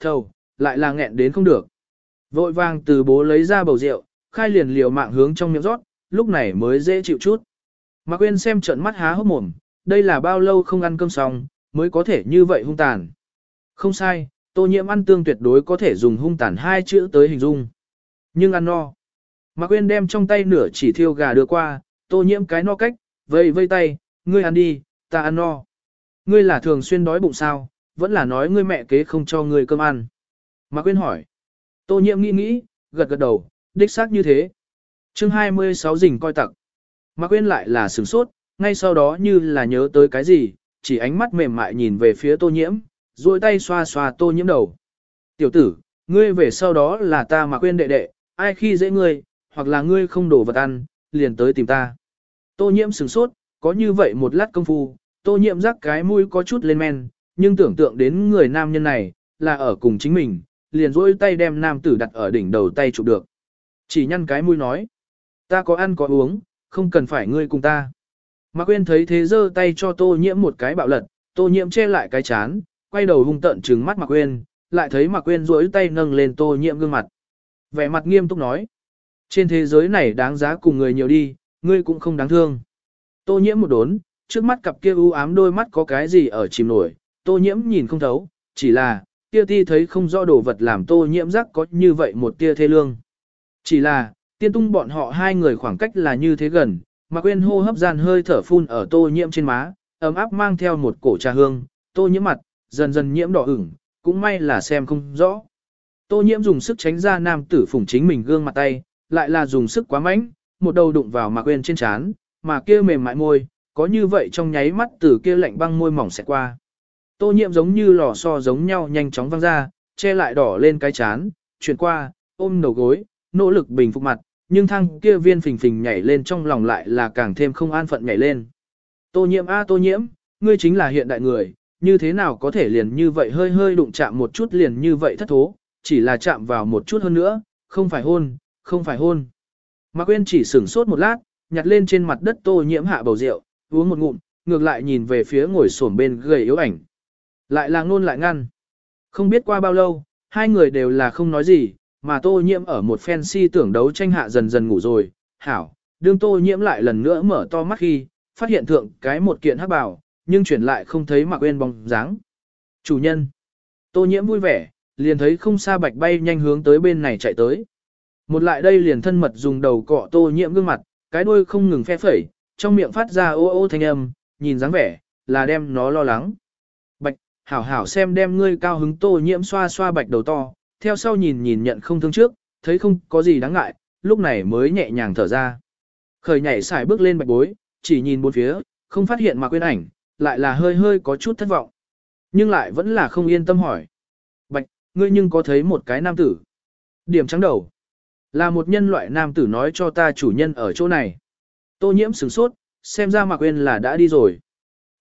thầu, lại là nghẹn đến không được. Vội vàng từ bố lấy ra bầu rượu, khai liền liều mạng hướng trong miệng rót, lúc này mới dễ chịu chút. mà quên xem trận mắt há hốc mồm, đây là bao lâu không ăn cơm xong, mới có thể như vậy hung tàn. Không sai, tô nhiễm ăn tương tuyệt đối có thể dùng hung tàn hai chữ tới hình dung. Nhưng ăn no. mà quên đem trong tay nửa chỉ thiêu gà đưa qua, tô nhiễm cái no cách, vây vây tay, ngươi ăn đi, ta ăn no. Ngươi là thường xuyên đói bụng sao, vẫn là nói ngươi mẹ kế không cho ngươi cơm ăn. Mạc Quyên hỏi. Tô nhiễm nghĩ nghĩ, gật gật đầu, đích xác như thế. Chương 26 rình coi tặc. Mạc Quyên lại là sửng sốt, ngay sau đó như là nhớ tới cái gì, chỉ ánh mắt mềm mại nhìn về phía tô nhiễm, duỗi tay xoa xoa tô nhiễm đầu. Tiểu tử, ngươi về sau đó là ta Mạc Quyên đệ đệ, ai khi dễ ngươi, hoặc là ngươi không đổ vật ăn, liền tới tìm ta. Tô nhiễm sửng sốt, có như vậy một lát công phu, tô nhiễm rắc cái mũi có chút lên men, nhưng tưởng tượng đến người nam nhân này, là ở cùng chính mình, liền duỗi tay đem nam tử đặt ở đỉnh đầu tay chụp được. Chỉ nhăn cái mũi nói, ta có ăn có uống, không cần phải ngươi cùng ta. Mạc Quyên thấy thế giơ tay cho tô nhiễm một cái bạo lật, tô nhiễm che lại cái chán, quay đầu hung tợn trừng mắt Mạc Quyên, lại thấy Mạc Quyên duỗi tay nâng lên tô nhiễm gương mặt. Vẻ mặt nghiêm túc nói, trên thế giới này đáng giá cùng người nhiều đi, ngươi cũng không đáng thương. Tô nhiễm một đốn, trước mắt cặp kia u ám đôi mắt có cái gì ở chìm nổi, tô nhiễm nhìn không thấu, chỉ là, tiêu ti thấy không rõ đồ vật làm tô nhiễm giác có như vậy một tia thê lương. Chỉ là, tiên tung bọn họ hai người khoảng cách là như thế gần, mà quên hô hấp gian hơi thở phun ở tô nhiễm trên má, ấm áp mang theo một cổ trà hương, tô nhiễm mặt, dần dần nhiễm đỏ ửng, cũng may là xem không rõ. Tô nhiễm dùng sức tránh ra nam tử phủng chính mình gương mặt tay, lại là dùng sức quá mạnh, một đầu đụng vào mà quên trên trán, mà kia mềm mại môi, có như vậy trong nháy mắt từ kia lạnh băng môi mỏng sẽ qua. Tô nhiễm giống như lò xo giống nhau nhanh chóng văng ra, che lại đỏ lên cái chán, chuyển qua, ôm đầu gối, nỗ lực bình phục mặt, nhưng thang kia viên phình phình nhảy lên trong lòng lại là càng thêm không an phận nhảy lên. Tô nhiễm a tô nhiễm, ngươi chính là hiện đại người, như thế nào có thể liền như vậy hơi hơi đụng chạm một chút liền như vậy thất thố, chỉ là chạm vào một chút hơn nữa, không phải hôn, không phải hôn. Mạc Quyên chỉ sửng sốt một lát, nhặt lên trên mặt đất tô nhiễm hạ bầu rượu, uống một ngụm, ngược lại nhìn về phía ngồi sổm bên gầy yếu ảnh. Lại là ngôn lại ngăn. Không biết qua bao lâu, hai người đều là không nói gì, mà tô nhiễm ở một phen si tưởng đấu tranh hạ dần dần ngủ rồi. Hảo, đương tô nhiễm lại lần nữa mở to mắt khi, phát hiện thượng cái một kiện hắc bảo, nhưng chuyển lại không thấy mặc quên bóng dáng. Chủ nhân. Tô nhiễm vui vẻ, liền thấy không xa bạch bay nhanh hướng tới bên này chạy tới. Một lại đây liền thân mật dùng đầu cọ tô nhiễm gương mặt, cái đuôi không ngừng phe phẩy, trong miệng phát ra ô ô thanh âm, nhìn dáng vẻ, là đem nó lo lắng. Hảo hảo xem đem ngươi cao hứng tô nhiễm xoa xoa bạch đầu to, theo sau nhìn nhìn nhận không thương trước, thấy không có gì đáng ngại, lúc này mới nhẹ nhàng thở ra. Khởi nhảy xài bước lên bạch bối, chỉ nhìn bốn phía, không phát hiện mà quên ảnh, lại là hơi hơi có chút thất vọng. Nhưng lại vẫn là không yên tâm hỏi. Bạch, ngươi nhưng có thấy một cái nam tử. Điểm trắng đầu. Là một nhân loại nam tử nói cho ta chủ nhân ở chỗ này. Tô nhiễm sửng sốt, xem ra mà quên là đã đi rồi.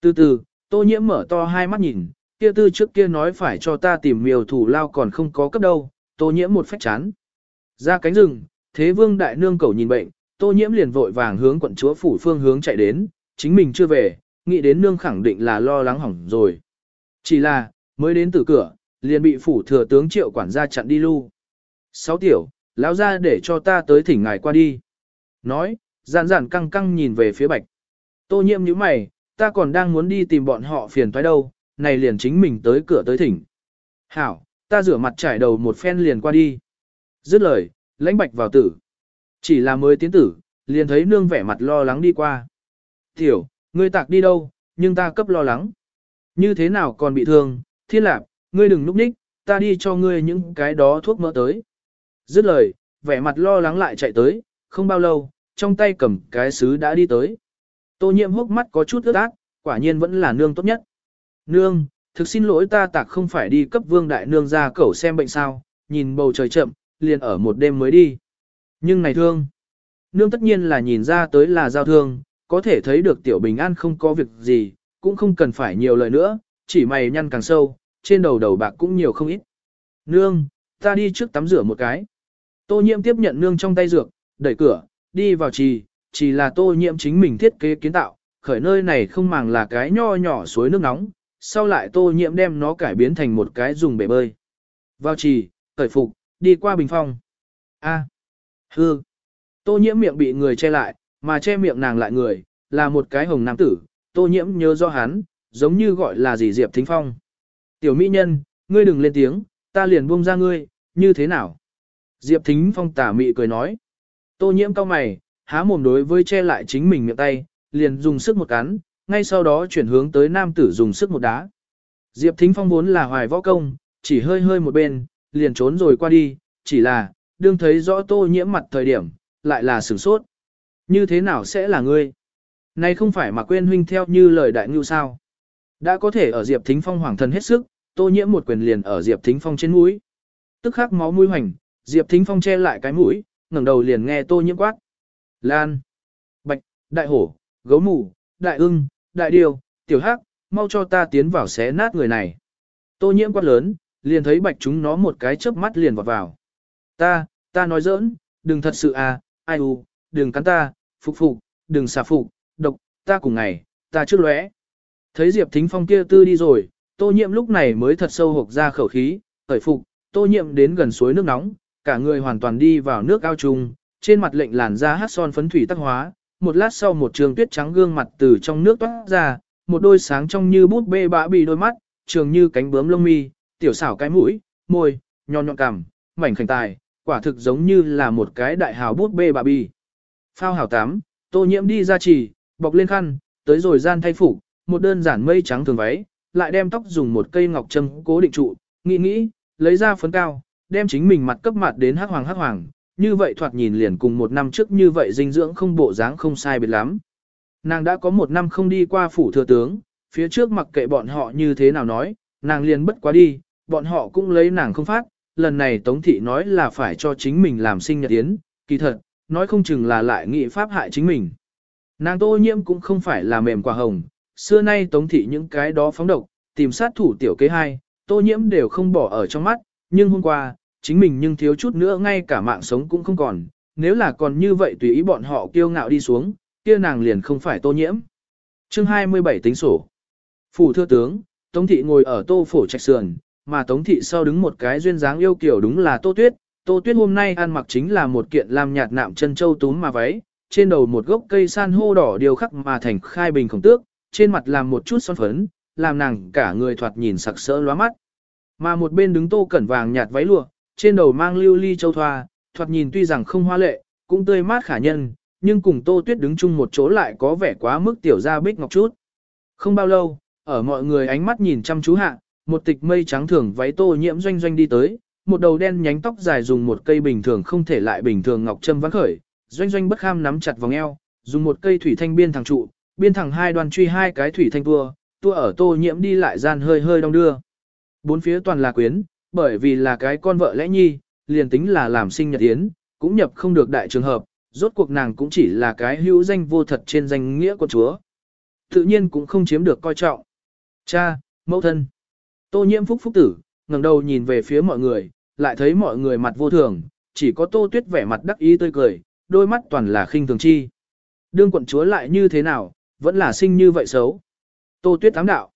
Từ từ, tô nhiễm mở to hai mắt nhìn, kia tư trước kia nói phải cho ta tìm miều thủ lao còn không có cấp đâu, tô nhiễm một phách chán. Ra cánh rừng, thế vương đại nương cầu nhìn bệnh, tô nhiễm liền vội vàng hướng quận chúa phủ phương hướng chạy đến, chính mình chưa về, nghĩ đến nương khẳng định là lo lắng hỏng rồi. Chỉ là, mới đến từ cửa, liền bị phủ thừa tướng triệu quản gia chặn đi lưu. Sáu tiểu, lão ra để cho ta tới thỉnh ngài qua đi. Nói, giản giản căng căng nhìn về phía bạch. Tô nhiễm như mày, ta còn đang muốn đi tìm bọn họ phiền toái đâu, này liền chính mình tới cửa tới thỉnh. Hảo, ta rửa mặt trải đầu một phen liền qua đi. Dứt lời, lãnh bạch vào tử. Chỉ là mới tiến tử, liền thấy nương vẻ mặt lo lắng đi qua. Tiểu, ngươi tạc đi đâu, nhưng ta cấp lo lắng. Như thế nào còn bị thương, thiên lạc, ngươi đừng núp ních, ta đi cho ngươi những cái đó thuốc mỡ tới. Dứt lời, vẻ mặt lo lắng lại chạy tới, không bao lâu, trong tay cầm cái sứ đã đi tới. Tô nhiễm hốc mắt có chút ướt át, quả nhiên vẫn là nương tốt nhất. Nương, thực xin lỗi ta tạc không phải đi cấp vương đại nương ra cẩu xem bệnh sao, nhìn bầu trời chậm, liền ở một đêm mới đi. Nhưng này thương, nương tất nhiên là nhìn ra tới là giao thương, có thể thấy được tiểu bình an không có việc gì, cũng không cần phải nhiều lời nữa, chỉ mày nhăn càng sâu, trên đầu đầu bạc cũng nhiều không ít. Nương, ta đi trước tắm rửa một cái. Tô nhiễm tiếp nhận nương trong tay dược, đẩy cửa, đi vào trì, chỉ là tô nhiễm chính mình thiết kế kiến tạo, khởi nơi này không màng là cái nho nhỏ suối nước nóng, sau lại tô nhiễm đem nó cải biến thành một cái dùng bể bơi. Vào trì, cởi phục, đi qua bình phong. A. Hư. Tô nhiễm miệng bị người che lại, mà che miệng nàng lại người, là một cái hồng nam tử, tô nhiễm nhớ do hắn, giống như gọi là gì Diệp Thính Phong. Tiểu mỹ nhân, ngươi đừng lên tiếng, ta liền buông ra ngươi, như thế nào? Diệp Thính Phong tả mị cười nói. Tô nhiễm cao mày, há mồm đối với che lại chính mình miệng tay, liền dùng sức một cắn, ngay sau đó chuyển hướng tới nam tử dùng sức một đá. Diệp Thính Phong vốn là hoài võ công, chỉ hơi hơi một bên, liền trốn rồi qua đi, chỉ là, đương thấy rõ tô nhiễm mặt thời điểm, lại là sửng sốt. Như thế nào sẽ là ngươi? Này không phải mà quên huynh theo như lời đại ngưu sao? Đã có thể ở Diệp Thính Phong hoàng thân hết sức, tô nhiễm một quyền liền ở Diệp Thính Phong trên mũi. Tức khắc máu mũi hoành, Diệp Thính Phong che lại cái mũi, ngẩng đầu liền nghe tô nhiễm quát. Lan, Bạch, Đại Hổ, Gấu Mù, Đại Ưng, Đại Điều, Tiểu Hắc, mau cho ta tiến vào xé nát người này. Tô nhiễm quát lớn, liền thấy Bạch chúng nó một cái chớp mắt liền vọt vào. Ta, ta nói giỡn, đừng thật sự à, ai u, đừng cắn ta, phục phục, đừng xà phục, độc, ta cùng ngày, ta trước lóe. Thấy Diệp Thính Phong kia tư đi rồi, tô nhiễm lúc này mới thật sâu hộc ra khẩu khí, khởi phục, tô nhiễm đến gần suối nước nóng, cả người hoàn toàn đi vào nước ao trùng, trên mặt lệnh làn da hát son phấn thủy tắc hóa, một lát sau một trường tuyết trắng gương mặt từ trong nước toát ra, một đôi sáng trong như bút bê bã bì đôi mắt, trường như cánh bướm lông mi, tiểu xảo cái mũi, môi, nhọn nhọn cằm, mảnh khảnh tài, quả thực giống như là một cái đại hào bút bê bà bì. Phao hào tám, tô nhiễm đi ra chỉ, bọc lên khăn, tới rồi gian thay phủ, một đơn giản mây trắng thường váy, lại đem tóc dùng một cây ngọc châm cố định trụ, nghĩ nghĩ, lấy ra phấn cao, đem chính mình mặt cấp mặt đến hắc hoàng hắc hoàng, như vậy thoạt nhìn liền cùng một năm trước như vậy dinh dưỡng không bộ dáng không sai biệt lắm. Nàng đã có một năm không đi qua phủ thừa tướng, phía trước mặc kệ bọn họ như thế nào nói, nàng liền bất quá đi, bọn họ cũng lấy nàng không phát, lần này Tống Thị nói là phải cho chính mình làm sinh nhật yến, kỳ thật, nói không chừng là lại nghị pháp hại chính mình. Nàng tô nhiễm cũng không phải là mềm quả hồng, xưa nay Tống Thị những cái đó phóng độc, tìm sát thủ tiểu kế hai, tô nhiễm đều không bỏ ở trong mắt, nhưng hôm qua, chính mình nhưng thiếu chút nữa ngay cả mạng sống cũng không còn, nếu là còn như vậy tùy ý bọn họ kiêu ngạo đi xuống, kia nàng liền không phải tô nhiễm. Chương 27 tính sổ. Phủ thưa tướng, Tống thị ngồi ở tô phổ trạch sườn, mà Tống thị sau đứng một cái duyên dáng yêu kiểu đúng là Tô Tuyết. Tô Tuyết hôm nay ăn mặc chính là một kiện lam nhạt nạm chân châu túm mà váy, trên đầu một gốc cây san hô đỏ điều khắc mà thành khai bình khổng tước, trên mặt làm một chút son phấn, làm nàng cả người thoạt nhìn sặc sỡ lóa mắt. Mà một bên đứng Tô Cẩn vàng nhạt váy lụa, trên đầu mang lưu ly châu thoa, thoạt nhìn tuy rằng không hoa lệ, cũng tươi mát khả nhân, nhưng cùng Tô Tuyết đứng chung một chỗ lại có vẻ quá mức tiểu ra bích ngọc chút. Không bao lâu, ở mọi người ánh mắt nhìn chăm chú hạ, một tịch mây trắng thường váy Tô Nhiễm doanh doanh đi tới, một đầu đen nhánh tóc dài dùng một cây bình thường không thể lại bình thường ngọc châm vắng khởi, doanh doanh bất kham nắm chặt vòng eo, dùng một cây thủy thanh biên thẳng trụ, biên thẳng hai đoàn truy hai cái thủy thanh tua, tua ở Tô Nhiễm đi lại gian hơi hơi đong đưa. Bốn phía toàn là quyến, bởi vì là cái con vợ lẽ nhi, liền tính là làm sinh nhật yến, cũng nhập không được đại trường hợp, rốt cuộc nàng cũng chỉ là cái hữu danh vô thật trên danh nghĩa của chúa. Tự nhiên cũng không chiếm được coi trọng. Cha, mẫu thân. Tô nhiễm phúc phúc tử, ngẩng đầu nhìn về phía mọi người, lại thấy mọi người mặt vô thường, chỉ có tô tuyết vẻ mặt đắc ý tươi cười, đôi mắt toàn là khinh thường chi. Đương quận chúa lại như thế nào, vẫn là sinh như vậy xấu. Tô tuyết ám đạo.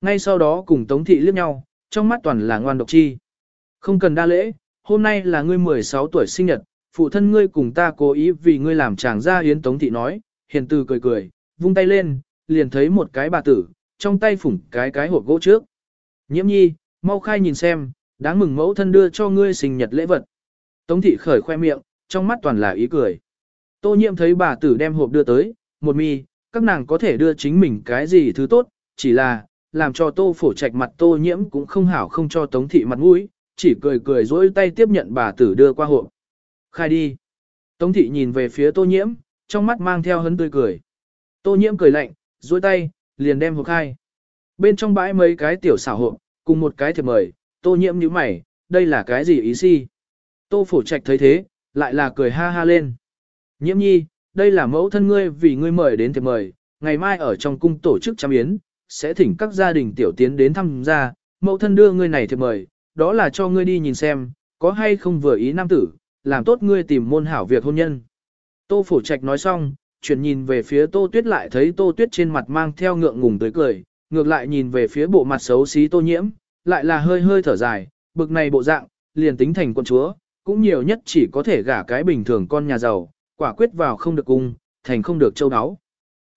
Ngay sau đó cùng Tống Thị liếc nhau, trong mắt toàn là ngoan độc chi. Không cần đa lễ, hôm nay là ngươi 16 tuổi sinh nhật, phụ thân ngươi cùng ta cố ý vì ngươi làm chàng gia yến Tống Thị nói, hiền từ cười cười, vung tay lên, liền thấy một cái bà tử, trong tay phủng cái cái hộp gỗ trước. Nhiễm nhi, mau khai nhìn xem, đáng mừng mẫu thân đưa cho ngươi sinh nhật lễ vật. Tống thị khởi khoe miệng, trong mắt toàn là ý cười. Tô nhiễm thấy bà tử đem hộp đưa tới, một mi, các nàng có thể đưa chính mình cái gì thứ tốt, chỉ là, làm cho tô phổ trạch mặt tô nhiễm cũng không hảo không cho tống thị mặt mũi, chỉ cười cười dỗi tay tiếp nhận bà tử đưa qua hộp. Khai đi. Tống thị nhìn về phía tô nhiễm, trong mắt mang theo hấn tươi cười. Tô nhiễm cười lạnh, dỗi tay, liền đem hộp khai. Bên trong bãi mấy cái tiểu xảo hộp, cùng một cái thiệp mời, tô nhiễm nhíu mày, đây là cái gì ý si? Tô phổ trạch thấy thế, lại là cười ha ha lên. Nhiễm nhi, đây là mẫu thân ngươi vì ngươi mời đến thiệp mời, ngày mai ở trong cung tổ chức trăm yến, sẽ thỉnh các gia đình tiểu tiến đến thăm gia, mẫu thân đưa ngươi này thiệp mời, đó là cho ngươi đi nhìn xem, có hay không vừa ý nam tử, làm tốt ngươi tìm môn hảo việc hôn nhân. Tô phổ trạch nói xong, chuyển nhìn về phía tô tuyết lại thấy tô tuyết trên mặt mang theo ngượng ngùng tới cười, ngược lại nhìn về phía bộ mặt xấu xí tô nhiễm, lại là hơi hơi thở dài, bực này bộ dạng, liền tính thành quân chúa, cũng nhiều nhất chỉ có thể gả cái bình thường con nhà giàu, quả quyết vào không được cung, thành không được châu đáo.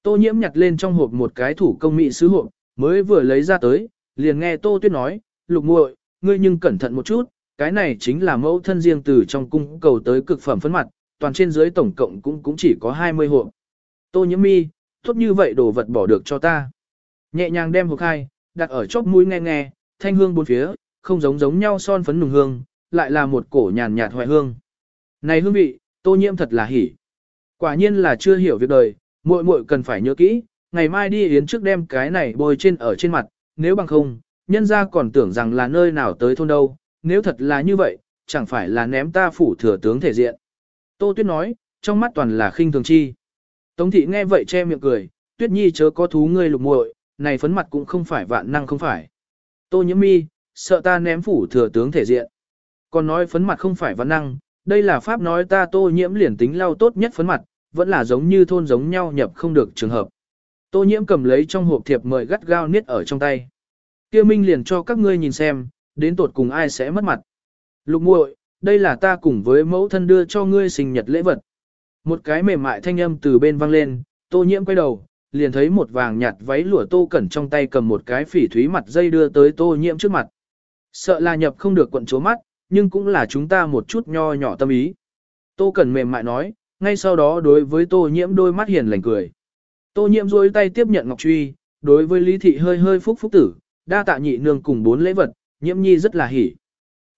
Tô nhiễm nhặt lên trong hộp một cái thủ công mỹ sứ hộp, mới vừa lấy ra tới, liền nghe Tô Tuyết nói, lục muội, ngươi nhưng cẩn thận một chút, cái này chính là mẫu thân riêng từ trong cung cầu tới cực phẩm phấn mặt, toàn trên dưới tổng cộng cũng cũng chỉ có 20 hộp. Tô nhiễm mi, tốt như vậy đồ vật bỏ được cho ta. Nhẹ nhàng đem hộp khai, đặt ở chóp mũi nghe nghe, thanh hương bốn phía, không giống giống nhau son phấn nùng hương, lại là một cổ nhàn nhạt hoài hương. Này hương vị, tô nhiễm thật là hỉ. Quả nhiên là chưa hiểu việc đời, muội muội cần phải nhớ kỹ, ngày mai đi yến trước đem cái này bôi trên ở trên mặt, nếu bằng không, nhân gia còn tưởng rằng là nơi nào tới thôn đâu, nếu thật là như vậy, chẳng phải là ném ta phủ thừa tướng thể diện. Tô Tuyết nói, trong mắt toàn là khinh thường chi. Tống thị nghe vậy che miệng cười, Tuyết Nhi chớ có thú ngươi lục muội, này phấn mặt cũng không phải vạn năng không phải. Tô Nhiễm Mi, sợ ta ném phủ thừa tướng thể diện. Còn nói phấn mặt không phải vạn năng, đây là pháp nói ta Tô Nhiễm liền tính lau tốt nhất phấn mặt, vẫn là giống như thôn giống nhau nhập không được trường hợp. Tô Nhiễm cầm lấy trong hộp thiệp mời gắt gao niết ở trong tay. Kia Minh liền cho các ngươi nhìn xem, đến tột cùng ai sẽ mất mặt. Lục muội, đây là ta cùng với mẫu thân đưa cho ngươi sinh nhật lễ vật. Một cái mềm mại thanh âm từ bên vang lên, tô nhiễm quay đầu, liền thấy một vàng nhạt váy lụa tô cẩn trong tay cầm một cái phỉ thúy mặt dây đưa tới tô nhiễm trước mặt. Sợ là nhập không được quận chúa mắt, nhưng cũng là chúng ta một chút nho nhỏ tâm ý. Tô cẩn mềm mại nói, ngay sau đó đối với tô nhiễm đôi mắt hiền lành cười. Tô nhiễm duỗi tay tiếp nhận ngọc truy, đối với lý thị hơi hơi phúc phúc tử, đa tạ nhị nương cùng bốn lễ vật, nhiễm nhi rất là hỉ.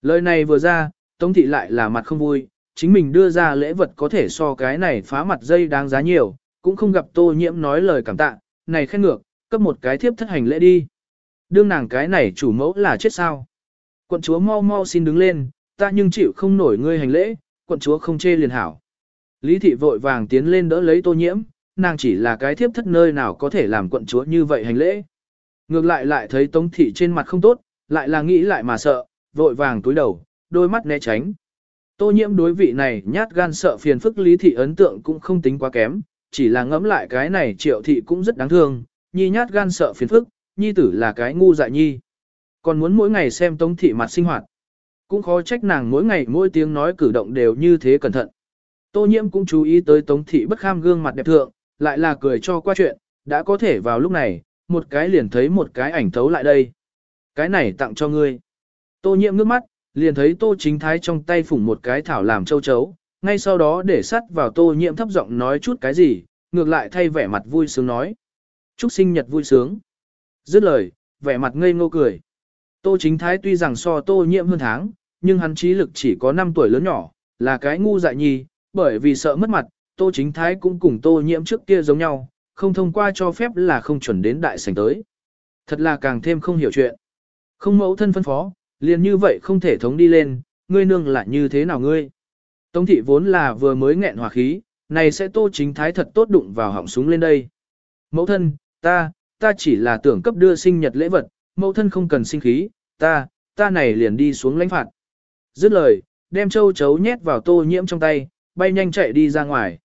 Lời này vừa ra, Tống thị lại là mặt không vui, chính mình đưa ra lễ vật có thể so cái này phá mặt dây đáng giá nhiều, cũng không gặp tô nhiễm nói lời cảm tạ, này khen ngược, cấp một cái thiếp thất hành lễ đi. Đương nàng cái này chủ mẫu là chết sao. Quận chúa mau mau xin đứng lên, ta nhưng chịu không nổi ngươi hành lễ, quận chúa không chê liền hảo. Lý thị vội vàng tiến lên đỡ lấy tô nhiễm, nàng chỉ là cái thiếp thất nơi nào có thể làm quận chúa như vậy hành lễ. Ngược lại lại thấy tống thị trên mặt không tốt, lại là nghĩ lại mà sợ, vội vàng túi đầu, đôi mắt né tránh. Tô nhiễm đối vị này nhát gan sợ phiền phức lý thị ấn tượng cũng không tính quá kém, chỉ là ngẫm lại cái này triệu thị cũng rất đáng thương, nhi nhát gan sợ phiền phức, nhi tử là cái ngu dại nhi. Còn muốn mỗi ngày xem tống thị mặt sinh hoạt. Cũng khó trách nàng mỗi ngày mỗi tiếng nói cử động đều như thế cẩn thận. Tô nhiễm cũng chú ý tới tống thị bất kham gương mặt đẹp thượng, lại là cười cho qua chuyện, đã có thể vào lúc này, một cái liền thấy một cái ảnh thấu lại đây. Cái này tặng cho ngươi. Tô nhiễm ngước mắt, liền thấy tô chính thái trong tay phủng một cái thảo làm châu chấu, ngay sau đó để sắt vào tô nhiễm thấp giọng nói chút cái gì, ngược lại thay vẻ mặt vui sướng nói. Chúc sinh nhật vui sướng. Dứt lời, vẻ mặt ngây ngô cười. Tô chính thái tuy rằng so tô nhiễm hơn tháng, nhưng hắn trí lực chỉ có 5 tuổi lớn nhỏ, là cái ngu dại nhi, bởi vì sợ mất mặt, tô chính thái cũng cùng tô nhiễm trước kia giống nhau, không thông qua cho phép là không chuẩn đến đại sảnh tới. Thật là càng thêm không hiểu chuyện. Không mẫu thân phân phó, liền như vậy không thể thống đi lên, ngươi nương lại như thế nào ngươi. Tống thị vốn là vừa mới nghẹn hòa khí, này sẽ tô chính thái thật tốt đụng vào họng súng lên đây. Mẫu thân, ta, ta chỉ là tưởng cấp đưa sinh nhật lễ vật, mẫu thân không cần sinh khí, ta, ta này liền đi xuống lãnh phạt. Dứt lời, đem châu chấu nhét vào tô nhiễm trong tay, bay nhanh chạy đi ra ngoài.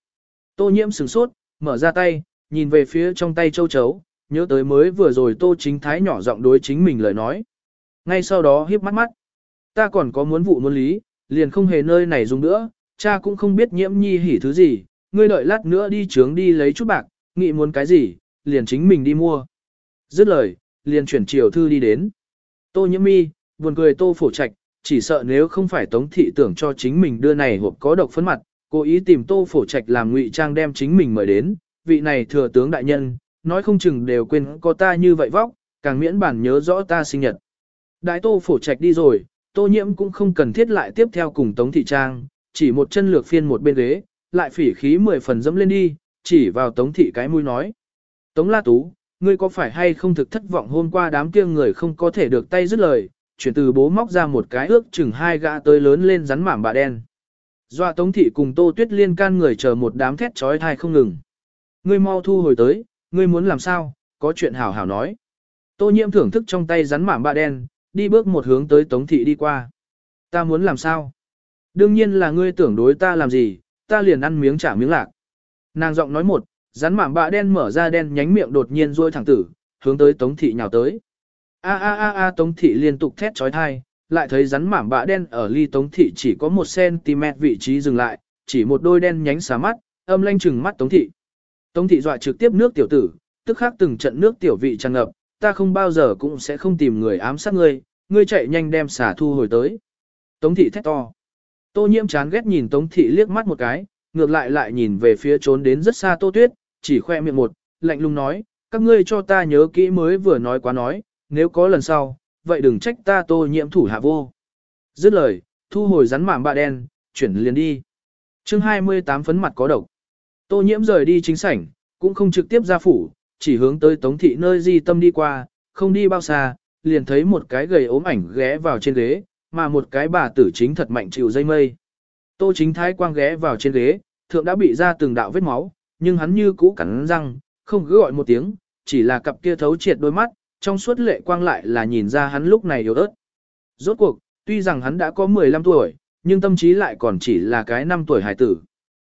Tô nhiễm sửng sốt, mở ra tay, nhìn về phía trong tay châu chấu, nhớ tới mới vừa rồi tô chính thái nhỏ giọng đối chính mình lời nói. Ngay sau đó hiếp mắt mắt. Ta còn có muốn vụ muốn lý, liền không hề nơi này dùng nữa, cha cũng không biết nhiễm nhi hỉ thứ gì, ngươi đợi lát nữa đi trướng đi lấy chút bạc, nghĩ muốn cái gì, liền chính mình đi mua. Dứt lời, liền chuyển chiều thư đi đến. Tô nhiễm mi, buồn cười tô phổ trạch, chỉ sợ nếu không phải tống thị tưởng cho chính mình đưa này hộp có độc phấn mặt, cố ý tìm tô phổ trạch làm ngụy trang đem chính mình mời đến, vị này thừa tướng đại nhân, nói không chừng đều quên có ta như vậy vóc, càng miễn bản nhớ rõ ta sinh nhật. Đại tô phổ trạch đi rồi, tô nhiễm cũng không cần thiết lại tiếp theo cùng tống thị trang, chỉ một chân lược phiên một bên ghế, lại phỉ khí mười phần dẫm lên đi, chỉ vào tống thị cái mũi nói. Tống la tú, ngươi có phải hay không thực thất vọng hôm qua đám kia người không có thể được tay dứt lời, chuyển từ bố móc ra một cái ước chừng hai gã tới lớn lên rắn mảm bà đen. Dọa tống thị cùng tô tuyết liên can người chờ một đám thét trói thai không ngừng. Ngươi mau thu hồi tới, ngươi muốn làm sao, có chuyện hảo hảo nói. Tô nhiễm thưởng thức trong tay rắn mảm bà đen, đi bước một hướng tới Tống Thị đi qua. Ta muốn làm sao? Đương nhiên là ngươi tưởng đối ta làm gì, ta liền ăn miếng trả miếng lạc. Nàng giọng nói một, rắn mảm bạ đen mở ra đen nhánh miệng đột nhiên ruôi thẳng tử, hướng tới Tống Thị nhào tới. A a a a Tống Thị liên tục thét trói thai, lại thấy rắn mảm bạ đen ở ly tống thị chỉ có 1cm vị trí dừng lại, chỉ một đôi đen nhánh xá mắt, âm lanh chừng mắt tống thị. Tống thị dọa trực tiếp nước tiểu tử, tức khắc từng trận nước tiểu vị tràn ngập, ta không bao giờ cũng sẽ không tìm người ám sát ngươi, ngươi chạy nhanh đem xả thu hồi tới. Tống thị thét to. Tô nhiễm chán ghét nhìn Tống thị liếc mắt một cái, ngược lại lại nhìn về phía trốn đến rất xa Tô Tuyết, chỉ khoe miệng một, lạnh lùng nói, các ngươi cho ta nhớ kỹ mới vừa nói quá nói, nếu có lần sau, vậy đừng trách ta Tô nhiễm thủ hạ vô. Dứt lời, thu hồi rắn mảm bạ đen, chuyển liền đi. Chương 28 phấn mặt có độc. Tô nhiễm rời đi chính sảnh, cũng không trực tiếp ra phủ, chỉ hướng tới Tống thị nơi di tâm đi qua, không đi bao xa, liền thấy một cái gầy ốm ảnh ghé vào trên ghế, mà một cái bà tử chính thật mạnh chịu dây mây. Tô chính thái quang ghé vào trên ghế, thượng đã bị ra từng đạo vết máu, nhưng hắn như cũ cắn răng, không cứ gọi một tiếng, chỉ là cặp kia thấu triệt đôi mắt, trong suốt lệ quang lại là nhìn ra hắn lúc này yếu ớt. Rốt cuộc, tuy rằng hắn đã có 15 tuổi, nhưng tâm trí lại còn chỉ là cái năm tuổi hải tử.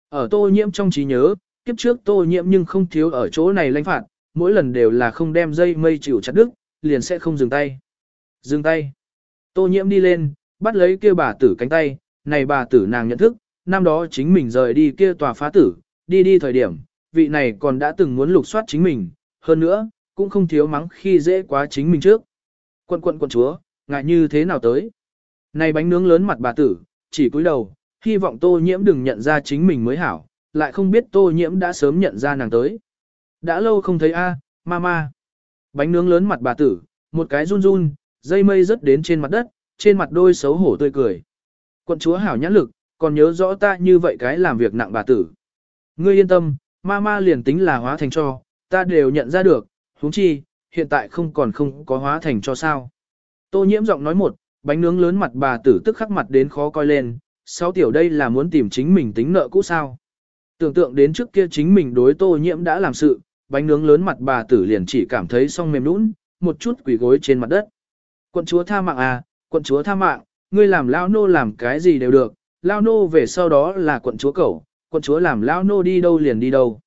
Ở tô nhiễm trong trí nhớ, kiếp trước tô nhiễm nhưng không thiếu ở chỗ này lãnh phạt, mỗi lần đều là không đem dây mây chịu chặt đứt, liền sẽ không dừng tay. Dừng tay. Tô nhiễm đi lên, bắt lấy kia bà tử cánh tay, này bà tử nàng nhận thức, năm đó chính mình rời đi kia tòa phá tử, đi đi thời điểm, vị này còn đã từng muốn lục soát chính mình, hơn nữa, cũng không thiếu mắng khi dễ quá chính mình trước. Quận quận quận chúa, ngại như thế nào tới? Này bánh nướng lớn mặt bà tử, chỉ cúi đầu, hy vọng tô nhiễm đừng nhận ra chính mình mới hảo, lại không biết tô nhiễm đã sớm nhận ra nàng tới. Đã lâu không thấy a, mama. Bánh nướng lớn mặt bà tử, một cái run run, dây mây rớt đến trên mặt đất, trên mặt đôi xấu hổ tươi cười. Quận chúa hảo nhãn lực, còn nhớ rõ ta như vậy cái làm việc nặng bà tử. Ngươi yên tâm, mama liền tính là hóa thành cho, ta đều nhận ra được, huống chi, hiện tại không còn không có hóa thành cho sao. Tô nhiễm giọng nói một, bánh nướng lớn mặt bà tử tức khắc mặt đến khó coi lên, sáu tiểu đây là muốn tìm chính mình tính nợ cũ sao. Tưởng tượng đến trước kia chính mình đối tô nhiễm đã làm sự, bánh nướng lớn mặt bà tử liền chỉ cảm thấy song mềm nũng, một chút quỳ gối trên mặt đất. Quận chúa tha mạng à, quận chúa tha mạng, ngươi làm lao nô làm cái gì đều được, lao nô về sau đó là quận chúa cẩu, quận chúa làm lao nô đi đâu liền đi đâu.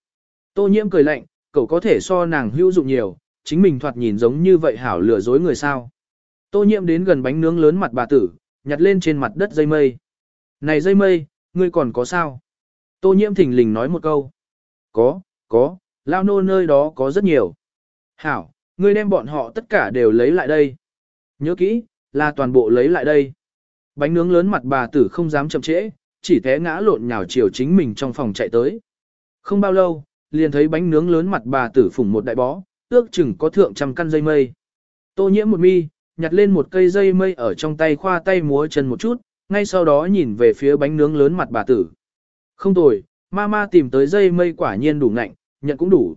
Tô nhiễm cười lạnh, cậu có thể so nàng hữu dụng nhiều, chính mình thoạt nhìn giống như vậy hảo lừa dối người sao. Tô nhiễm đến gần bánh nướng lớn mặt bà tử, nhặt lên trên mặt đất dây mây. Này dây mây, ngươi còn có sao? Tô nhiễm thỉnh lình nói một câu. Có, có, lao nô nơi đó có rất nhiều. Hảo, ngươi đem bọn họ tất cả đều lấy lại đây. Nhớ kỹ, là toàn bộ lấy lại đây. Bánh nướng lớn mặt bà tử không dám chậm trễ, chỉ té ngã lộn nhào chiều chính mình trong phòng chạy tới. Không bao lâu, liền thấy bánh nướng lớn mặt bà tử phủng một đại bó, ước chừng có thượng trăm căn dây mây. Tô nhiễm một mi, nhặt lên một cây dây mây ở trong tay khoa tay múa chân một chút, ngay sau đó nhìn về phía bánh nướng lớn mặt bà tử. Không tồi, mama tìm tới dây mây quả nhiên đủ ngạnh, nhận cũng đủ.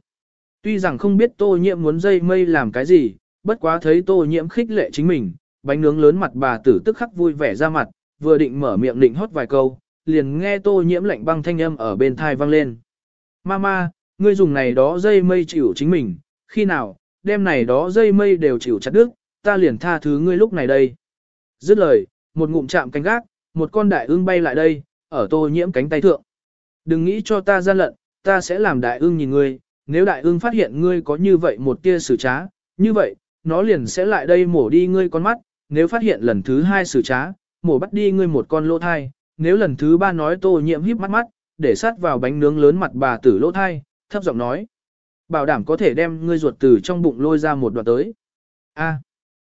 Tuy rằng không biết tô nhiễm muốn dây mây làm cái gì, bất quá thấy tô nhiễm khích lệ chính mình, bánh nướng lớn mặt bà tử tức khắc vui vẻ ra mặt, vừa định mở miệng định hót vài câu, liền nghe tô nhiễm lạnh băng thanh âm ở bên thai vang lên. Mama, ngươi dùng này đó dây mây chịu chính mình, khi nào, đem này đó dây mây đều chịu chặt đứt, ta liền tha thứ ngươi lúc này đây. Dứt lời, một ngụm chạm cánh gác, một con đại ương bay lại đây, ở tô nhiễm cánh tay thượng. Đừng nghĩ cho ta gian lận, ta sẽ làm đại ương nhìn ngươi, nếu đại ương phát hiện ngươi có như vậy một tia xử trá, như vậy, nó liền sẽ lại đây mổ đi ngươi con mắt, nếu phát hiện lần thứ hai xử trá, mổ bắt đi ngươi một con lỗ thai, nếu lần thứ ba nói tô nhiễm híp mắt mắt, để sát vào bánh nướng lớn mặt bà tử lỗ thai, thấp giọng nói. Bảo đảm có thể đem ngươi ruột từ trong bụng lôi ra một đoạn tới. A.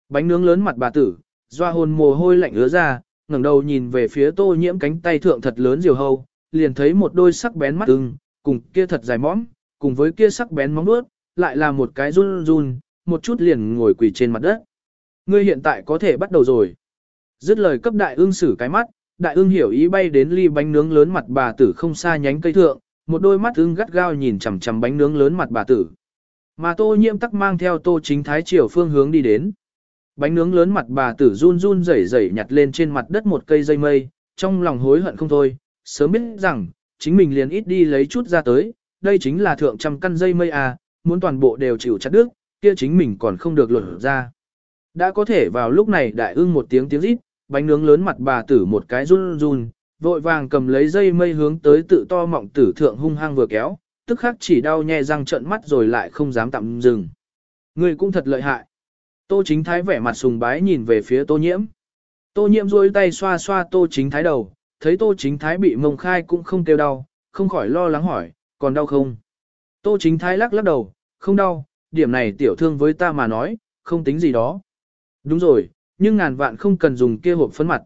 bánh nướng lớn mặt bà tử, doa hồn mồ hôi lạnh ứa ra, ngẩng đầu nhìn về phía tô nhiễm cánh tay thượng thật lớn diều hâu, liền thấy một đôi sắc bén mắt ưng, cùng kia thật dài mõm, cùng với kia sắc bén móng vuốt, lại là một cái run run, một chút liền ngồi quỳ trên mặt đất. Ngươi hiện tại có thể bắt đầu rồi. Dứt lời cấp đại ương sử cái mắt, đại ương hiểu ý bay đến ly bánh nướng lớn mặt bà tử không xa nhánh cây thượng, một đôi mắt ưng gắt gao nhìn chằm chằm bánh nướng lớn mặt bà tử. Mà tô nhiễm tắc mang theo tô chính thái chiều phương hướng đi đến. Bánh nướng lớn mặt bà tử run run rẩy rẩy nhặt lên trên mặt đất một cây dây mây, trong lòng hối hận không thôi, sớm biết rằng, chính mình liền ít đi lấy chút ra tới, đây chính là thượng trăm căn dây mây à, muốn toàn bộ đều chịu chặt đứt, kia chính mình còn không được luận ra. Đã có thể vào lúc này đại ưng một tiếng tiếng rít, bánh nướng lớn mặt bà tử một cái run run, vội vàng cầm lấy dây mây hướng tới tự to mọng tử thượng hung hăng vừa kéo, tức khắc chỉ đau nhè răng trợn mắt rồi lại không dám tạm dừng. Người cũng thật lợi hại. Tô chính thái vẻ mặt sùng bái nhìn về phía tô nhiễm. Tô nhiễm duỗi tay xoa xoa tô chính thái đầu, thấy tô chính thái bị mông khai cũng không kêu đau, không khỏi lo lắng hỏi, còn đau không? Tô chính thái lắc lắc đầu, không đau, điểm này tiểu thương với ta mà nói, không tính gì đó. Đúng rồi, nhưng ngàn vạn không cần dùng kia hộp phấn mặt.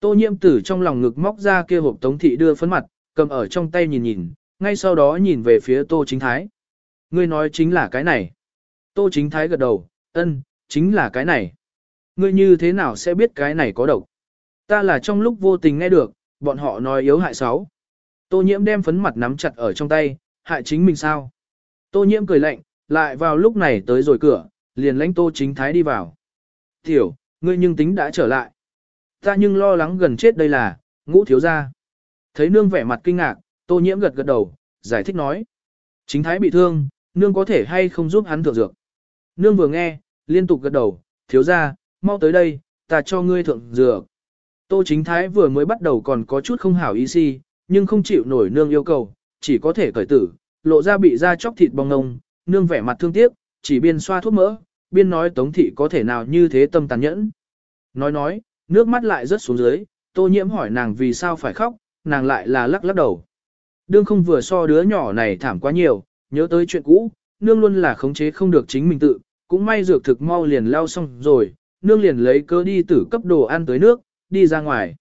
Tô nhiễm tử trong lòng ngực móc ra kia hộp tống thị đưa phấn mặt, cầm ở trong tay nhìn nhìn, ngay sau đó nhìn về phía tô chính thái. Ngươi nói chính là cái này. Tô chính thái gật đầu, ân, chính là cái này. Ngươi như thế nào sẽ biết cái này có độc? Ta là trong lúc vô tình nghe được, bọn họ nói yếu hại sáu. Tô nhiễm đem phấn mặt nắm chặt ở trong tay, hại chính mình sao? Tô nhiễm cười lạnh, lại vào lúc này tới rồi cửa, liền lãnh tô chính thái đi vào. Tiểu, ngươi nhưng tính đã trở lại. Ta nhưng lo lắng gần chết đây là, ngũ thiếu gia. Thấy nương vẻ mặt kinh ngạc, tô nhiễm gật gật đầu, giải thích nói. Chính thái bị thương, nương có thể hay không giúp hắn thượng dược. Nương vừa nghe, liên tục gật đầu, thiếu gia, mau tới đây, ta cho ngươi thượng dược. Tô chính thái vừa mới bắt đầu còn có chút không hảo ý si, nhưng không chịu nổi nương yêu cầu, chỉ có thể cởi tử, lộ ra bị da chóc thịt bong ngông, nương vẻ mặt thương tiếc, chỉ biên xoa thuốc mỡ, biên nói tống thị có thể nào như thế tâm tàn nhẫn. Nói nói, nước mắt lại rớt xuống dưới, tô nhiễm hỏi nàng vì sao phải khóc, nàng lại là lắc lắc đầu. Đương không vừa so đứa nhỏ này thảm quá nhiều, nhớ tới chuyện cũ, nương luôn là khống chế không được chính mình tự, cũng may dược thực mau liền lao xong rồi, nương liền lấy cơ đi tử cấp đồ ăn tới nước, đi ra ngoài.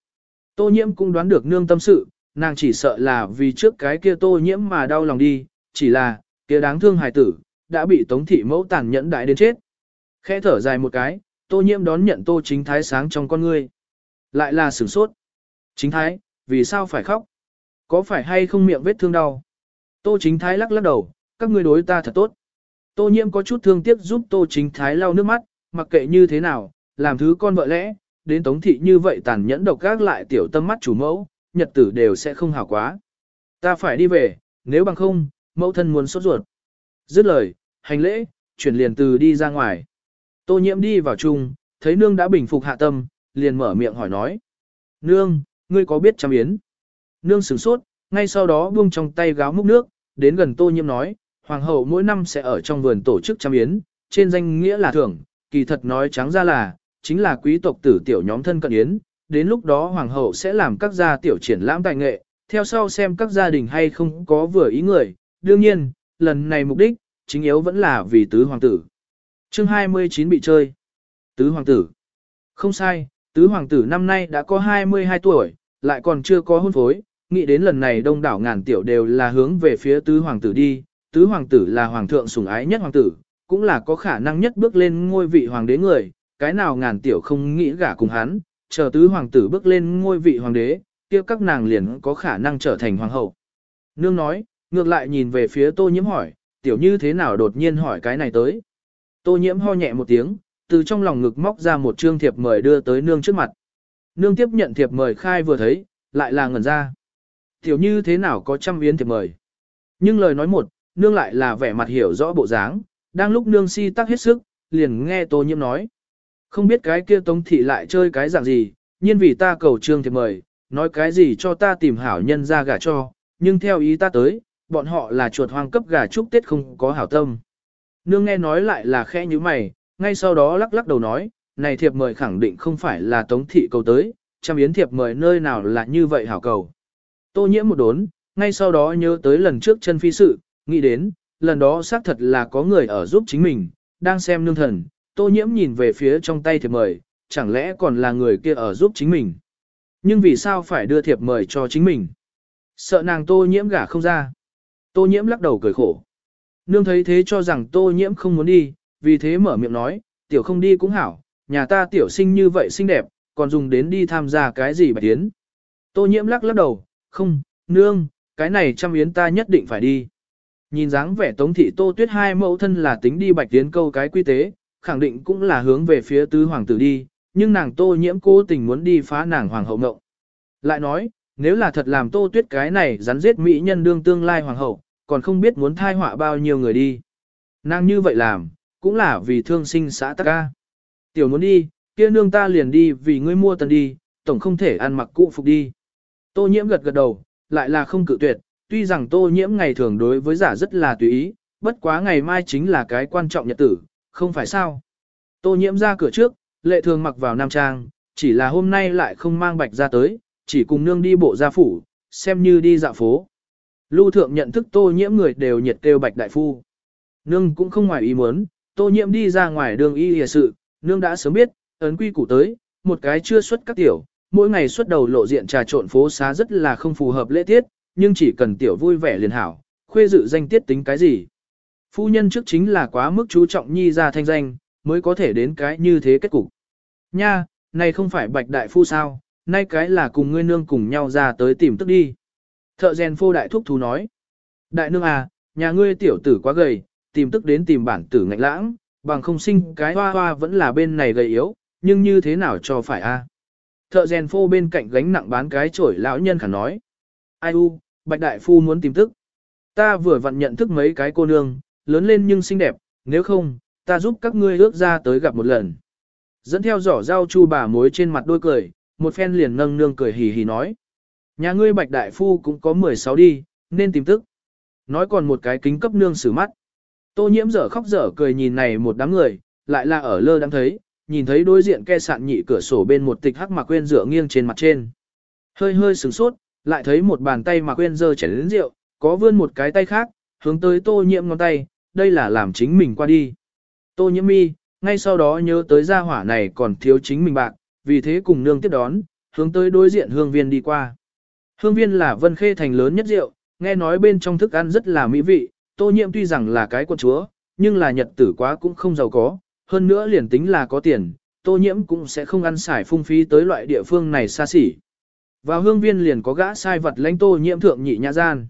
Tô nhiễm cũng đoán được nương tâm sự, nàng chỉ sợ là vì trước cái kia tô nhiễm mà đau lòng đi, chỉ là, kia đáng thương hài tử, đã bị tống thị mẫu tàn nhẫn đại đến chết. Khẽ thở dài một cái, tô nhiễm đón nhận tô chính thái sáng trong con ngươi. Lại là sửng sốt. Chính thái, vì sao phải khóc? Có phải hay không miệng vết thương đau? Tô chính thái lắc lắc đầu, các ngươi đối ta thật tốt. Tô nhiễm có chút thương tiếc giúp tô chính thái lau nước mắt, mặc kệ như thế nào, làm thứ con vợ lẽ, đến tống thị như vậy tàn nhẫn độc gác lại tiểu tâm mắt chủ mẫu, nhật tử đều sẽ không hảo quá. Ta phải đi về, nếu bằng không, mẫu thân muốn sốt ruột. Dứt lời, hành lễ, chuyển liền từ đi ra ngoài. Tô nhiễm đi vào chung, thấy nương đã bình phục hạ tâm, liền mở miệng hỏi nói. Nương, ngươi có biết chăm yến? Nương sửng sốt, ngay sau đó buông trong tay gáo múc nước, đến gần tô nhiễm nói, hoàng hậu mỗi năm sẽ ở trong vườn tổ chức chăm yến, trên danh nghĩa là thưởng, kỳ thật nói trắng ra là, chính là quý tộc tử tiểu nhóm thân cận yến, đến lúc đó hoàng hậu sẽ làm các gia tiểu triển lãm tài nghệ, theo sau xem các gia đình hay không có vừa ý người, đương nhiên, lần này mục đích, chính yếu vẫn là vì tứ hoàng tử chương 29 bị chơi. Tứ hoàng tử. Không sai, tứ hoàng tử năm nay đã có 22 tuổi, lại còn chưa có hôn phối, nghĩ đến lần này đông đảo ngàn tiểu đều là hướng về phía tứ hoàng tử đi, tứ hoàng tử là hoàng thượng sủng ái nhất hoàng tử, cũng là có khả năng nhất bước lên ngôi vị hoàng đế người, cái nào ngàn tiểu không nghĩ gả cùng hắn, chờ tứ hoàng tử bước lên ngôi vị hoàng đế, kia các nàng liền có khả năng trở thành hoàng hậu. Nương nói, ngược lại nhìn về phía tô nhiễm hỏi, tiểu như thế nào đột nhiên hỏi cái này tới. Tô nhiễm ho nhẹ một tiếng, từ trong lòng ngực móc ra một trương thiệp mời đưa tới nương trước mặt. Nương tiếp nhận thiệp mời khai vừa thấy, lại là ngẩn ra. Tiểu như thế nào có trăm yến thiệp mời. Nhưng lời nói một, nương lại là vẻ mặt hiểu rõ bộ dáng, đang lúc nương si tắc hết sức, liền nghe tô nhiễm nói. Không biết cái kia tống thị lại chơi cái dạng gì, nhiên vì ta cầu trương thiệp mời, nói cái gì cho ta tìm hảo nhân ra gả cho, nhưng theo ý ta tới, bọn họ là chuột hoang cấp gà chúc tết không có hảo tâm. Nương nghe nói lại là khẽ như mày, ngay sau đó lắc lắc đầu nói, này thiệp mời khẳng định không phải là tống thị cầu tới, trăm yến thiệp mời nơi nào là như vậy hảo cầu. Tô nhiễm một đốn, ngay sau đó nhớ tới lần trước chân phi sự, nghĩ đến, lần đó xác thật là có người ở giúp chính mình, đang xem nương thần, tô nhiễm nhìn về phía trong tay thiệp mời, chẳng lẽ còn là người kia ở giúp chính mình. Nhưng vì sao phải đưa thiệp mời cho chính mình? Sợ nàng tô nhiễm gả không ra. Tô nhiễm lắc đầu cười khổ. Nương thấy thế cho rằng tô nhiễm không muốn đi, vì thế mở miệng nói, tiểu không đi cũng hảo, nhà ta tiểu sinh như vậy xinh đẹp, còn dùng đến đi tham gia cái gì bạch yến? Tô nhiễm lắc lắc đầu, không, nương, cái này trăm yến ta nhất định phải đi. Nhìn dáng vẻ tống thị tô tuyết hai mẫu thân là tính đi bạch yến câu cái quy tế, khẳng định cũng là hướng về phía tứ hoàng tử đi, nhưng nàng tô nhiễm cố tình muốn đi phá nàng hoàng hậu ngộng. Lại nói, nếu là thật làm tô tuyết cái này rắn giết mỹ nhân đương tương lai hoàng hậu, còn không biết muốn thai họa bao nhiêu người đi. Nàng như vậy làm, cũng là vì thương sinh xã tắc ca. Tiểu muốn đi, kia nương ta liền đi vì ngươi mua tần đi, tổng không thể ăn mặc cụ phục đi. Tô nhiễm gật gật đầu, lại là không cự tuyệt, tuy rằng tô nhiễm ngày thường đối với giả rất là tùy ý, bất quá ngày mai chính là cái quan trọng nhật tử, không phải sao. Tô nhiễm ra cửa trước, lệ thường mặc vào nam trang, chỉ là hôm nay lại không mang bạch ra tới, chỉ cùng nương đi bộ ra phủ, xem như đi dạo phố. Lưu thượng nhận thức tô nhiễm người đều nhiệt kêu bạch đại phu. Nương cũng không ngoài ý muốn, tô nhiễm đi ra ngoài đường y hìa sự, nương đã sớm biết, ấn quy củ tới, một cái chưa xuất các tiểu, mỗi ngày xuất đầu lộ diện trà trộn phố xá rất là không phù hợp lễ tiết, nhưng chỉ cần tiểu vui vẻ liền hảo, khuê dự danh tiết tính cái gì. Phu nhân trước chính là quá mức chú trọng nhi ra thanh danh, mới có thể đến cái như thế kết cục. Nha, này không phải bạch đại phu sao, nay cái là cùng ngươi nương cùng nhau ra tới tìm tức đi. Thợ rèn phô đại thúc thú nói. Đại nương à, nhà ngươi tiểu tử quá gầy, tìm tức đến tìm bản tử ngạnh lãng, bằng không sinh cái hoa hoa vẫn là bên này gầy yếu, nhưng như thế nào cho phải a? Thợ rèn phô bên cạnh gánh nặng bán cái chổi lão nhân khả nói. Ai u, bạch đại phu muốn tìm tức. Ta vừa vặn nhận thức mấy cái cô nương, lớn lên nhưng xinh đẹp, nếu không, ta giúp các ngươi ước ra tới gặp một lần. Dẫn theo giỏ rau chu bà mối trên mặt đôi cười, một phen liền nâng nương cười hì hì nói. Nhà ngươi bạch đại phu cũng có 16 đi, nên tìm tức. Nói còn một cái kính cấp nương xử mắt. Tô nhiễm dở khóc dở cười nhìn này một đám người, lại là ở lơ đang thấy, nhìn thấy đối diện ke sạn nhị cửa sổ bên một tịch hắc mà quên dựa nghiêng trên mặt trên. Hơi hơi sửng sốt, lại thấy một bàn tay mà quên dơ chảy đến rượu, có vươn một cái tay khác, hướng tới tô nhiễm ngón tay, đây là làm chính mình qua đi. Tô nhiễm mi, ngay sau đó nhớ tới gia hỏa này còn thiếu chính mình bạc, vì thế cùng nương tiếp đón, hướng tới đối diện hương viên đi qua. Hương viên là vân khê thành lớn nhất rượu, nghe nói bên trong thức ăn rất là mỹ vị, tô Nhiệm tuy rằng là cái quân chúa, nhưng là nhật tử quá cũng không giàu có, hơn nữa liền tính là có tiền, tô nhiễm cũng sẽ không ăn xài phung phí tới loại địa phương này xa xỉ. Vào hương viên liền có gã sai vật lãnh tô nhiễm thượng nhị nhã gian.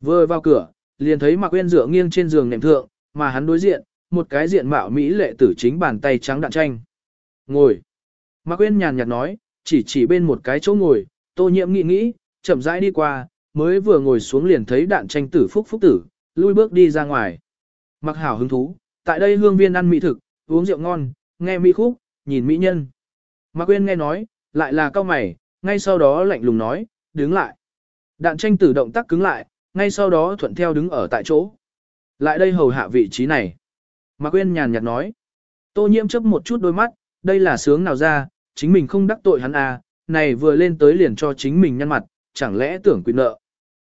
Vừa vào cửa, liền thấy Mạc Uyên dựa nghiêng trên giường nệm thượng, mà hắn đối diện, một cái diện mạo mỹ lệ tử chính bàn tay trắng đạn tranh. Ngồi. Mạc Uyên nhàn nhạt nói, chỉ chỉ bên một cái chỗ ngồi, tô nhiễm nghĩ nghĩ, chậm rãi đi qua, mới vừa ngồi xuống liền thấy đạn tranh tử phúc phúc tử, lui bước đi ra ngoài. Mặc hảo hứng thú, tại đây hương viên ăn mỹ thực, uống rượu ngon, nghe mỹ khúc, nhìn mỹ nhân. Mạc Quyên nghe nói, lại là cao mày, ngay sau đó lạnh lùng nói, đứng lại. Đạn tranh tử động tác cứng lại, ngay sau đó thuận theo đứng ở tại chỗ. Lại đây hầu hạ vị trí này. Mạc Quyên nhàn nhạt nói. Tô nhiễm chấp một chút đôi mắt, đây là sướng nào ra, chính mình không đắc tội hắn à, này vừa lên tới liền cho chính mình nhăn mặt, chẳng lẽ tưởng quy nợ.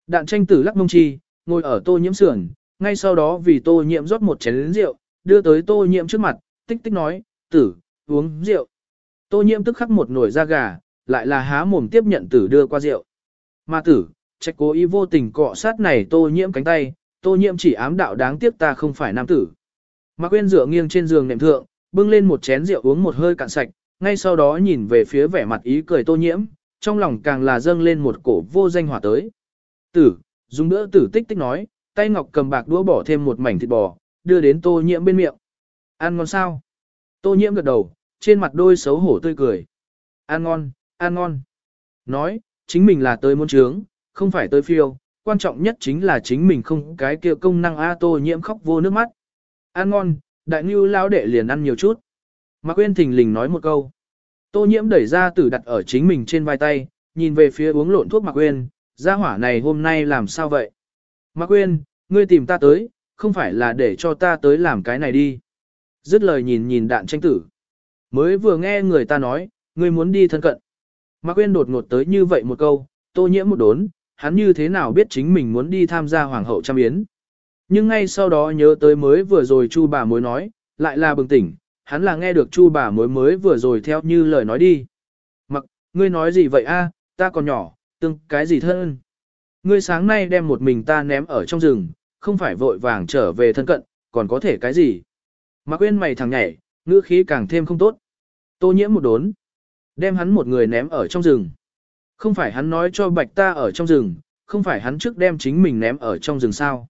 Đạn tranh tử lắc mông chi, ngồi ở tô nhiễm sườn, ngay sau đó vì tô nhiễm rót một chén rượu, đưa tới tô nhiễm trước mặt, tích tích nói, tử, uống rượu. Tô nhiễm tức khắc một nồi da gà, lại là há mồm tiếp nhận tử đưa qua rượu. Mà tử, trách cố ý vô tình cọ sát này tô nhiễm cánh tay, tô nhiễm chỉ ám đạo đáng tiếc ta không phải nam tử. mà quên dựa nghiêng trên giường nệm thượng, bưng lên một chén rượu uống một hơi cạn sạch, ngay sau đó nhìn về phía vẻ mặt ý cười tô nhiễm, trong lòng càng là dâng lên một cổ vô danh hỏa tới. Tử, dùng đỡ tử tích tích nói, tay ngọc cầm bạc đũa bỏ thêm một mảnh thịt bò, đưa đến tô nhiễm bên miệng. Ăn ngon sao? Tô nhiễm gật đầu, trên mặt đôi xấu hổ tươi cười. Ăn ngon, ăn ngon. Nói, chính mình là tới muốn trướng, không phải tới phiêu, quan trọng nhất chính là chính mình không cái kia công năng A tô nhiễm khóc vô nước mắt. Ăn ngon, đại ngưu lão đệ liền ăn nhiều chút. Mạc Quyên thình lình nói một câu. Tô nhiễm đẩy ra tử đặt ở chính mình trên vai tay, nhìn về phía uống lộn thuốc Mạc Quyên, gia hỏa này hôm nay làm sao vậy? Mạc Quyên, ngươi tìm ta tới, không phải là để cho ta tới làm cái này đi. Dứt lời nhìn nhìn đạn tranh tử. Mới vừa nghe người ta nói, ngươi muốn đi thân cận. Mạc Quyên đột ngột tới như vậy một câu, tô nhiễm một đốn, hắn như thế nào biết chính mình muốn đi tham gia hoàng hậu trăm yến. Nhưng ngay sau đó nhớ tới mới vừa rồi chu bà mối nói, lại là bừng tỉnh, hắn là nghe được chu bà mới mới vừa rồi theo như lời nói đi. Mặc, ngươi nói gì vậy a? ta còn nhỏ, tương cái gì thân. Ngươi sáng nay đem một mình ta ném ở trong rừng, không phải vội vàng trở về thân cận, còn có thể cái gì. Mạc quên mày thằng nhảy, ngữ khí càng thêm không tốt. Tô nhiễm một đốn, đem hắn một người ném ở trong rừng. Không phải hắn nói cho bạch ta ở trong rừng, không phải hắn trước đem chính mình ném ở trong rừng sao.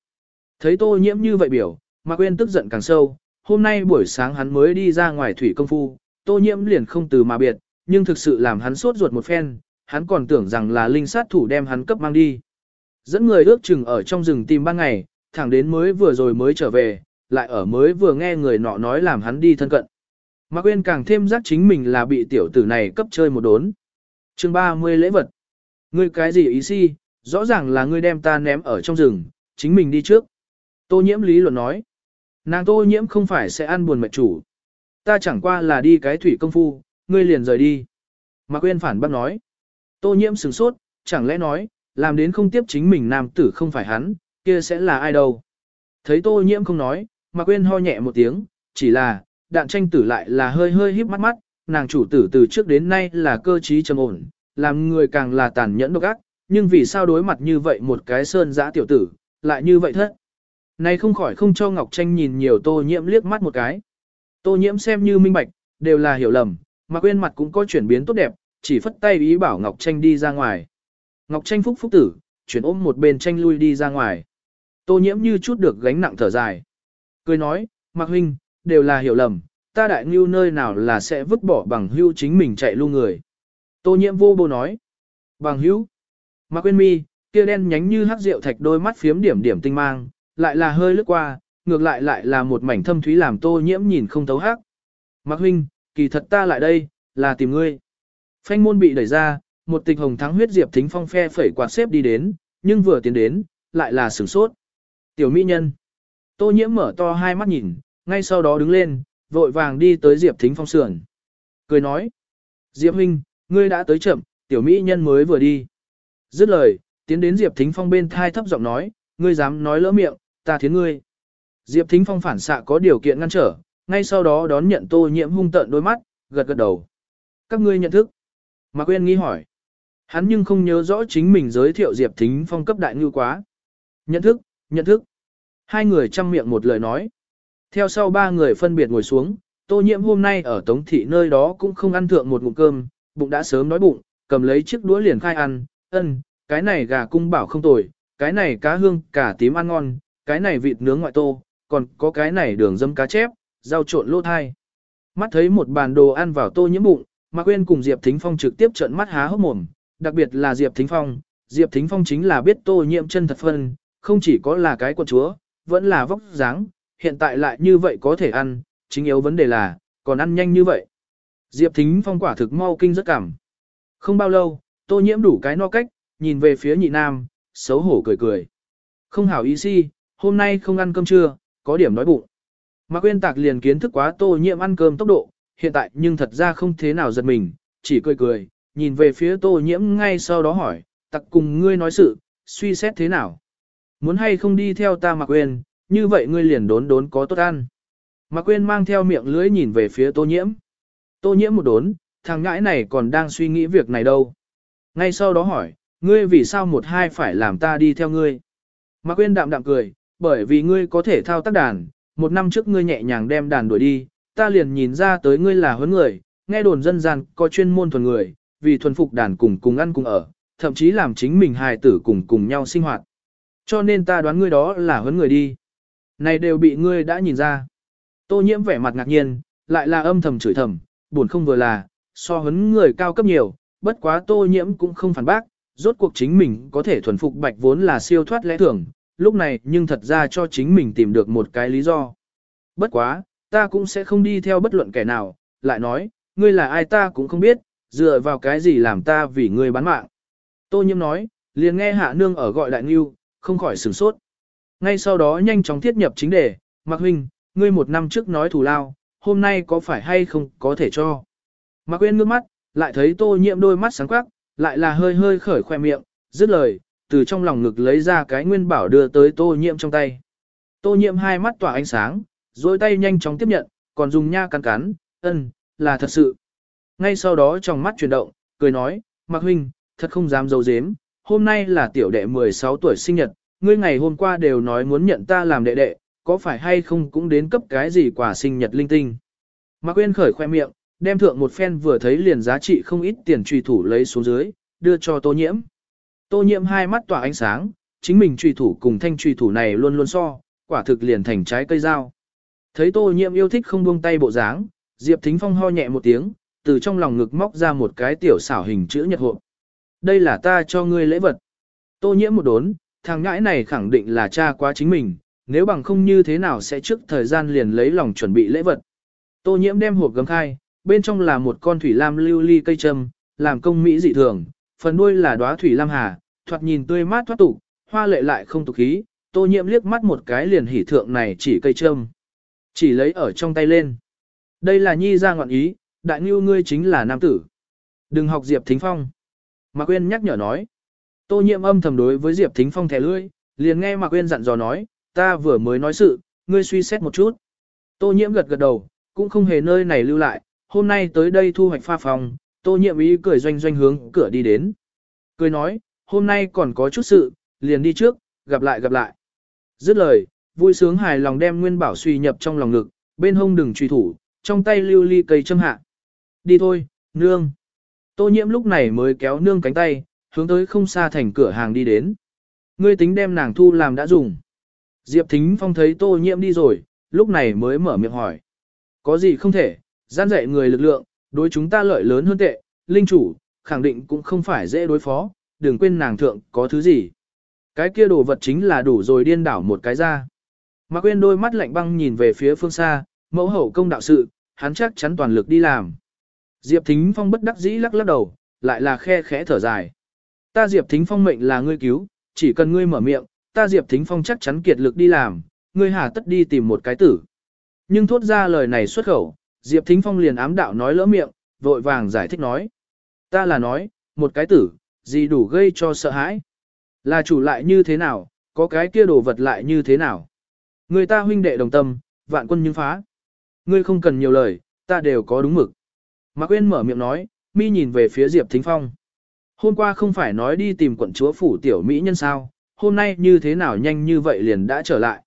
Thấy tô nhiễm như vậy biểu, Mạc quên tức giận càng sâu, hôm nay buổi sáng hắn mới đi ra ngoài thủy công phu, tô nhiễm liền không từ mà biệt, nhưng thực sự làm hắn sốt ruột một phen, hắn còn tưởng rằng là linh sát thủ đem hắn cấp mang đi. Dẫn người ước chừng ở trong rừng tìm ban ngày, thẳng đến mới vừa rồi mới trở về, lại ở mới vừa nghe người nọ nói làm hắn đi thân cận. Mạc Uyên càng thêm giác chính mình là bị tiểu tử này cấp chơi một đốn. chương 30 lễ vật. Ngươi cái gì ý si, rõ ràng là ngươi đem ta ném ở trong rừng, chính mình đi trước. Tô nhiễm lý luận nói. Nàng tô nhiễm không phải sẽ ăn buồn mệt chủ. Ta chẳng qua là đi cái thủy công phu, ngươi liền rời đi. Mạc Quyên phản bác nói. Tô nhiễm sửng sốt, chẳng lẽ nói, làm đến không tiếp chính mình nam tử không phải hắn, kia sẽ là ai đâu. Thấy tô nhiễm không nói, Mạc Quyên ho nhẹ một tiếng, chỉ là, đạn tranh tử lại là hơi hơi híp mắt mắt, nàng chủ tử từ trước đến nay là cơ trí trầm ổn, làm người càng là tàn nhẫn độc ác, nhưng vì sao đối mặt như vậy một cái sơn giã tiểu tử, lại như vậy thất. Này không khỏi không cho Ngọc Tranh nhìn nhiều tô nhiễm liếc mắt một cái. Tô nhiễm xem như minh bạch, đều là hiểu lầm, mà quên mặt cũng có chuyển biến tốt đẹp, chỉ phất tay ý bảo Ngọc Tranh đi ra ngoài. Ngọc Tranh phúc phúc tử, chuyển ôm một bên tranh lui đi ra ngoài. Tô nhiễm như chút được gánh nặng thở dài. Cười nói, Mạc Huynh, đều là hiểu lầm, ta đại ngưu nơi nào là sẽ vứt bỏ bằng hưu chính mình chạy lưu người. Tô nhiễm vô bô nói, bằng hưu. Mạc Quyên Mi, kia đen nhánh như hắc rượu thạch đôi mắt phiếm điểm điểm tinh mang, lại là hơi lướt qua, ngược lại lại là một mảnh thâm thúy làm tô nhiễm nhìn không thấu hắc. Mạc huynh, kỳ thật ta lại đây, là tìm ngươi. Phanh môn bị đẩy ra, một tịch hồng thắng huyết diệp thính phong phe phẩy quạt xếp đi đến, nhưng vừa tiến đến, lại là sửng sốt. Tiểu mỹ nhân. Tô nhiễm mở to hai mắt nhìn, ngay sau đó đứng lên, vội vàng đi tới diệp thính phong sườn. Cười nói. Diệp huynh, ngươi đã tới chậm, tiểu mỹ nhân mới vừa đi. Dứt lời, tiến đến diệp thính phong bên thai thấp giọng nói, ngươi dám nói lỡ miệng, ta thiến ngươi. Diệp Thính Phong phản xạ có điều kiện ngăn trở, ngay sau đó đón nhận tô nhiễm hung tợn đôi mắt, gật gật đầu. Các ngươi nhận thức. Mạc Quyên nghi hỏi. Hắn nhưng không nhớ rõ chính mình giới thiệu Diệp Thính Phong cấp đại ngư quá. Nhận thức, nhận thức. Hai người chăm miệng một lời nói. Theo sau ba người phân biệt ngồi xuống, tô nhiễm hôm nay ở Tống Thị nơi đó cũng không ăn thượng một ngụm cơm, bụng đã sớm đói bụng, cầm lấy chiếc đũa liền khai ăn, ân, cái này gà cung bảo không tồi, cái này cá hương, cả tím ăn ngon, cái này vịt nướng ngoại tô, còn có cái này đường dâm cá chép, rau trộn lô thai. Mắt thấy một bàn đồ ăn vào tô nhiễm bụng, Mạc Quyên cùng Diệp Thính Phong trực tiếp trợn mắt há hốc mồm, đặc biệt là Diệp Thính Phong, Diệp Thính Phong chính là biết tô nhiễm chân thật phân, không chỉ có là cái quần chúa, vẫn là vóc dáng, hiện tại lại như vậy có thể ăn, chính yếu vấn đề là, còn ăn nhanh như vậy. Diệp Thính Phong quả thực mau kinh rất cảm. Không bao lâu, tô nhiễm đủ cái no cách, nhìn về phía nhị nam, xấu hổ cười cười. Không hảo ý si, hôm nay không ăn cơm trưa, có điểm đói bụng. Mạc Uyên Tạc liền kiến thức quá tô nhiễm ăn cơm tốc độ, hiện tại nhưng thật ra không thế nào giật mình, chỉ cười cười, nhìn về phía tô nhiễm ngay sau đó hỏi, tặc cùng ngươi nói sự, suy xét thế nào? Muốn hay không đi theo ta Mạc Uyên, như vậy ngươi liền đốn đốn có tốt ăn. Mạc Uyên mang theo miệng lưỡi nhìn về phía tô nhiễm. Tô nhiễm một đốn, thằng ngãi này còn đang suy nghĩ việc này đâu. Ngay sau đó hỏi, ngươi vì sao một hai phải làm ta đi theo ngươi? Mạc Uyên đạm đạm cười, bởi vì ngươi có thể thao tác đàn, một năm trước ngươi nhẹ nhàng đem đàn đuổi đi, ta liền nhìn ra tới ngươi là huấn người, nghe đồn dân gian có chuyên môn thuần người, vì thuần phục đàn cùng cùng ăn cùng ở, thậm chí làm chính mình hài tử cùng cùng nhau sinh hoạt. Cho nên ta đoán ngươi đó là huấn người đi. Này đều bị ngươi đã nhìn ra. Tô nhiễm vẻ mặt ngạc nhiên, lại là âm thầm chửi thầm, buồn không vừa là, so huấn người cao cấp nhiều, bất quá tô nhiễm cũng không phản bác, rốt cuộc chính mình có thể thuần phục bạch vốn là siêu thoát lẽ thường, lúc này nhưng thật ra cho chính mình tìm được một cái lý do. Bất quá, ta cũng sẽ không đi theo bất luận kẻ nào, lại nói, ngươi là ai ta cũng không biết, dựa vào cái gì làm ta vì ngươi bán mạng. Tô nhiễm nói, liền nghe hạ nương ở gọi đại nghiêu, không khỏi sửng sốt. Ngay sau đó nhanh chóng thiết nhập chính đề, Mạc Huynh, ngươi một năm trước nói thù lao, hôm nay có phải hay không có thể cho. Mạc Quyên ngước mắt, lại thấy tô nhiễm đôi mắt sáng quắc, lại là hơi hơi khởi khoe miệng, dứt lời, từ trong lòng ngực lấy ra cái nguyên bảo đưa tới tô nhiễm trong tay. Tô nhiễm hai mắt tỏa ánh sáng, rồi tay nhanh chóng tiếp nhận, còn dùng nha cắn cắn, ân, là thật sự. Ngay sau đó trong mắt chuyển động, cười nói, Mạc Huynh, thật không dám dấu dếm, hôm nay là tiểu đệ 16 tuổi sinh nhật, ngươi ngày hôm qua đều nói muốn nhận ta làm đệ đệ, có phải hay không cũng đến cấp cái gì quả sinh nhật linh tinh. Mạc Quyên khởi khoe miệng, đem thượng một phen vừa thấy liền giá trị không ít tiền trùy thủ lấy xuống dưới, đưa cho tô nhiễm. Tô nhiễm hai mắt tỏa ánh sáng, chính mình truy thủ cùng thanh truy thủ này luôn luôn so, quả thực liền thành trái cây dao. Thấy tô nhiễm yêu thích không buông tay bộ dáng, Diệp Thính Phong ho nhẹ một tiếng, từ trong lòng ngực móc ra một cái tiểu xảo hình chữ nhật hộp. Đây là ta cho ngươi lễ vật. Tô nhiễm một đốn, thằng ngãi này khẳng định là cha quá chính mình, nếu bằng không như thế nào sẽ trước thời gian liền lấy lòng chuẩn bị lễ vật. Tô nhiễm đem hộp gấm khai, bên trong là một con thủy lam lưu ly cây trâm, làm công mỹ dị thường, phần đuôi là đóa thủy lam hà, thoạt nhìn tươi mát thoát tục, hoa lệ lại không tục khí, tô nhiễm liếc mắt một cái liền hỉ thượng này chỉ cây trâm, Chỉ lấy ở trong tay lên. Đây là nhi ra ngọn ý, đại ngưu ngươi chính là nam tử. Đừng học Diệp Thính Phong. Mạc Quyên nhắc nhở nói. Tô nhiệm âm thầm đối với Diệp Thính Phong thẻ lưỡi, liền nghe Mạc Quyên dặn dò nói, ta vừa mới nói sự, ngươi suy xét một chút. Tô nhiễm gật gật đầu, cũng không hề nơi này lưu lại, hôm nay tới đây thu hoạch pha phòng, tô nhiệm ý cười doanh doanh hướng cửa đi đến. Cười nói, hôm nay còn có chút sự, liền đi trước, gặp lại gặp lại. Dứt lời, vui sướng hài lòng đem Nguyên Bảo suy nhập trong lòng ngực, bên hông đừng truy thủ, trong tay lưu ly cây châm hạ. Đi thôi, nương. Tô nhiễm lúc này mới kéo nương cánh tay, hướng tới không xa thành cửa hàng đi đến. Ngươi tính đem nàng thu làm đã dùng. Diệp Thính Phong thấy tô nhiễm đi rồi, lúc này mới mở miệng hỏi. Có gì không thể, gian dạy người lực lượng, đối chúng ta lợi lớn hơn tệ, linh chủ, khẳng định cũng không phải dễ đối phó, đừng quên nàng thượng có thứ gì. Cái kia đồ vật chính là đủ rồi điên đảo một cái ra. Mạc quên đôi mắt lạnh băng nhìn về phía phương xa, mẫu hậu công đạo sự, hắn chắc chắn toàn lực đi làm. Diệp Thính Phong bất đắc dĩ lắc lắc đầu, lại là khe khẽ thở dài. Ta Diệp Thính Phong mệnh là ngươi cứu, chỉ cần ngươi mở miệng, ta Diệp Thính Phong chắc chắn kiệt lực đi làm, ngươi hà tất đi tìm một cái tử. Nhưng thốt ra lời này xuất khẩu, Diệp Thính Phong liền ám đạo nói lỡ miệng, vội vàng giải thích nói. Ta là nói, một cái tử, gì đủ gây cho sợ hãi. Là chủ lại như thế nào, có cái kia đồ vật lại như thế nào. Người ta huynh đệ đồng tâm, vạn quân nhưng phá. Ngươi không cần nhiều lời, ta đều có đúng mực. Mạc Quyên mở miệng nói, mi nhìn về phía Diệp Thính Phong. Hôm qua không phải nói đi tìm quận chúa phủ tiểu Mỹ nhân sao, hôm nay như thế nào nhanh như vậy liền đã trở lại.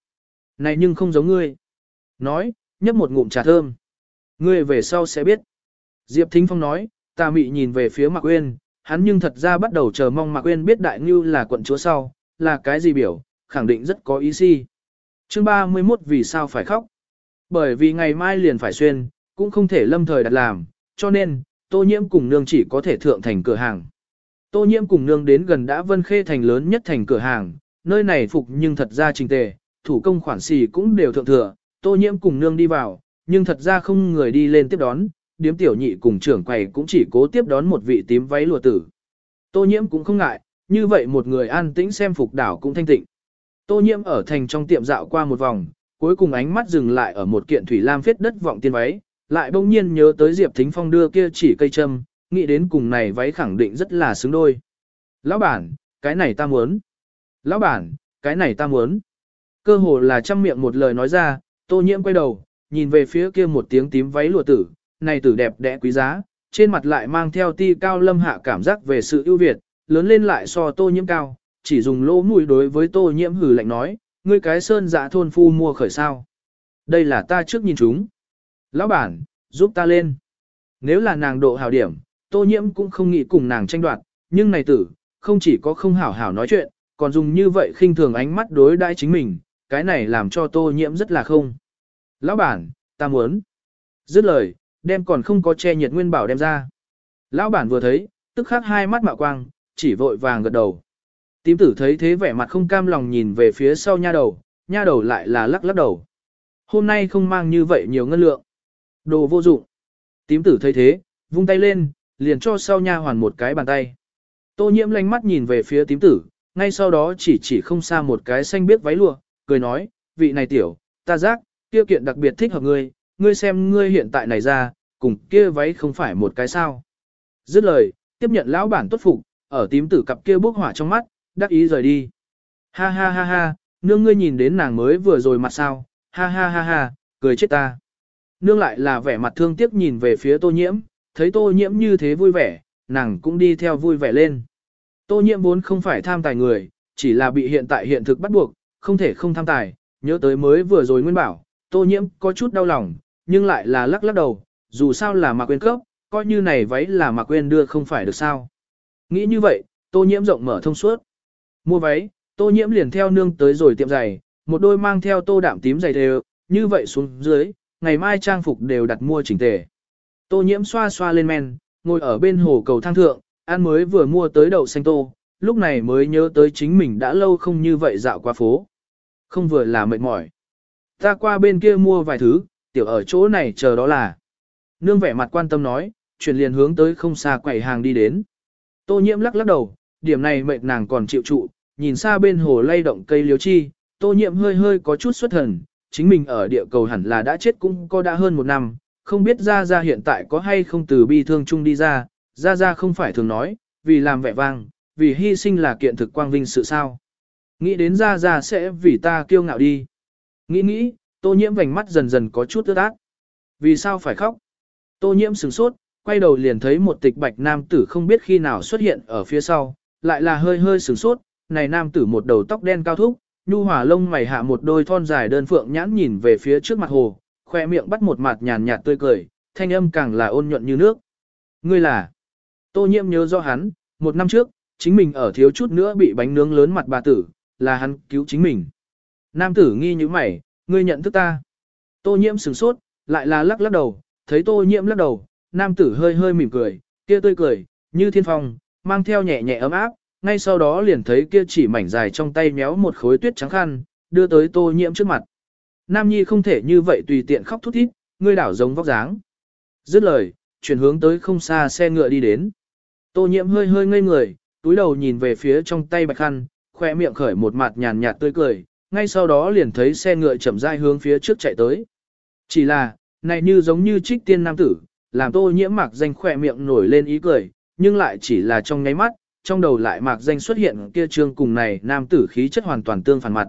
Này nhưng không giống ngươi. Nói, nhấp một ngụm trà thơm. Ngươi về sau sẽ biết. Diệp Thính Phong nói, ta mị nhìn về phía Mạc Uyên, hắn nhưng thật ra bắt đầu chờ mong Mạc Uyên biết Đại Ngưu là quận chúa sau, là cái gì biểu, khẳng định rất có ý si. Chương 31 vì sao phải khóc? Bởi vì ngày mai liền phải xuyên, cũng không thể lâm thời đặt làm, cho nên, Tô Nhiễm cùng nương chỉ có thể thượng thành cửa hàng. Tô Nhiễm cùng nương đến gần đã Vân Khê thành lớn nhất thành cửa hàng, nơi này phục nhưng thật ra trình tề, thủ công khoản xì cũng đều thượng thừa, Tô Nhiễm cùng nương đi vào, nhưng thật ra không người đi lên tiếp đón, điếm tiểu nhị cùng trưởng quầy cũng chỉ cố tiếp đón một vị tím váy lùa tử. Tô nhiễm cũng không ngại, như vậy một người an tĩnh xem phục đảo cũng thanh tịnh. Tô nhiễm ở thành trong tiệm dạo qua một vòng, cuối cùng ánh mắt dừng lại ở một kiện thủy lam phết đất vọng tiên váy, lại bỗng nhiên nhớ tới Diệp Thính Phong đưa kia chỉ cây châm, nghĩ đến cùng này váy khẳng định rất là xứng đôi. Lão bản, cái này ta muốn. Lão bản, cái này ta muốn. Cơ hồ là trăm miệng một lời nói ra, tô nhiễm quay đầu, nhìn về phía kia một tiếng tím váy lụa tử, này tử đẹp đẽ quý giá, trên mặt lại mang theo ti cao lâm hạ cảm giác về sự ưu việt, lớn lên lại so tô nhiễm cao, chỉ dùng lỗ mũi đối với tô nhiễm hừ lạnh nói, ngươi cái sơn dạ thôn phu mua khởi sao. Đây là ta trước nhìn chúng. Lão bản, giúp ta lên. Nếu là nàng độ hảo điểm, tô nhiễm cũng không nghĩ cùng nàng tranh đoạt, nhưng này tử, không chỉ có không hảo hảo nói chuyện, còn dùng như vậy khinh thường ánh mắt đối đãi chính mình, cái này làm cho tô nhiễm rất là không. Lão bản, ta muốn. Dứt lời, đem còn không có che nhiệt nguyên bảo đem ra. Lão bản vừa thấy, tức khắc hai mắt mạo quang, chỉ vội vàng gật đầu. Tím tử thấy thế vẻ mặt không cam lòng nhìn về phía sau nha đầu, nha đầu lại là lắc lắc đầu. Hôm nay không mang như vậy nhiều ngân lượng. Đồ vô dụng. Tím tử thấy thế, vung tay lên, liền cho sau nha hoàn một cái bàn tay. Tô nhiễm lanh mắt nhìn về phía tím tử, ngay sau đó chỉ chỉ không xa một cái xanh biếc váy lụa, cười nói, vị này tiểu, ta giác, kia kiện đặc biệt thích hợp ngươi, ngươi xem ngươi hiện tại này ra, cùng kia váy không phải một cái sao. Dứt lời, tiếp nhận lão bản tốt phục, ở tím tử cặp kia bốc hỏa trong mắt, đắc ý rời đi. Ha ha ha ha, nương ngươi nhìn đến nàng mới vừa rồi mặt sao, ha ha ha ha, cười chết ta. Nương lại là vẻ mặt thương tiếc nhìn về phía tô nhiễm, thấy tô nhiễm như thế vui vẻ, nàng cũng đi theo vui vẻ lên. Tô nhiễm vốn không phải tham tài người, chỉ là bị hiện tại hiện thực bắt buộc, không thể không tham tài, nhớ tới mới vừa rồi nguyên bảo, tô nhiễm có chút đau lòng, nhưng lại là lắc lắc đầu, dù sao là mà quên cấp, coi như này váy là mà quên đưa không phải được sao. Nghĩ như vậy, tô nhiễm rộng mở thông suốt. Mua váy, tô nhiễm liền theo nương tới rồi tiệm giày, một đôi mang theo tô đạm tím giày đều, như vậy xuống dưới, ngày mai trang phục đều đặt mua chỉnh tề. Tô nhiễm xoa xoa lên men, ngồi ở bên hồ cầu thang thượng, ăn mới vừa mua tới đậu xanh tô, lúc này mới nhớ tới chính mình đã lâu không như vậy dạo qua phố. Không vừa là mệt mỏi. Ta qua bên kia mua vài thứ, tiểu ở chỗ này chờ đó là. Nương vẻ mặt quan tâm nói, chuyển liền hướng tới không xa quầy hàng đi đến. Tô nhiễm lắc lắc đầu, điểm này mệt nàng còn chịu trụ, nhìn xa bên hồ lay động cây liếu chi, tô nhiễm hơi hơi có chút xuất thần, chính mình ở địa cầu hẳn là đã chết cũng có đã hơn một năm, không biết ra ra hiện tại có hay không từ bi thương chung đi ra, ra ra không phải thường nói, vì làm vẻ vang, vì hy sinh là kiện thực quang vinh sự sao. Nghĩ đến ra ra sẽ vì ta kiêu ngạo đi. Nghĩ nghĩ, tô nhiễm vành mắt dần dần có chút ướt át. Vì sao phải khóc? Tô nhiễm sửng sốt, quay đầu liền thấy một tịch bạch nam tử không biết khi nào xuất hiện ở phía sau, lại là hơi hơi sửng sốt, này nam tử một đầu tóc đen cao thúc, nhu hòa lông mày hạ một đôi thon dài đơn phượng nhãn nhìn về phía trước mặt hồ, khoe miệng bắt một mặt nhàn nhạt tươi cười, thanh âm càng là ôn nhuận như nước. Ngươi là? Tô nhiễm nhớ rõ hắn, một năm trước, chính mình ở thiếu chút nữa bị bánh nướng lớn mặt bà tử, là hắn cứu chính mình. Nam tử nghi như mày, ngươi nhận thức ta. Tô nhiễm sửng sốt, lại là lắc lắc đầu, thấy tô nhiễm lắc đầu, nam tử hơi hơi mỉm cười, kia tươi cười, như thiên phong, mang theo nhẹ nhẹ ấm áp, ngay sau đó liền thấy kia chỉ mảnh dài trong tay méo một khối tuyết trắng khăn, đưa tới tô nhiễm trước mặt. Nam nhi không thể như vậy tùy tiện khóc thút thít, ngươi đảo giống vóc dáng. Dứt lời, chuyển hướng tới không xa xe ngựa đi đến. Tô nhiễm hơi hơi ngây người, túi đầu nhìn về phía trong tay bạch khăn, khoe miệng khởi một mặt nhàn nhạt tươi cười, ngay sau đó liền thấy xe ngựa chậm rãi hướng phía trước chạy tới. Chỉ là, này như giống như trích tiên nam tử, làm tô nhiễm mạc danh khoe miệng nổi lên ý cười, nhưng lại chỉ là trong ngáy mắt, trong đầu lại mạc danh xuất hiện kia trương cùng này nam tử khí chất hoàn toàn tương phản mặt.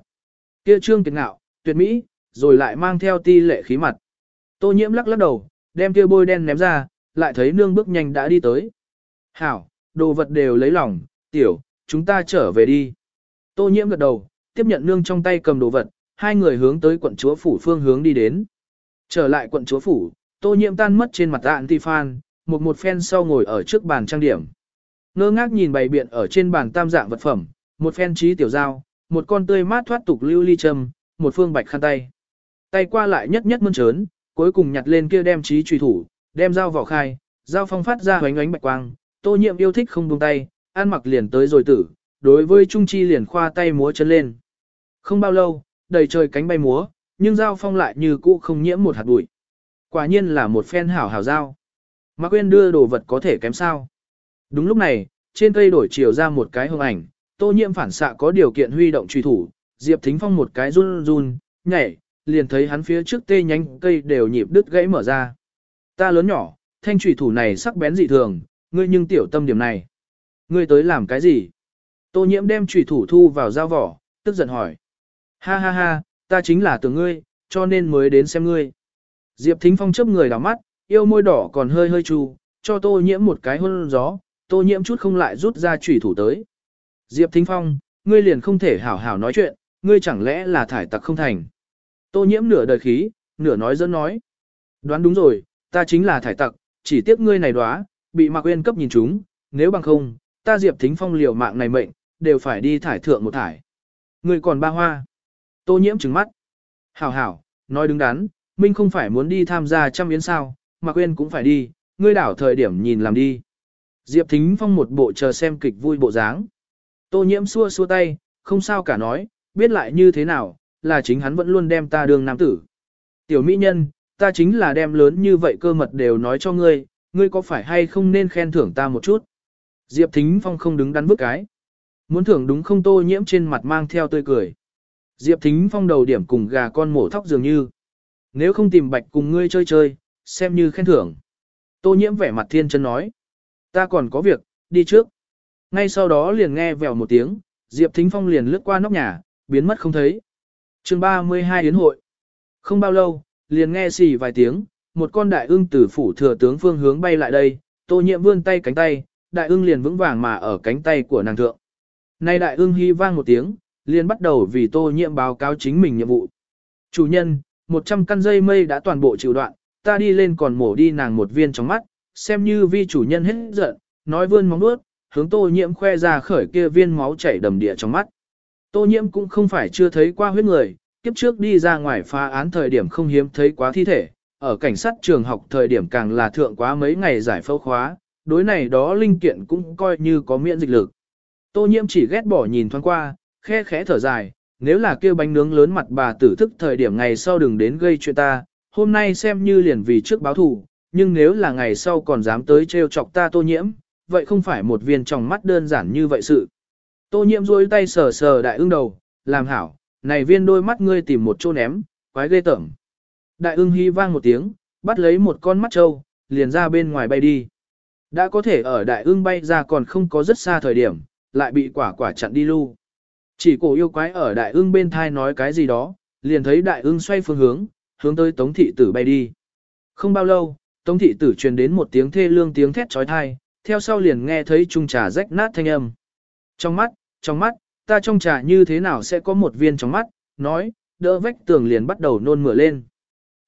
Kia trương kiệt ngạo, tuyệt mỹ, rồi lại mang theo ti lệ khí mặt. Tô nhiễm lắc lắc đầu, đem kia bôi đen ném ra, lại thấy nương bước nhanh đã đi tới. Hảo, đồ vật đều lấy lòng, tiểu, chúng ta trở về đi. Tô nhiễm gật đầu, tiếp nhận nương trong tay cầm đồ vật, hai người hướng tới quận chúa phủ phương hướng đi đến. Trở lại quận chúa phủ, tô nhiễm tan mất trên mặt ạn ti phan, một một phen sau ngồi ở trước bàn trang điểm. Ngơ ngác nhìn bày biện ở trên bàn tam dạng vật phẩm, một phen trí tiểu dao, một con tươi mát thoát tục lưu ly châm, một phương bạch khăn tay. Tay qua lại nhất nhất mơn trớn, cuối cùng nhặt lên kia đem trí truy thủ, đem dao vào khai, dao phong phát ra hoánh ánh bạch quang, tô nhiệm yêu thích không buông tay, ăn mặc liền tới rồi tử, đối với Trung Chi liền khoa tay múa chân lên. Không bao lâu, đầy trời cánh bay múa, nhưng dao phong lại như cũ không nhiễm một hạt bụi. Quả nhiên là một phen hảo hảo dao. Mạc Quyên đưa đồ vật có thể kém sao. Đúng lúc này, trên cây đổi chiều ra một cái hương ảnh, tô nhiễm phản xạ có điều kiện huy động truy thủ, Diệp Thính Phong một cái run run, nhảy, liền thấy hắn phía trước tê nhánh cây đều nhịp đứt gãy mở ra. Ta lớn nhỏ, thanh truy thủ này sắc bén dị thường, ngươi nhưng tiểu tâm điểm này. Ngươi tới làm cái gì? Tô nhiễm đem truy thủ thu vào dao vỏ, tức giận hỏi. Ha ha ha, ta chính là tưởng ngươi, cho nên mới đến xem ngươi. Diệp Thính Phong chớp người đảo mắt, yêu môi đỏ còn hơi hơi trù, cho tô nhiễm một cái hôn gió, tô nhiễm chút không lại rút ra chủy thủ tới. Diệp Thính Phong, ngươi liền không thể hảo hảo nói chuyện, ngươi chẳng lẽ là thải tặc không thành. Tô nhiễm nửa đời khí, nửa nói dẫn nói. Đoán đúng rồi, ta chính là thải tặc, chỉ tiếc ngươi này đoá, bị Mạc Uyên cấp nhìn chúng, nếu bằng không, ta Diệp Thính Phong liều mạng này mệnh, đều phải đi thải thượng một thải. Ngươi còn ba hoa. Tô nhiễm trừng mắt. Hảo hảo, nói đứng đắn, Minh không phải muốn đi tham gia trăm yến sao, mà quên cũng phải đi, ngươi đảo thời điểm nhìn làm đi. Diệp Thính Phong một bộ chờ xem kịch vui bộ dáng. Tô nhiễm xua xua tay, không sao cả nói, biết lại như thế nào, là chính hắn vẫn luôn đem ta đường nam tử. Tiểu mỹ nhân, ta chính là đem lớn như vậy cơ mật đều nói cho ngươi, ngươi có phải hay không nên khen thưởng ta một chút. Diệp Thính Phong không đứng đắn bước cái. Muốn thưởng đúng không tô nhiễm trên mặt mang theo tươi cười. Diệp Thính Phong đầu điểm cùng gà con mổ thóc dường như. Nếu không tìm bạch cùng ngươi chơi chơi, xem như khen thưởng. Tô nhiễm vẻ mặt thiên chân nói. Ta còn có việc, đi trước. Ngay sau đó liền nghe vèo một tiếng, Diệp Thính Phong liền lướt qua nóc nhà, biến mất không thấy. Trường 32 yến hội. Không bao lâu, liền nghe xì vài tiếng, một con đại ưng từ phủ thừa tướng phương hướng bay lại đây, tô nhiệm vươn tay cánh tay, đại ưng liền vững vàng mà ở cánh tay của nàng thượng. Nay đại ưng hy vang một tiếng, liền bắt đầu vì tô nhiễm báo cáo chính mình nhiệm vụ. Chủ nhân, 100 căn dây mây đã toàn bộ chịu đoạn, ta đi lên còn mổ đi nàng một viên trong mắt, xem như vi chủ nhân hết giận, nói vươn móng nuốt, hướng tô nhiễm khoe ra khởi kia viên máu chảy đầm địa trong mắt. Tô nhiễm cũng không phải chưa thấy qua huyết người, kiếp trước đi ra ngoài phá án thời điểm không hiếm thấy quá thi thể, ở cảnh sát trường học thời điểm càng là thượng quá mấy ngày giải phẫu khóa, đối này đó linh kiện cũng coi như có miễn dịch lực. Tô nhiễm chỉ ghét bỏ nhìn thoáng qua, khe khẽ thở dài, nếu là kêu bánh nướng lớn mặt bà tử thức thời điểm ngày sau đừng đến gây chuyện ta, hôm nay xem như liền vì trước báo thù, nhưng nếu là ngày sau còn dám tới trêu chọc ta tô nhiễm, vậy không phải một viên trong mắt đơn giản như vậy sự. Tô nhiễm duỗi tay sờ sờ đại ưng đầu, làm hảo, này viên đôi mắt ngươi tìm một chỗ ném, quái ghê tởm. Đại ưng hí vang một tiếng, bắt lấy một con mắt trâu, liền ra bên ngoài bay đi. Đã có thể ở đại Ưng bay ra còn không có rất xa thời điểm, lại bị quả quả chặn đi lưu. Chỉ cổ yêu quái ở đại ương bên thai nói cái gì đó, liền thấy đại ương xoay phương hướng, hướng tới tống thị tử bay đi. Không bao lâu, tống thị tử truyền đến một tiếng thê lương tiếng thét trói thai, theo sau liền nghe thấy trung trà rách nát thanh âm. Trong mắt, trong mắt, ta trong trà như thế nào sẽ có một viên trong mắt, nói, đỡ vách tường liền bắt đầu nôn mửa lên.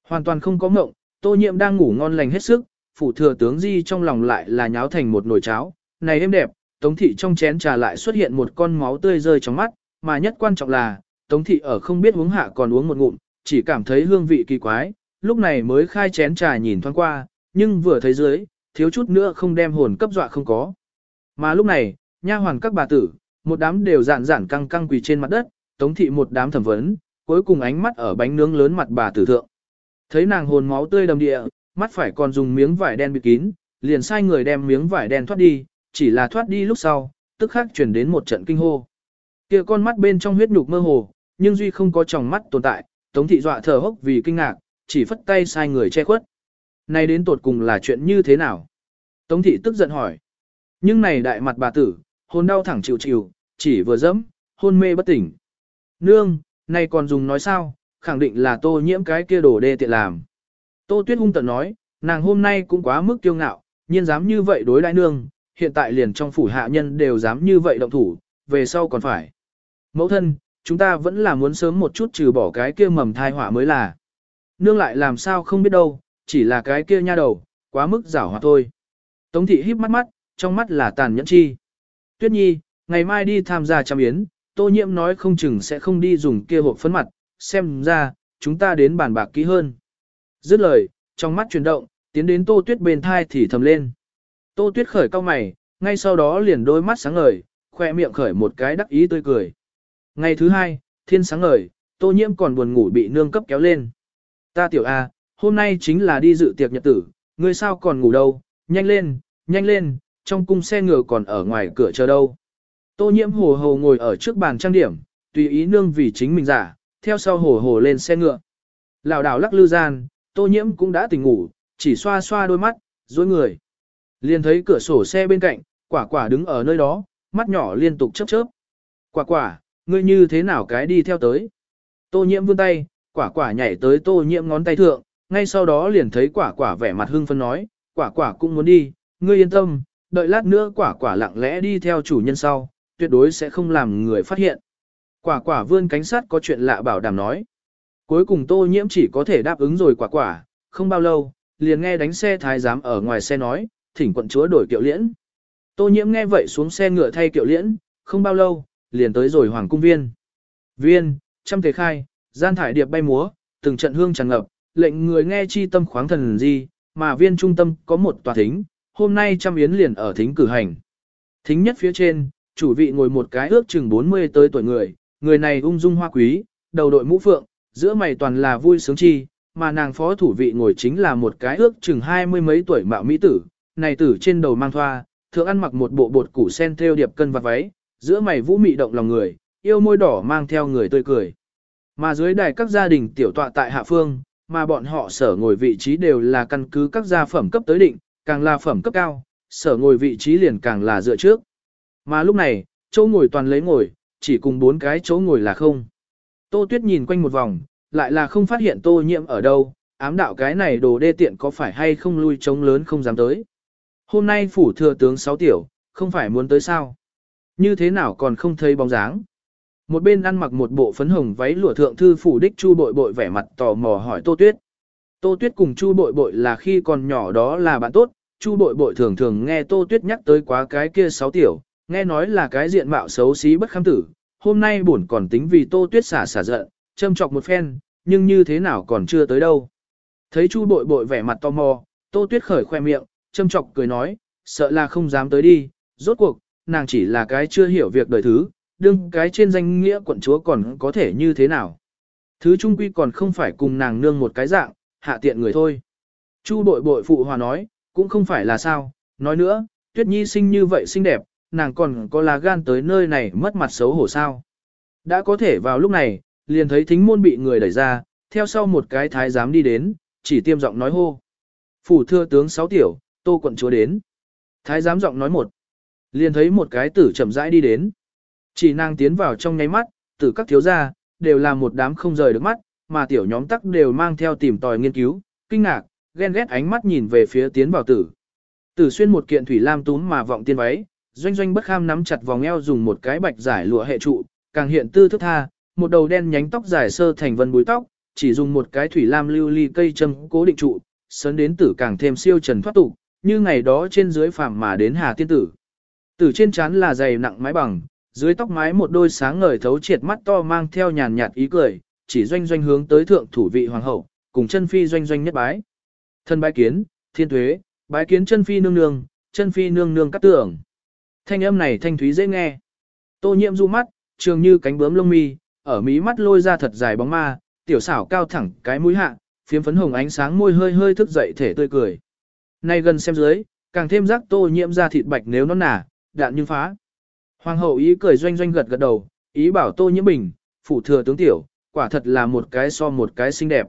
Hoàn toàn không có mộng, tô nhiệm đang ngủ ngon lành hết sức, phủ thừa tướng di trong lòng lại là nháo thành một nồi cháo, này êm đẹp, tống thị trong chén trà lại xuất hiện một con máu tươi rơi trong mắt, mà nhất quan trọng là, tống thị ở không biết uống hạ còn uống một ngụm, chỉ cảm thấy hương vị kỳ quái, lúc này mới khai chén trà nhìn thoáng qua, nhưng vừa thấy dưới, thiếu chút nữa không đem hồn cấp dọa không có. Mà lúc này, nha hoàn các bà tử, một đám đều dạn dạn căng căng quỳ trên mặt đất, tống thị một đám thẩm vấn, cuối cùng ánh mắt ở bánh nướng lớn mặt bà tử thượng. Thấy nàng hồn máu tươi đầm địa, mắt phải còn dùng miếng vải đen bịt kín, liền sai người đem miếng vải đen thoát đi, chỉ là thoát đi lúc sau, tức khắc chuyển đến một trận kinh hô. Kia con mắt bên trong huyết nhục mơ hồ, nhưng duy không có tròng mắt tồn tại, Tống thị dọa thở hốc vì kinh ngạc, chỉ phất tay sai người che khuất. Này đến tột cùng là chuyện như thế nào? Tống thị tức giận hỏi. Nhưng này đại mặt bà tử, hồn đau thẳng chịu chịu, chỉ vừa dẫm, hôn mê bất tỉnh. Nương, này còn dùng nói sao, khẳng định là tô nhiễm cái kia đồ đê tiện làm. Tô tuyết hung tận nói, nàng hôm nay cũng quá mức kiêu ngạo, nhiên dám như vậy đối đại nương, hiện tại liền trong phủ hạ nhân đều dám như vậy động thủ, về sau còn phải. Mẫu thân, chúng ta vẫn là muốn sớm một chút trừ bỏ cái kia mầm thai họa mới là. Nương lại làm sao không biết đâu, chỉ là cái kia nha đầu, quá mức giảo hoạt thôi. Tống thị híp mắt mắt, trong mắt là tàn nhẫn chi. Tuyết nhi, ngày mai đi tham gia trăm yến, tô nhiễm nói không chừng sẽ không đi dùng kia hộp phấn mặt, xem ra, chúng ta đến bàn bạc kỹ hơn. Dứt lời, trong mắt chuyển động, tiến đến tô tuyết bên thai thì thầm lên. Tô tuyết khởi cao mày, ngay sau đó liền đôi mắt sáng ngời, khoe miệng khởi một cái đắc ý tươi cười. Ngày thứ hai, thiên sáng ngời, tô nhiễm còn buồn ngủ bị nương cấp kéo lên. Ta tiểu A, hôm nay chính là đi dự tiệc nhật tử, ngươi sao còn ngủ đâu, nhanh lên, nhanh lên, trong cung xe ngựa còn ở ngoài cửa chờ đâu. Tô nhiễm hồ hồ ngồi ở trước bàn trang điểm, tùy ý nương vì chính mình giả, theo sau hồ hồ lên xe ngựa. Lào đảo lắc lư gian, tô nhiễm cũng đã tỉnh ngủ, chỉ xoa xoa đôi mắt, dối người. Liền thấy cửa sổ xe bên cạnh, quả quả đứng ở nơi đó, mắt nhỏ liên tục chớp chớp. Quả quả, ngươi như thế nào cái đi theo tới. Tô nhiễm vươn tay, quả quả nhảy tới tô nhiễm ngón tay thượng, ngay sau đó liền thấy quả quả vẻ mặt hưng phấn nói, quả quả cũng muốn đi, ngươi yên tâm, đợi lát nữa quả quả lặng lẽ đi theo chủ nhân sau, tuyệt đối sẽ không làm người phát hiện. Quả quả vươn cánh sát có chuyện lạ bảo đảm nói. Cuối cùng tô nhiễm chỉ có thể đáp ứng rồi quả quả, không bao lâu, liền nghe đánh xe thái giám ở ngoài xe nói, thỉnh quận chúa đổi kiệu liễn. Tô nhiễm nghe vậy xuống xe ngựa thay kiệu liễn, không bao lâu, liền tới rồi hoàng cung viên. Viên, trăm thể khai, gian thải điệp bay múa, từng trận hương tràn ngập, lệnh người nghe chi tâm khoáng thần gì, mà viên trung tâm có một tòa thính, hôm nay trăm yến liền ở thính cử hành. Thính nhất phía trên, chủ vị ngồi một cái ước chừng 40 tới tuổi người, người này ung dung hoa quý, đầu đội mũ phượng, giữa mày toàn là vui sướng chi, mà nàng phó thủ vị ngồi chính là một cái ước chừng hai mươi mấy tuổi mạo mỹ tử, này tử trên đầu mang thoa, thượng ăn mặc một bộ bột củ sen theo điệp cân và váy, giữa mày vũ mị động lòng người, yêu môi đỏ mang theo người tươi cười. Mà dưới đài các gia đình tiểu tọa tại hạ phương, mà bọn họ sở ngồi vị trí đều là căn cứ các gia phẩm cấp tới định, càng là phẩm cấp cao, sở ngồi vị trí liền càng là dựa trước. Mà lúc này, chỗ ngồi toàn lấy ngồi, chỉ cùng bốn cái chỗ ngồi là không. Tô Tuyết nhìn quanh một vòng, lại là không phát hiện Tô Nhiễm ở đâu, ám đạo cái này đồ đê tiện có phải hay không lui chống lớn không dám tới. Hôm nay phủ thừa tướng sáu tiểu, không phải muốn tới sao? Như thế nào còn không thấy bóng dáng? Một bên ăn mặc một bộ phấn hồng váy lụa thượng thư phủ đích Chu Bội Bội vẻ mặt tò mò hỏi Tô Tuyết. Tô Tuyết cùng Chu Bội Bội là khi còn nhỏ đó là bạn tốt, Chu Bội Bội thường thường nghe Tô Tuyết nhắc tới quá cái kia sáu tiểu, nghe nói là cái diện mạo xấu xí bất kham tử, hôm nay buồn còn tính vì Tô Tuyết xả xả giận, châm chọc một phen, nhưng như thế nào còn chưa tới đâu. Thấy Chu Bội Bội vẻ mặt tò mò, Tô Tuyết khởi khoe miệng, châm chọc cười nói, sợ là không dám tới đi, rốt cuộc, nàng chỉ là cái chưa hiểu việc đời thứ, đương cái trên danh nghĩa quận chúa còn có thể như thế nào. Thứ trung quy còn không phải cùng nàng nương một cái dạng, hạ tiện người thôi. Chu bội bội phụ hòa nói, cũng không phải là sao, nói nữa, tuyết nhi sinh như vậy xinh đẹp, nàng còn có lá gan tới nơi này mất mặt xấu hổ sao. Đã có thể vào lúc này, liền thấy thính môn bị người đẩy ra, theo sau một cái thái giám đi đến, chỉ tiêm giọng nói hô. Phủ thưa tướng sáu tiểu, tô quận chúa đến. Thái giám giọng nói một. Liền thấy một cái tử chậm rãi đi đến. Chỉ nàng tiến vào trong nháy mắt, tử các thiếu gia, đều là một đám không rời được mắt, mà tiểu nhóm tắc đều mang theo tìm tòi nghiên cứu, kinh ngạc, ghen ghét ánh mắt nhìn về phía tiến vào tử. Tử xuyên một kiện thủy lam túm mà vọng tiên váy, doanh doanh bất kham nắm chặt vòng eo dùng một cái bạch giải lụa hệ trụ, càng hiện tư thức tha, một đầu đen nhánh tóc dài sơ thành vân búi tóc, chỉ dùng một cái thủy lam lưu ly cây châm cố định trụ, sớn đến tử càng thêm siêu trần thoát tục, như ngày đó trên dưới phàm mà đến hà tiên tử. Tử trên trán là dày nặng mái bằng, dưới tóc mái một đôi sáng ngời thấu triệt mắt to mang theo nhàn nhạt ý cười, chỉ doanh doanh hướng tới thượng thủ vị hoàng hậu, cùng chân phi doanh doanh nhất bái. Thân bái kiến, thiên thuế, bái kiến chân phi nương nương, chân phi nương nương cắt tưởng. Thanh âm này thanh thúy dễ nghe. Tô Nhiệm du mắt, trường như cánh bướm lông mi, ở mí mắt lôi ra thật dài bóng ma, tiểu xảo cao thẳng cái mũi hạ, phiếm phấn hồng ánh sáng môi hơi hơi thức dậy thể tươi cười. Nay gần xem dưới, càng thêm giác tô nhiễm ra thịt bạch nếu nó nả, đạn nhưng phá. Hoàng hậu ý cười doanh doanh gật gật đầu, ý bảo tô nhiễm bình, phủ thừa tướng tiểu, quả thật là một cái so một cái xinh đẹp.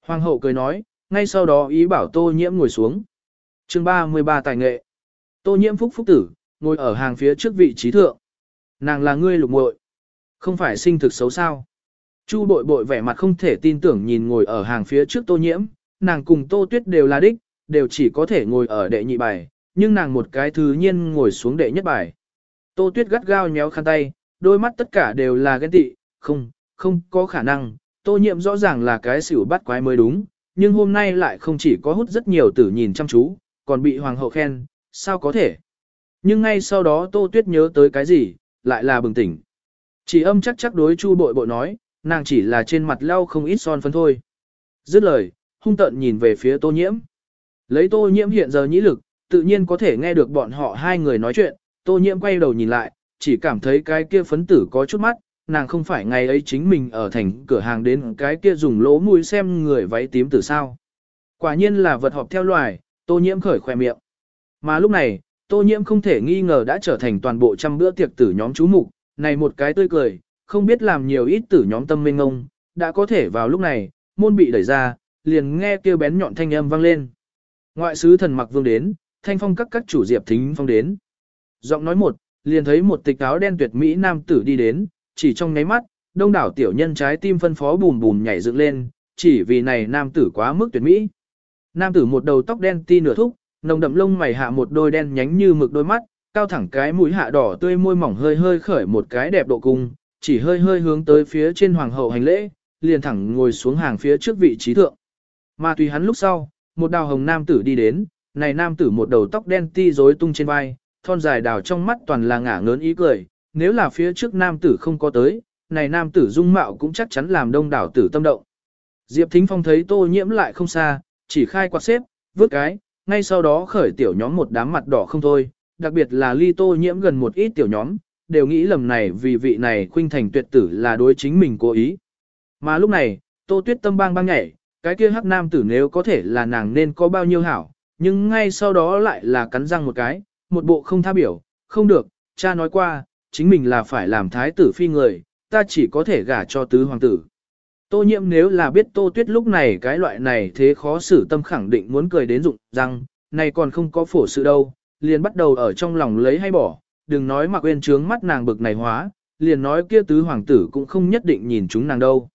Hoàng hậu cười nói, ngay sau đó ý bảo tô nhiễm ngồi xuống. Chương 33 tài nghệ. Tô nhiễm phúc phúc tử, ngồi ở hàng phía trước vị trí thượng. Nàng là ngươi lục muội, không phải sinh thực xấu sao? Chu bội bội vẻ mặt không thể tin tưởng nhìn ngồi ở hàng phía trước tô nhiễm, nàng cùng tô tuyết đều là đích, đều chỉ có thể ngồi ở đệ nhị bài, nhưng nàng một cái thứ nhiên ngồi xuống đệ nhất bài. Tô tuyết gắt gao nhéo khăn tay, đôi mắt tất cả đều là ghen tị, không, không có khả năng, tô Nhiệm rõ ràng là cái xỉu bắt quái mới đúng, nhưng hôm nay lại không chỉ có hút rất nhiều tử nhìn chăm chú, còn bị hoàng hậu khen, sao có thể. Nhưng ngay sau đó tô tuyết nhớ tới cái gì, lại là bừng tỉnh. Chỉ âm chắc chắc đối chu bội bội nói, nàng chỉ là trên mặt lau không ít son phấn thôi. Dứt lời, hung tận nhìn về phía tô nhiễm. Lấy tô nhiễm hiện giờ nhĩ lực, tự nhiên có thể nghe được bọn họ hai người nói chuyện, tô nhiễm quay đầu nhìn lại, chỉ cảm thấy cái kia phấn tử có chút mắt, nàng không phải ngày ấy chính mình ở thành cửa hàng đến cái kia dùng lỗ mũi xem người váy tím từ sao. Quả nhiên là vật họp theo loài, tô nhiễm khởi khoe miệng. Mà lúc này, tô nhiễm không thể nghi ngờ đã trở thành toàn bộ trăm bữa tiệc tử nhóm chú mục, này một cái tươi cười, không biết làm nhiều ít tử nhóm tâm minh ông đã có thể vào lúc này, môn bị đẩy ra, liền nghe kêu bén nhọn thanh âm vang lên. Ngoại sứ thần mặc vương đến, thanh phong các các chủ diệp thính phong đến. Giọng nói một, liền thấy một tịch áo đen tuyệt mỹ nam tử đi đến, chỉ trong nháy mắt, đông đảo tiểu nhân trái tim phân phó bùn bùn nhảy dựng lên, chỉ vì này nam tử quá mức tuyệt mỹ. Nam tử một đầu tóc đen ti nửa thúc, nồng đậm lông mày hạ một đôi đen nhánh như mực đôi mắt, cao thẳng cái mũi hạ đỏ tươi môi mỏng hơi hơi khởi một cái đẹp độ cung, chỉ hơi hơi hướng tới phía trên hoàng hậu hành lễ, liền thẳng ngồi xuống hàng phía trước vị trí thượng. Mà tùy hắn lúc sau, một đào hồng nam tử đi đến, này nam tử một đầu tóc đen ti rối tung trên vai, thon dài đào trong mắt toàn là ngả ngớn ý cười, nếu là phía trước nam tử không có tới, này nam tử dung mạo cũng chắc chắn làm đông đảo tử tâm động. Diệp Thính Phong thấy tô nhiễm lại không xa, chỉ khai quạt xếp, vứt cái, ngay sau đó khởi tiểu nhóm một đám mặt đỏ không thôi, đặc biệt là ly tô nhiễm gần một ít tiểu nhóm, đều nghĩ lầm này vì vị này khuynh thành tuyệt tử là đối chính mình cố ý. Mà lúc này, tô tuyết tâm bang bang nhảy, cái kia hắc nam tử nếu có thể là nàng nên có bao nhiêu hảo, nhưng ngay sau đó lại là cắn răng một cái, một bộ không tha biểu, không được, cha nói qua, chính mình là phải làm thái tử phi người, ta chỉ có thể gả cho tứ hoàng tử. Tô nhiễm nếu là biết tô tuyết lúc này cái loại này thế khó xử tâm khẳng định muốn cười đến rụng răng, này còn không có phổ sự đâu, liền bắt đầu ở trong lòng lấy hay bỏ, đừng nói mà quên trướng mắt nàng bực này hóa, liền nói kia tứ hoàng tử cũng không nhất định nhìn chúng nàng đâu.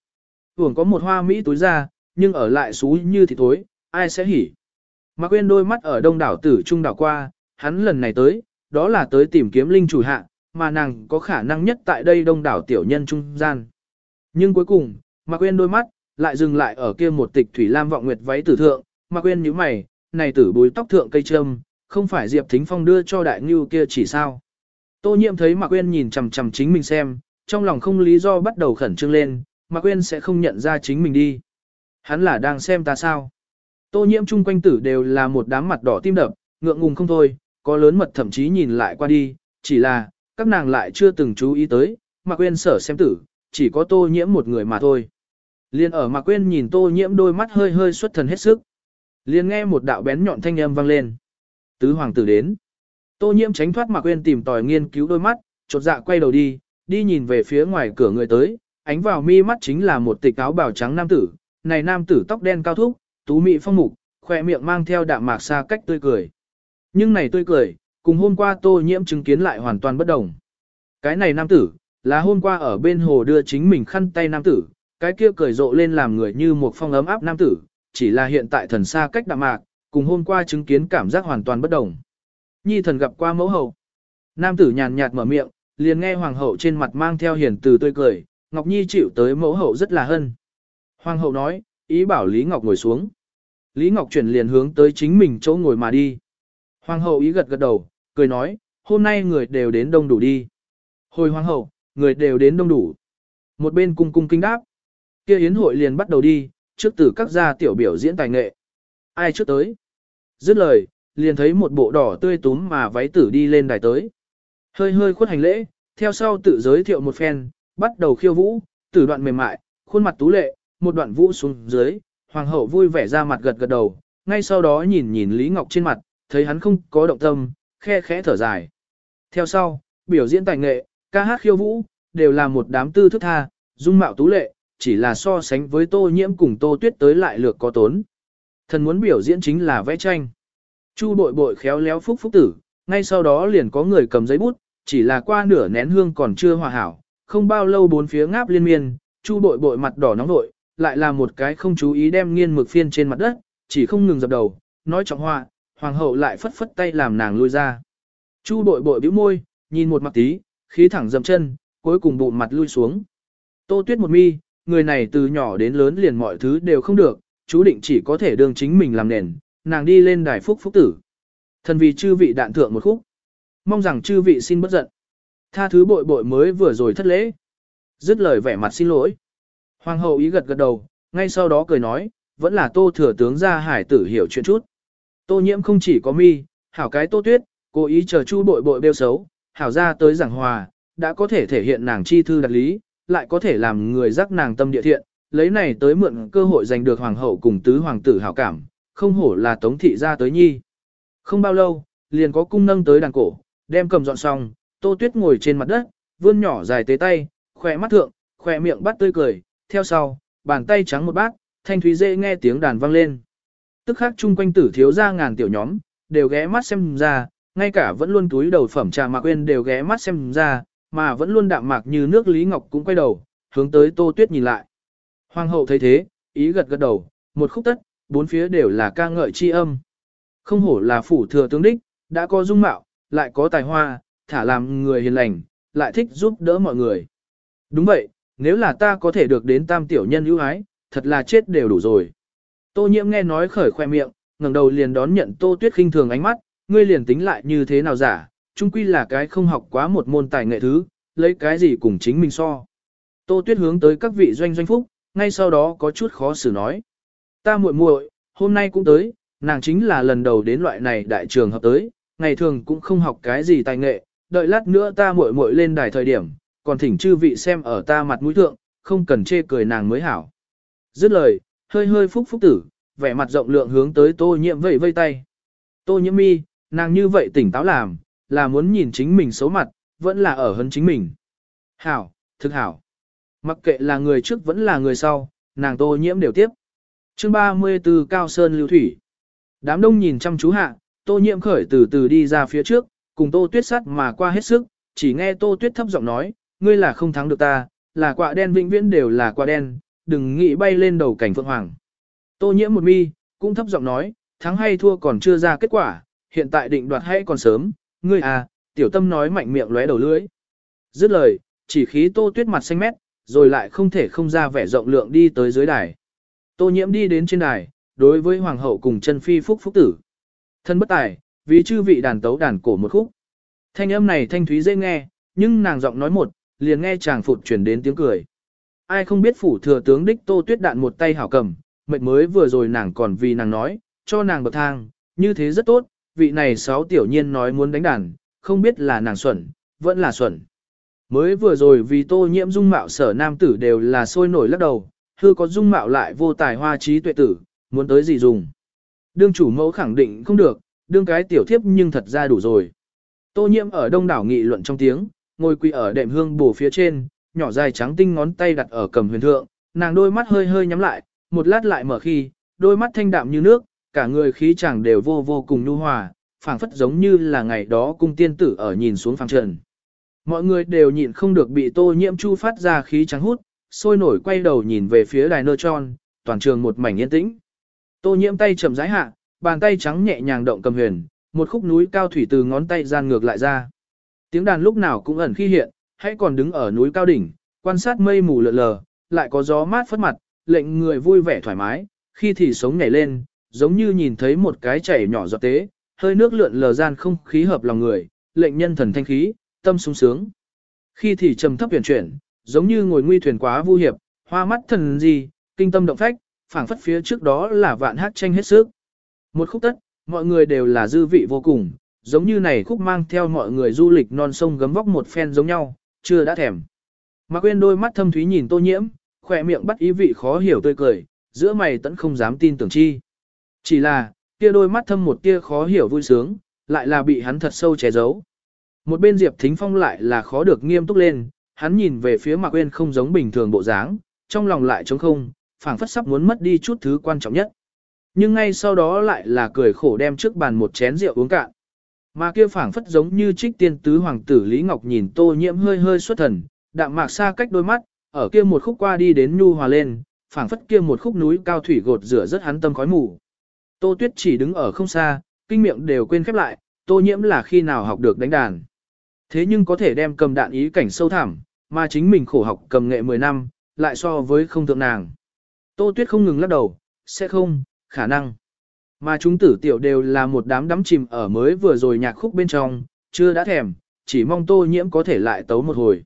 Hưởng có một hoa mỹ túi ra, nhưng ở lại xú như thì thối, ai sẽ hỉ. Mà quên đôi mắt ở đông đảo tử trung đảo qua, hắn lần này tới, đó là tới tìm kiếm linh chủ hạ, mà nàng có khả năng nhất tại đây đông đảo tiểu nhân trung gian. Nhưng cuối cùng, mà quên đôi mắt, lại dừng lại ở kia một tịch thủy lam vọng nguyệt váy tử thượng, mà quên nhíu mày, này tử bùi tóc thượng cây trâm, không phải Diệp Thính Phong đưa cho đại ngưu kia chỉ sao. Tô nhiệm thấy Mạc Quyên nhìn chằm chằm chính mình xem, trong lòng không lý do bắt đầu khẩn trương lên, Mạc Quyên sẽ không nhận ra chính mình đi. Hắn là đang xem ta sao. Tô nhiễm chung quanh tử đều là một đám mặt đỏ tim đập, ngượng ngùng không thôi, có lớn mật thậm chí nhìn lại qua đi, chỉ là, các nàng lại chưa từng chú ý tới, mà Quyên sở xem tử, chỉ có tô nhiễm một người mà thôi. Liên ở mà Quyên nhìn tô nhiễm đôi mắt hơi hơi xuất thần hết sức. Liên nghe một đạo bén nhọn thanh âm vang lên. Tứ hoàng tử đến. Tô nhiễm tránh thoát mà Quyên tìm tòi nghiên cứu đôi mắt, chột dạ quay đầu đi, đi nhìn về phía ngoài cửa người tới, ánh vào mi mắt chính là một tịch áo bào trắng nam tử, này nam tử tóc đen cao thúc, tú mị phong mục, khoe miệng mang theo đạm mạc xa cách tươi cười. Nhưng này tươi cười, cùng hôm qua tô nhiễm chứng kiến lại hoàn toàn bất đồng. Cái này nam tử, là hôm qua ở bên hồ đưa chính mình khăn tay nam tử, cái kia cười rộ lên làm người như một phong ấm áp nam tử, chỉ là hiện tại thần xa cách đạm mạc, cùng hôm qua chứng kiến cảm giác hoàn toàn bất đồng. Nhi thần gặp qua mẫu hậu. Nam tử nhàn nhạt mở miệng, liền nghe hoàng hậu trên mặt mang theo hiền từ tươi cười, Ngọc Nhi chịu tới mẫu hậu rất là hân. Hoàng hậu nói, ý bảo Lý Ngọc ngồi xuống. Lý Ngọc chuyển liền hướng tới chính mình chỗ ngồi mà đi. Hoàng hậu ý gật gật đầu, cười nói, hôm nay người đều đến đông đủ đi. Hồi hoàng hậu, người đều đến đông đủ. Một bên cung cung kinh đáp. kia yến hội liền bắt đầu đi, trước từ các gia tiểu biểu diễn tài nghệ. Ai trước tới? Dứt lời, liền thấy một bộ đỏ tươi túm mà váy tử đi lên đài tới. Hơi hơi khuất hành lễ, theo sau tự giới thiệu một phen, bắt đầu khiêu vũ, tử đoạn mềm mại, khuôn mặt tú lệ, một đoạn vũ xuống dưới, hoàng hậu vui vẻ ra mặt gật gật đầu, ngay sau đó nhìn nhìn Lý Ngọc trên mặt, thấy hắn không có động tâm, khe khẽ thở dài. Theo sau, biểu diễn tài nghệ, ca hát khiêu vũ, đều là một đám tư thức tha, dung mạo tú lệ, chỉ là so sánh với tô nhiễm cùng tô tuyết tới lại lược có tốn. Thần muốn biểu diễn chính là vẽ tranh. Chu bội bội khéo léo phúc phúc tử, ngay sau đó liền có người cầm giấy bút, chỉ là qua nửa nén hương còn chưa hòa hảo, không bao lâu bốn phía ngáp liên miên, chu bội bội mặt đỏ nóng nội, lại là một cái không chú ý đem nghiên mực phiên trên mặt đất, chỉ không ngừng dập đầu, nói trọng họa, hoàng hậu lại phất phất tay làm nàng lui ra. Chu bội bội bĩu môi, nhìn một mặt tí, khí thẳng dầm chân, cuối cùng bụng mặt lui xuống. Tô tuyết một mi, người này từ nhỏ đến lớn liền mọi thứ đều không được, chú định chỉ có thể đương chính mình làm nền, nàng đi lên đài phúc phúc tử. Thần vì chư vị đạn thượng một khúc. Mong rằng chư vị xin bất giận. Tha thứ bội bội mới vừa rồi thất lễ. Dứt lời vẻ mặt xin lỗi. Hoàng hậu ý gật gật đầu, ngay sau đó cười nói, vẫn là tô thừa tướng ra hải tử hiểu chuyện chút. Tô nhiễm không chỉ có mi, hảo cái tô tuyết, cố ý chờ chu bội bội bêu xấu, hảo ra tới giảng hòa, đã có thể thể hiện nàng chi thư đặc lý, lại có thể làm người giác nàng tâm địa thiện, lấy này tới mượn cơ hội giành được hoàng hậu cùng tứ hoàng tử hảo cảm, không hổ là tống thị ra tới nhi. Không bao lâu, liền có cung nâng tới đàn cổ, đem cầm dọn xong, tô tuyết ngồi trên mặt đất, vươn nhỏ dài tế tay, khỏe mắt thượng, khỏe miệng bắt tươi cười, theo sau, bàn tay trắng một bát, thanh thúy dễ nghe tiếng đàn vang lên. Tức khắc chung quanh tử thiếu ra ngàn tiểu nhóm, đều ghé mắt xem ra, ngay cả vẫn luôn túi đầu phẩm trà mạc quên đều ghé mắt xem ra, mà vẫn luôn đạm mạc như nước Lý Ngọc cũng quay đầu, hướng tới Tô Tuyết nhìn lại. Hoàng hậu thấy thế, ý gật gật đầu, một khúc tất, bốn phía đều là ca ngợi chi âm. Không hổ là phủ thừa tướng đích, đã có dung mạo, lại có tài hoa, thả làm người hiền lành, lại thích giúp đỡ mọi người. Đúng vậy, nếu là ta có thể được đến tam tiểu nhân ưu ái, thật là chết đều đủ rồi. Tô nhiễm nghe nói khởi khoe miệng, ngẩng đầu liền đón nhận tô tuyết khinh thường ánh mắt, ngươi liền tính lại như thế nào giả, chung quy là cái không học quá một môn tài nghệ thứ, lấy cái gì cùng chính mình so. Tô tuyết hướng tới các vị doanh doanh phúc, ngay sau đó có chút khó xử nói. Ta muội muội, hôm nay cũng tới, nàng chính là lần đầu đến loại này đại trường hợp tới, ngày thường cũng không học cái gì tài nghệ, đợi lát nữa ta muội muội lên đài thời điểm, còn thỉnh chư vị xem ở ta mặt mũi thượng, không cần chê cười nàng mới hảo. Dứt lời, hơi hơi phúc phúc tử, vẻ mặt rộng lượng hướng tới tô nhiễm vẫy vây tay. Tô nhiễm mi, nàng như vậy tỉnh táo làm, là muốn nhìn chính mình xấu mặt, vẫn là ở hơn chính mình. Hảo, thực hảo. Mặc kệ là người trước vẫn là người sau, nàng tô nhiễm đều tiếp. Chương 34 Cao Sơn Lưu Thủy Đám đông nhìn chăm chú hạ, tô nhiễm khởi từ từ đi ra phía trước, cùng tô tuyết sắt mà qua hết sức, chỉ nghe tô tuyết thấp giọng nói, ngươi là không thắng được ta, là quạ đen vĩnh viễn đều là quạ đen, đừng nghĩ bay lên đầu cảnh phượng hoàng. Tô nhiễm một mi, cũng thấp giọng nói, thắng hay thua còn chưa ra kết quả, hiện tại định đoạt hay còn sớm, ngươi à, tiểu tâm nói mạnh miệng lóe đầu lưỡi. Dứt lời, chỉ khí tô tuyết mặt xanh mét, rồi lại không thể không ra vẻ rộng lượng đi tới dưới đài. Tô nhiễm đi đến trên đài, đối với hoàng hậu cùng chân phi phúc phúc tử. Thân bất tài, vì chư vị đàn tấu đàn cổ một khúc. Thanh âm này thanh thúy dễ nghe, nhưng nàng giọng nói một, liền nghe chàng phụt chuyển đến tiếng cười. Ai không biết phủ thừa tướng đích tô tuyết đạn một tay hảo cầm, mệt mới vừa rồi nàng còn vì nàng nói, cho nàng bậc thang, như thế rất tốt, vị này sáu tiểu nhiên nói muốn đánh đàn, không biết là nàng xuẩn, vẫn là xuẩn. Mới vừa rồi vì tô nhiễm dung mạo sở nam tử đều là sôi nổi lắc đầu, hư có dung mạo lại vô tài hoa trí tuệ tử, muốn tới gì dùng. Đương chủ mẫu khẳng định không được, đương cái tiểu thiếp nhưng thật ra đủ rồi. Tô nhiễm ở đông đảo nghị luận trong tiếng, ngồi quỳ ở đệm hương bổ phía trên, nhỏ dài trắng tinh ngón tay đặt ở cầm huyền thượng, nàng đôi mắt hơi hơi nhắm lại, một lát lại mở khi, đôi mắt thanh đạm như nước, cả người khí chẳng đều vô vô cùng nhu hòa, phảng phất giống như là ngày đó cung tiên tử ở nhìn xuống phàng trần. Mọi người đều nhịn không được bị tô nhiễm chu phát ra khí trắng hút, sôi nổi quay đầu nhìn về phía đài nơ tròn, toàn trường một mảnh yên tĩnh. Tô nhiễm tay chậm rãi hạ, bàn tay trắng nhẹ nhàng động cầm huyền, một khúc núi cao thủy từ ngón tay gian ngược lại ra. Tiếng đàn lúc nào cũng ẩn khi hiện, hãy còn đứng ở núi cao đỉnh, quan sát mây mù lượn lờ, lại có gió mát phất mặt, lệnh người vui vẻ thoải mái, khi thì sống nhảy lên, giống như nhìn thấy một cái chảy nhỏ giọt tế, hơi nước lượn lờ gian không khí hợp lòng người, lệnh nhân thần thanh khí, tâm sung sướng. Khi thì trầm thấp huyền chuyển, giống như ngồi nguy thuyền quá vu hiệp, hoa mắt thần gì, kinh tâm động phách, phảng phất phía trước đó là vạn hát tranh hết sức. Một khúc tất, mọi người đều là dư vị vô cùng, giống như này khúc mang theo mọi người du lịch non sông gấm vóc một phen giống nhau, chưa đã thèm. mà quên đôi mắt thâm thúy nhìn tô nhiễm, khỏe miệng bắt ý vị khó hiểu tươi cười, giữa mày tẫn không dám tin tưởng chi. Chỉ là, kia đôi mắt thâm một tia khó hiểu vui sướng, lại là bị hắn thật sâu che giấu. Một bên Diệp Thính Phong lại là khó được nghiêm túc lên, hắn nhìn về phía Mạc Uyên không giống bình thường bộ dáng, trong lòng lại trống không, phảng phất sắp muốn mất đi chút thứ quan trọng nhất. Nhưng ngay sau đó lại là cười khổ đem trước bàn một chén rượu uống cạn. Mà kia phảng phất giống như trích tiên tứ hoàng tử Lý Ngọc nhìn Tô Nhiễm hơi hơi xuất thần, đạm mạc xa cách đôi mắt, ở kia một khúc qua đi đến nhu hòa lên, phảng phất kia một khúc núi cao thủy gột rửa rất hắn tâm khói mù. Tô Tuyết chỉ đứng ở không xa, kinh miệng đều quên khép lại, Tô Nhiễm là khi nào học được đánh đàn. Thế nhưng có thể đem cầm đạn ý cảnh sâu thẳm, mà chính mình khổ học cầm nghệ 10 năm, lại so với không thượng nàng. Tô Tuyết không ngừng lắc đầu, sẽ không, khả năng. Mà chúng tử tiểu đều là một đám đắm chìm ở mới vừa rồi nhạc khúc bên trong, chưa đã thèm, chỉ mong tô nhiễm có thể lại tấu một hồi.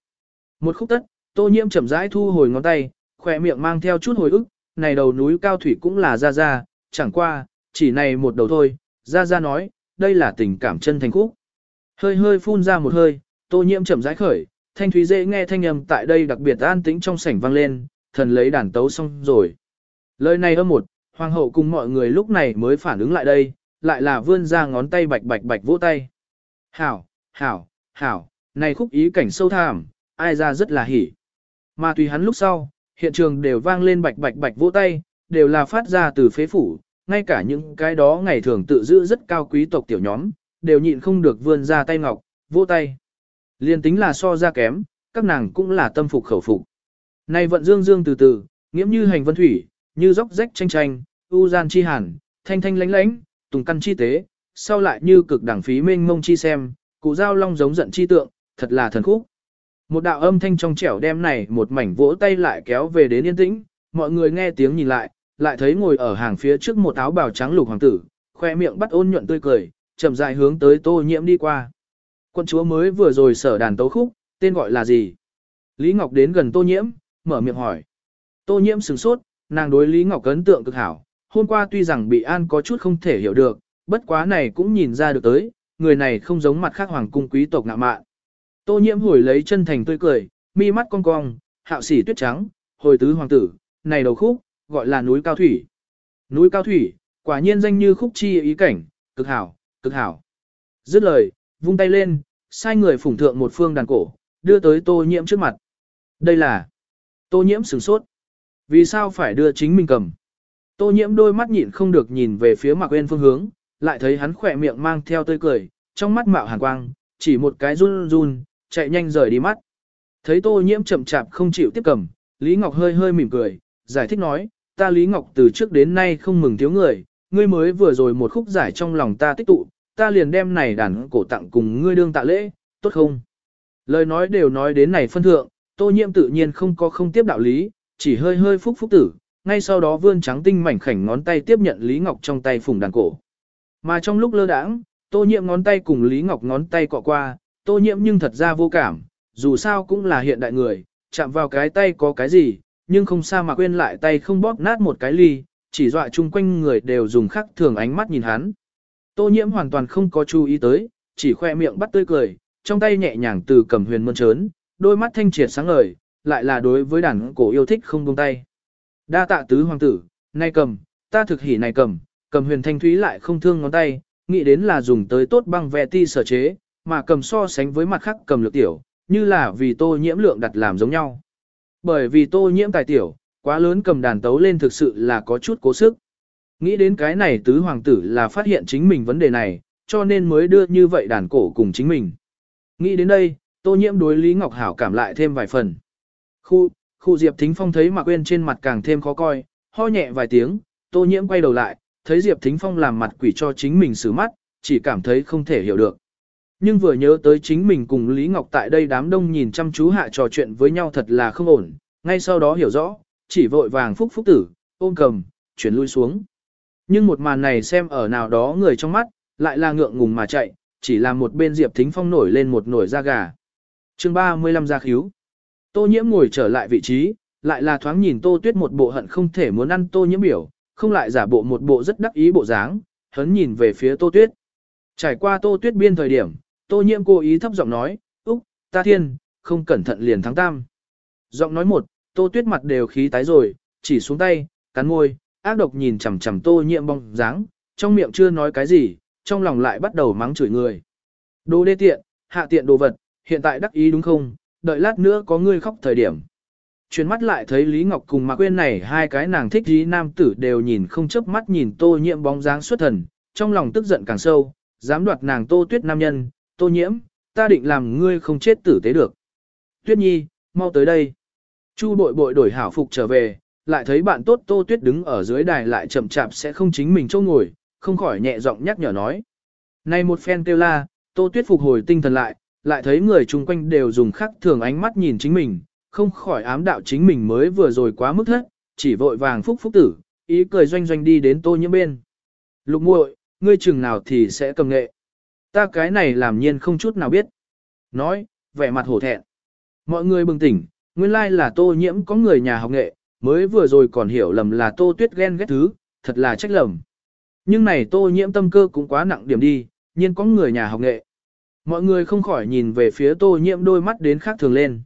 Một khúc tất, tô nhiễm chậm rãi thu hồi ngón tay, khỏe miệng mang theo chút hồi ức, này đầu núi cao thủy cũng là ra ra, chẳng qua, chỉ này một đầu thôi, ra ra nói, đây là tình cảm chân thành khúc. Hơi hơi phun ra một hơi, tô nhiễm chậm rãi khởi, thanh thúy dễ nghe thanh âm tại đây đặc biệt an tĩnh trong sảnh vang lên, thần lấy đàn tấu xong rồi. Lời này âm một, hoàng hậu cùng mọi người lúc này mới phản ứng lại đây, lại là vươn ra ngón tay bạch bạch bạch vỗ tay. Hảo, hảo, hảo, này khúc ý cảnh sâu thẳm, ai ra rất là hỉ. Mà tùy hắn lúc sau, hiện trường đều vang lên bạch bạch bạch vỗ tay, đều là phát ra từ phế phủ, ngay cả những cái đó ngày thường tự giữ rất cao quý tộc tiểu nhóm, đều nhịn không được vươn ra tay ngọc, vỗ tay. Liên tính là so ra kém, các nàng cũng là tâm phục khẩu phục. Này vận dương dương từ từ, nghiễm như hành vân thủy, như dốc rách tranh tranh, u gian chi hàn, thanh thanh lánh lánh, tùng căn chi tế, sau lại như cực đẳng phí mênh mông chi xem, cụ giao long giống giận chi tượng, thật là thần khúc. Một đạo âm thanh trong trẻo đem này một mảnh vỗ tay lại kéo về đến yên tĩnh, mọi người nghe tiếng nhìn lại, lại thấy ngồi ở hàng phía trước một áo bào trắng lục hoàng tử, khoe miệng bắt ôn nhuận tươi cười, chậm rãi hướng tới tô nhiễm đi qua. Quân chúa mới vừa rồi sở đàn tấu khúc, tên gọi là gì? Lý Ngọc đến gần tô nhiễm, mở miệng hỏi. Tô nhiễm sửng sốt, nàng đối Lý Ngọc ấn tượng cực hảo, hôm qua tuy rằng bị an có chút không thể hiểu được, bất quá này cũng nhìn ra được tới, người này không giống mặt khác hoàng cung quý tộc ngạ mạn. Tô nhiễm hồi lấy chân thành tươi cười, mi mắt cong cong, hạo sỉ tuyết trắng, hồi tứ hoàng tử, này đầu khúc, gọi là núi cao thủy. Núi cao thủy, quả nhiên danh như khúc chi ý cảnh, cực hảo, cực hảo. Dứt lời, vung tay lên, sai người phủng thượng một phương đàn cổ, đưa tới tô nhiễm trước mặt. Đây là, tô nhiễm sửng sốt. Vì sao phải đưa chính mình cầm? Tô nhiễm đôi mắt nhịn không được nhìn về phía Mạc Uyên phương hướng, lại thấy hắn khỏe miệng mang theo tươi cười, trong mắt mạo hàn quang, chỉ một cái run run, chạy nhanh rời đi mắt. Thấy Tô nhiễm chậm chạp không chịu tiếp cầm, Lý Ngọc hơi hơi mỉm cười, giải thích nói, ta Lý Ngọc từ trước đến nay không mừng thiếu người, ngươi mới vừa rồi một khúc giải trong lòng ta tích tụ, ta liền đem này đàn cổ tặng cùng ngươi đương tạ lễ, tốt không? Lời nói đều nói đến này phân thượng, Tô nhiễm tự nhiên không có không tiếp đạo lý, chỉ hơi hơi phúc phúc tử, ngay sau đó vươn trắng tinh mảnh khảnh ngón tay tiếp nhận Lý Ngọc trong tay phùng đàn cổ. Mà trong lúc lơ đãng, Tô Nhiệm ngón tay cùng Lý Ngọc ngón tay cọ qua, Tô Nhiệm nhưng thật ra vô cảm, dù sao cũng là hiện đại người, chạm vào cái tay có cái gì, nhưng không sao mà quên lại tay không bóp nát một cái ly, chỉ dọa chung quanh người đều dùng khắc thường ánh mắt nhìn hắn. Tô Nhiễm hoàn toàn không có chú ý tới, chỉ khoe miệng bắt tươi cười, trong tay nhẹ nhàng từ cầm huyền mơn trớn, đôi mắt thanh triệt sáng ngời, lại là đối với đàn cổ yêu thích không buông tay. Đa tạ tứ hoàng tử, nay cầm, ta thực hỉ này cầm, cầm huyền thanh thúy lại không thương ngón tay, nghĩ đến là dùng tới tốt băng vẹ ti sở chế, mà cầm so sánh với mặt khác cầm lược tiểu, như là vì tô nhiễm lượng đặt làm giống nhau. Bởi vì tô nhiễm tài tiểu, quá lớn cầm đàn tấu lên thực sự là có chút cố sức. Nghĩ đến cái này tứ hoàng tử là phát hiện chính mình vấn đề này, cho nên mới đưa như vậy đàn cổ cùng chính mình. Nghĩ đến đây, tô nhiễm đối Lý Ngọc Hảo cảm lại thêm vài phần. Khu, khu Diệp Thính Phong thấy Mạc Quyên trên mặt càng thêm khó coi, ho nhẹ vài tiếng, tô nhiễm quay đầu lại, thấy Diệp Thính Phong làm mặt quỷ cho chính mình xử mắt, chỉ cảm thấy không thể hiểu được. Nhưng vừa nhớ tới chính mình cùng Lý Ngọc tại đây đám đông nhìn chăm chú hạ trò chuyện với nhau thật là không ổn, ngay sau đó hiểu rõ, chỉ vội vàng phúc phúc tử, ôm cầm, chuyển lui xuống. Nhưng một màn này xem ở nào đó người trong mắt, lại là ngượng ngùng mà chạy, chỉ là một bên Diệp Thính Phong nổi lên một nổi da gà. chương 35 ra khíu. Tô nhiễm ngồi trở lại vị trí, lại là thoáng nhìn Tô Tuyết một bộ hận không thể muốn ăn Tô nhiễm biểu, không lại giả bộ một bộ rất đắc ý bộ dáng, hấn nhìn về phía Tô Tuyết. Trải qua Tô Tuyết biên thời điểm, Tô nhiễm cố ý thấp giọng nói, Úc, ta thiên, không cẩn thận liền thắng tam. Giọng nói một, Tô Tuyết mặt đều khí tái rồi, chỉ xuống tay, cắn môi, ác độc nhìn chằm chằm Tô nhiễm bong dáng, trong miệng chưa nói cái gì, trong lòng lại bắt đầu mắng chửi người. Đồ đê tiện, hạ tiện đồ vật, hiện tại đắc ý đúng không, đợi lát nữa có ngươi khóc thời điểm. Chuyển mắt lại thấy Lý Ngọc cùng Mạc Quyên này hai cái nàng thích dí nam tử đều nhìn không chớp mắt nhìn tô nhiễm bóng dáng xuất thần, trong lòng tức giận càng sâu, dám đoạt nàng tô tuyết nam nhân, tô nhiễm, ta định làm ngươi không chết tử tế được. Tuyết nhi, mau tới đây. Chu bội bội đổi hảo phục trở về, lại thấy bạn tốt tô tuyết đứng ở dưới đài lại chậm chạp sẽ không chính mình chỗ ngồi, không khỏi nhẹ giọng nhắc nhở nói. Này một phen kêu la, tô tuyết phục hồi tinh thần lại, lại thấy người chung quanh đều dùng khắc thường ánh mắt nhìn chính mình, không khỏi ám đạo chính mình mới vừa rồi quá mức thất, chỉ vội vàng phúc phúc tử, ý cười doanh doanh đi đến tô nhiễm bên. Lục muội, ngươi chừng nào thì sẽ cầm nghệ. Ta cái này làm nhiên không chút nào biết. Nói, vẻ mặt hổ thẹn. Mọi người bừng tỉnh, nguyên lai là tô nhiễm có người nhà học nghệ, mới vừa rồi còn hiểu lầm là tô tuyết ghen ghét thứ, thật là trách lầm. Nhưng này tô nhiễm tâm cơ cũng quá nặng điểm đi, nhiên có người nhà học nghệ. Mọi người không khỏi nhìn về phía tô nhiễm đôi mắt đến khác thường lên.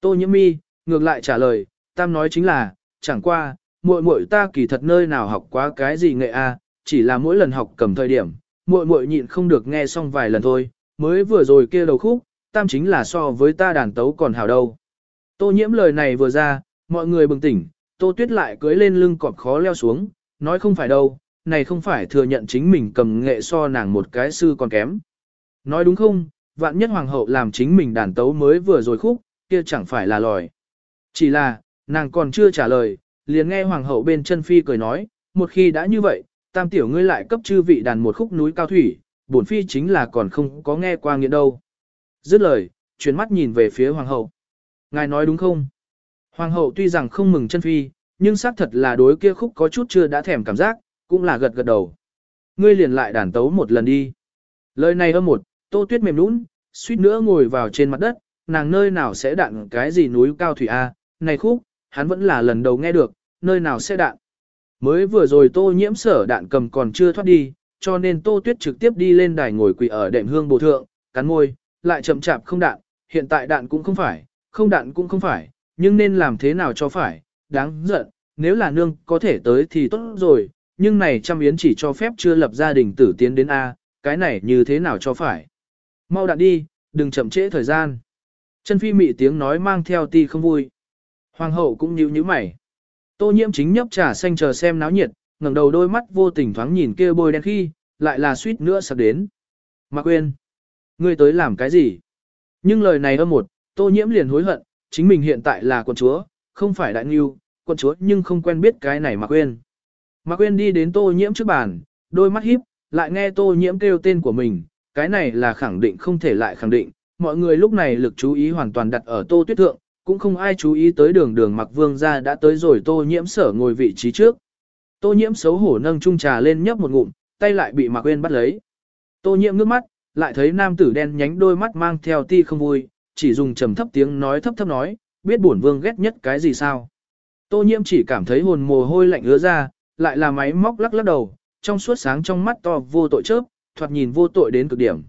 Tô nhiễm mi, ngược lại trả lời, tam nói chính là, chẳng qua, muội muội ta kỳ thật nơi nào học quá cái gì nghệ a, chỉ là mỗi lần học cầm thời điểm, muội muội nhịn không được nghe xong vài lần thôi, mới vừa rồi kia đầu khúc, tam chính là so với ta đàn tấu còn hảo đâu. Tô nhiễm lời này vừa ra, mọi người bừng tỉnh, tô tuyết lại cưỡi lên lưng cọp khó leo xuống, nói không phải đâu, này không phải thừa nhận chính mình cầm nghệ so nàng một cái sư còn kém. Nói đúng không, vạn nhất hoàng hậu làm chính mình đàn tấu mới vừa rồi khúc, kia chẳng phải là lòi. Chỉ là, nàng còn chưa trả lời, liền nghe hoàng hậu bên chân phi cười nói, một khi đã như vậy, tam tiểu ngươi lại cấp chư vị đàn một khúc núi cao thủy, bổn phi chính là còn không có nghe qua nghĩa đâu. Dứt lời, chuyển mắt nhìn về phía hoàng hậu. Ngài nói đúng không? Hoàng hậu tuy rằng không mừng chân phi, nhưng xác thật là đối kia khúc có chút chưa đã thèm cảm giác, cũng là gật gật đầu. Ngươi liền lại đàn tấu một lần đi. Lời này âm một, tô tuyết mềm nũng, suýt nữa ngồi vào trên mặt đất, nàng nơi nào sẽ đạn cái gì núi cao thủy A, này khúc, hắn vẫn là lần đầu nghe được, nơi nào sẽ đạn. Mới vừa rồi tô nhiễm sở đạn cầm còn chưa thoát đi, cho nên tô tuyết trực tiếp đi lên đài ngồi quỳ ở đệm hương bồ thượng, cắn môi, lại chậm chạp không đạn, hiện tại đạn cũng không phải, không đạn cũng không phải, nhưng nên làm thế nào cho phải, đáng giận, nếu là nương có thể tới thì tốt rồi, nhưng này trăm yến chỉ cho phép chưa lập gia đình tử tiến đến A, cái này như thế nào cho phải. Mau đạn đi, đừng chậm trễ thời gian. Chân phi mị tiếng nói mang theo ti không vui. Hoàng hậu cũng nhíu nhíu mày. Tô nhiễm chính nhấp trà xanh chờ xem náo nhiệt, ngẩng đầu đôi mắt vô tình thoáng nhìn kia bôi đen khi, lại là suýt nữa sắp đến. Mạc quên. Ngươi tới làm cái gì? Nhưng lời này âm một, tô nhiễm liền hối hận, chính mình hiện tại là quận chúa, không phải đại nghiêu, quận chúa nhưng không quen biết cái này Mạc quên. Mạc quên đi đến tô nhiễm trước bàn, đôi mắt híp, lại nghe tô nhiễm kêu tên của mình, cái này là khẳng định không thể lại khẳng định, mọi người lúc này lực chú ý hoàn toàn đặt ở tô tuyết thượng, cũng không ai chú ý tới đường đường mặc vương ra đã tới rồi tô nhiễm sở ngồi vị trí trước. Tô nhiễm xấu hổ nâng chung trà lên nhấp một ngụm, tay lại bị mặc quên bắt lấy. Tô nhiễm ngước mắt, lại thấy nam tử đen nhánh đôi mắt mang theo ti không vui, chỉ dùng trầm thấp tiếng nói thấp thấp nói, biết bổn vương ghét nhất cái gì sao. Tô nhiễm chỉ cảm thấy hồn mồ hôi lạnh ứa ra, lại là máy móc lắc lắc đầu, trong suốt sáng trong mắt to vô tội chớp, thoạt nhìn vô tội đến cực điểm.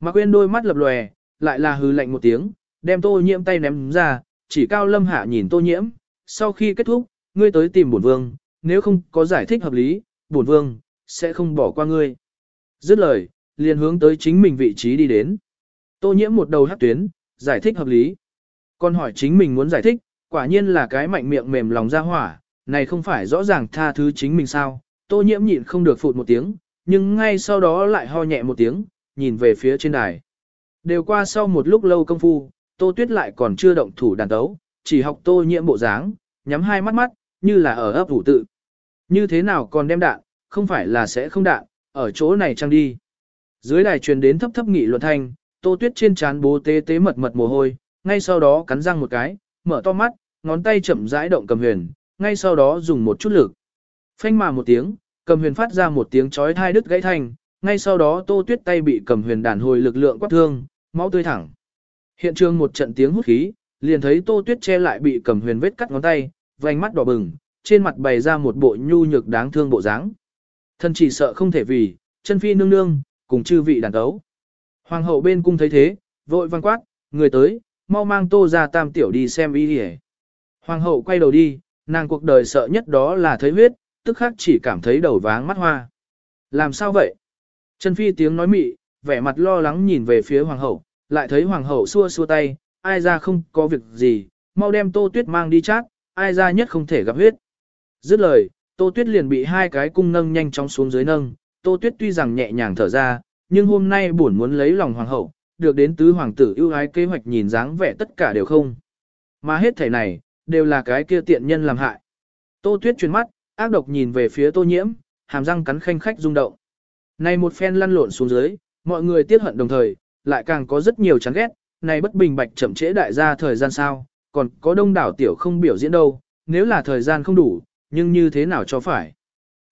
Mạc Quyên đôi mắt lập lòe, lại là hừ lạnh một tiếng, đem tô nhiễm tay ném ra, chỉ cao lâm hạ nhìn tô nhiễm, sau khi kết thúc, ngươi tới tìm bổn vương, nếu không có giải thích hợp lý, bổn vương, sẽ không bỏ qua ngươi. Dứt lời, liền hướng tới chính mình vị trí đi đến. Tô nhiễm một đầu hất tuyến, giải thích hợp lý. Còn hỏi chính mình muốn giải thích, quả nhiên là cái mạnh miệng mềm lòng ra hỏa, này không phải rõ ràng tha thứ chính mình sao. Tô nhiễm nhịn không được phụt một tiếng, nhưng ngay sau đó lại ho nhẹ một tiếng, nhìn về phía trên đài. Đều qua sau một lúc lâu công phu, Tô Tuyết lại còn chưa động thủ đàn tấu, chỉ học Tô Nhiễm bộ dáng, nhắm hai mắt mắt, như là ở ấp ủ tự. Như thế nào còn đem đạn, không phải là sẽ không đạn, ở chỗ này trăng đi. Dưới đài truyền đến thấp thấp nghị luận thanh, Tô Tuyết trên trán bố tế tế mật mật mồ hôi, ngay sau đó cắn răng một cái, mở to mắt, ngón tay chậm rãi động cầm huyền, ngay sau đó dùng một chút lực. Phanh mà một tiếng, cầm huyền phát ra một tiếng chói thai đứt gãy thanh, ngay sau đó Tô Tuyết tay bị cầm huyền đàn hồi lực lượng quát thương, máu tươi thẳng. Hiện trường một trận tiếng hút khí, liền thấy Tô Tuyết che lại bị cầm huyền vết cắt ngón tay, vành mắt đỏ bừng, trên mặt bày ra một bộ nhu nhược đáng thương bộ dáng. Thân chỉ sợ không thể vì, chân phi nương nương, cùng chư vị đàn tấu. Hoàng hậu bên cung thấy thế, vội vang quát, người tới, mau mang tô ra tam tiểu đi xem y hề. Hoàng hậu quay đầu đi, nàng cuộc đời sợ nhất đó là thấy huyết, tức khắc chỉ cảm thấy đầu váng mắt hoa. Làm sao vậy? Trần phi tiếng nói mị, vẻ mặt lo lắng nhìn về phía hoàng hậu, lại thấy hoàng hậu xua xua tay, ai ra không có việc gì, mau đem tô tuyết mang đi chát, ai ra nhất không thể gặp huyết. Dứt lời, tô tuyết liền bị hai cái cung nâng nhanh chóng xuống dưới nâng, tô tuyết tuy rằng nhẹ nhàng thở ra, nhưng hôm nay buồn muốn lấy lòng hoàng hậu, được đến tứ hoàng tử ưu ái kế hoạch nhìn dáng vẻ tất cả đều không. Mà hết thể này, đều là cái kia tiện nhân làm hại. Tô tuyết chuyển mắt, ác độc nhìn về phía tô nhiễm, hàm răng cắn khanh khách rung động. Này một phen lăn lộn xuống dưới, mọi người tiếc hận đồng thời, lại càng có rất nhiều chán ghét, này bất bình bạch chậm trễ đại gia thời gian sao, còn có đông đảo tiểu không biểu diễn đâu, nếu là thời gian không đủ, nhưng như thế nào cho phải.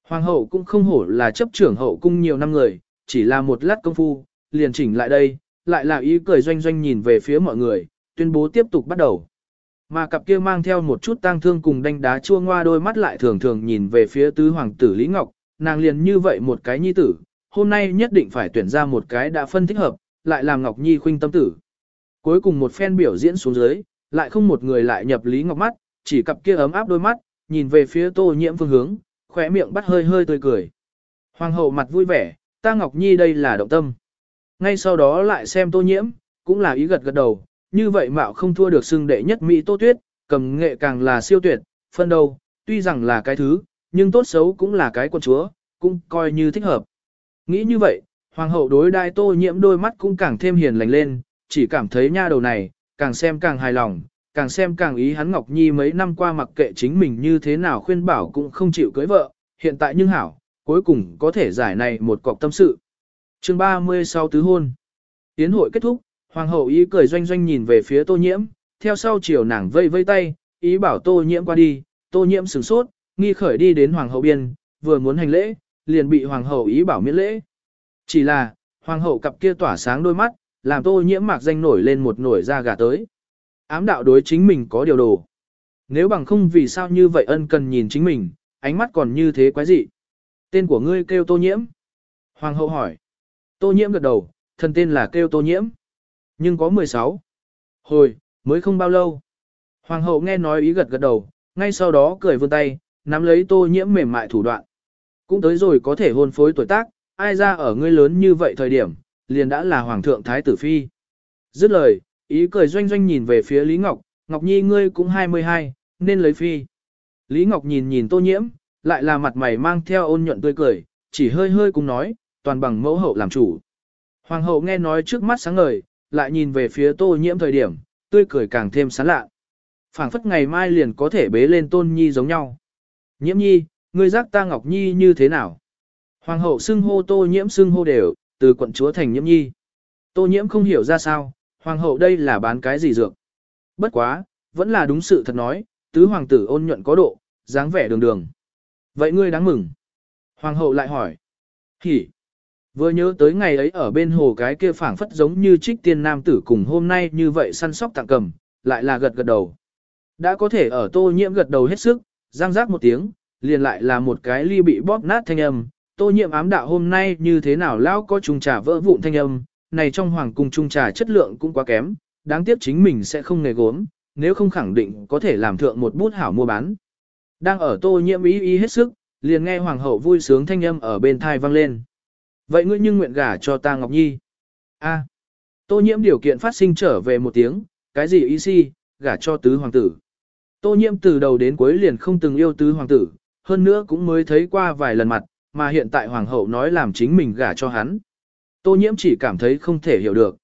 Hoàng hậu cũng không hổ là chấp trưởng hậu cung nhiều năm người, chỉ là một lát công phu, liền chỉnh lại đây, lại là ý cười doanh doanh nhìn về phía mọi người, tuyên bố tiếp tục bắt đầu. Mà cặp kia mang theo một chút tang thương cùng đánh đá chua ngoa đôi mắt lại thường thường nhìn về phía tứ hoàng tử Lý Ngọc, nàng liền như vậy một cái nhi tử, hôm nay nhất định phải tuyển ra một cái đã phân thích hợp, lại làm Ngọc Nhi khuynh tâm tử. Cuối cùng một phen biểu diễn xuống dưới, lại không một người lại nhập Lý Ngọc mắt, chỉ cặp kia ấm áp đôi mắt, nhìn về phía tô nhiễm phương hướng, khóe miệng bắt hơi hơi tươi cười. Hoàng hậu mặt vui vẻ, ta Ngọc Nhi đây là động tâm. Ngay sau đó lại xem tô nhiễm, cũng là ý gật gật đầu, như vậy mạo không thua được xưng đệ nhất Mỹ tô tuyết, cầm nghệ càng là siêu tuyệt, phân đầu, tuy rằng là cái thứ, nhưng tốt xấu cũng là cái quân chúa, cũng coi như thích hợp. Nghĩ như vậy, hoàng hậu đối đại tô nhiễm đôi mắt cũng càng thêm hiền lành lên, chỉ cảm thấy nha đầu này, càng xem càng hài lòng, càng xem càng ý hắn Ngọc Nhi mấy năm qua mặc kệ chính mình như thế nào khuyên bảo cũng không chịu cưới vợ, hiện tại nhưng hảo, cuối cùng có thể giải này một cọc tâm sự. chương 30 sau tứ hôn. Tiến hội kết thúc, hoàng hậu ý cười doanh doanh nhìn về phía tô nhiễm, theo sau chiều nàng vây vây tay, ý bảo tô nhiễm qua đi, tô nhiễm sửng sốt, nghi khởi đi đến hoàng hậu biên, vừa muốn hành lễ, liền bị hoàng hậu ý bảo miễn lễ. Chỉ là, hoàng hậu cặp kia tỏa sáng đôi mắt, làm tô nhiễm mạc danh nổi lên một nổi da gà tới. Ám đạo đối chính mình có điều đồ. Nếu bằng không vì sao như vậy ân cần nhìn chính mình, ánh mắt còn như thế quái dị. Tên của ngươi kêu tô nhiễm. Hoàng hậu hỏi. Tô nhiễm gật đầu, thân tên là kêu tô nhiễm. Nhưng có 16. Hồi, mới không bao lâu. Hoàng hậu nghe nói ý gật gật đầu, ngay sau đó cười vươn tay, nắm lấy tô nhiễm mềm mại thủ đoạn. Cũng tới rồi có thể hôn phối tuổi tác, ai ra ở ngươi lớn như vậy thời điểm, liền đã là hoàng thượng thái tử phi. Dứt lời, ý cười doanh doanh nhìn về phía Lý Ngọc, Ngọc Nhi ngươi cũng 22, nên lấy phi. Lý Ngọc nhìn nhìn tô nhiễm, lại là mặt mày mang theo ôn nhuận tươi cười, chỉ hơi hơi cùng nói, toàn bằng mẫu hậu làm chủ. Hoàng hậu nghe nói trước mắt sáng ngời, lại nhìn về phía tô nhiễm thời điểm, tươi cười càng thêm sán lạ. phảng phất ngày mai liền có thể bế lên tôn nhi giống nhau. Nhiễm nhi, ngươi giác ta Ngọc Nhi như thế nào? Hoàng hậu xưng hô tô nhiễm xưng hô đều, từ quận chúa thành nhiễm nhi. Tô nhiễm không hiểu ra sao, hoàng hậu đây là bán cái gì dược. Bất quá, vẫn là đúng sự thật nói, tứ hoàng tử ôn nhuận có độ, dáng vẻ đường đường. Vậy ngươi đáng mừng. Hoàng hậu lại hỏi. Hỉ. Vừa nhớ tới ngày ấy ở bên hồ cái kia phảng phất giống như trích tiên nam tử cùng hôm nay như vậy săn sóc tặng cầm, lại là gật gật đầu. Đã có thể ở tô nhiễm gật đầu hết sức, giang giác một tiếng, liền lại là một cái ly bị bóp nát thanh âm. Tô nhiễm ám đạo hôm nay như thế nào lão có trung trà vỡ vụn thanh âm, này trong hoàng cung trung trà chất lượng cũng quá kém, đáng tiếc chính mình sẽ không nghề gốm, nếu không khẳng định có thể làm thượng một bút hảo mua bán. Đang ở tô nhiễm ý ý hết sức, liền nghe hoàng hậu vui sướng thanh âm ở bên thai vang lên. Vậy ngươi nhưng nguyện gả cho ta Ngọc Nhi. A. Tô nhiễm điều kiện phát sinh trở về một tiếng, cái gì ý si, gả cho tứ hoàng tử. Tô nhiễm từ đầu đến cuối liền không từng yêu tứ hoàng tử, hơn nữa cũng mới thấy qua vài lần mặt, mà hiện tại hoàng hậu nói làm chính mình gả cho hắn. Tô nhiễm chỉ cảm thấy không thể hiểu được.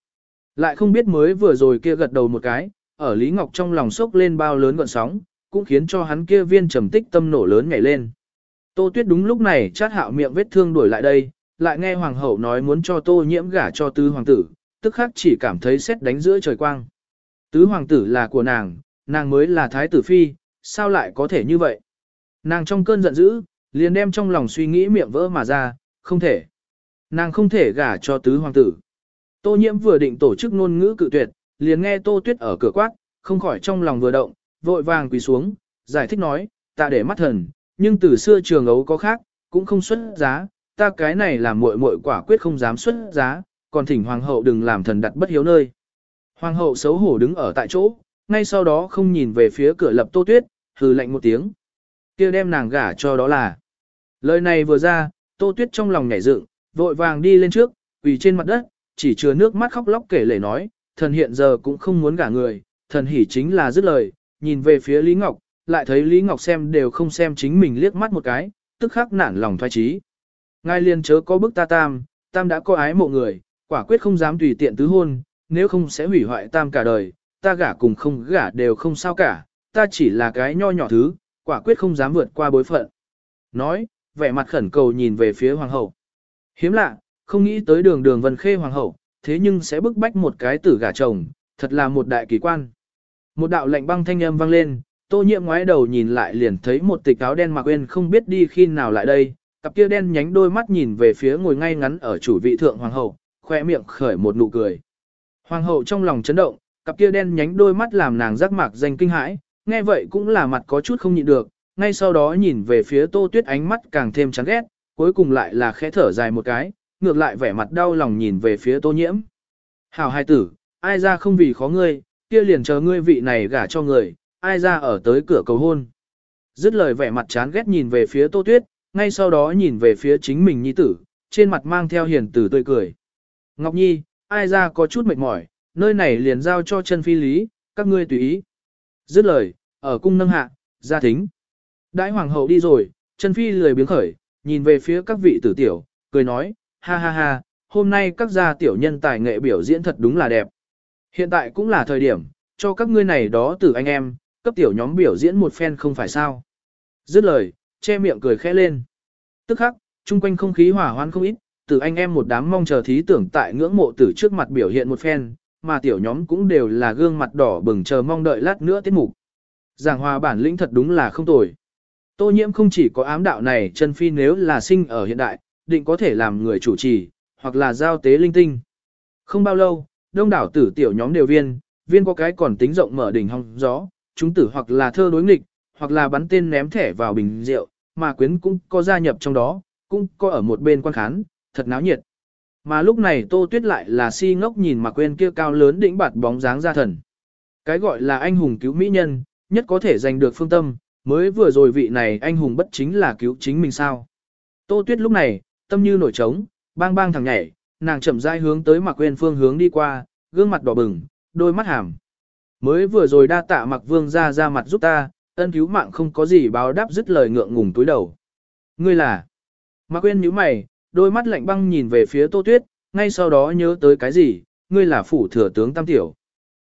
Lại không biết mới vừa rồi kia gật đầu một cái, ở Lý Ngọc trong lòng sốc lên bao lớn gọn sóng, cũng khiến cho hắn kia viên trầm tích tâm nổ lớn nhảy lên. Tô Tuyết đúng lúc này chát hạo miệng vết thương đuổi lại đây, lại nghe hoàng hậu nói muốn cho Tô Nhiễm gả cho tứ hoàng tử, tức khắc chỉ cảm thấy xét đánh giữa trời quang. Tứ hoàng tử là của nàng, nàng mới là thái tử phi, sao lại có thể như vậy? Nàng trong cơn giận dữ, liền đem trong lòng suy nghĩ miệng vỡ mà ra, không thể. Nàng không thể gả cho tứ hoàng tử. Tô nhiễm vừa định tổ chức ngôn ngữ cự tuyệt, liền nghe tô tuyết ở cửa quát, không khỏi trong lòng vừa động, vội vàng quỳ xuống, giải thích nói, ta để mắt thần, nhưng từ xưa trường ấu có khác, cũng không xuất giá, ta cái này là muội muội quả quyết không dám xuất giá, còn thỉnh hoàng hậu đừng làm thần đặt bất hiếu nơi. Hoàng hậu xấu hổ đứng ở tại chỗ, ngay sau đó không nhìn về phía cửa lập tô tuyết, hừ lạnh một tiếng. kia đem nàng gả cho đó là. Lời này vừa ra, tô tuyết trong lòng nhảy dựng, vội vàng đi lên trước, quỳ trên mặt đất, chỉ chứa nước mắt khóc lóc kể lể nói, thần hiện giờ cũng không muốn gả người, thần hỉ chính là dứt lời, nhìn về phía Lý Ngọc, lại thấy Lý Ngọc xem đều không xem chính mình liếc mắt một cái, tức khắc nản lòng thoái trí. Ngài liền chớ có bức ta tam, tam đã có ái mộ người, quả quyết không dám tùy tiện tứ hôn, nếu không sẽ hủy hoại tam cả đời, ta gả cùng không gả đều không sao cả, ta chỉ là cái nho nhỏ thứ, quả quyết không dám vượt qua bối phận. Nói, vẻ mặt khẩn cầu nhìn về phía hoàng hậu. Hiếm lạ, không nghĩ tới đường đường vân khê hoàng hậu, thế nhưng sẽ bức bách một cái tử gả chồng, thật là một đại kỳ quan. Một đạo lệnh băng thanh âm vang lên, tô nhiệm ngoái đầu nhìn lại liền thấy một tịch áo đen mặc quên không biết đi khi nào lại đây, cặp kia đen nhánh đôi mắt nhìn về phía ngồi ngay ngắn ở chủ vị thượng hoàng hậu, khoe miệng khởi một nụ cười. Hoàng hậu trong lòng chấn động, cặp kia đen nhánh đôi mắt làm nàng giác mạc danh kinh hãi, nghe vậy cũng là mặt có chút không nhịn được, ngay sau đó nhìn về phía tô tuyết ánh mắt càng thêm chán ghét, cuối cùng lại là khẽ thở dài một cái, ngược lại vẻ mặt đau lòng nhìn về phía tô nhiễm. Hảo hai tử, ai ra không vì khó ngươi, kia liền chờ ngươi vị này gả cho người, ai ra ở tới cửa cầu hôn. Dứt lời vẻ mặt chán ghét nhìn về phía tô tuyết, ngay sau đó nhìn về phía chính mình nhi tử, trên mặt mang theo hiền tử tươi cười. Ngọc Nhi, ai ra có chút mệt mỏi, nơi này liền giao cho chân phi lý, các ngươi tùy ý. Dứt lời, ở cung nâng hạ, ra thính. Đãi hoàng hậu đi rồi, chân phi lười biếng khởi, nhìn về phía các vị tử tiểu, cười nói, ha ha ha, hôm nay các gia tiểu nhân tài nghệ biểu diễn thật đúng là đẹp. Hiện tại cũng là thời điểm, cho các ngươi này đó tử anh em, cấp tiểu nhóm biểu diễn một phen không phải sao. Dứt lời, che miệng cười khẽ lên. Tức khắc, chung quanh không khí hỏa hoan không ít, từ anh em một đám mong chờ thí tưởng tại ngưỡng mộ tử trước mặt biểu hiện một phen, mà tiểu nhóm cũng đều là gương mặt đỏ bừng chờ mong đợi lát nữa tiết mục. Giảng hòa bản lĩnh thật đúng là không tồi. Tô nhiễm không chỉ có ám đạo này chân phi nếu là sinh ở hiện đại, định có thể làm người chủ trì, hoặc là giao tế linh tinh. Không bao lâu, đông đảo tử tiểu nhóm đều viên, viên có cái còn tính rộng mở đỉnh hong gió, chúng tử hoặc là thơ đối nghịch, hoặc là bắn tên ném thẻ vào bình rượu, mà quyến cũng có gia nhập trong đó, cũng có ở một bên quan khán, thật náo nhiệt. Mà lúc này Tô Tuyết lại là si ngốc nhìn mà quên kia cao lớn đỉnh bạt bóng dáng ra thần. Cái gọi là anh hùng cứu mỹ nhân, nhất có thể giành được phương tâm, mới vừa rồi vị này anh hùng bất chính là cứu chính mình sao. Tô Tuyết lúc này, tâm như nổi trống, bang bang thằng nhảy, nàng chậm rãi hướng tới Mạc Quyên phương hướng đi qua, gương mặt đỏ bừng, đôi mắt hàm. Mới vừa rồi đa tạ Mạc Vương ra ra mặt giúp ta, ân cứu mạng không có gì báo đáp dứt lời ngượng ngùng túi đầu. Ngươi là? Mạc Quyên nhíu mày, đôi mắt lạnh băng nhìn về phía Tô Tuyết, ngay sau đó nhớ tới cái gì, ngươi là phủ thừa tướng Tam Tiểu.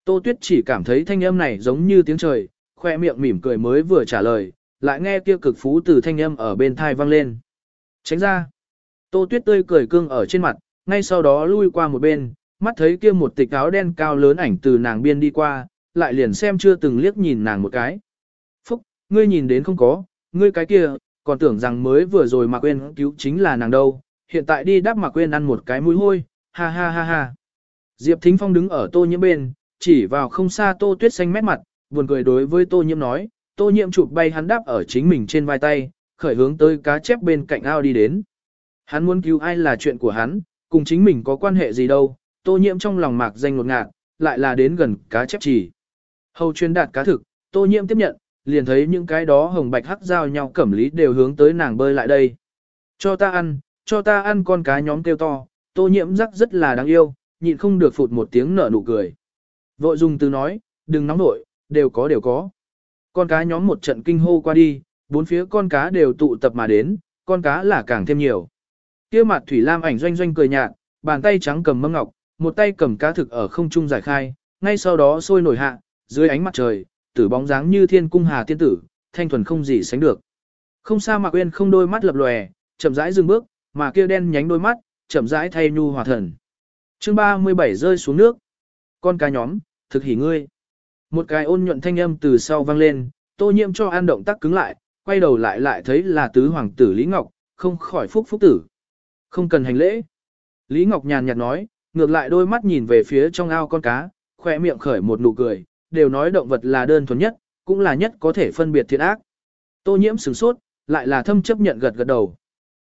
Tô Tuyết chỉ cảm thấy thanh âm này giống như tiếng trời, khoe miệng mỉm cười mới vừa trả lời, lại nghe kia cực phú từ thanh âm ở bên thai vang lên. Tránh ra. Tô Tuyết tươi cười cương ở trên mặt, ngay sau đó lui qua một bên, mắt thấy kia một tịch áo đen cao lớn ảnh từ nàng biên đi qua, lại liền xem chưa từng liếc nhìn nàng một cái. Ngươi nhìn đến không có, ngươi cái kia, còn tưởng rằng mới vừa rồi mà quên cứu chính là nàng đâu, hiện tại đi đáp mà quên ăn một cái mũi hôi, ha ha ha ha. Diệp Thính Phong đứng ở tô nhiễm bên, chỉ vào không xa tô tuyết xanh mét mặt, buồn cười đối với tô nhiễm nói, tô nhiễm chụp bay hắn đáp ở chính mình trên vai tay, khởi hướng tới cá chép bên cạnh ao đi đến. Hắn muốn cứu ai là chuyện của hắn, cùng chính mình có quan hệ gì đâu, tô nhiễm trong lòng mạc danh ngột ngạt, lại là đến gần cá chép chỉ. Hầu chuyên đạt cá thực, tô nhiễm tiếp nhận, liền thấy những cái đó hồng bạch hắc giao nhau cẩm lý đều hướng tới nàng bơi lại đây. Cho ta ăn, cho ta ăn con cá nhóm kêu to, tô nhiễm rắc rất là đáng yêu, nhịn không được phụt một tiếng nở nụ cười. Vội dùng từ nói, đừng nóng nổi, đều có đều có. Con cá nhóm một trận kinh hô qua đi, bốn phía con cá đều tụ tập mà đến, con cá là càng thêm nhiều. Kia mặt thủy lam ảnh doanh doanh cười nhạt, bàn tay trắng cầm mâm ngọc, một tay cầm cá thực ở không trung giải khai, ngay sau đó sôi nổi hạ, dưới ánh mặt trời, tử bóng dáng như thiên cung hà tiên tử, thanh thuần không gì sánh được. Không xa Mạc Uyên không đôi mắt lập lòe, chậm rãi dừng bước, mà kia đen nhánh đôi mắt, chậm rãi thay nhu hòa thần. Chương 37 rơi xuống nước. Con cá nhóm, thực hỉ ngươi. Một cái ôn nhuận thanh âm từ sau vang lên, Tô Nhiễm cho an động tác cứng lại, quay đầu lại lại thấy là tứ hoàng tử Lý Ngọc, không khỏi phúc phúc tử. Không cần hành lễ. Lý Ngọc nhàn nhạt nói, ngược lại đôi mắt nhìn về phía trong ao con cá, khỏe miệng khởi một nụ cười, đều nói động vật là đơn thuần nhất, cũng là nhất có thể phân biệt thiện ác. Tô nhiễm sửng sốt, lại là thâm chấp nhận gật gật đầu.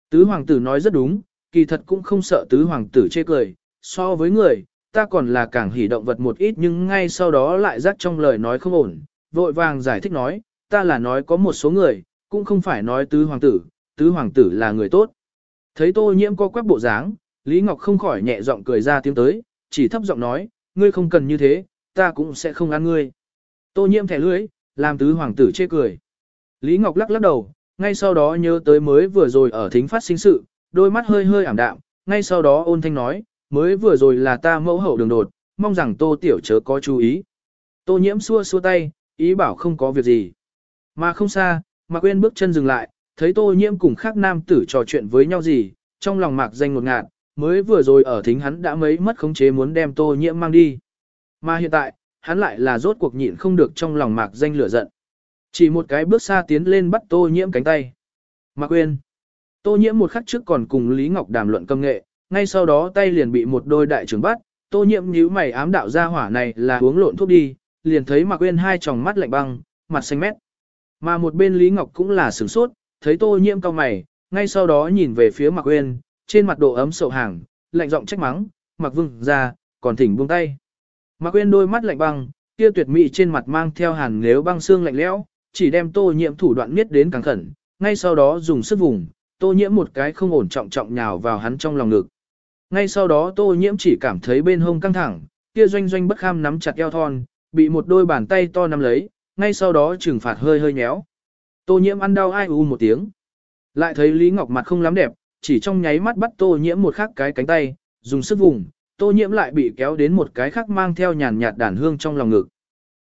Tứ hoàng tử nói rất đúng, kỳ thật cũng không sợ tứ hoàng tử chê cười, so với người, ta còn là càng hỉ động vật một ít nhưng ngay sau đó lại rắc trong lời nói không ổn, vội vàng giải thích nói, ta là nói có một số người, cũng không phải nói tứ hoàng tử, tứ hoàng tử là người tốt. Thấy tô nhiễm co quắp bộ dáng, Lý Ngọc không khỏi nhẹ giọng cười ra tiếng tới, chỉ thấp giọng nói, ngươi không cần như thế, ta cũng sẽ không ăn ngươi. Tô nhiễm thẻ lưỡi, làm tứ hoàng tử chê cười. Lý Ngọc lắc lắc đầu, ngay sau đó nhớ tới mới vừa rồi ở thính phát sinh sự, đôi mắt hơi hơi ảm đạm, ngay sau đó ôn thanh nói, mới vừa rồi là ta mẫu hậu đường đột, mong rằng tô tiểu chớ có chú ý. Tô nhiễm xua xua tay, ý bảo không có việc gì. Mà không xa, mà quên bước chân dừng lại, thấy tô nhiễm cùng khác nam tử trò chuyện với nhau gì, trong lòng mạc danh ngột ngạt, mới vừa rồi ở thính hắn đã mấy mất khống chế muốn đem tô nhiễm mang đi. Mà hiện tại, hắn lại là rốt cuộc nhịn không được trong lòng mạc danh lửa giận. Chỉ một cái bước xa tiến lên bắt tô nhiễm cánh tay. Mạc quên Tô nhiễm một khắc trước còn cùng Lý Ngọc đàm luận công nghệ, ngay sau đó tay liền bị một đôi đại trưởng bắt, tô nhiễm nhíu mày ám đạo ra hỏa này là uống lộn thuốc đi, liền thấy Mạc quên hai tròng mắt lạnh băng, mặt xanh mét. Mà một bên Lý Ngọc cũng là sửng sốt, thấy tô nhiễm cao mày, ngay sau đó nhìn về phía Mạc quên, trên mặt độ ấm sậu hàng, lạnh giọng trách mắng, Mạc Vương ra, còn thỉnh buông tay. Mạc Quyên đôi mắt lạnh băng, kia tuyệt mỹ trên mặt mang theo hàn nếu băng xương lạnh lẽo, chỉ đem tô nhiễm thủ đoạn miết đến càng khẩn, ngay sau đó dùng sức vùng, tô nhiễm một cái không ổn trọng trọng nhào vào hắn trong lòng ngực. Ngay sau đó tô nhiễm chỉ cảm thấy bên hông căng thẳng, kia doanh doanh bất kham nắm chặt eo thon, bị một đôi bàn tay to nắm lấy, ngay sau đó trừng phạt hơi hơi nhéo. Tô nhiễm ăn đau ai u một tiếng. Lại thấy Lý Ngọc mặt không lắm đẹp, chỉ trong nháy mắt bắt tô nhiễm một khắc cái cánh tay, dùng sức vùng, tô nhiễm lại bị kéo đến một cái khác mang theo nhàn nhạt đàn hương trong lòng ngực.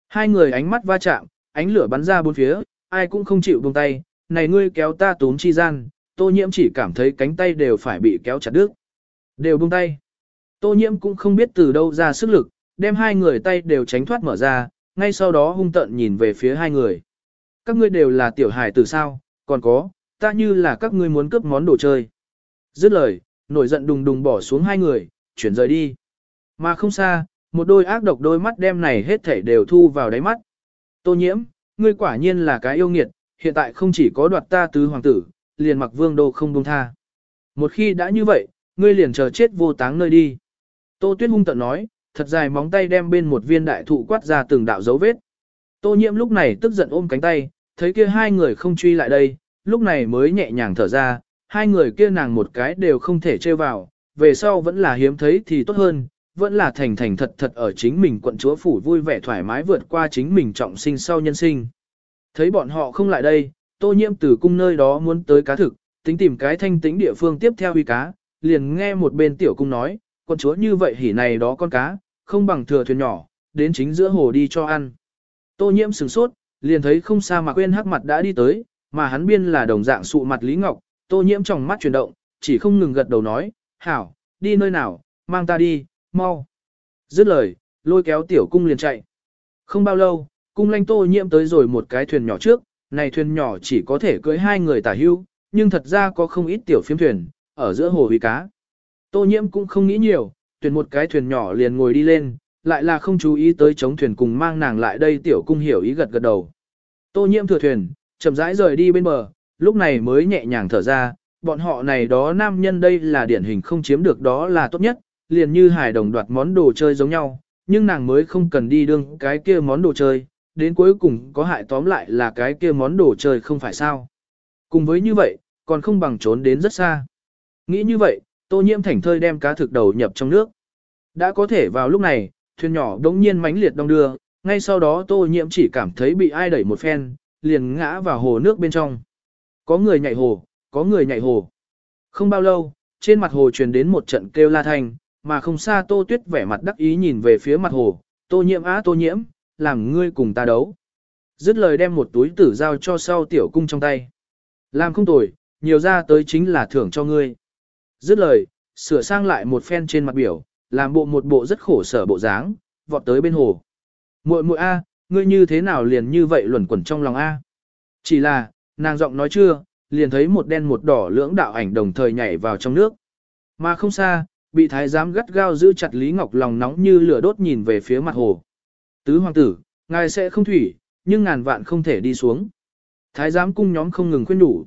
Hai người ánh mắt va chạm, ánh lửa bắn ra bốn phía, ai cũng không chịu buông tay, này ngươi kéo ta túm chi gian, tô nhiễm chỉ cảm thấy cánh tay đều phải bị kéo chặt đứt. Đều buông tay. Tô nhiễm cũng không biết từ đâu ra sức lực, đem hai người tay đều tránh thoát mở ra, ngay sau đó hung tợn nhìn về phía hai người. Các ngươi đều là tiểu hài từ sao, còn có, ta như là các ngươi muốn cướp món đồ chơi. Dứt lời, nổi giận đùng đùng bỏ xuống hai người, chuyển rời đi. Mà không xa, một đôi ác độc đôi mắt đem này hết thảy đều thu vào đáy mắt. Tô nhiễm, ngươi quả nhiên là cái yêu nghiệt, hiện tại không chỉ có đoạt ta tứ hoàng tử, liền mặc vương đô không buông tha. Một khi đã như vậy, ngươi liền chờ chết vô táng nơi đi. Tô tuyết hung tận nói, thật dài móng tay đem bên một viên đại thụ quát ra từng đạo dấu vết. Tô nhiễm lúc này tức giận ôm cánh tay, thấy kia hai người không truy lại đây, lúc này mới nhẹ nhàng thở ra, hai người kia nàng một cái đều không thể chơi vào, về sau vẫn là hiếm thấy thì tốt hơn, vẫn là thành thành thật thật ở chính mình quận chúa phủ vui vẻ thoải mái vượt qua chính mình trọng sinh sau nhân sinh. Thấy bọn họ không lại đây, tô nhiễm từ cung nơi đó muốn tới cá thực, tính tìm cái thanh tĩnh địa phương tiếp theo huy cá, liền nghe một bên tiểu cung nói, quận chúa như vậy hỉ này đó con cá, không bằng thừa thuyền nhỏ, đến chính giữa hồ đi cho ăn. Tô nhiễm sửng sốt, liền thấy không xa mà quên hắc mặt đã đi tới, mà hắn biên là đồng dạng sụ mặt Lý Ngọc, tô nhiễm trong mắt chuyển động, chỉ không ngừng gật đầu nói, hảo, đi nơi nào, mang ta đi, mau. Dứt lời, lôi kéo tiểu cung liền chạy. Không bao lâu, cung lanh tô nhiễm tới rồi một cái thuyền nhỏ trước, này thuyền nhỏ chỉ có thể cưới hai người tả hưu, nhưng thật ra có không ít tiểu phiếm thuyền, ở giữa hồ huy cá. Tô nhiễm cũng không nghĩ nhiều, tuyển một cái thuyền nhỏ liền ngồi đi lên, lại là không chú ý tới chống thuyền cùng mang nàng lại đây tiểu cung hiểu ý gật gật đầu. Tô nhiễm thừa thuyền, chậm rãi rời đi bên bờ, lúc này mới nhẹ nhàng thở ra, bọn họ này đó nam nhân đây là điển hình không chiếm được đó là tốt nhất, liền như hải đồng đoạt món đồ chơi giống nhau, nhưng nàng mới không cần đi đương cái kia món đồ chơi, đến cuối cùng có hại tóm lại là cái kia món đồ chơi không phải sao. Cùng với như vậy, còn không bằng trốn đến rất xa. Nghĩ như vậy, tô nhiễm thảnh thơi đem cá thực đầu nhập trong nước. Đã có thể vào lúc này, thuyền nhỏ đống nhiên mãnh liệt đông đưa, ngay sau đó tô nhiễm chỉ cảm thấy bị ai đẩy một phen, liền ngã vào hồ nước bên trong. Có người nhảy hồ, có người nhảy hồ. Không bao lâu, trên mặt hồ truyền đến một trận kêu la thanh, mà không xa Tô Tuyết vẻ mặt đắc ý nhìn về phía mặt hồ, Tô Nhiễm á Tô Nhiễm, làm ngươi cùng ta đấu. Dứt lời đem một túi tử giao cho sau tiểu cung trong tay. Làm không tồi, nhiều ra tới chính là thưởng cho ngươi. Dứt lời, sửa sang lại một phen trên mặt biểu, làm bộ một bộ rất khổ sở bộ dáng, vọt tới bên hồ. Muội muội a, ngươi như thế nào liền như vậy luẩn quẩn trong lòng a? Chỉ là, nàng giọng nói chưa, liền thấy một đen một đỏ lưỡng đạo ảnh đồng thời nhảy vào trong nước. Mà không xa, bị thái giám gắt gao giữ chặt Lý Ngọc lòng nóng như lửa đốt nhìn về phía mặt hồ. Tứ hoàng tử, ngài sẽ không thủy, nhưng ngàn vạn không thể đi xuống. Thái giám cung nhóm không ngừng khuyên đủ.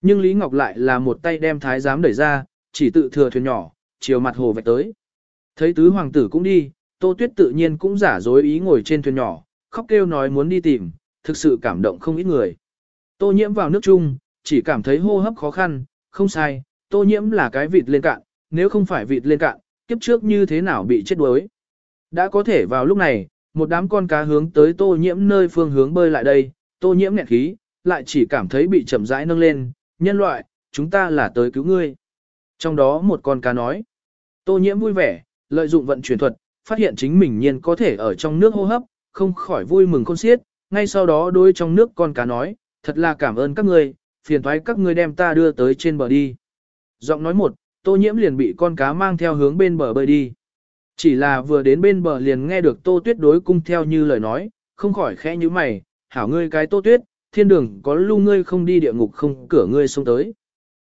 Nhưng Lý Ngọc lại là một tay đem thái giám đẩy ra, chỉ tự thừa thuyền nhỏ, chiều mặt hồ vạch tới. Thấy tứ hoàng tử cũng đi, Tô Tuyết tự nhiên cũng giả dối ý ngồi trên thuyền nhỏ, khóc kêu nói muốn đi tìm, thực sự cảm động không ít người. Tô nhiễm vào nước chung, chỉ cảm thấy hô hấp khó khăn, không sai, tô nhiễm là cái vịt lên cạn, nếu không phải vịt lên cạn, kiếp trước như thế nào bị chết đuối. Đã có thể vào lúc này, một đám con cá hướng tới tô nhiễm nơi phương hướng bơi lại đây, tô nhiễm nghẹn khí, lại chỉ cảm thấy bị chậm rãi nâng lên, nhân loại, chúng ta là tới cứu ngươi. Trong đó một con cá nói, tô nhiễm vui vẻ, lợi dụng vận chuyển thuật, phát hiện chính mình nhiên có thể ở trong nước hô hấp, không khỏi vui mừng khôn xiết, ngay sau đó đôi trong nước con cá nói, thật là cảm ơn các ngươi, phiền thoái các ngươi đem ta đưa tới trên bờ đi. Giọng nói một, tô nhiễm liền bị con cá mang theo hướng bên bờ bơi đi. Chỉ là vừa đến bên bờ liền nghe được tô tuyết đối cung theo như lời nói, không khỏi khẽ như mày, hảo ngươi cái tô tuyết, thiên đường có lưu ngươi không đi địa ngục không cửa ngươi xuống tới.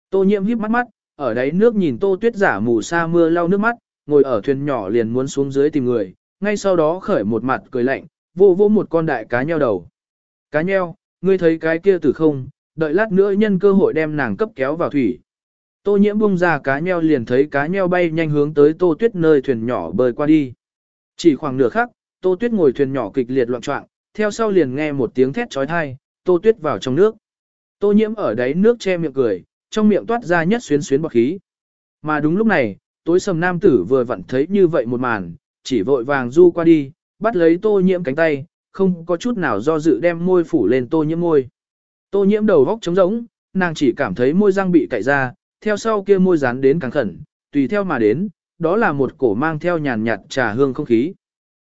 Tô nhiễm híp mắt mắt, ở đáy nước nhìn tô tuyết giả mù sa mưa lau nước mắt, ngồi ở thuyền nhỏ liền muốn xuống dưới tìm người, ngay sau đó khởi một mặt cười lạnh, vô vô một con đại cá nheo đầu. Cá nheo, ngươi thấy cái kia tử không, đợi lát nữa nhân cơ hội đem nàng cấp kéo vào thủy. Tô nhiễm bung ra cá nheo liền thấy cá nheo bay nhanh hướng tới tô tuyết nơi thuyền nhỏ bơi qua đi. Chỉ khoảng nửa khắc, tô tuyết ngồi thuyền nhỏ kịch liệt loạn trọng, theo sau liền nghe một tiếng thét chói tai, tô tuyết vào trong nước. Tô nhiễm ở đáy nước che miệng cười, trong miệng toát ra nhất xuyến xuyến bọt khí. Mà đúng lúc này, tối sầm nam tử vừa vặn thấy như vậy một màn, chỉ vội vàng du qua đi, bắt lấy tô nhiễm cánh tay, không có chút nào do dự đem môi phủ lên tô nhiễm môi. Tô nhiễm đầu góc trống rỗng, nàng chỉ cảm thấy môi răng bị cạy ra, theo sau kia môi dán đến càng khẩn, tùy theo mà đến, đó là một cổ mang theo nhàn nhạt trà hương không khí.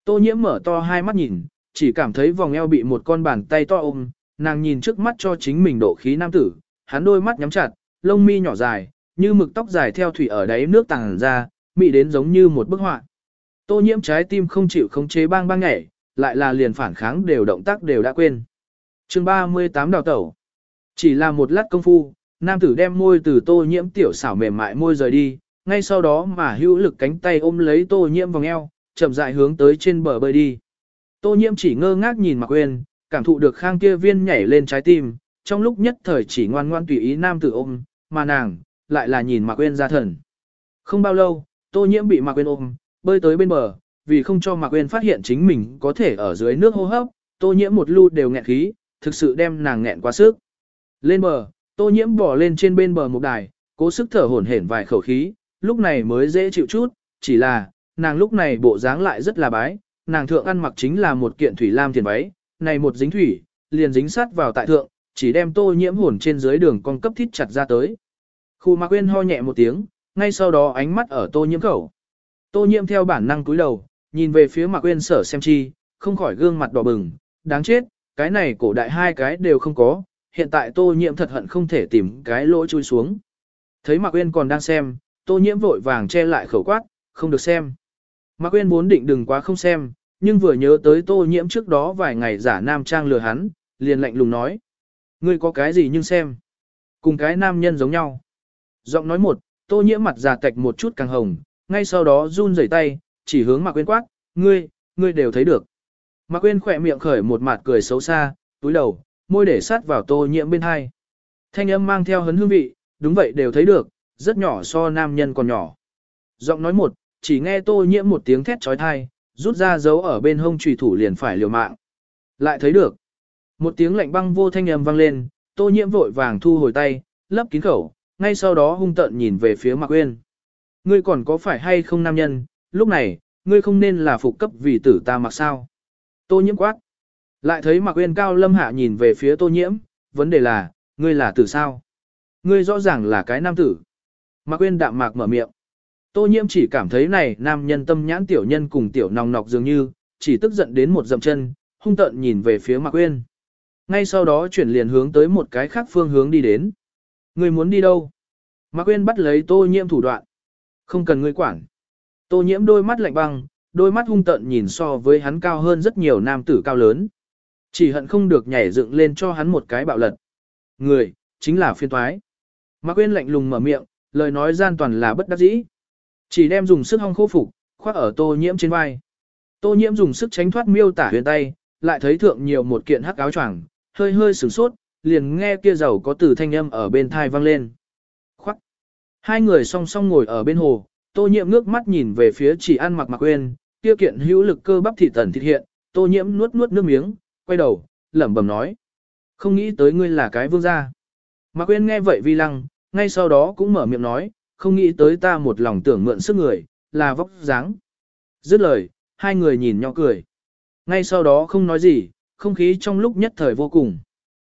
Tô nhiễm mở to hai mắt nhìn, chỉ cảm thấy vòng eo bị một con bàn tay to ôm, nàng nhìn trước mắt cho chính mình độ khí nam tử, hắn đôi mắt nhắm chặt, lông mi nhỏ dài, như mực tóc dài theo thủy ở đáy nước tàng ra, mị đến giống như một bức họa. Tô nhiễm trái tim không chịu khống chế bang bang nhảy, lại là liền phản kháng đều động tác đều đã quên. Chương 38 đào tẩu. Chỉ là một lát công phu, nam tử đem môi từ tô nhiễm tiểu xảo mềm mại môi rời đi, ngay sau đó mà hữu lực cánh tay ôm lấy tô nhiễm vòng eo, chậm rãi hướng tới trên bờ bơi đi. Tô nhiễm chỉ ngơ ngác nhìn mặc Uyên, cảm thụ được khang kia viên nhảy lên trái tim, trong lúc nhất thời chỉ ngoan ngoan tùy ý nam tử ôm, mà nàng, lại là nhìn mặc Uyên ra thần. Không bao lâu, tô nhiễm bị mặc Uyên ôm, bơi tới bên bờ, vì không cho mặc Uyên phát hiện chính mình có thể ở dưới nước hô hấp, tô nhiễm một lu đều nghẹn khí, thực sự đem nàng nghẹn quá sức. Lên bờ, tô nhiễm bò lên trên bên bờ một đài, cố sức thở hổn hển vài khẩu khí, lúc này mới dễ chịu chút, chỉ là, nàng lúc này bộ dáng lại rất là bái, nàng thượng ăn mặc chính là một kiện thủy lam thiền váy, này một dính thủy, liền dính sát vào tại thượng, chỉ đem tô nhiễm hồn trên dưới đường con cấp thít chặt ra tới. Khu Mạc quên ho nhẹ một tiếng, ngay sau đó ánh mắt ở tô nhiễm khẩu. Tô nhiễm theo bản năng cúi đầu, nhìn về phía Mạc quên sở xem chi, không khỏi gương mặt đỏ bừng, đáng chết, cái này cổ đại hai cái đều không có, hiện tại tô nhiễm thật hận không thể tìm cái lỗ chui xuống. Thấy Mạc Uyên còn đang xem, tô nhiễm vội vàng che lại khẩu quát, không được xem. Mạc Uyên vốn định đừng quá không xem, nhưng vừa nhớ tới tô nhiễm trước đó vài ngày giả nam trang lừa hắn, liền lạnh lùng nói. Ngươi có cái gì nhưng xem. Cùng cái nam nhân giống nhau. Giọng nói một, tô nhiễm mặt già tạch một chút càng hồng, ngay sau đó run rẩy tay, chỉ hướng Mạc uyên quát, ngươi, ngươi đều thấy được. Mạc Quyên khỏe miệng khởi một mặt cười xấu xa, túi đầu, môi để sát vào tô nhiễm bên hai. Thanh âm mang theo hấn hương vị, đúng vậy đều thấy được, rất nhỏ so nam nhân còn nhỏ. Giọng nói một, chỉ nghe tô nhiễm một tiếng thét chói tai, rút ra dấu ở bên hông trùy thủ liền phải liều mạng. Lại thấy được. Một tiếng lạnh băng vô thanh âm vang lên, tô nhiễm vội vàng thu hồi tay, lấp kín khẩu, ngay sau đó hung tợn nhìn về phía Mạc Uyên. Ngươi còn có phải hay không nam nhân, lúc này, ngươi không nên là phục cấp vì tử ta mặc sao. Tô nhiễm quát. Lại thấy Mạc Uyên cao lâm hạ nhìn về phía tô nhiễm, vấn đề là, ngươi là tử sao? ngươi rõ ràng là cái nam tử. Mạc Uyên đạm mạc mở miệng. Tô nhiễm chỉ cảm thấy này nam nhân tâm nhãn tiểu nhân cùng tiểu nòng nọc dường như, chỉ tức giận đến một dậm chân, hung tợn nhìn về phía Mạc Uyên. Ngay sau đó chuyển liền hướng tới một cái khác phương hướng đi đến. Ngươi muốn đi đâu? Mạc Uyên bắt lấy tô nhiễm thủ đoạn. Không cần ngươi quản. Tô nhiễm đôi mắt lạnh băng, đôi mắt hung tợn nhìn so với hắn cao hơn rất nhiều nam tử cao lớn. Chỉ hận không được nhảy dựng lên cho hắn một cái bạo lật. Người, chính là phiên toái. Mạc Quyên lạnh lùng mở miệng, lời nói gian toàn là bất đắc dĩ. Chỉ đem dùng sức hong khô phục, khoác ở tô nhiễm trên vai. Tô nhiễm dùng sức tránh thoát miêu tả huyền tay, lại thấy thượng nhiều một kiện hắc áo choàng, hơi hơi sửng sốt, liền nghe kia giàu có từ thanh âm ở bên thai vang lên. Khoác. Hai người song song ngồi ở bên hồ, tô nhiễm ngước mắt nhìn về phía chỉ ăn mặc mặc quên, kia kiện hữu lực cơ bắp thị tần thịt hiện, tô nhiễm nuốt nuốt nước miếng, quay đầu, lẩm bẩm nói. Không nghĩ tới ngươi là cái vương gia. Mạc Quyên nghe vậy vi lăng, ngay sau đó cũng mở miệng nói, không nghĩ tới ta một lòng tưởng mượn sức người, là vóc dáng. Dứt lời, hai người nhìn nhau cười. Ngay sau đó không nói gì, không khí trong lúc nhất thời vô cùng.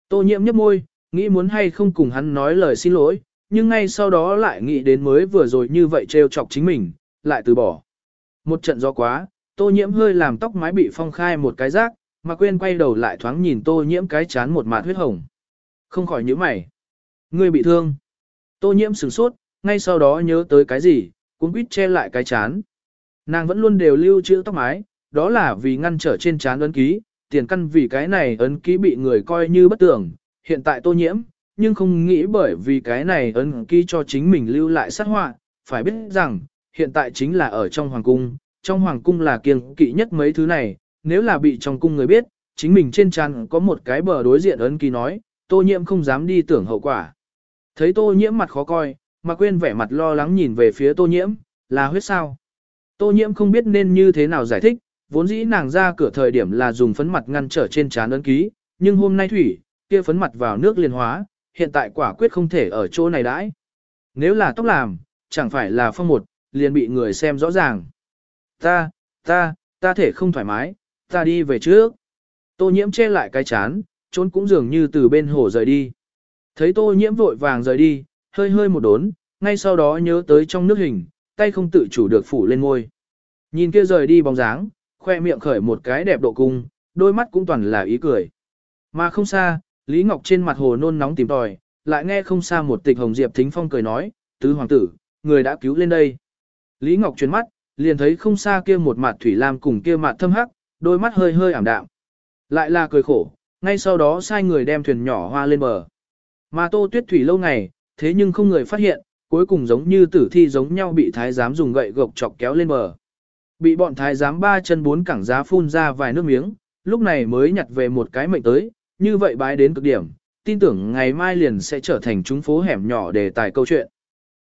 Tô nhiễm nhấp môi, nghĩ muốn hay không cùng hắn nói lời xin lỗi, nhưng ngay sau đó lại nghĩ đến mới vừa rồi như vậy trêu chọc chính mình, lại từ bỏ. Một trận gió quá, tô nhiễm hơi làm tóc mái bị phong khai một cái rác, mà quên quay đầu lại thoáng nhìn tô nhiễm cái chán một mạt huyết hồng. Không khỏi nhíu mày. Ngươi bị thương. Tô nhiễm sửng sốt, ngay sau đó nhớ tới cái gì, cuốn quýt che lại cái chán. Nàng vẫn luôn đều lưu trữ tóc mái, đó là vì ngăn trở trên chán ấn ký, tiền căn vì cái này ấn ký bị người coi như bất tưởng, hiện tại tô nhiễm, nhưng không nghĩ bởi vì cái này ấn ký cho chính mình lưu lại sát họa, phải biết rằng, hiện tại chính là ở trong hoàng cung, trong hoàng cung là kiêng kỵ nhất mấy thứ này, nếu là bị trong cung người biết, chính mình trên trán có một cái bờ đối diện ấn ký nói, tô nhiễm không dám đi tưởng hậu quả. Thấy tô nhiễm mặt khó coi, mà quên vẻ mặt lo lắng nhìn về phía tô nhiễm, là huyết sao. Tô nhiễm không biết nên như thế nào giải thích, vốn dĩ nàng ra cửa thời điểm là dùng phấn mặt ngăn trở trên trán ấn ký, nhưng hôm nay thủy, kia phấn mặt vào nước liền hóa, hiện tại quả quyết không thể ở chỗ này đãi. Nếu là tóc làm, chẳng phải là phong một, liền bị người xem rõ ràng. Ta, ta, ta thể không thoải mái, ta đi về trước. Tô nhiễm che lại cái chán, trốn cũng dường như từ bên hồ rời đi. Thấy tô nhiễm vội vàng rời đi, hơi hơi một đốn, ngay sau đó nhớ tới trong nước hình, tay không tự chủ được phủ lên ngôi. Nhìn kia rời đi bóng dáng, khoe miệng khởi một cái đẹp độ cung, đôi mắt cũng toàn là ý cười. Mà không xa, Lý Ngọc trên mặt hồ nôn nóng tìm tòi, lại nghe không xa một tịch hồng diệp thính phong cười nói, tứ hoàng tử, người đã cứu lên đây. Lý Ngọc chuyển mắt, liền thấy không xa kia một mặt thủy lam cùng kia mặt thâm hắc, đôi mắt hơi hơi ảm đạm. Lại là cười khổ, ngay sau đó sai người đem thuyền nhỏ hoa lên bờ. Mà tô tuyết thủy lâu ngày, thế nhưng không người phát hiện, cuối cùng giống như tử thi giống nhau bị thái giám dùng gậy gộc chọc kéo lên bờ. Bị bọn thái giám ba chân bốn cẳng giá phun ra vài nước miếng, lúc này mới nhặt về một cái mệnh tới, như vậy bái đến cực điểm, tin tưởng ngày mai liền sẽ trở thành chúng phố hẻm nhỏ để tài câu chuyện.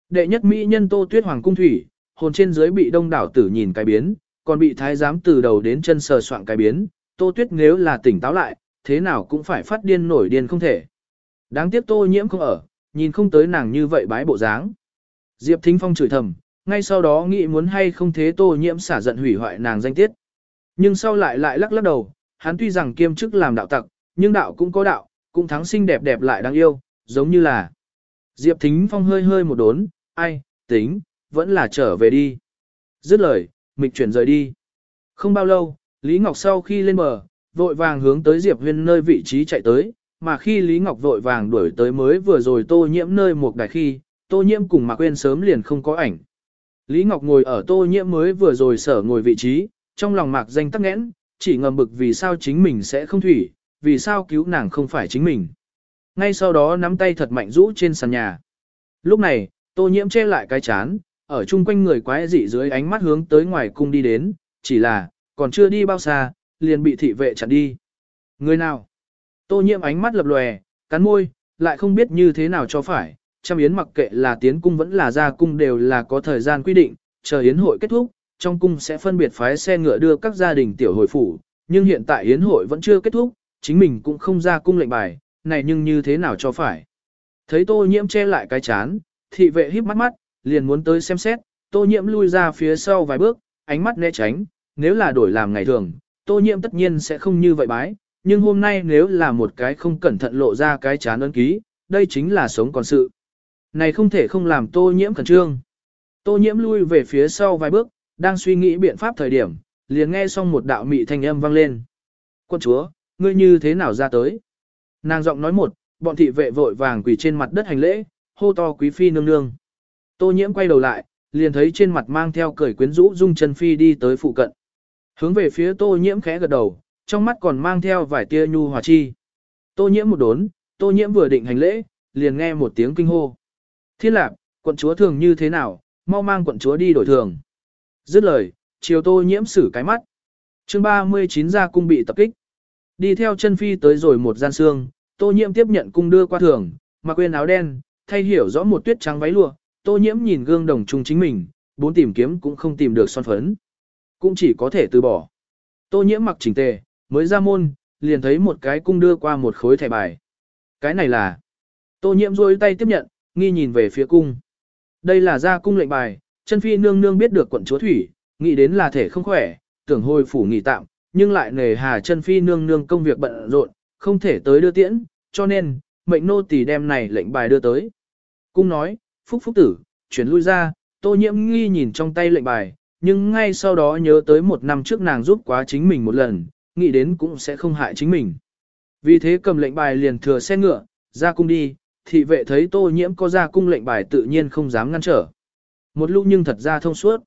Đệ nhất mỹ nhân Tô Tuyết Hoàng cung thủy, hồn trên dưới bị đông đảo tử nhìn cái biến, còn bị thái giám từ đầu đến chân sờ soạn cái biến, Tô Tuyết nếu là tỉnh táo lại, thế nào cũng phải phát điên nổi điên không thể. Đáng tiếc Tô Nhiễm không ở, nhìn không tới nàng như vậy bái bộ dáng. Diệp Thính Phong chửi thầm, ngay sau đó nghĩ muốn hay không thế Tô Nhiễm xả giận hủy hoại nàng danh tiết. Nhưng sau lại lại lắc lắc đầu, hắn tuy rằng kiêm chức làm đạo tặc, nhưng đạo cũng có đạo, cũng thắng xinh đẹp đẹp lại đáng yêu, giống như là. Diệp Thính Phong hơi hơi một đốn, ai, tính, vẫn là trở về đi. Dứt lời, mịch chuyển rời đi. Không bao lâu, Lý Ngọc sau khi lên bờ, vội vàng hướng tới Diệp Huyên nơi vị trí chạy tới, mà khi Lý Ngọc vội vàng đuổi tới mới vừa rồi tô nhiễm nơi một đài khi, tô nhiễm cùng Mạc Quyên sớm liền không có ảnh. Lý Ngọc ngồi ở tô nhiễm mới vừa rồi sở ngồi vị trí, trong lòng Mạc danh tắc nghẽn, chỉ ngầm bực vì sao chính mình sẽ không thủy, vì sao cứu nàng không phải chính mình. Ngay sau đó nắm tay thật mạnh rũ trên sàn nhà. Lúc này, tô nhiễm che lại cái chán, ở chung quanh người quái dị dưới ánh mắt hướng tới ngoài cung đi đến, chỉ là, còn chưa đi bao xa, liền bị thị vệ chặn đi. Người nào? Tô nhiễm ánh mắt lập lòe, cắn môi, lại không biết như thế nào cho phải. Trăm yến mặc kệ là tiến cung vẫn là ra cung đều là có thời gian quy định, chờ yến hội kết thúc, trong cung sẽ phân biệt phái xe ngựa đưa các gia đình tiểu hồi phủ. Nhưng hiện tại yến hội vẫn chưa kết thúc, chính mình cũng không ra cung lệnh bài, này nhưng như thế nào cho phải. Thấy tô nhiễm che lại cái chán, thị vệ híp mắt mắt, liền muốn tới xem xét, tô nhiễm lui ra phía sau vài bước, ánh mắt né tránh, nếu là đổi làm ngày thường, tô nhiễm tất nhiên sẽ không như vậy bái, nhưng hôm nay nếu là một cái không cẩn thận lộ ra cái chán ấn ký, đây chính là sống còn sự. Này không thể không làm tô nhiễm khẩn trương. Tô nhiễm lui về phía sau vài bước, đang suy nghĩ biện pháp thời điểm, liền nghe xong một đạo mị thanh âm vang lên. Quân chúa, ngươi như thế nào ra tới? Nàng giọng nói một, bọn thị vệ vội vàng quỳ trên mặt đất hành lễ, hô to quý phi nương nương. Tô nhiễm quay đầu lại, liền thấy trên mặt mang theo cười quyến rũ dung chân phi đi tới phụ cận. Hướng về phía tô nhiễm khẽ gật đầu, trong mắt còn mang theo vài tia nhu hòa chi. Tô nhiễm một đốn, tô nhiễm vừa định hành lễ, liền nghe một tiếng kinh hô. Thiên lạc, quận chúa thường như thế nào, mau mang quận chúa đi đổi thường. Dứt lời, chiều tô nhiễm xử cái mắt. chương 39 ra cung bị tập kích. Đi theo chân phi tới rồi một gian xương, tô nhiễm tiếp nhận cung đưa qua thường, mặc quên áo đen, thay hiểu rõ một tuyết trắng váy lụa, tô nhiễm nhìn gương đồng trung chính mình, bốn tìm kiếm cũng không tìm được son phấn. Cũng chỉ có thể từ bỏ. Tô nhiễm mặc chỉnh tề, mới ra môn, liền thấy một cái cung đưa qua một khối thẻ bài. Cái này là... Tô nhiễm rôi tay tiếp nhận, nghi nhìn về phía cung. Đây là ra cung lệnh bài, chân phi nương nương biết được quận chúa thủy, nghĩ đến là thể không khỏe, tưởng hồi phủ nghỉ tạm, nhưng lại nề hà chân phi nương nương công việc bận rộn, không thể tới đưa tiễn, cho nên, mệnh nô tỳ đem này lệnh bài đưa tới. Cung nói, phúc phúc tử, chuyển lui ra, tô nhiễm nghi nhìn trong tay lệnh bài, nhưng ngay sau đó nhớ tới một năm trước nàng giúp quá chính mình một lần, nghĩ đến cũng sẽ không hại chính mình. Vì thế cầm lệnh bài liền thừa xe ngựa, ra cung đi, thị vệ thấy tô nhiễm có ra cung lệnh bài tự nhiên không dám ngăn trở. Một lúc nhưng thật ra thông suốt.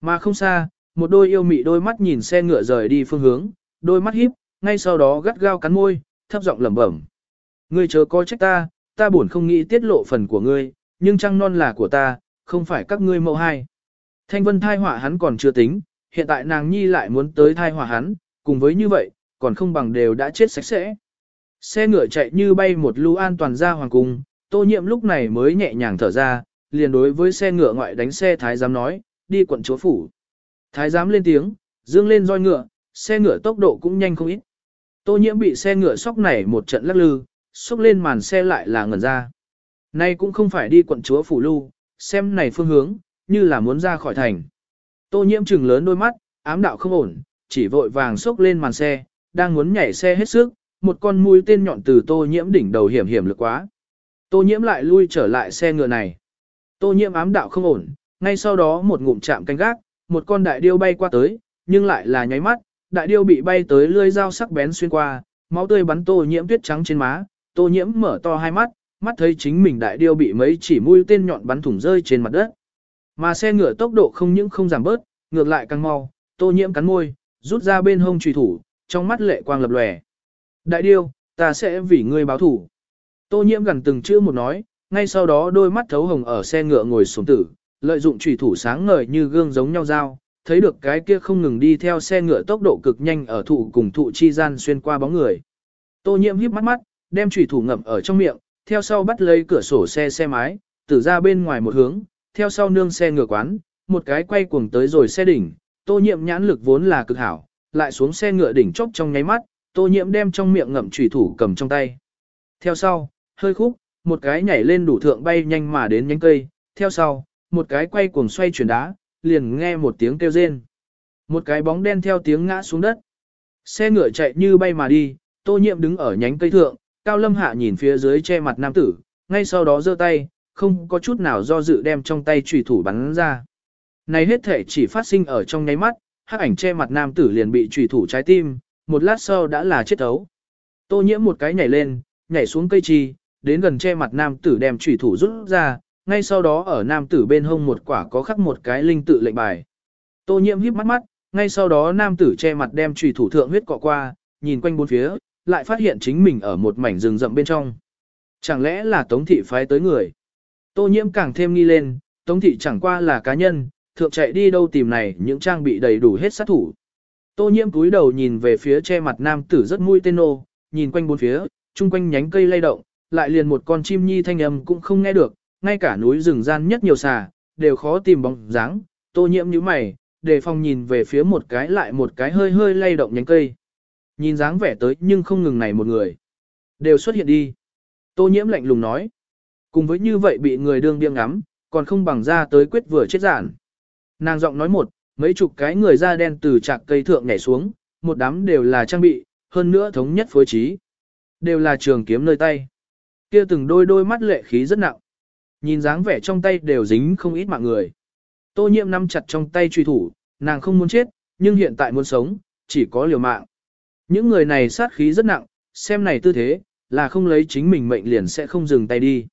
Mà không xa, một đôi yêu mị đôi mắt nhìn xe ngựa rời đi phương hướng, đôi mắt híp, ngay sau đó gắt gao cắn môi, thấp giọng lẩm bẩm. Ngươi chớ coi trách ta, ta buồn không nghĩ tiết lộ phần của ngươi, nhưng trăng non là của ta, không phải các ngươi mẫu hai. Thanh vân thai họa hắn còn chưa tính, hiện tại nàng nhi lại muốn tới thai họa hắn, cùng với như vậy, còn không bằng đều đã chết sạch sẽ. Xe ngựa chạy như bay một lưu an toàn ra hoàng cung, tô nhiệm lúc này mới nhẹ nhàng thở ra, liền đối với xe ngựa ngoại đánh xe thái giám nói, đi quận chúa phủ. Thái giám lên tiếng, dương lên roi ngựa, xe ngựa tốc độ cũng nhanh không ít. Tô nhiễm bị xe ngựa sóc nảy một trận lắc lư, sốc lên màn xe lại là ngẩn ra. Nay cũng không phải đi quận chúa phủ lưu, xem này phương hướng, như là muốn ra khỏi thành. Tô nhiễm trừng lớn đôi mắt, ám đạo không ổn, chỉ vội vàng sốc lên màn xe, đang muốn nhảy xe hết sức, một con mũi tên nhọn từ tô nhiễm đỉnh đầu hiểm hiểm lực quá. Tô nhiễm lại lui trở lại xe ngựa này. Tô nhiễm ám đạo không ổn, ngay sau đó một ngụm chạm canh gác, một con đại điêu bay qua tới, nhưng lại là nháy mắt, đại điêu bị bay tới lưỡi dao sắc bén xuyên qua, máu tươi bắn tô nhiễm tuyết trắng trên má, tô nhiễm mở to hai mắt, mắt thấy chính mình đại điêu bị mấy chỉ mũi tên nhọn bắn thủng rơi trên mặt đất. Mà xe ngựa tốc độ không những không giảm bớt, ngược lại càng mau, tô nhiễm cắn môi, rút ra bên hông chùy thủ, trong mắt lệ quang lập lòe. Đại điêu, ta sẽ vì ngươi báo thủ. Tô nhiễm gần từng chữ một nói, ngay sau đó đôi mắt thấu hồng ở xe ngựa ngồi xuống tử, lợi dụng trùy thủ sáng ngời như gương giống nhau dao, thấy được cái kia không ngừng đi theo xe ngựa tốc độ cực nhanh ở thụ cùng thụ chi gian xuyên qua bóng người. Tô nhiễm híp mắt mắt, đem trùy thủ ngậm ở trong miệng, theo sau bắt lấy cửa sổ xe xe máy, tử ra bên ngoài một hướng, theo sau nương xe ngựa quán, một cái quay cuồng tới rồi xe đỉnh, tô nhiệm nhãn lực vốn là cực hảo, lại xuống xe ngựa đỉnh chốc trong nháy mắt, tô nhiệm đem trong miệng ngậm chủy thủ cầm trong tay. Theo sau, hơi khúc, một cái nhảy lên đủ thượng bay nhanh mà đến nhánh cây, theo sau, một cái quay cuồng xoay chuyển đá, liền nghe một tiếng kêu rên. Một cái bóng đen theo tiếng ngã xuống đất. Xe ngựa chạy như bay mà đi, tô nhiệm đứng ở nhánh cây thượng, cao lâm hạ nhìn phía dưới che mặt nam tử, ngay sau đó giơ tay, không có chút nào do dự đem trong tay chủy thủ bắn ra. Này hết thể chỉ phát sinh ở trong nháy mắt, hắc ảnh che mặt nam tử liền bị chủy thủ trái tim, một lát sau đã là chết ấu. Tô nhiễm một cái nhảy lên, nhảy xuống cây chi, đến gần che mặt nam tử đem chủy thủ rút ra, ngay sau đó ở nam tử bên hông một quả có khắc một cái linh tự lệnh bài. Tô nhiễm híp mắt mắt, ngay sau đó nam tử che mặt đem chủy thủ thượng huyết cọ qua, nhìn quanh bốn phía, lại phát hiện chính mình ở một mảnh rừng rậm bên trong. Chẳng lẽ là Tống thị phái tới người? Tô nhiễm càng thêm nghi lên, Tống thị chẳng qua là cá nhân, thượng chạy đi đâu tìm này những trang bị đầy đủ hết sát thủ. Tô nhiễm cúi đầu nhìn về phía che mặt nam tử rất mũi tên nô, nhìn quanh bốn phía, chung quanh nhánh cây lay động, lại liền một con chim nhi thanh âm cũng không nghe được, ngay cả núi rừng gian nhất nhiều xà, đều khó tìm bóng dáng. Tô nhiễm nhíu mày, đề phòng nhìn về phía một cái lại một cái hơi hơi lay động nhánh cây. Nhìn dáng vẻ tới nhưng không ngừng này một người. Đều xuất hiện đi. Tô nhiễm lạnh lùng nói. Cùng với như vậy bị người đương điên ngắm, còn không bằng ra tới quyết vừa chết giản. Nàng giọng nói một, mấy chục cái người da đen từ trạc cây thượng nhảy xuống, một đám đều là trang bị, hơn nữa thống nhất phối trí. Đều là trường kiếm nơi tay. Kia từng đôi đôi mắt lệ khí rất nặng. nhìn dáng vẻ trong tay đều dính không ít mạng người. Tô nhiễm nắm chặt trong tay truy thủ, nàng không muốn chết, nhưng hiện tại muốn sống, chỉ có liều mạng. Những người này sát khí rất nặng, xem này tư thế, là không lấy chính mình mệnh liền sẽ không dừng tay đi.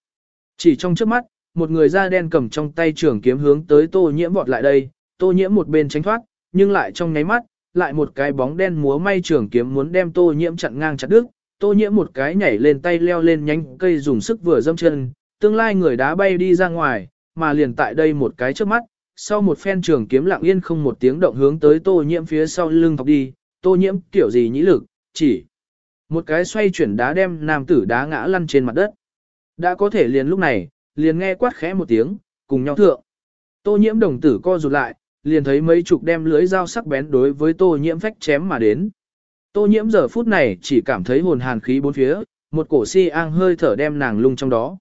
Chỉ trong trước mắt, một người da đen cầm trong tay trường kiếm hướng tới tô nhiễm vọt lại đây, tô nhiễm một bên tránh thoát, nhưng lại trong nháy mắt, lại một cái bóng đen múa may trường kiếm muốn đem tô nhiễm chặn ngang chặt đứt, tô nhiễm một cái nhảy lên tay leo lên nhánh cây dùng sức vừa dâm chân, tương lai người đá bay đi ra ngoài, mà liền tại đây một cái trước mắt, sau một phen trường kiếm lặng yên không một tiếng động hướng tới tô nhiễm phía sau lưng thọc đi, tô nhiễm kiểu gì nhĩ lực, chỉ một cái xoay chuyển đá đem nam tử đá ngã lăn trên mặt đất. Đã có thể liền lúc này, liền nghe quát khẽ một tiếng, cùng nhau thượng. Tô nhiễm đồng tử co rụt lại, liền thấy mấy chục đem lưới dao sắc bén đối với tô nhiễm phách chém mà đến. Tô nhiễm giờ phút này chỉ cảm thấy hồn hàn khí bốn phía, một cổ si an hơi thở đem nàng lung trong đó.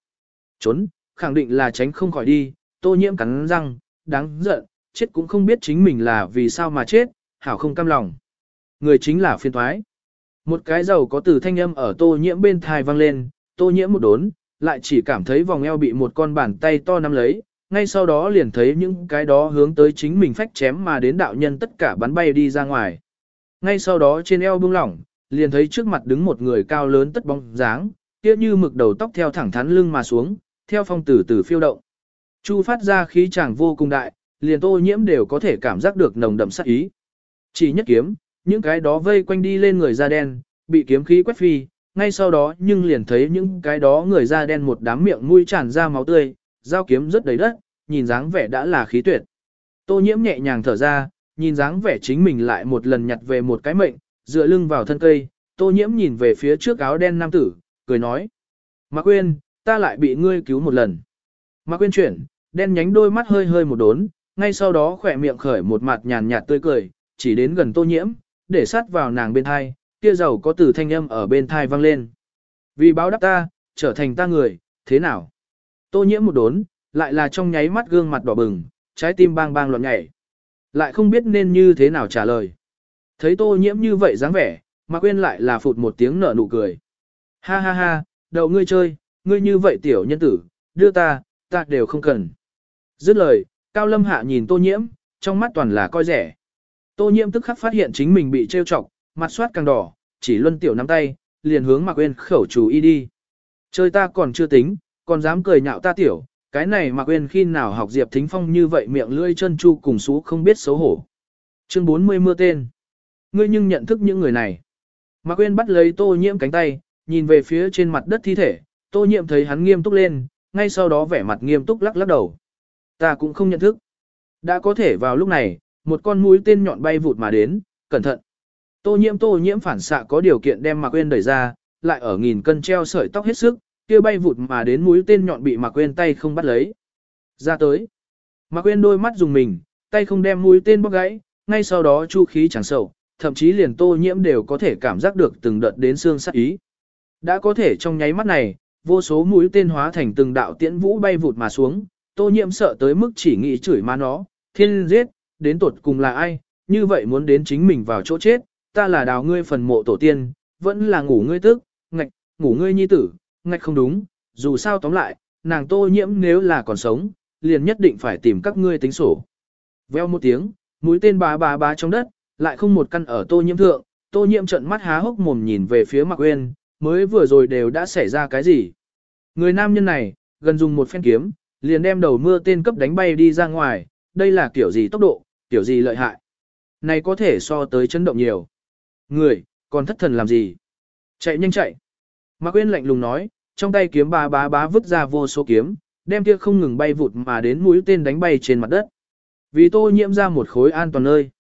Trốn, khẳng định là tránh không khỏi đi, tô nhiễm cắn răng, đáng giận, chết cũng không biết chính mình là vì sao mà chết, hảo không cam lòng. Người chính là phiên thoái. Một cái dầu có từ thanh âm ở tô nhiễm bên thai vang lên, tô nhiễm một đốn, lại chỉ cảm thấy vòng eo bị một con bàn tay to nắm lấy, ngay sau đó liền thấy những cái đó hướng tới chính mình phách chém mà đến đạo nhân tất cả bắn bay đi ra ngoài. Ngay sau đó trên eo buông lỏng, liền thấy trước mặt đứng một người cao lớn tất bóng dáng, kia như mực đầu tóc theo thẳng thắn lưng mà xuống, theo phong tử tử phiêu động. Chu phát ra khí chàng vô cùng đại, liền tô nhiễm đều có thể cảm giác được nồng đậm sát ý. Chỉ nhất kiếm, những cái đó vây quanh đi lên người da đen, bị kiếm khí quét phi, ngay sau đó nhưng liền thấy những cái đó người da đen một đám miệng mũi tràn ra máu tươi, dao kiếm rất đầy đất, nhìn dáng vẻ đã là khí tuyệt. Tô nhiễm nhẹ nhàng thở ra, nhìn dáng vẻ chính mình lại một lần nhặt về một cái mệnh, dựa lưng vào thân cây, tô nhiễm nhìn về phía trước áo đen nam tử, cười nói. Mạc Quyên, ta lại bị ngươi cứu một lần. Mạc Quyên chuyển, đen nhánh đôi mắt hơi hơi một đốn, ngay sau đó khỏe miệng khởi một mặt nhàn nhạt tươi cười, chỉ đến gần tô nhiễm, để sát vào nàng bên thai, kia giàu có từ thanh âm ở bên thai vang lên. Vì báo đáp ta, trở thành ta người, thế nào? Tô nhiễm một đốn, lại là trong nháy mắt gương mặt đỏ bừng, trái tim bang bang loạn nhảy. Lại không biết nên như thế nào trả lời. Thấy tô nhiễm như vậy dáng vẻ, mà quên lại là phụt một tiếng nở nụ cười. Ha ha ha, đậu ngươi chơi, ngươi như vậy tiểu nhân tử, đưa ta, ta đều không cần. Dứt lời, Cao Lâm Hạ nhìn tô nhiễm, trong mắt toàn là coi rẻ. Tô nhiễm tức khắc phát hiện chính mình bị trêu chọc, mặt soát càng đỏ, chỉ luân tiểu nắm tay, liền hướng Mạc Uyên khẩu chủ y đi. Chơi ta còn chưa tính, còn dám cười nhạo ta tiểu, cái này Mạc Uyên khi nào học Diệp Thính Phong như vậy miệng lưỡi chân chu cùng sú không biết xấu hổ. Chương 40 mưa tên. Ngươi nhưng nhận thức những người này. Mạc Uyên bắt lấy Tô Nhiễm cánh tay, nhìn về phía trên mặt đất thi thể, Tô Nhiễm thấy hắn nghiêm túc lên, ngay sau đó vẻ mặt nghiêm túc lắc lắc đầu. Ta cũng không nhận thức. Đã có thể vào lúc này, một con mũi tên nhọn bay vụt mà đến, cẩn thận. Tô nhiễm tô nhiễm phản xạ có điều kiện đem Mạc Quyên đẩy ra, lại ở nghìn cân treo sợi tóc hết sức, kia bay vụt mà đến mũi tên nhọn bị Mạc Quyên tay không bắt lấy. Ra tới. Mạc Quyên đôi mắt dùng mình, tay không đem mũi tên bóc gãy, ngay sau đó chu khí chẳng sầu, thậm chí liền tô nhiễm đều có thể cảm giác được từng đợt đến xương sát ý. Đã có thể trong nháy mắt này, vô số mũi tên hóa thành từng đạo tiễn vũ bay vụt mà xuống, tô nhiễm sợ tới mức chỉ nghĩ chửi ma nó, thiên giết, đến tuột cùng là ai, như vậy muốn đến chính mình vào chỗ chết, ta là đào ngươi phần mộ tổ tiên, vẫn là ngủ ngươi tức, ngạch, ngủ ngươi nhi tử, ngạch không đúng, dù sao tóm lại, nàng tô nhiễm nếu là còn sống, liền nhất định phải tìm các ngươi tính sổ. Veo một tiếng, mũi tên bá bá bá trong đất, lại không một căn ở tô nhiễm thượng, tô nhiễm trợn mắt há hốc mồm nhìn về phía Mạc Uyên, mới vừa rồi đều đã xảy ra cái gì. Người nam nhân này, gần dùng một phen kiếm, liền đem đầu mưa tên cấp đánh bay đi ra ngoài, đây là kiểu gì tốc độ, kiểu gì lợi hại. Này có thể so tới chấn động nhiều. Người, còn thất thần làm gì? Chạy nhanh chạy. Mạc Quyên lạnh lùng nói, trong tay kiếm ba bá bá vứt ra vô số kiếm, đem kia không ngừng bay vụt mà đến mũi tên đánh bay trên mặt đất. Vì tô nhiễm ra một khối an toàn nơi.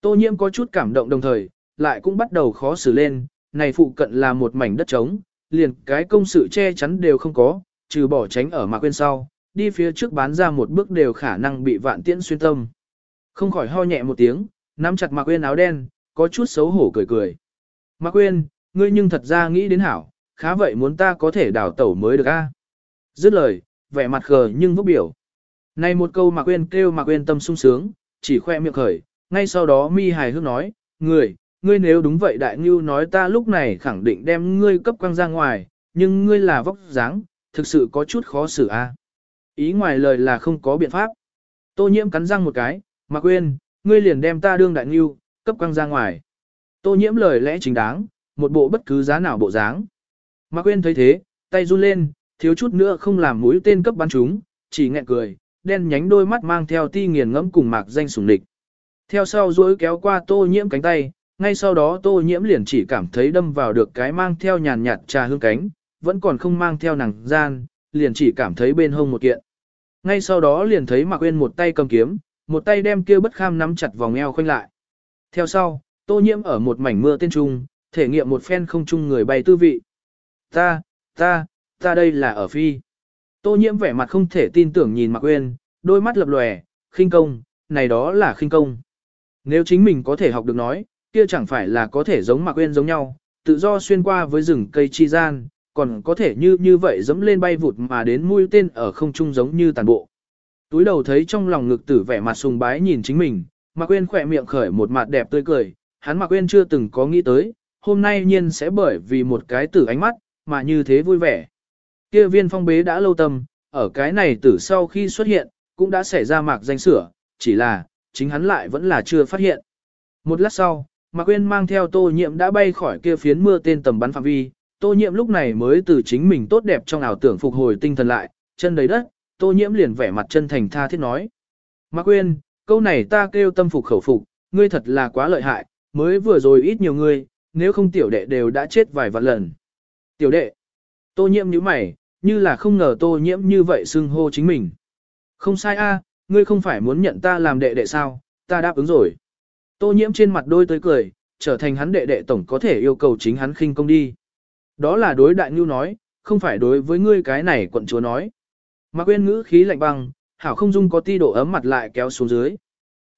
Tô nhiễm có chút cảm động đồng thời, lại cũng bắt đầu khó xử lên, này phụ cận là một mảnh đất trống, liền cái công sự che chắn đều không có, trừ bỏ tránh ở Mạc Quyên sau, đi phía trước bán ra một bước đều khả năng bị vạn tiễn xuyên tâm. Không khỏi ho nhẹ một tiếng, nắm chặt Mạc Quyên áo đen, có chút xấu hổ cười cười. Mạc Quyên, ngươi nhưng thật ra nghĩ đến hảo, khá vậy muốn ta có thể đào tẩu mới được a. Dứt lời, vẻ mặt khờ nhưng vốc biểu. Này một câu Mạc Quyên kêu Mạc Quyên tâm sung sướng, chỉ khoe miệng khởi, ngay sau đó mi hài hước nói, người, ngươi nếu đúng vậy đại ngưu nói ta lúc này khẳng định đem ngươi cấp quăng ra ngoài, nhưng ngươi là vóc dáng, thực sự có chút khó xử a. Ý ngoài lời là không có biện pháp. Tô nhiễm cắn răng một cái, Mạc Quyên, ngươi liền đem ta đương đại nghiêu, cấp quăng ra ngoài. Tô nhiễm lời lẽ chính đáng, một bộ bất cứ giá nào bộ dáng. Mạc Quyên thấy thế, tay run lên, thiếu chút nữa không làm mũi tên cấp bắn chúng, chỉ nghẹn cười, đen nhánh đôi mắt mang theo ti nghiền ngẫm cùng Mạc danh sủng địch. Theo sau duỗi kéo qua tô nhiễm cánh tay, ngay sau đó tô nhiễm liền chỉ cảm thấy đâm vào được cái mang theo nhàn nhạt trà hương cánh, vẫn còn không mang theo nàng gian, liền chỉ cảm thấy bên hông một kiện. Ngay sau đó liền thấy Mạc Uyên một tay cầm kiếm, một tay đem kia bất kham nắm chặt vòng eo khoanh lại. Theo sau, tô nhiễm ở một mảnh mưa tên trung, thể nghiệm một phen không trung người bay tư vị. Ta, ta, ta đây là ở phi. Tô nhiễm vẻ mặt không thể tin tưởng nhìn Mạc Uyên, đôi mắt lập lòe, khinh công, này đó là khinh công. Nếu chính mình có thể học được nói, kia chẳng phải là có thể giống Mạc Uyên giống nhau, tự do xuyên qua với rừng cây chi gian, còn có thể như như vậy dẫm lên bay vụt mà đến mũi tên ở không trung giống như tàn bộ. Túi đầu thấy trong lòng ngực tử vẻ mặt sùng bái nhìn chính mình, Mạc Quyên khỏe miệng khởi một mặt đẹp tươi cười, hắn Mạc Quyên chưa từng có nghĩ tới, hôm nay nhiên sẽ bởi vì một cái tử ánh mắt, mà như thế vui vẻ. Kia viên phong bế đã lâu tâm, ở cái này tử sau khi xuất hiện, cũng đã xảy ra mạc danh sửa, chỉ là, chính hắn lại vẫn là chưa phát hiện. Một lát sau, Mạc Quyên mang theo tô nhiệm đã bay khỏi kia phiến mưa tên tầm bắn phạm vi, tô nhiệm lúc này mới từ chính mình tốt đẹp trong ảo tưởng phục hồi tinh thần lại, chân đầy đất, tô nhiễm liền vẻ mặt chân thành tha thiết nói. Mạc Quyên, câu này ta kêu tâm phục khẩu phục, ngươi thật là quá lợi hại, mới vừa rồi ít nhiều ngươi, nếu không tiểu đệ đều đã chết vài vạn lần. Tiểu đệ, tô nhiễm nhíu mày, như là không ngờ tô nhiễm như vậy xưng hô chính mình. Không sai a, ngươi không phải muốn nhận ta làm đệ đệ sao, ta đáp ứng rồi. Tô nhiễm trên mặt đôi tới cười, trở thành hắn đệ đệ tổng có thể yêu cầu chính hắn khinh công đi. Đó là đối đại nhu nói, không phải đối với ngươi cái này quận chúa nói. Mạc quên ngữ khí lạnh băng, hảo không dung có ti độ ấm mặt lại kéo xuống dưới.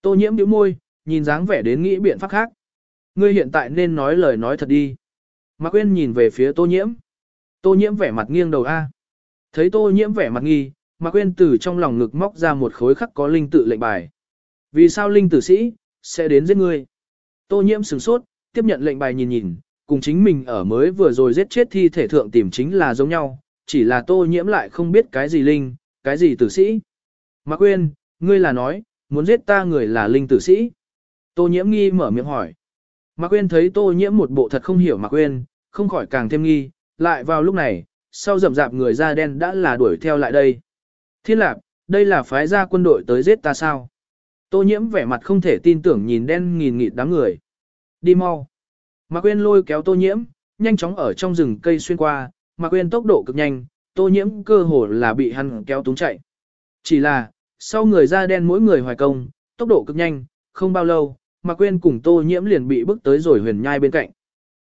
Tô nhiễm nhíu môi, nhìn dáng vẻ đến nghĩ biện pháp khác. Ngươi hiện tại nên nói lời nói thật đi. Mạc quên nhìn về phía tô nhiễm. Tô nhiễm vẻ mặt nghiêng đầu A. Thấy tô nhiễm vẻ mặt nghi, Mạc quên từ trong lòng ngực móc ra một khối khắc có linh tự lệnh bài. Vì sao linh tử sĩ, sẽ đến giết ngươi? Tô nhiễm sửng sốt, tiếp nhận lệnh bài nhìn nhìn, cùng chính mình ở mới vừa rồi giết chết thi thể thượng tìm chính là giống nhau, chỉ là tô nhiễm lại không biết cái gì linh, cái gì tử sĩ. Mạc Quyên, ngươi là nói, muốn giết ta người là linh tử sĩ. Tô nhiễm nghi mở miệng hỏi. Mạc Quyên thấy tô nhiễm một bộ thật không hiểu Mạc Quyên, không khỏi càng thêm nghi, lại vào lúc này, sau rậm rạp người da đen đã là đuổi theo lại đây. Thiên lạc, đây là phái gia quân đội tới giết ta sao? Tô nhiễm vẻ mặt không thể tin tưởng nhìn đen nghìn nghịt đám người. Đi mau. Mạc Quyên lôi kéo tô nhiễm, nhanh chóng ở trong rừng cây xuyên qua, Mạc Uyên tốc độ cực nhanh, tô nhiễm cơ hồ là bị hắn kéo túng chạy. Chỉ là, sau người da đen mỗi người hoài công, tốc độ cực nhanh, không bao lâu, Mạc Uyên cùng tô nhiễm liền bị bước tới rồi huyền nhai bên cạnh.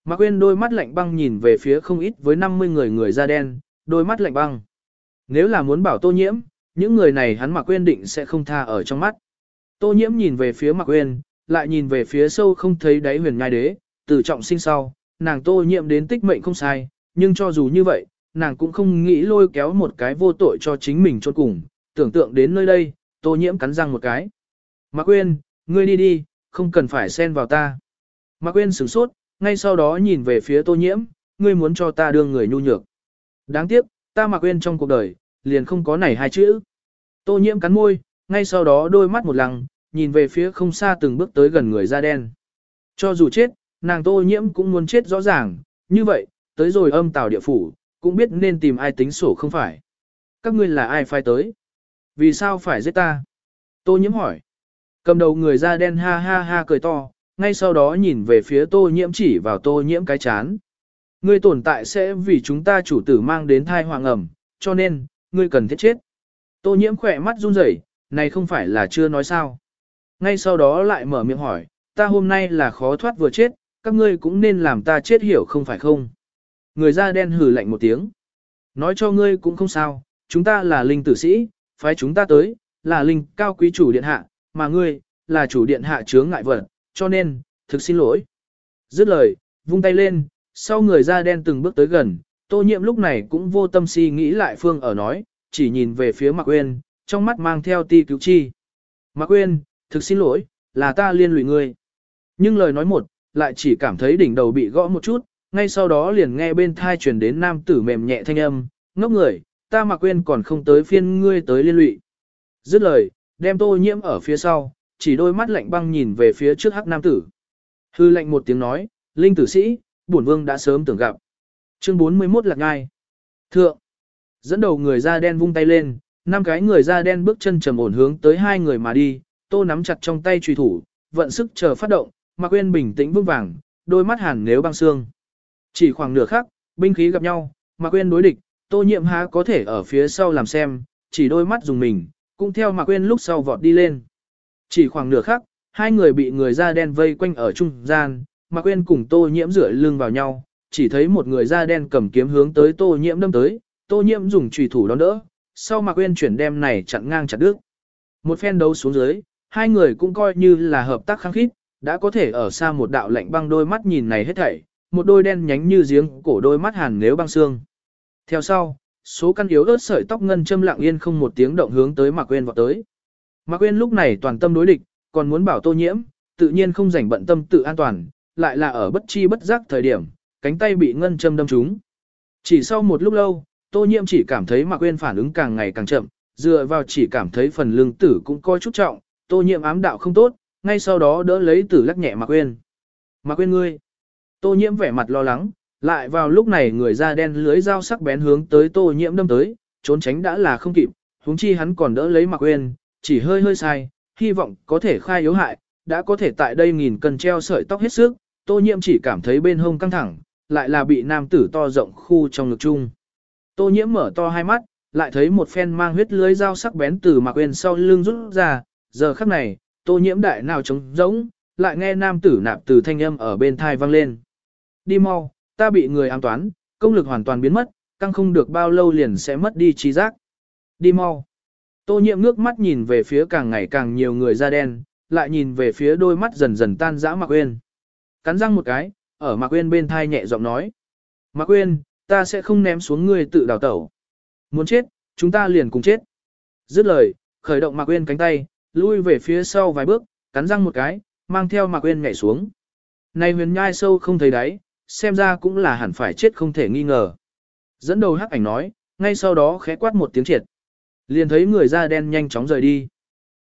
Mạc Uyên đôi mắt lạnh băng nhìn về phía không ít với 50 người người da đen, đôi mắt lạnh băng. Nếu là muốn bảo tô nhiễm, những người này hắn Mạc Uyên định sẽ không tha ở trong mắt. Tô nhiễm nhìn về phía Mạc Uyên, lại nhìn về phía sâu không thấy đáy huyền nhai đế, từ trọng sinh sau, nàng tô nhiễm đến tích mệnh không sai, nhưng cho dù như vậy, nàng cũng không nghĩ lôi kéo một cái vô tội cho chính mình chôn cùng, tưởng tượng đến nơi đây, tô nhiễm cắn răng một cái. Mạc Quyên, ngươi đi đi, không cần phải xen vào ta. Mạc Quyên sửng sốt, ngay sau đó nhìn về phía tô nhiễm, ngươi muốn cho ta đương người nhu nhược. Đáng tiếc, ta Mạc Quyên trong cuộc đời, liền không có này hai chữ. Tô nhiễm cắn môi, ngay sau đó đôi mắt một lăng, nhìn về phía không xa từng bước tới gần người da đen. Cho dù chết, nàng tô nhiễm cũng muốn chết rõ ràng, như vậy, tới rồi âm tào địa phủ, cũng biết nên tìm ai tính sổ không phải. Các ngươi là ai phải tới? Vì sao phải giết ta? Tô nhiễm hỏi. Cầm đầu người da đen ha ha ha cười to, ngay sau đó nhìn về phía tô nhiễm chỉ vào tô nhiễm cái chán. Ngươi tồn tại sẽ vì chúng ta chủ tử mang đến thai hoàng ẩm, cho nên, ngươi cần thiết chết. Tô nhiễm khỏe mắt run rẩy, này không phải là chưa nói sao. Ngay sau đó lại mở miệng hỏi, ta hôm nay là khó thoát vừa chết, các ngươi cũng nên làm ta chết hiểu không phải không? Người da đen hừ lạnh một tiếng. Nói cho ngươi cũng không sao, chúng ta là linh tử sĩ, phái chúng ta tới, là linh cao quý chủ điện hạ, mà ngươi, là chủ điện hạ chướng ngại vật, cho nên, thực xin lỗi. Dứt lời, vung tay lên, sau người da đen từng bước tới gần, tô nhiệm lúc này cũng vô tâm si nghĩ lại phương ở nói, chỉ nhìn về phía Mạc Uyên, trong mắt mang theo ti cứu chi. Mạc Uyên, thực xin lỗi, là ta liên lụy ngươi. Nhưng lời nói một, lại chỉ cảm thấy đỉnh đầu bị gõ một chút, ngay sau đó liền nghe bên thai truyền đến nam tử mềm nhẹ thanh âm, ngốc người, ta mà quên còn không tới phiên ngươi tới liên lụy. Dứt lời, đem tô nhiễm ở phía sau, chỉ đôi mắt lạnh băng nhìn về phía trước hắc nam tử. Hư lệnh một tiếng nói, linh tử sĩ, bổn vương đã sớm tưởng gặp. Chương 41 lạc ngai. Thượng. Dẫn đầu người da đen vung tay lên, năm cái người da đen bước chân trầm ổn hướng tới hai người mà đi, tô nắm chặt trong tay truy thủ, vận sức chờ phát động, mà quên bình tĩnh vững vàng, đôi mắt hàn nếu băng xương. Chỉ khoảng nửa khắc, binh khí gặp nhau, mà Quyên đối địch, tô nhiệm há có thể ở phía sau làm xem, chỉ đôi mắt dùng mình, cũng theo mà Quyên lúc sau vọt đi lên. Chỉ khoảng nửa khắc, hai người bị người da đen vây quanh ở trung gian, mà Quyên cùng tô nhiễm rửa lưng vào nhau, chỉ thấy một người da đen cầm kiếm hướng tới tô nhiễm đâm tới, tô nhiễm dùng chùy thủ đón đỡ, sau mà Quyên chuyển đem này chặn ngang chặt đứt. Một phen đấu xuống dưới, hai người cũng coi như là hợp tác khăng khít, đã có thể ở xa một đạo lạnh băng đôi mắt nhìn này hết thảy, một đôi đen nhánh như giếng cổ đôi mắt hàn nếu băng xương. Theo sau, số căn yếu ớt sợi tóc ngân châm lặng yên không một tiếng động hướng tới Mạc Quyên vọt tới. Mạc Quyên lúc này toàn tâm đối địch, còn muốn bảo Tô Nhiễm, tự nhiên không rảnh bận tâm tự an toàn, lại là ở bất chi bất giác thời điểm, cánh tay bị ngân châm đâm trúng. Chỉ sau một lúc lâu, Tô Nhiễm chỉ cảm thấy Mạc Quyên phản ứng càng ngày càng chậm, dựa vào chỉ cảm thấy phần lưng tử cũng coi chút trọng, Tô Nhiễm ám đạo không tốt, ngay sau đó đỡ lấy tử lắc nhẹ Mạc Quyên. Mạc Quyên ngươi. Tô Nhiễm vẻ mặt lo lắng, lại vào lúc này người da đen lưới dao sắc bén hướng tới Tô Nhiễm đâm tới, trốn tránh đã là không kịp, huống chi hắn còn đỡ lấy Mạc Quyên, chỉ hơi hơi sai, hy vọng có thể khai yếu hại, đã có thể tại đây nghìn cân treo sợi tóc hết sức, Tô Nhiễm chỉ cảm thấy bên hông căng thẳng, lại là bị nam tử to rộng khu trong ngực chung. Tô Nhiễm mở to hai mắt, lại thấy một phen mang huyết lưới dao sắc bén từ Mạc Quyên sau lưng rút ra, giờ khắc này, Tô Nhiễm đại nào trống rỗng, lại nghe nam tử nạp từ thanh âm ở bên tai vang lên. Đi mau, ta bị người ám toán, công lực hoàn toàn biến mất, căng không được bao lâu liền sẽ mất đi trí giác. Đi mau. Tô nhiệm ngước mắt nhìn về phía càng ngày càng nhiều người da đen, lại nhìn về phía đôi mắt dần dần tan rã Mạc Uyên. Cắn răng một cái, ở Mạc Uyên bên thai nhẹ giọng nói. Mạc Uyên, ta sẽ không ném xuống ngươi tự đào tẩu. Muốn chết, chúng ta liền cùng chết. Dứt lời, khởi động Mạc Uyên cánh tay, lui về phía sau vài bước, cắn răng một cái, mang theo Mạc Uyên nhảy xuống. Này huyền nhai sâu không thấy đáy, xem ra cũng là hẳn phải chết không thể nghi ngờ. Dẫn đầu hắc ảnh nói, ngay sau đó khẽ quát một tiếng triệt. Liền thấy người da đen nhanh chóng rời đi.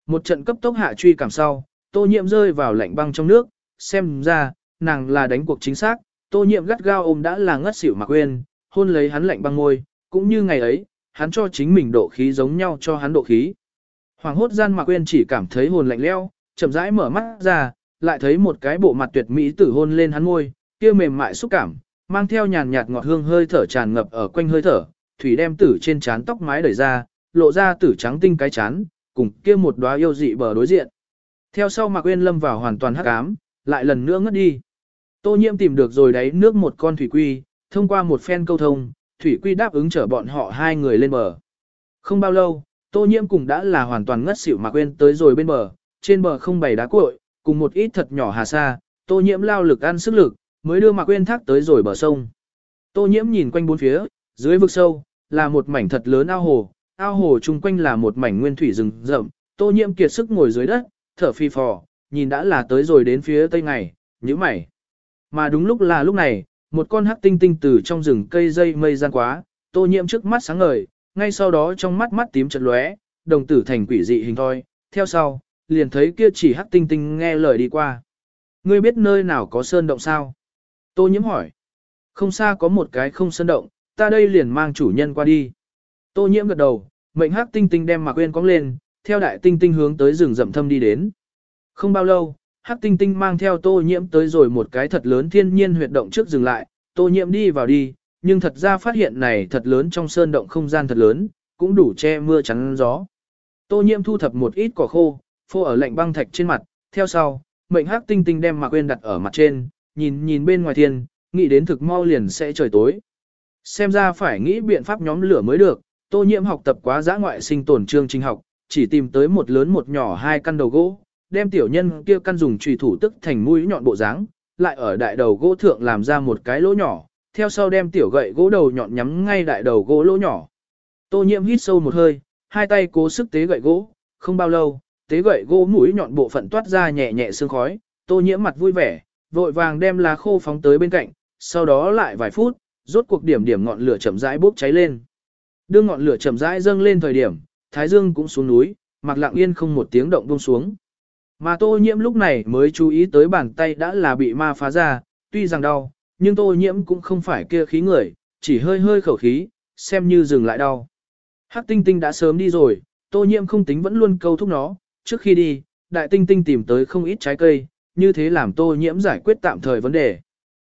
Một trận cấp tốc hạ truy cảm sau, tô nhiệm rơi vào lạnh băng trong nước, xem ra, nàng là đánh cuộc chính xác, tô nhiệm gắt gao ôm đã là ngất xỉu mặc quên, hôn lấy hắn lạnh băng ngôi, cũng như ngày ấy, hắn cho chính mình độ khí giống nhau cho hắn độ khí. Hoàng hốt gian mặc quên chỉ cảm thấy hồn lạnh leo, chậm rãi mở mắt ra, lại thấy một cái bộ mặt tuyệt mỹ tử hôn lên hắn ngôi, kia mềm mại xúc cảm, mang theo nhàn nhạt ngọt hương hơi thở tràn ngập ở quanh hơi thở, thủy đem tử trên trán tóc mái đẩy ra, lộ ra tử trắng tinh cái chán, cùng kia một đóa yêu dị bờ đối diện. Theo sau Mạc Uyên lâm vào hoàn toàn hắc ám, lại lần nữa ngất đi. Tô Nhiễm tìm được rồi đấy nước một con thủy quy, thông qua một phen câu thông, thủy quy đáp ứng chở bọn họ hai người lên bờ. Không bao lâu, Tô Nhiễm cùng đã là hoàn toàn ngất xỉu Mạc Uyên tới rồi bên bờ, trên bờ không bày đá cuội, cùng một ít thật nhỏ hà sa, Tô Nhiễm lao lực ăn sức lực, mới đưa Mạc Uyên thác tới rồi bờ sông. Tô Nhiễm nhìn quanh bốn phía, dưới vực sâu là một mảnh thật lớn ao hồ, ao hồ chung quanh là một mảnh nguyên thủy rừng rậm. Tô Nhiễm kiệt sức ngồi dưới đất, thở phi phò, nhìn đã là tới rồi đến phía tây ngày, nhíu mày. Mà đúng lúc là lúc này, một con hắc tinh tinh từ trong rừng cây dây mây gian quá, Tô Nhiễm trước mắt sáng ngời, ngay sau đó trong mắt mắt tím chợt lóe, đồng tử thành quỷ dị hình thoi, theo sau, liền thấy kia chỉ hắc tinh tinh nghe lời đi qua. Ngươi biết nơi nào có sơn động sao? Tô nhiễm hỏi. Không xa có một cái không sơn động, ta đây liền mang chủ nhân qua đi. Tô nhiễm gật đầu, mệnh hắc tinh tinh đem mạc quên cong lên, theo đại tinh tinh hướng tới rừng rậm thâm đi đến. Không bao lâu, hắc tinh tinh mang theo tô nhiễm tới rồi một cái thật lớn thiên nhiên huyệt động trước dừng lại, tô nhiễm đi vào đi, nhưng thật ra phát hiện này thật lớn trong sơn động không gian thật lớn, cũng đủ che mưa chắn gió. Tô nhiễm thu thập một ít cỏ khô, phô ở lạnh băng thạch trên mặt, theo sau, mệnh hắc tinh tinh đem mạc quên đặt ở mặt trên, nhìn nhìn bên ngoài thiên, nghĩ đến thực mau liền sẽ trời tối. Xem ra phải nghĩ biện pháp nhóm lửa mới được, tô nhiễm học tập quá giã ngoại sinh tồn chương trình học, chỉ tìm tới một lớn một nhỏ hai căn đầu gỗ, đem tiểu nhân kia căn dùng trùy thủ tức thành mũi nhọn bộ dáng, lại ở đại đầu gỗ thượng làm ra một cái lỗ nhỏ, theo sau đem tiểu gậy gỗ đầu nhọn nhắm ngay đại đầu gỗ lỗ nhỏ. Tô nhiễm hít sâu một hơi, hai tay cố sức tế gậy gỗ, không bao lâu, tế gậy gỗ mũi nhọn bộ phận toát ra nhẹ nhẹ sương khói, tô nhiễm mặt vui vẻ, vội vàng đem lá khô phóng tới bên cạnh, sau đó lại vài phút, rốt cuộc điểm điểm ngọn lửa chậm rãi bốc cháy lên. Đưa ngọn lửa chậm rãi dâng lên thời điểm, Thái Dương cũng xuống núi, Mạc lặng yên không một tiếng động buông xuống. Mà tô nhiễm lúc này mới chú ý tới bàn tay đã là bị ma phá ra, tuy rằng đau, nhưng tô nhiễm cũng không phải kia khí người, chỉ hơi hơi khẩu khí, xem như dừng lại đau. Hắc tinh tinh đã sớm đi rồi, tô nhiễm không tính vẫn luôn câu thúc nó, trước khi đi, đại tinh tinh tìm tới không ít trái cây, như thế làm tô nhiễm giải quyết tạm thời vấn đề.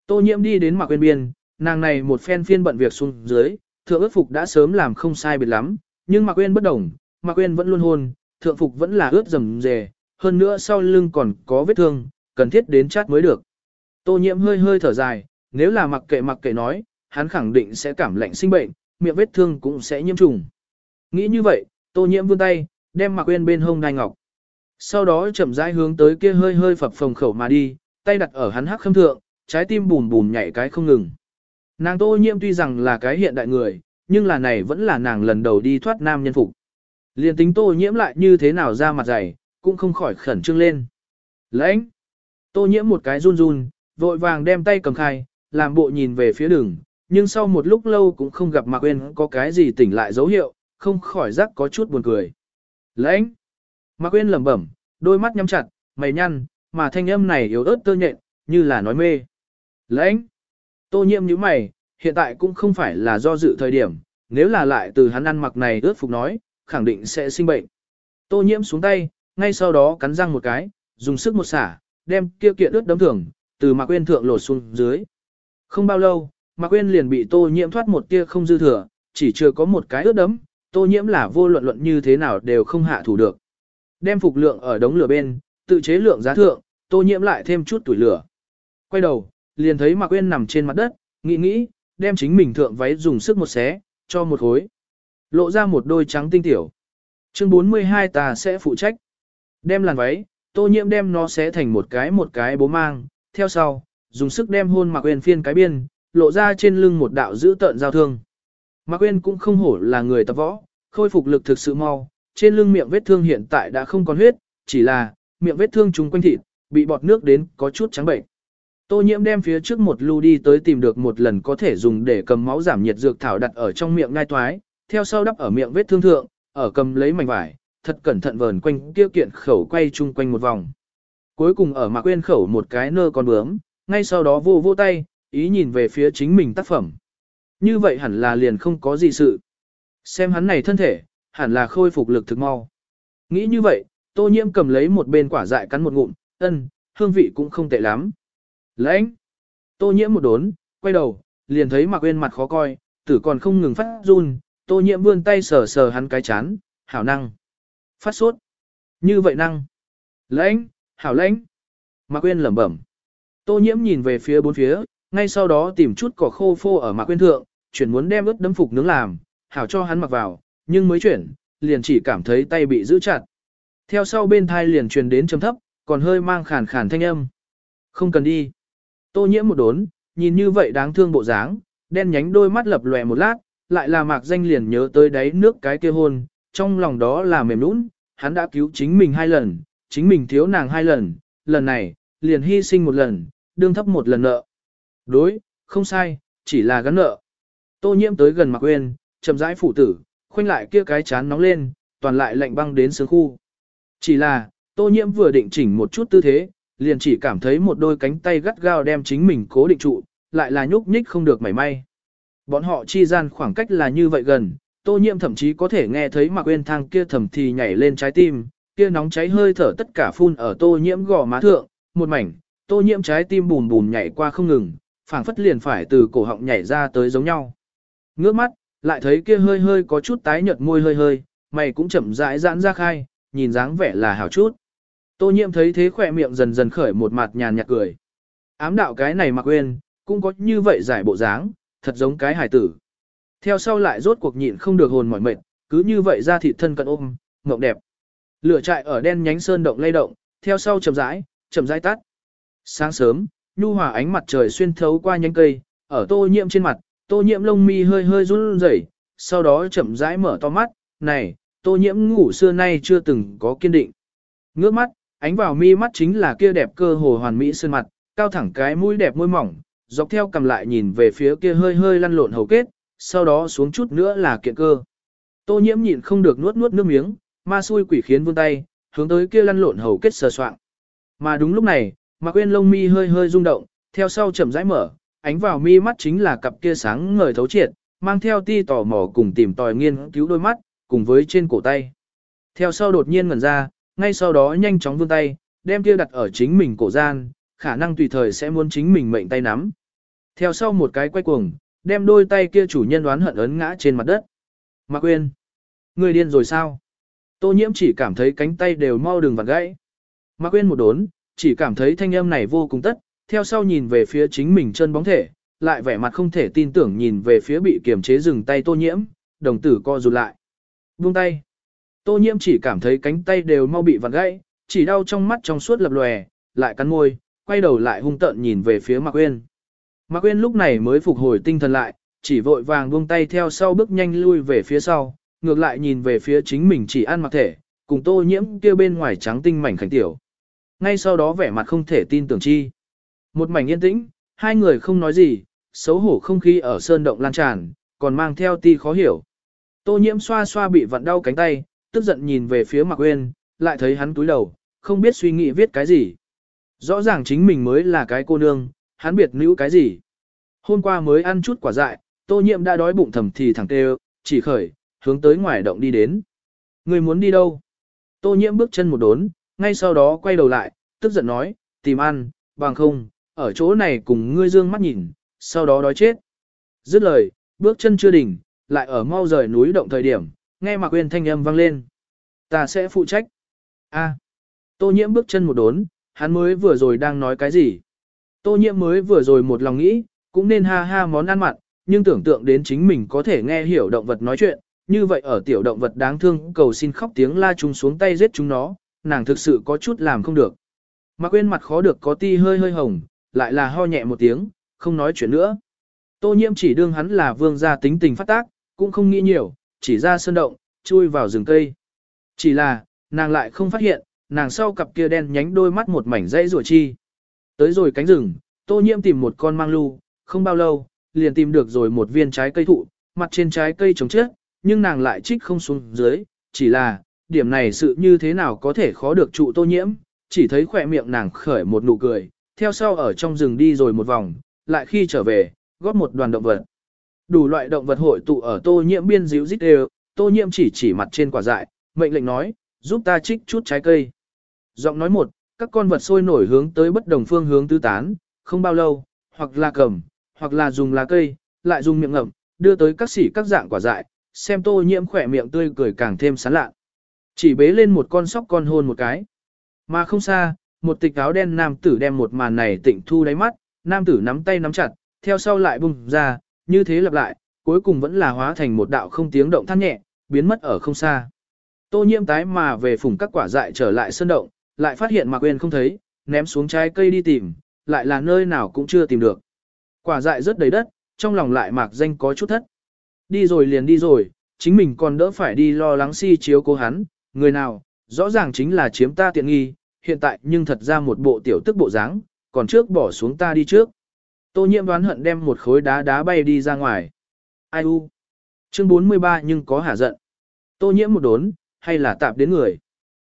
Tô nhiễm đi đến mạc quên biên, nàng này một phen phiên bận việc xuống dưới, thượng ước phục đã sớm làm không sai biệt lắm, nhưng mạc quên bất đồng, mạc quên vẫn luôn hôn, thượng phục vẫn là ướt rầm rề, hơn nữa sau lưng còn có vết thương, cần thiết đến chát mới được. Tô nhiễm hơi hơi thở dài, nếu là mặc kệ mặc kệ nói, hắn khẳng định sẽ cảm lạnh sinh bệnh, miệng vết thương cũng sẽ nhiễm trùng. Nghĩ như vậy, tô nhiễm vươn tay, đem mặc quên bên hông đai ngọc. Sau đó chậm rãi hướng tới kia hơi hơi phập phồng khẩu mà đi, tay đặt ở hắn hắc khâm thượng, trái tim bùm bùm nhảy cái không ngừng. Nàng tô nhiễm tuy rằng là cái hiện đại người, nhưng là này vẫn là nàng lần đầu đi thoát nam nhân phục. Liên tính tô nhiễm lại như thế nào ra mặt dày, cũng không khỏi khẩn trương lên. Lãnh! Tô nhiễm một cái run run, vội vàng đem tay cầm khai, làm bộ nhìn về phía đường, nhưng sau một lúc lâu cũng không gặp Mạc Quyên có cái gì tỉnh lại dấu hiệu, không khỏi rắc có chút buồn cười. Lãnh! Mạc Uyên lẩm bẩm, đôi mắt nhắm chặt, mày nhăn, mà thanh âm này yếu ớt tơ nhện, như là nói mê. Lãnh! Tô nhiễm như mày, hiện tại cũng không phải là do dự thời điểm, nếu là lại từ hắn ăn mặc này ướt phục nói, khẳng định sẽ sinh bệnh. Tô nhiễm xuống tay, ngay sau đó cắn răng một cái, dùng sức một xả, đem kia kiện ướt đấm thường, từ Mạc Uyên thượng lột xuống dưới. Không bao lâu, Mạc Uyên liền bị Tô Nhiễm thoát một tia không dư thừa, chỉ chưa có một cái ướt đấm, Tô Nhiễm là vô luận luận như thế nào đều không hạ thủ được. Đem phục lượng ở đống lửa bên, tự chế lượng giá thượng, Tô Nhiễm lại thêm chút tuổi lửa. Quay đầu, liền thấy Mạc Uyên nằm trên mặt đất, nghĩ nghĩ, đem chính mình thượng váy dùng sức một xé, cho một khối. Lộ ra một đôi trắng tinh tiểu. Chương 42 ta sẽ phụ trách. Đem làn váy, tô nhiễm đem nó xé thành một cái một cái bố mang, theo sau, dùng sức đem hôn Mạc Uyên phiên cái biên, lộ ra trên lưng một đạo dữ tợn giao thương. Mạc Uyên cũng không hổ là người tập võ, khôi phục lực thực sự mau, trên lưng miệng vết thương hiện tại đã không còn huyết, chỉ là miệng vết thương trúng quanh thịt, bị bọt nước đến có chút trắng bệnh. Tô nhiễm đem phía trước một lưu đi tới tìm được một lần có thể dùng để cầm máu giảm nhiệt dược thảo đặt ở trong miệng ngai toái, theo sau đắp ở miệng vết thương thượng, ở cầm lấy mảnh vải, thật cẩn thận vờn quanh kia kiện khẩu quay chung quanh một vòng. Cuối cùng ở mạc quên khẩu một cái nơ con bướm, ngay sau đó vô vô tay, ý nhìn về phía chính mình tác phẩm. Như vậy hẳn là liền không có gì sự. Xem hắn này thân thể, hẳn là khôi phục lực thực mau. Nghĩ như vậy, tô nhiễm cầm lấy một bên quả dại cắn một ngụm, ân, hương vị cũng không tệ lắm. Lãnh! Tô nhiễm một đốn, quay đầu, liền thấy mặc quên mặt khó coi, tử còn không ngừng phát run, tô nhiễm vươn tay sờ sờ hắn cái chán, hảo năng. Phát sốt. Như vậy năng. Lãnh, hảo lãnh. Mạc Quyên lẩm bẩm. Tô nhiễm nhìn về phía bốn phía, ngay sau đó tìm chút cỏ khô phô ở Mạc Quyên thượng, chuyển muốn đem ướt đấm phục nướng làm, hảo cho hắn mặc vào, nhưng mới chuyển, liền chỉ cảm thấy tay bị giữ chặt. Theo sau bên thai liền truyền đến trầm thấp, còn hơi mang khàn khàn thanh âm. Không cần đi. Tô nhiễm một đốn, nhìn như vậy đáng thương bộ dáng, đen nhánh đôi mắt lập lòe một lát, lại là mạc danh liền nhớ tới đáy nước cái kia hôn, trong lòng đó là mềm nũng, hắn đã cứu chính mình hai lần, chính mình thiếu nàng hai lần, lần này, liền hy sinh một lần, đương thấp một lần nợ. Đối, không sai, chỉ là gắn nợ. Tô nhiễm tới gần Mạc quên, chậm rãi phủ tử, khoanh lại kia cái chán nóng lên, toàn lại lạnh băng đến sướng khu. Chỉ là, tô nhiễm vừa định chỉnh một chút tư thế, liền chỉ cảm thấy một đôi cánh tay gắt gao đem chính mình cố định trụ, lại là nhúc nhích không được mảy may. Bọn họ chi gian khoảng cách là như vậy gần, tô nhiễm thậm chí có thể nghe thấy mặc quên Thang kia thầm thì nhảy lên trái tim, kia nóng cháy hơi thở tất cả phun ở tô nhiễm gò má thượng, một mảnh, tô nhiễm trái tim bùm bùm nhảy qua không ngừng, phảng phất liền phải từ cổ họng nhảy ra tới giống nhau. Ngước mắt, lại thấy kia hơi hơi có chút tái nhợt môi hơi hơi, mày cũng chậm rãi giãn ra khai, nhìn dáng vẻ là hảo chút. Tô nhiễm thấy thế khỏe miệng dần dần khởi một mặt nhàn nhạt cười. Ám đạo cái này mà Uyên, cũng có như vậy giải bộ dáng, thật giống cái hài tử. Theo sau lại rốt cuộc nhịn không được hồn mỏi mệt, cứ như vậy ra thịt thân cận ôm, ngộng đẹp. Lửa trại ở đen nhánh sơn động lay động, theo sau chậm rãi, chậm rãi tắt. Sáng sớm, nhu hòa ánh mặt trời xuyên thấu qua nhánh cây, ở tô nhiễm trên mặt, tô nhiễm lông mi hơi hơi run rẩy, sau đó chậm rãi mở to mắt, này, tô nhiễm ngủ xưa nay chưa từng có kiên định. Ngước mắt, ánh vào mi mắt chính là kia đẹp cơ hồ hoàn mỹ sơn mặt, cao thẳng cái mũi đẹp môi mỏng, dọc theo cầm lại nhìn về phía kia hơi hơi lăn lộn hầu kết, sau đó xuống chút nữa là kiện cơ. Tô nhiễm nhịn không được nuốt nuốt nước miếng, ma xui quỷ khiến vươn tay, hướng tới kia lăn lộn hầu kết sờ soạng. Mà đúng lúc này, Mạc Uyên lông mi hơi hơi rung động, theo sau chậm rãi mở, ánh vào mi mắt chính là cặp kia sáng ngời thấu triệt, mang theo ti tò mò cùng tìm tòi nghiên cứu đôi mắt, cùng với trên cổ tay. Theo sau đột nhiên ngẩn ra, ngay sau đó nhanh chóng vươn tay, đem kia đặt ở chính mình cổ gian, khả năng tùy thời sẽ muốn chính mình mệnh tay nắm. Theo sau một cái quay cuồng, đem đôi tay kia chủ nhân đoán hận ấn ngã trên mặt đất. Mạc Quyên, người điên rồi sao? Tô nhiễm chỉ cảm thấy cánh tay đều mau đường vặn gãy. Mạc Quyên một đốn, chỉ cảm thấy thanh âm này vô cùng tất, theo sau nhìn về phía chính mình chân bóng thể, lại vẻ mặt không thể tin tưởng nhìn về phía bị kiềm chế dừng tay tô nhiễm, đồng tử co rụt lại. Buông tay. Tô nhiễm chỉ cảm thấy cánh tay đều mau bị vặn gãy, chỉ đau trong mắt trong suốt lập lòe, lại cắn môi, quay đầu lại hung tợn nhìn về phía Mạc Uyên. Mạc Uyên lúc này mới phục hồi tinh thần lại, chỉ vội vàng buông tay theo sau bước nhanh lui về phía sau, ngược lại nhìn về phía chính mình chỉ ăn mặc thể, cùng tô nhiễm kia bên ngoài trắng tinh mảnh khảnh tiểu. Ngay sau đó vẻ mặt không thể tin tưởng chi. Một mảnh yên tĩnh, hai người không nói gì, xấu hổ không khí ở sơn động lan tràn, còn mang theo ti khó hiểu. Tô nhiễm xoa xoa bị vặn đau cánh tay, tức giận nhìn về phía Mạc Uyên, lại thấy hắn túi đầu, không biết suy nghĩ viết cái gì. Rõ ràng chính mình mới là cái cô nương, hắn biệt nữ cái gì. Hôm qua mới ăn chút quả dại, tô nhiễm đã đói bụng thầm thì thẳng tê chỉ khởi, hướng tới ngoài động đi đến. Người muốn đi đâu? Tô nhiễm bước chân một đốn, ngay sau đó quay đầu lại, tức giận nói, tìm ăn, bằng không, ở chỗ này cùng ngươi dương mắt nhìn, sau đó đói chết. Dứt lời, bước chân chưa đỉnh, lại ở mau rời núi động thời điểm, nghe Mạc Uyên thanh âm vang lên. Ta sẽ phụ trách. A. Tô nhiễm bước chân một đốn, hắn mới vừa rồi đang nói cái gì. Tô nhiễm mới vừa rồi một lòng nghĩ, cũng nên ha ha món ăn mặn, nhưng tưởng tượng đến chính mình có thể nghe hiểu động vật nói chuyện, như vậy ở tiểu động vật đáng thương cầu xin khóc tiếng la chung xuống tay giết chúng nó, nàng thực sự có chút làm không được. Mạc quên mặt khó được có ti hơi hơi hồng, lại là ho nhẹ một tiếng, không nói chuyện nữa. Tô nhiễm chỉ đương hắn là vương gia tính tình phát tác, cũng không nghĩ nhiều, chỉ ra sơn động, chui vào rừng cây. Chỉ là, nàng lại không phát hiện, nàng sau cặp kia đen nhánh đôi mắt một mảnh dãy rùa chi. Tới rồi cánh rừng, tô nhiễm tìm một con mang lưu, không bao lâu, liền tìm được rồi một viên trái cây thụ, mặt trên trái cây trống chết, nhưng nàng lại trích không xuống dưới, chỉ là, điểm này sự như thế nào có thể khó được trụ tô nhiễm, chỉ thấy khỏe miệng nàng khởi một nụ cười, theo sau ở trong rừng đi rồi một vòng, lại khi trở về, góp một đoàn động vật. Đủ loại động vật hội tụ ở tô nhiễm biên díu dít đều, tô nhiễm chỉ chỉ mặt trên quả dại, mệnh lệnh nói, giúp ta trích chút trái cây. Giọng nói một, các con vật sôi nổi hướng tới bất đồng phương hướng tứ tán, không bao lâu, hoặc là cầm, hoặc là dùng lá cây, lại dùng miệng ngậm, đưa tới các sỉ các dạng quả dại, xem tô nhiễm khỏe miệng tươi cười càng thêm sán lạ. Chỉ bế lên một con sóc con hôn một cái. Mà không xa, một tịch áo đen nam tử đem một màn này tịnh thu đáy mắt, nam tử nắm tay nắm chặt, theo sau lại bung ra, như thế lặp lại, cuối cùng vẫn là hóa thành một đạo không tiếng động than nhẹ, biến mất ở không xa. Tô nhiễm tái mà về phủng các quả dại trở lại sơn động, lại phát hiện Mạc Quyên không thấy, ném xuống trái cây đi tìm, lại là nơi nào cũng chưa tìm được. Quả dại rất đầy đất, trong lòng lại Mạc danh có chút thất. Đi rồi liền đi rồi, chính mình còn đỡ phải đi lo lắng si chiếu cố hắn, người nào, rõ ràng chính là chiếm ta tiện nghi, hiện tại nhưng thật ra một bộ tiểu tức bộ dáng, còn trước bỏ xuống ta đi trước. Tô nhiễm đoán hận đem một khối đá đá bay đi ra ngoài. Ai u? Chương 43 nhưng có hả giận. Tô nhiễm một đốn, hay là tạp đến người.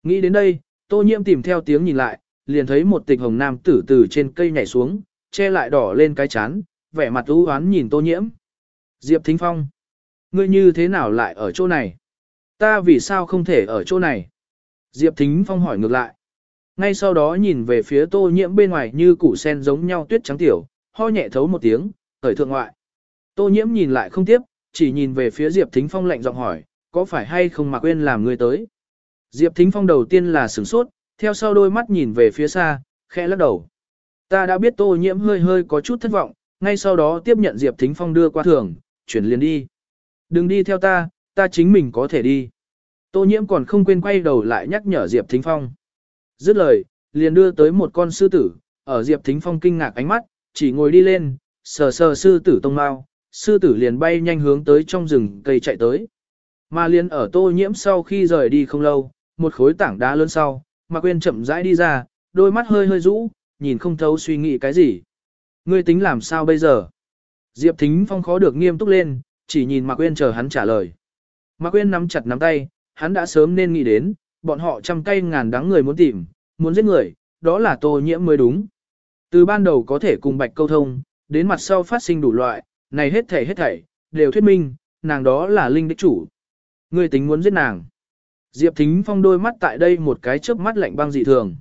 Nghĩ đến đây, tô nhiễm tìm theo tiếng nhìn lại, liền thấy một tịch hồng nam tử từ trên cây nhảy xuống, che lại đỏ lên cái chán, vẻ mặt u oán nhìn tô nhiễm. Diệp Thính Phong. Ngươi như thế nào lại ở chỗ này? Ta vì sao không thể ở chỗ này? Diệp Thính Phong hỏi ngược lại. Ngay sau đó nhìn về phía tô nhiễm bên ngoài như củ sen giống nhau tuyết trắng tiểu, ho nhẹ thấu một tiếng, khởi thượng ngoại. Tô nhiễm nhìn lại không tiếp, chỉ nhìn về phía Diệp Thính Phong lạnh giọng hỏi, có phải hay không mà quên làm người tới? Diệp Thính Phong đầu tiên là sửng sốt, theo sau đôi mắt nhìn về phía xa, khẽ lắc đầu. Ta đã biết tô nhiễm hơi hơi có chút thất vọng, ngay sau đó tiếp nhận Diệp Thính Phong đưa qua thưởng, chuyển liền đi. Đừng đi theo ta, ta chính mình có thể đi. Tô nhiễm còn không quên quay đầu lại nhắc nhở Diệp Thính Phong. Dứt lời, liền đưa tới một con sư tử, ở Diệp Thính Phong kinh ngạc ánh mắt, chỉ ngồi đi lên, sờ sờ sư tử tông mau, sư tử liền bay nhanh hướng tới trong rừng cây chạy tới. Mà liền ở tô nhiễm sau khi rời đi không lâu, một khối tảng đá lớn sau, mà quên chậm rãi đi ra, đôi mắt hơi hơi rũ, nhìn không thấu suy nghĩ cái gì. Ngươi tính làm sao bây giờ? Diệp Thính Phong khó được nghiêm túc lên, chỉ nhìn Mạc Quyên chờ hắn trả lời. Mạc Quyên nắm chặt nắm tay, hắn đã sớm nên nghĩ đến, bọn họ trăm cây ngàn đắng người muốn tìm, muốn giết người, đó là tô nhiễm mới đúng. Từ ban đầu có thể cùng bạch câu thông, đến mặt sau phát sinh đủ loại, này hết thảy hết thảy, đều thuyết minh, nàng đó là linh đích chủ. Ngươi tính muốn giết nàng. Diệp Thính Phong đôi mắt tại đây một cái chớp mắt lạnh băng dị thường.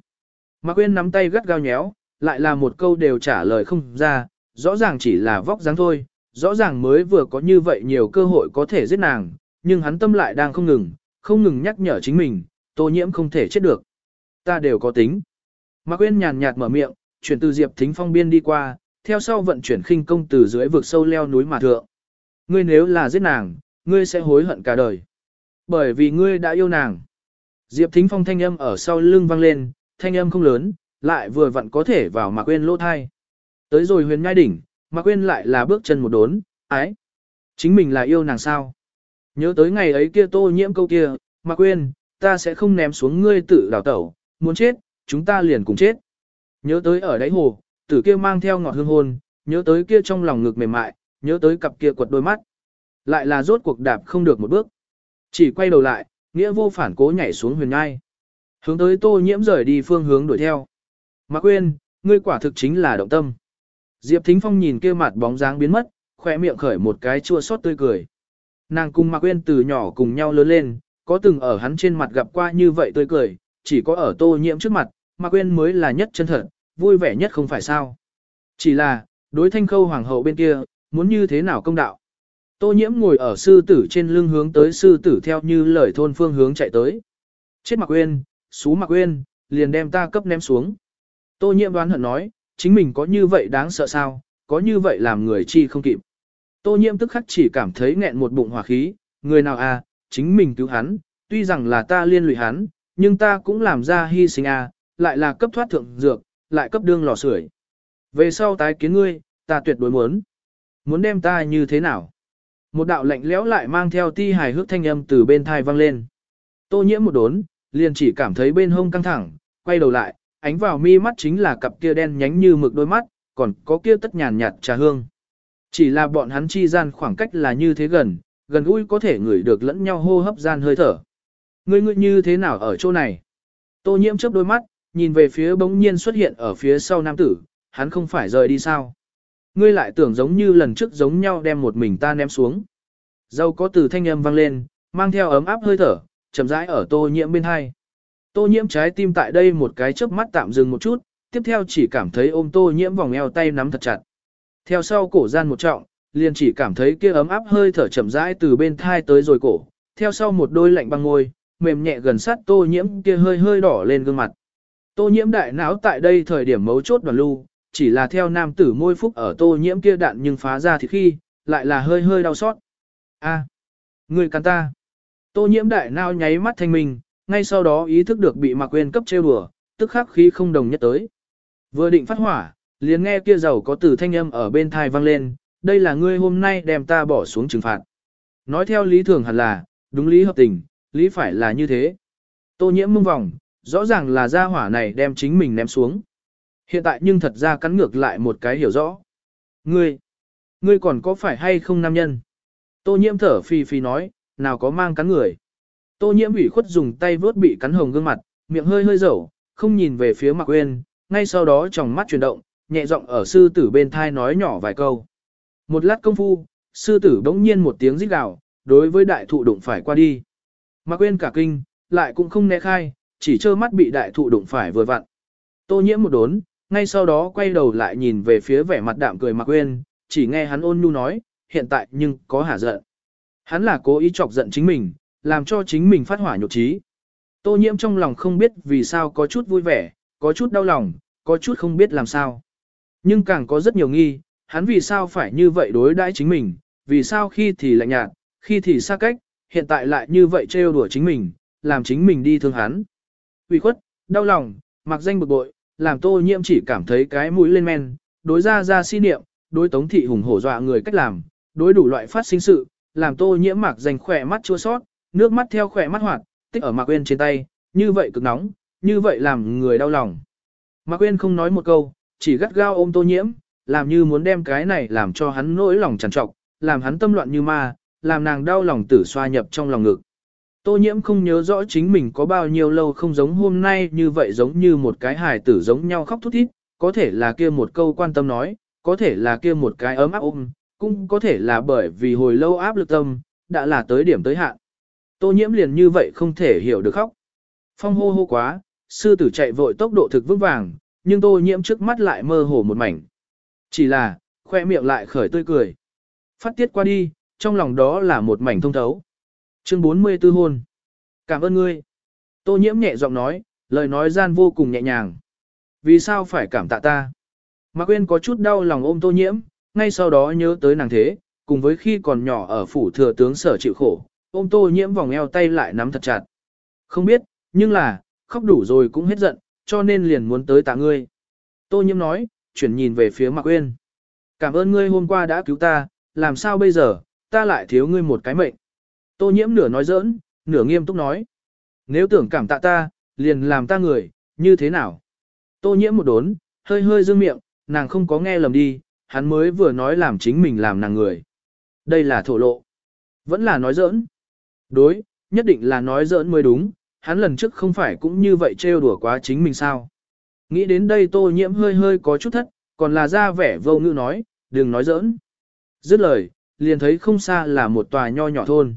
Mạc Quyên nắm tay gắt gao nhéo, lại là một câu đều trả lời không ra, rõ ràng chỉ là vóc dáng thôi, rõ ràng mới vừa có như vậy nhiều cơ hội có thể giết nàng, nhưng hắn tâm lại đang không ngừng, không ngừng nhắc nhở chính mình, tô nhiễm không thể chết được. Ta đều có tính. Mạc Quyên nhàn nhạt mở miệng, chuyển từ Diệp Thính Phong biên đi qua, theo sau vận chuyển khinh công từ dưới vực sâu leo núi mà thượng. Ngươi nếu là giết nàng, ngươi sẽ hối hận cả đời. Bởi vì ngươi đã yêu nàng. Diệp Thính Phong thanh âm ở sau lưng vang lên, thanh âm không lớn, lại vừa vặn có thể vào Mạc Quyên lỗ thai. Tới rồi huyền nhai đỉnh, Mạc Quyên lại là bước chân một đốn, ái. Chính mình là yêu nàng sao? Nhớ tới ngày ấy kia tô nhiễm câu kia, Mạc Quyên, ta sẽ không ném xuống ngươi tự đào tẩu, muốn chết, chúng ta liền cùng chết. Nhớ tới ở đáy hồ, tử kia mang theo ngọt hương hôn, nhớ tới kia trong lòng ngực mềm mại, nhớ tới cặp kia quật đôi mắt. Lại là rốt cuộc đạp không được một bước. Chỉ quay đầu lại, nghĩa vô phản cố nhảy xuống huyền ngai. Hướng tới tô nhiễm rời đi phương hướng đuổi theo. Mà quên, ngươi quả thực chính là động tâm. Diệp Thính Phong nhìn kia mặt bóng dáng biến mất, khỏe miệng khởi một cái chua xót tươi cười. Nàng cùng Mạc Quyên từ nhỏ cùng nhau lớn lên, có từng ở hắn trên mặt gặp qua như vậy tươi cười, chỉ có ở tô nhiễm trước mặt, mà quên mới là nhất chân thật, vui vẻ nhất không phải sao. Chỉ là, đối thanh khâu hoàng hậu bên kia, muốn như thế nào công đạo. Tô nhiễm ngồi ở sư tử trên lưng hướng tới sư tử theo như lời thôn phương hướng chạy tới. Chết mặc quên, xú mặc quên, liền đem ta cấp ném xuống. Tô nhiễm đoán hận nói, chính mình có như vậy đáng sợ sao, có như vậy làm người chi không kịp. Tô nhiễm tức khắc chỉ cảm thấy nghẹn một bụng hỏa khí, người nào à, chính mình cứu hắn, tuy rằng là ta liên lụy hắn, nhưng ta cũng làm ra hy sinh à, lại là cấp thoát thượng dược, lại cấp đương lò sưởi. Về sau tái kiến ngươi, ta tuyệt đối muốn. Muốn đem ta như thế nào? Một đạo lạnh lẽo lại mang theo ti hài hước thanh âm từ bên thai vang lên. Tô nhiễm một đốn, liền chỉ cảm thấy bên hông căng thẳng, quay đầu lại, ánh vào mi mắt chính là cặp kia đen nhánh như mực đôi mắt, còn có kia tất nhàn nhạt trà hương. Chỉ là bọn hắn chi gian khoảng cách là như thế gần, gần gũi có thể ngửi được lẫn nhau hô hấp gian hơi thở. Ngươi ngươi như thế nào ở chỗ này? Tô nhiễm chớp đôi mắt, nhìn về phía bỗng nhiên xuất hiện ở phía sau nam tử, hắn không phải rời đi sao? Ngươi lại tưởng giống như lần trước giống nhau đem một mình ta ném xuống. Dâu có từ thanh âm vang lên, mang theo ấm áp hơi thở, chậm rãi ở tô nhiễm bên hai. Tô nhiễm trái tim tại đây một cái chớp mắt tạm dừng một chút, tiếp theo chỉ cảm thấy ôm tô nhiễm vòng eo tay nắm thật chặt. Theo sau cổ gian một trọng, liền chỉ cảm thấy kia ấm áp hơi thở chậm rãi từ bên thai tới rồi cổ, theo sau một đôi lạnh băng môi, mềm nhẹ gần sát tô nhiễm kia hơi hơi đỏ lên gương mặt. Tô nhiễm đại não tại đây thời điểm mấu chốt đoàn lưu, chỉ là theo nam tử môi phúc ở tô nhiễm kia đạn nhưng phá ra thì khi, lại là hơi hơi đau xót. A, người cắn ta. Tô nhiễm đại não nháy mắt thanh minh, ngay sau đó ý thức được bị Mạc quên cấp trêu đùa, tức khắc khí không đồng nhất tới. Vừa định phát hỏa, liền nghe kia giàu có từ thanh âm ở bên thai vang lên, đây là ngươi hôm nay đem ta bỏ xuống trừng phạt. Nói theo lý thường hẳn là, đúng lý hợp tình, lý phải là như thế. Tô nhiễm mông vòng, rõ ràng là gia hỏa này đem chính mình ném xuống. Hiện tại nhưng thật ra cắn ngược lại một cái hiểu rõ. Ngươi, ngươi còn có phải hay không nam nhân? Tô nhiễm thở phì phì nói, nào có mang cắn người. Tô nhiễm ủy khuất dùng tay vớt bị cắn hồng gương mặt, miệng hơi hơi dẩu, không nhìn về phía Mặc Uyên, ngay sau đó tròng mắt chuyển động, nhẹ giọng ở sư tử bên thai nói nhỏ vài câu. Một lát công phu, sư tử bỗng nhiên một tiếng rít gào, đối với đại thụ đụng phải qua đi. Mà Uyên cả kinh, lại cũng không né khai, chỉ trơ mắt bị đại thụ đụng phải vừa vặn. Tô nhiễm một đốn, ngay sau đó quay đầu lại nhìn về phía vẻ mặt đạm cười Mạc Uyên, chỉ nghe hắn ôn nhu nói, hiện tại nhưng có hả giận. Hắn là cố ý chọc giận chính mình, làm cho chính mình phát hỏa nhột trí. Tô nhiễm trong lòng không biết vì sao có chút vui vẻ, có chút đau lòng, có chút không biết làm sao. Nhưng càng có rất nhiều nghi, hắn vì sao phải như vậy đối đãi chính mình, vì sao khi thì lạnh nhạt, khi thì xa cách, hiện tại lại như vậy trêu đùa chính mình, làm chính mình đi thương hắn. vì khuất, đau lòng, mặc danh bực bội, làm tô nhiễm chỉ cảm thấy cái mũi lên men, đối ra ra si niệm, đối tống thị hùng hổ dọa người cách làm, đối đủ loại phát sinh sự, làm tô nhiễm mặc danh khỏe mắt chua sót, nước mắt theo khỏe mắt hoạt, tích ở Mạc quên trên tay, như vậy cực nóng, như vậy làm người đau lòng. Mạc uyên không nói một câu, chỉ gắt gao ôm tô nhiễm, làm như muốn đem cái này làm cho hắn nỗi lòng trằn trọc, làm hắn tâm loạn như ma, làm nàng đau lòng tử xoa nhập trong lòng ngực. Tô nhiễm không nhớ rõ chính mình có bao nhiêu lâu không giống hôm nay như vậy giống như một cái hài tử giống nhau khóc thút thít, có thể là kia một câu quan tâm nói, có thể là kia một cái ấm áp ôm, cũng có thể là bởi vì hồi lâu áp lực tâm, đã là tới điểm tới hạn. Tô nhiễm liền như vậy không thể hiểu được khóc. Phong hô hô quá, sư tử chạy vội tốc độ thực vững vàng, nhưng tô nhiễm trước mắt lại mơ hồ một mảnh. Chỉ là, khoe miệng lại khởi tươi cười. Phát tiết qua đi, trong lòng đó là một mảnh thông thấu. Chương 44 hôn. Cảm ơn ngươi. Tô nhiễm nhẹ giọng nói, lời nói gian vô cùng nhẹ nhàng. Vì sao phải cảm tạ ta? Mạc Quyên có chút đau lòng ôm tô nhiễm, ngay sau đó nhớ tới nàng thế, cùng với khi còn nhỏ ở phủ thừa tướng sở chịu khổ, ôm tô nhiễm vòng eo tay lại nắm thật chặt. Không biết, nhưng là, khóc đủ rồi cũng hết giận, cho nên liền muốn tới tạ ngươi. Tô nhiễm nói, chuyển nhìn về phía Mạc Uyên. Cảm ơn ngươi hôm qua đã cứu ta, làm sao bây giờ, ta lại thiếu ngươi một cái mệnh. Tô nhiễm nửa nói giỡn, nửa nghiêm túc nói. Nếu tưởng cảm tạ ta, liền làm ta người, như thế nào? Tô nhiễm một đốn, hơi hơi dương miệng, nàng không có nghe lầm đi, hắn mới vừa nói làm chính mình làm nàng người. Đây là thổ lộ. Vẫn là nói giỡn. Đối, nhất định là nói giỡn mới đúng, hắn lần trước không phải cũng như vậy trêu đùa quá chính mình sao. Nghĩ đến đây tô nhiễm hơi hơi có chút thất, còn là ra vẻ vô ngữ nói, đừng nói giỡn. Dứt lời, liền thấy không xa là một tòa nho nhỏ thôn.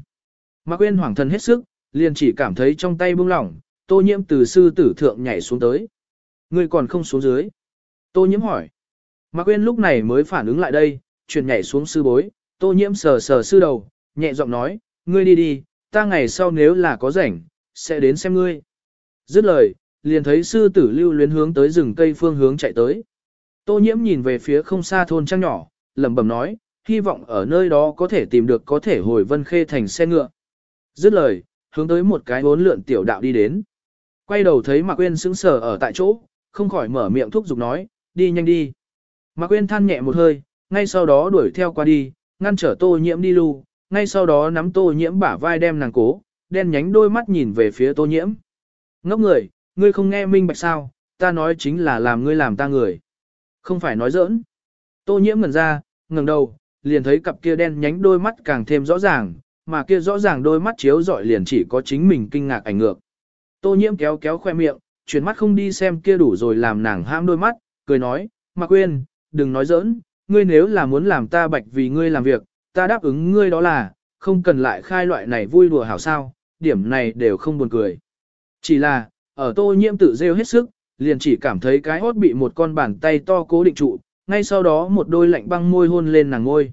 Mạc Uyên hoàng thần hết sức, liền chỉ cảm thấy trong tay buông lỏng, tô nhiễm từ sư tử thượng nhảy xuống tới. Người còn không xuống dưới. Tô nhiễm hỏi. Mạc Uyên lúc này mới phản ứng lại đây, chuyển nhảy xuống sư bối, tô nhiễm sờ sờ sư đầu, nhẹ giọng nói, ngươi đi đi, ta ngày sau nếu là có rảnh, sẽ đến xem ngươi. Dứt lời, liền thấy sư tử lưu luyến hướng tới rừng cây phương hướng chạy tới. Tô nhiễm nhìn về phía không xa thôn trang nhỏ, lẩm bẩm nói, hy vọng ở nơi đó có thể tìm được có thể hồi vân khê thành xe ngựa. Dứt lời, hướng tới một cái bốn lượn tiểu đạo đi đến. Quay đầu thấy Mạc Quyên sững sờ ở tại chỗ, không khỏi mở miệng thúc giục nói, đi nhanh đi. Mạc Quyên than nhẹ một hơi, ngay sau đó đuổi theo qua đi, ngăn trở tô nhiễm đi lưu, ngay sau đó nắm tô nhiễm bả vai đem nàng cố, đen nhánh đôi mắt nhìn về phía tô nhiễm. Ngốc người, ngươi không nghe minh bạch sao, ta nói chính là làm ngươi làm ta người. Không phải nói giỡn. Tô nhiễm ngẩn ra, ngẩng đầu, liền thấy cặp kia đen nhánh đôi mắt càng thêm rõ ràng, mà kia rõ ràng đôi mắt chiếu rọi liền chỉ có chính mình kinh ngạc ảnh ngược. Tô nhiễm kéo kéo khoe miệng, chuyển mắt không đi xem kia đủ rồi làm nàng ham đôi mắt, cười nói, Mạc Quyên, đừng nói giỡn, ngươi nếu là muốn làm ta bạch vì ngươi làm việc, ta đáp ứng ngươi đó là, không cần lại khai loại này vui đùa hảo sao, điểm này đều không buồn cười. Chỉ là, ở tô nhiễm tự rêu hết sức, liền chỉ cảm thấy cái hốt bị một con bàn tay to cố định trụ, ngay sau đó một đôi lạnh băng môi hôn lên nàng môi.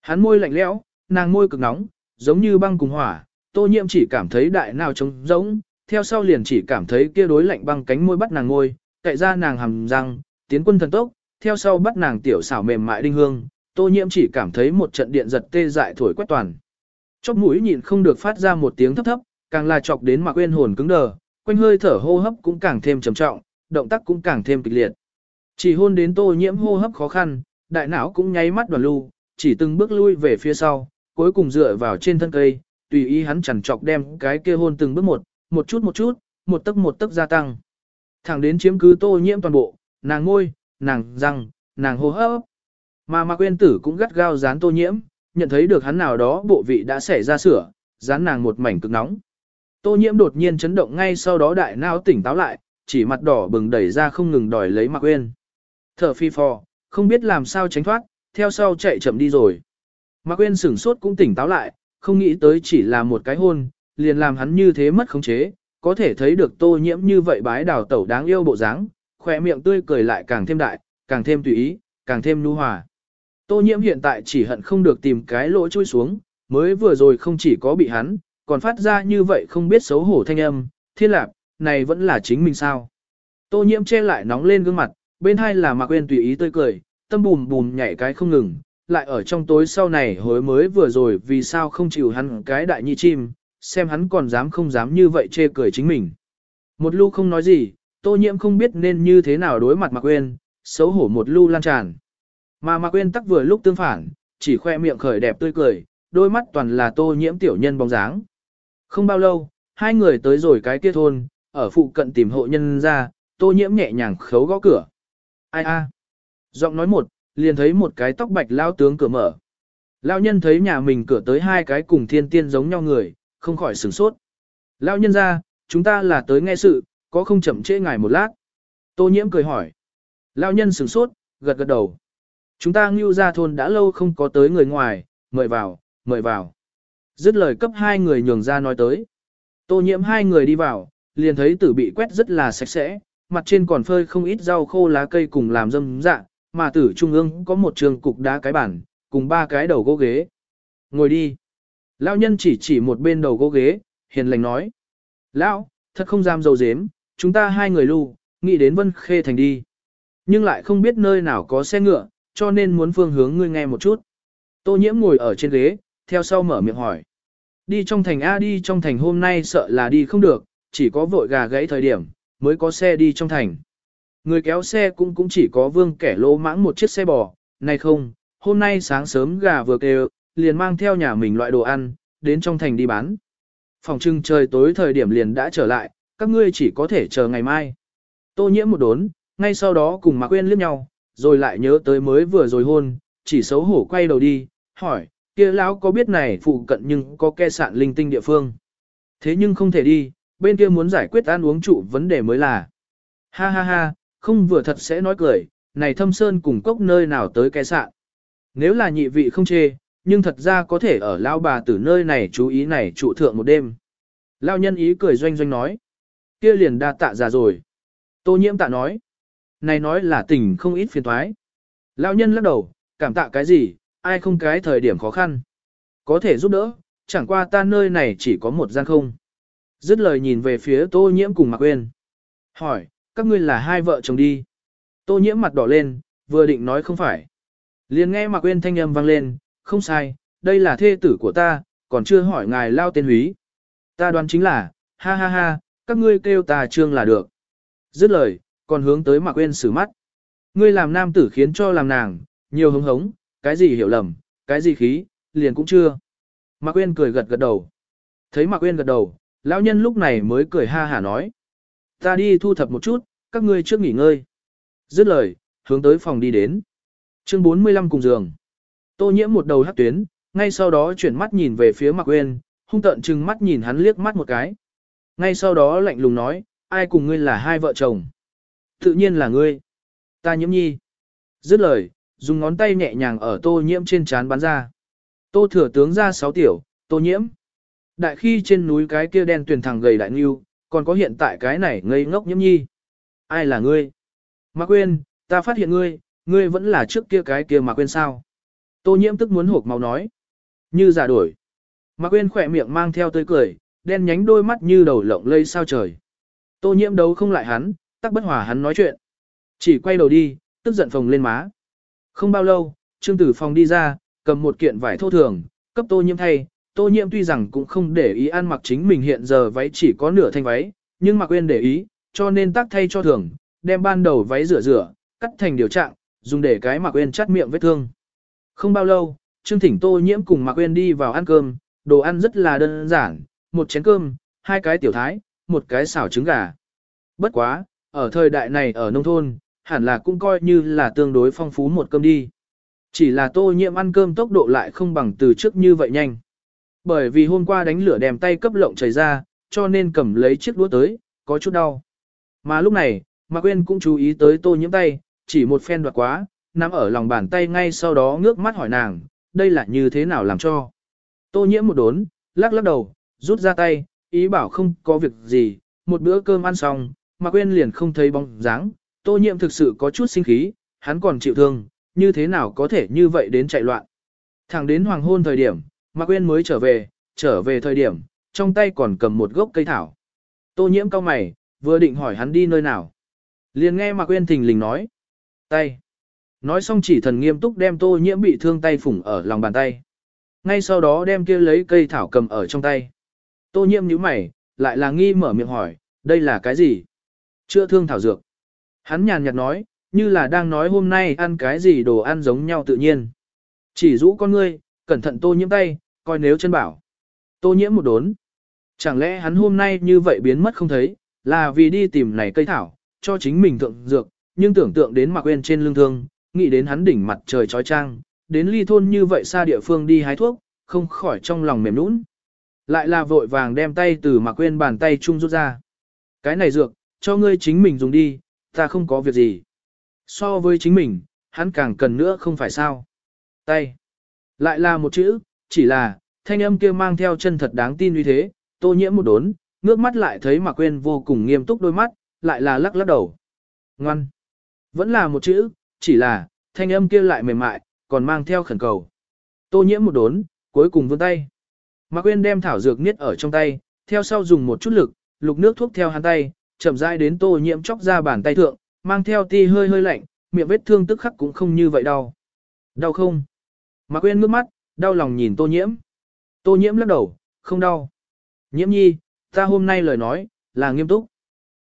Hắn môi lạnh lẽo, nàng môi cực nóng, giống như băng cùng hỏa, tô nhiễm chỉ cảm thấy đại nào trống rỗng, theo sau liền chỉ cảm thấy kia đối lạnh băng cánh môi bắt nàng môi. cậy ra nàng hầm răng, tiến quân thần tốc, theo sau bắt nàng tiểu xảo mềm mại đinh hương, tô nhiễm chỉ cảm thấy một trận điện giật tê dại thổi quét toàn. Chóp mũi nhịn không được phát ra một tiếng thấp thấp, càng là chọc đến Mạc quên hồn cứng đờ, quanh hơi thở hô hấp cũng càng thêm trầm trọng, động tác cũng càng thêm kịch liệt. Chỉ hôn đến Tô Nhiễm hô hấp khó khăn, đại não cũng nháy mắt đoàn lưu, chỉ từng bước lui về phía sau, cuối cùng dựa vào trên thân cây, tùy ý hắn chằn chọc đem cái kia hôn từng bước một, một chút một chút, một tấc một tấc gia tăng. Thẳng đến chiếm cứ Tô Nhiễm toàn bộ, nàng ngôi, nàng răng, nàng hô hấp. Mà Mạc quên Tử cũng gắt gao dán Tô Nhiễm, nhận thấy được hắn nào đó bộ vị đã xảy ra sửa, dán nàng một mảnh cực nóng. Tô nhiễm đột nhiên chấn động ngay sau đó đại não tỉnh táo lại, chỉ mặt đỏ bừng đẩy ra không ngừng đòi lấy Mạc Uyên. Thở phi phò, không biết làm sao tránh thoát, theo sau chạy chậm đi rồi. Mạc Uyên sửng sốt cũng tỉnh táo lại, không nghĩ tới chỉ là một cái hôn, liền làm hắn như thế mất khống chế, có thể thấy được tô nhiễm như vậy bái đào tẩu đáng yêu bộ dáng, khỏe miệng tươi cười lại càng thêm đại, càng thêm tùy ý, càng thêm nhu hòa. Tô nhiễm hiện tại chỉ hận không được tìm cái lỗ chui xuống, mới vừa rồi không chỉ có bị hắn, còn phát ra như vậy không biết xấu hổ thanh âm, thiên lạc, này vẫn là chính mình sao. Tô nhiễm che lại nóng lên gương mặt, bên hai là Mạc quên tùy ý tươi cười, tâm bùm bùm nhảy cái không ngừng, lại ở trong tối sau này hối mới vừa rồi vì sao không chịu hắn cái đại nhi chim, xem hắn còn dám không dám như vậy chê cười chính mình. Một lưu không nói gì, tô nhiễm không biết nên như thế nào đối mặt Mạc quên, xấu hổ một lưu lan tràn. Mà Mạc quên tắc vừa lúc tương phản, chỉ khoe miệng khởi đẹp tươi cười, đôi mắt toàn là tô nhiễm tiểu nhân bóng dáng. Không bao lâu, hai người tới rồi cái kia thôn, ở phụ cận tìm hộ nhân ra, tô nhiễm nhẹ nhàng khấu gõ cửa. Ai a? Giọng nói một, liền thấy một cái tóc bạch lao tướng cửa mở. Lão nhân thấy nhà mình cửa tới hai cái cùng thiên tiên giống nhau người, không khỏi sửng sốt. Lão nhân ra, chúng ta là tới nghe sự, có không chậm trễ ngài một lát. Tô nhiễm cười hỏi. Lão nhân sửng sốt, gật gật đầu. Chúng ta ngưu ra thôn đã lâu không có tới người ngoài, mời vào, mời vào. Dứt lời cấp hai người nhường ra nói tới. Tô nhiễm hai người đi vào, liền thấy tử bị quét rất là sạch sẽ, mặt trên còn phơi không ít rau khô lá cây cùng làm dâm dạ, mà tử trung ương có một trường cục đá cái bản, cùng ba cái đầu gỗ ghế. Ngồi đi. Lão nhân chỉ chỉ một bên đầu gỗ ghế, hiền lành nói. Lão, thật không dám dầu dếm, chúng ta hai người lưu, nghĩ đến Vân Khê Thành đi. Nhưng lại không biết nơi nào có xe ngựa, cho nên muốn phương hướng ngươi nghe một chút. Tô nhiễm ngồi ở trên ghế, theo sau mở miệng hỏi. Đi trong thành A đi trong thành hôm nay sợ là đi không được, chỉ có vội gà gãy thời điểm, mới có xe đi trong thành. Người kéo xe cũng cũng chỉ có vương kẻ lỗ mãng một chiếc xe bò, này không, hôm nay sáng sớm gà vừa kêu, liền mang theo nhà mình loại đồ ăn, đến trong thành đi bán. Phòng trưng trời tối thời điểm liền đã trở lại, các ngươi chỉ có thể chờ ngày mai. Tô nhiễm một đốn, ngay sau đó cùng Mạc Quyên liếc nhau, rồi lại nhớ tới mới vừa rồi hôn, chỉ xấu hổ quay đầu đi, hỏi, kia lão có biết này phụ cận nhưng có ke sạn linh tinh địa phương. Thế nhưng không thể đi, bên kia muốn giải quyết ăn uống trụ vấn đề mới là. Ha ha ha, không vừa thật sẽ nói cười, này thâm sơn cùng cốc nơi nào tới ke sạn. Nếu là nhị vị không chê, nhưng thật ra có thể ở lão bà tử nơi này chú ý này trụ thượng một đêm. lão nhân ý cười doanh doanh nói. Kia liền đa tạ già rồi. Tô nhiễm tạ nói. Này nói là tình không ít phiền thoái. lão nhân lắc đầu, cảm tạ cái gì, ai không cái thời điểm khó khăn. Có thể giúp đỡ, chẳng qua ta nơi này chỉ có một gian không. Dứt lời nhìn về phía tô nhiễm cùng Mạc Quyên. Hỏi, các ngươi là hai vợ chồng đi. Tô nhiễm mặt đỏ lên, vừa định nói không phải. Liền nghe Mạc Quyên thanh âm vang lên, không sai, đây là thê tử của ta, còn chưa hỏi ngài lao tên húy. Ta đoán chính là, ha ha ha, các ngươi kêu ta trương là được. Dứt lời, còn hướng tới Mạc Quyên xử mắt. Ngươi làm nam tử khiến cho làm nàng, nhiều hứng hống, cái gì hiểu lầm, cái gì khí, liền cũng chưa. Mạc Uyên cười gật gật đầu. Thấy Mạc Uyên gật đầu, lão nhân lúc này mới cười ha hả nói. Ta đi thu thập một chút, các ngươi trước nghỉ ngơi. Dứt lời, hướng tới phòng đi đến. Chương 45 cùng giường. Tô nhiễm một đầu hắc tuyến, ngay sau đó chuyển mắt nhìn về phía Mạc Uyên, hung tợn trừng mắt nhìn hắn liếc mắt một cái. Ngay sau đó lạnh lùng nói, ai cùng ngươi là hai vợ chồng? Tự nhiên là ngươi. Ta nhiễm nhi. Dứt lời, dùng ngón tay nhẹ nhàng ở tô nhiễm trên trán bắn ra. Tô thừa tướng ra sáu tiểu, tô nhiễm. Đại khi trên núi cái kia đen tuyển thẳng gầy đại nghiêu, còn có hiện tại cái này ngây ngốc nhiễm nhi. Ai là ngươi? Mạc quên ta phát hiện ngươi, ngươi vẫn là trước kia cái kia mà quên sao? Tô nhiễm tức muốn hộp máu nói. Như giả đổi. Mạc quên khỏe miệng mang theo tươi cười, đen nhánh đôi mắt như đầu lộng lây sao trời. Tô nhiễm đấu không lại hắn, tắc bất hòa hắn nói chuyện. Chỉ quay đầu đi, tức giận phồng lên má. Không bao lâu, Trương Tử Phong đi ra, cầm một kiện vải thô thường, cấp tô nhiễm thay. Tô nhiễm tuy rằng cũng không để ý ăn mặc chính mình hiện giờ váy chỉ có nửa thanh váy, nhưng mà quên để ý, cho nên tác thay cho thường, đem ban đầu váy rửa rửa, cắt thành điều trạng, dùng để cái Mạc Uyên chắt miệng vết thương. Không bao lâu, Trương Thỉnh Tô Nhiễm cùng Mạc Quyên đi vào ăn cơm, đồ ăn rất là đơn giản, một chén cơm, hai cái tiểu thái, một cái xào trứng gà. Bất quá, ở thời đại này ở nông thôn, hẳn là cũng coi như là tương đối phong phú một cơm đi. Chỉ là Tô Nhiễm ăn cơm tốc độ lại không bằng từ trước như vậy nhanh. Bởi vì hôm qua đánh lửa đèm tay cấp lộng chảy ra, cho nên cầm lấy chiếc đũa tới, có chút đau. Mà lúc này, Mạc Quyên cũng chú ý tới Tô Nhiễm tay, chỉ một phen đoạt quá, nắm ở lòng bàn tay ngay sau đó ngước mắt hỏi nàng, đây là như thế nào làm cho. Tô nhiễm một đốn, lắc lắc đầu, rút ra tay, ý bảo không có việc gì, một bữa cơm ăn xong, mà quên liền không thấy bóng dáng. Tô Nhiệm thực sự có chút sinh khí, hắn còn chịu thương, như thế nào có thể như vậy đến chạy loạn. Thẳng đến hoàng hôn thời điểm, Mạc Uyên mới trở về, trở về thời điểm, trong tay còn cầm một gốc cây thảo. Tô nhiễm cao mày, vừa định hỏi hắn đi nơi nào. Liền nghe Mạc Uyên thình lình nói. Tay. Nói xong chỉ thần nghiêm túc đem tô nhiễm bị thương tay phủng ở lòng bàn tay. Ngay sau đó đem kia lấy cây thảo cầm ở trong tay. Tô nhiễm nhíu mày, lại là nghi mở miệng hỏi, đây là cái gì? Chữa thương thảo dược. Hắn nhàn nhạt nói, như là đang nói hôm nay ăn cái gì đồ ăn giống nhau tự nhiên. Chỉ rũ con ngươi, cẩn thận tô nhiễm tay, coi nếu chân bảo. Tô nhiễm một đốn. Chẳng lẽ hắn hôm nay như vậy biến mất không thấy, là vì đi tìm này cây thảo, cho chính mình thượng dược, nhưng tưởng tượng đến mặc quên trên lưng thương, nghĩ đến hắn đỉnh mặt trời trói trang, đến ly thôn như vậy xa địa phương đi hái thuốc, không khỏi trong lòng mềm nũng. Lại là vội vàng đem tay từ mà quên bàn tay chung rút ra. Cái này dược, cho ngươi chính mình dùng đi, ta không có việc gì. So với chính mình, hắn càng cần nữa không phải sao. Tay. Lại là một chữ, chỉ là, thanh âm kia mang theo chân thật đáng tin như thế, tô nhiễm một đốn, ngước mắt lại thấy mà quên vô cùng nghiêm túc đôi mắt, lại là lắc lắc đầu. Ngoan. Vẫn là một chữ, chỉ là, thanh âm kia lại mềm mại, còn mang theo khẩn cầu. Tô nhiễm một đốn, cuối cùng vươn tay. Mạc Quyên đem thảo dược niết ở trong tay, theo sau dùng một chút lực, lục nước thuốc theo hắn tay, chậm rãi đến tô nhiễm chóc ra bàn tay thượng, mang theo ti hơi hơi lạnh, miệng vết thương tức khắc cũng không như vậy đau. Đau không? Mạc Quyên ngước mắt, đau lòng nhìn tô nhiễm. Tô nhiễm lắc đầu, không đau. Nhiễm nhi, ta hôm nay lời nói, là nghiêm túc.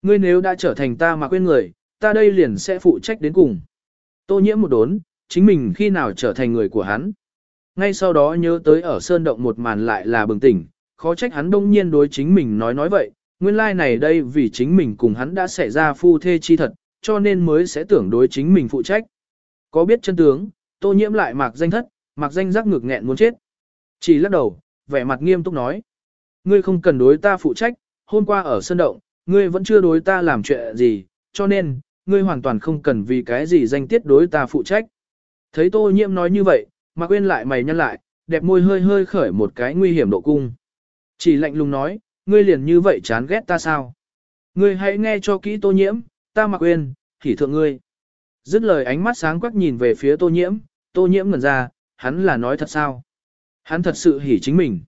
Ngươi nếu đã trở thành ta mà quên người, ta đây liền sẽ phụ trách đến cùng. Tô nhiễm một đốn, chính mình khi nào trở thành người của hắn. Ngay sau đó nhớ tới ở sơn động một màn lại là bừng tỉnh, khó trách hắn đông nhiên đối chính mình nói nói vậy, nguyên lai like này đây vì chính mình cùng hắn đã xảy ra phu thê chi thật, cho nên mới sẽ tưởng đối chính mình phụ trách. Có biết chân tướng, tô nhiễm lại mạc danh thất, mạc danh giác ngược nghẹn muốn chết. Chỉ lắc đầu, vẻ mặt nghiêm túc nói. Ngươi không cần đối ta phụ trách, hôm qua ở sân động, ngươi vẫn chưa đối ta làm chuyện gì, cho nên, ngươi hoàn toàn không cần vì cái gì danh tiết đối ta phụ trách. Thấy tô nhiễm nói như vậy, mạc quên lại mày nhăn lại, đẹp môi hơi hơi khởi một cái nguy hiểm độ cung. Chỉ lạnh lùng nói, ngươi liền như vậy chán ghét ta sao? Ngươi hãy nghe cho kỹ tô nhiễm, ta mặc quên, hỉ thượng ngươi. Dứt lời ánh mắt sáng quắc nhìn về phía tô nhiễm, tô nhiễm ngẩn ra, hắn là nói thật sao? Hắn thật sự hỉ chính mình.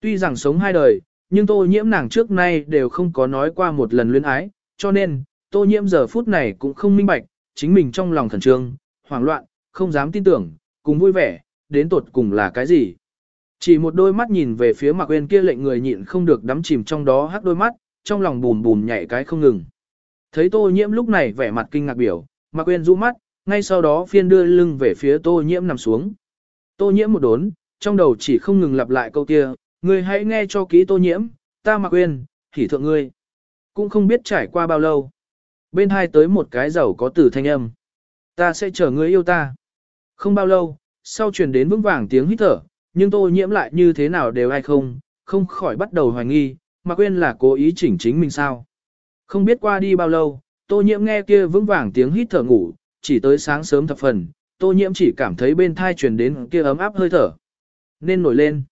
Tuy rằng sống hai đời, nhưng tô nhiễm nàng trước nay đều không có nói qua một lần luyến ái, cho nên, tô nhiễm giờ phút này cũng không minh bạch, chính mình trong lòng khẩn trương, hoảng loạn, không dám tin tưởng, cùng vui vẻ, đến tột cùng là cái gì. Chỉ một đôi mắt nhìn về phía Mạc Uyên kia lệnh người nhịn không được đắm chìm trong đó hắc đôi mắt, trong lòng bùm bùm nhảy cái không ngừng. Thấy Tô Nhiễm lúc này vẻ mặt kinh ngạc biểu, Mạc Uyên rũ mắt, ngay sau đó phiên đưa lưng về phía Tô Nhiễm nằm xuống. Tô Nhiễm một đốn, trong đầu chỉ không ngừng lặp lại câu kia, ngươi hãy nghe cho kỹ Tô Nhiễm, ta Mạc Uyên, hỉ thượng ngươi. Cũng không biết trải qua bao lâu. Bên hai tới một cái giàu có từ thanh âm. Ta sẽ chờ ngươi yêu ta. Không bao lâu, sau truyền đến vững vàng tiếng hít thở, nhưng tô nhiễm lại như thế nào đều hay không, không khỏi bắt đầu hoài nghi, mà quên là cố ý chỉnh chính mình sao. Không biết qua đi bao lâu, tô nhiễm nghe kia vững vàng tiếng hít thở ngủ, chỉ tới sáng sớm thập phần, tô nhiễm chỉ cảm thấy bên thai truyền đến kia ấm áp hơi thở. Nên nổi lên.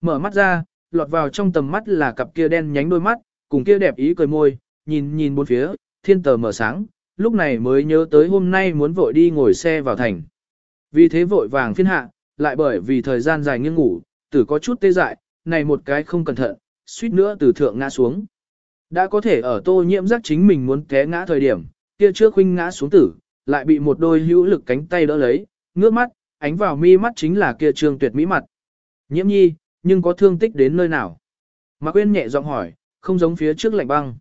Mở mắt ra, lọt vào trong tầm mắt là cặp kia đen nhánh đôi mắt, cùng kia đẹp ý cười môi, nhìn nhìn bốn phía, thiên tờ mở sáng, lúc này mới nhớ tới hôm nay muốn vội đi ngồi xe vào thành. Vì thế vội vàng phiên hạ, lại bởi vì thời gian dài nghiêng ngủ, tử có chút tê dại, này một cái không cẩn thận, suýt nữa từ thượng ngã xuống. Đã có thể ở tô nhiễm giác chính mình muốn té ngã thời điểm, kia trước huynh ngã xuống tử, lại bị một đôi hữu lực cánh tay đỡ lấy, ngước mắt, ánh vào mi mắt chính là kia trương tuyệt mỹ mặt. Nhiễm nhi, nhưng có thương tích đến nơi nào? Mạc Quyên nhẹ giọng hỏi, không giống phía trước lạnh băng.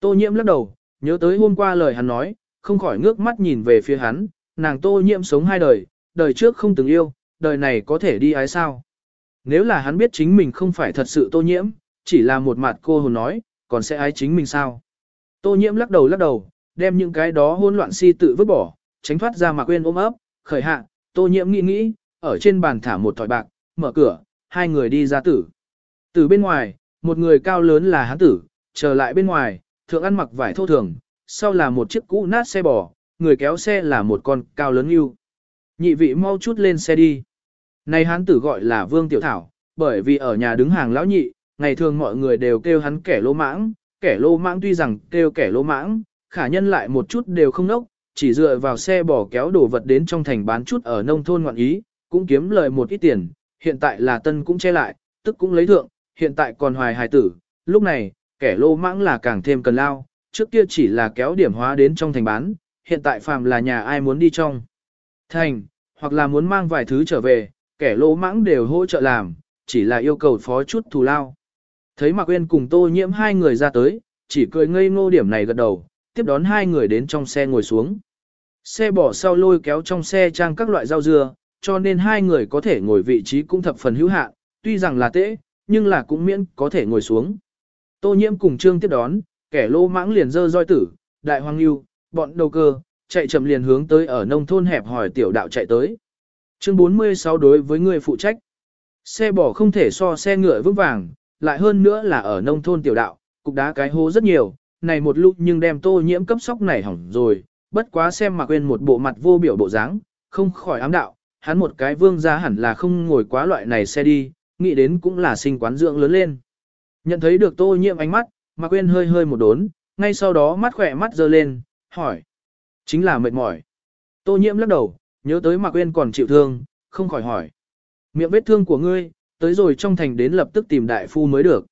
Tô nhiễm lắc đầu, nhớ tới hôm qua lời hắn nói, không khỏi ngước mắt nhìn về phía hắn, nàng tô nhiễm sống hai đời, đời trước không từng yêu, đời này có thể đi ái sao. Nếu là hắn biết chính mình không phải thật sự tô nhiễm, chỉ là một mặt cô hồn nói, còn sẽ ái chính mình sao. Tô nhiễm lắc đầu lắc đầu, đem những cái đó hỗn loạn si tự vứt bỏ, tránh thoát ra mà quên ôm ấp, khởi hạ, tô nhiễm nghĩ nghĩ, ở trên bàn thả một thỏi bạc, mở cửa, hai người đi ra tử. Từ bên ngoài, một người cao lớn là hắn tử, trở lại bên ngoài, thượng ăn mặc vải thô thường, sau là một chiếc cũ nát xe bò, người kéo xe là một con cao lớn yêu. Nhị vị mau chút lên xe đi. Này hắn tử gọi là Vương Tiểu Thảo, bởi vì ở nhà đứng hàng lão nhị, ngày thường mọi người đều kêu hắn kẻ lô mãng, kẻ lô mãng tuy rằng kêu kẻ lô mãng, khả nhân lại một chút đều không nốc, chỉ dựa vào xe bỏ kéo đồ vật đến trong thành bán chút ở nông thôn ngoạn ý, cũng kiếm lời một ít tiền, hiện tại là tân cũng che lại, tức cũng lấy thượng, hiện tại còn hoài hài tử, lúc này, kẻ lô mãng là càng thêm cần lao, trước kia chỉ là kéo điểm hóa đến trong thành bán, hiện tại phàm là nhà ai muốn đi trong thành, hoặc là muốn mang vài thứ trở về, kẻ lỗ mãng đều hỗ trợ làm, chỉ là yêu cầu phó chút thù lao. Thấy Mạc Quyên cùng Tô Nhiễm hai người ra tới, chỉ cười ngây ngô điểm này gật đầu, tiếp đón hai người đến trong xe ngồi xuống. Xe bỏ sau lôi kéo trong xe trang các loại rau dưa, cho nên hai người có thể ngồi vị trí cũng thập phần hữu hạn, tuy rằng là tễ, nhưng là cũng miễn có thể ngồi xuống. Tô Nhiễm cùng Trương tiếp đón, kẻ lô mãng liền dơ roi tử, đại hoàng lưu, bọn đầu cơ, chạy chậm liền hướng tới ở nông thôn hẹp hỏi tiểu đạo chạy tới. Chương 46 đối với người phụ trách. Xe bò không thể so xe ngựa vững vàng, lại hơn nữa là ở nông thôn tiểu đạo, cục đá cái hố rất nhiều, này một lúc nhưng đem tô nhiễm cấp sóc này hỏng rồi, bất quá xem mà quên một bộ mặt vô biểu bộ dáng, không khỏi ám đạo, hắn một cái vương gia hẳn là không ngồi quá loại này xe đi, nghĩ đến cũng là sinh quán dưỡng lớn lên. Nhận thấy được tô nhiễm ánh mắt, mà quên hơi hơi một đốn, ngay sau đó mắt khỏe mắt dơ lên, hỏi. Chính là mệt mỏi. Tô nhiễm lắc đầu, nhớ tới Mạc Uyên còn chịu thương, không khỏi hỏi. Miệng vết thương của ngươi, tới rồi trong thành đến lập tức tìm đại phu mới được.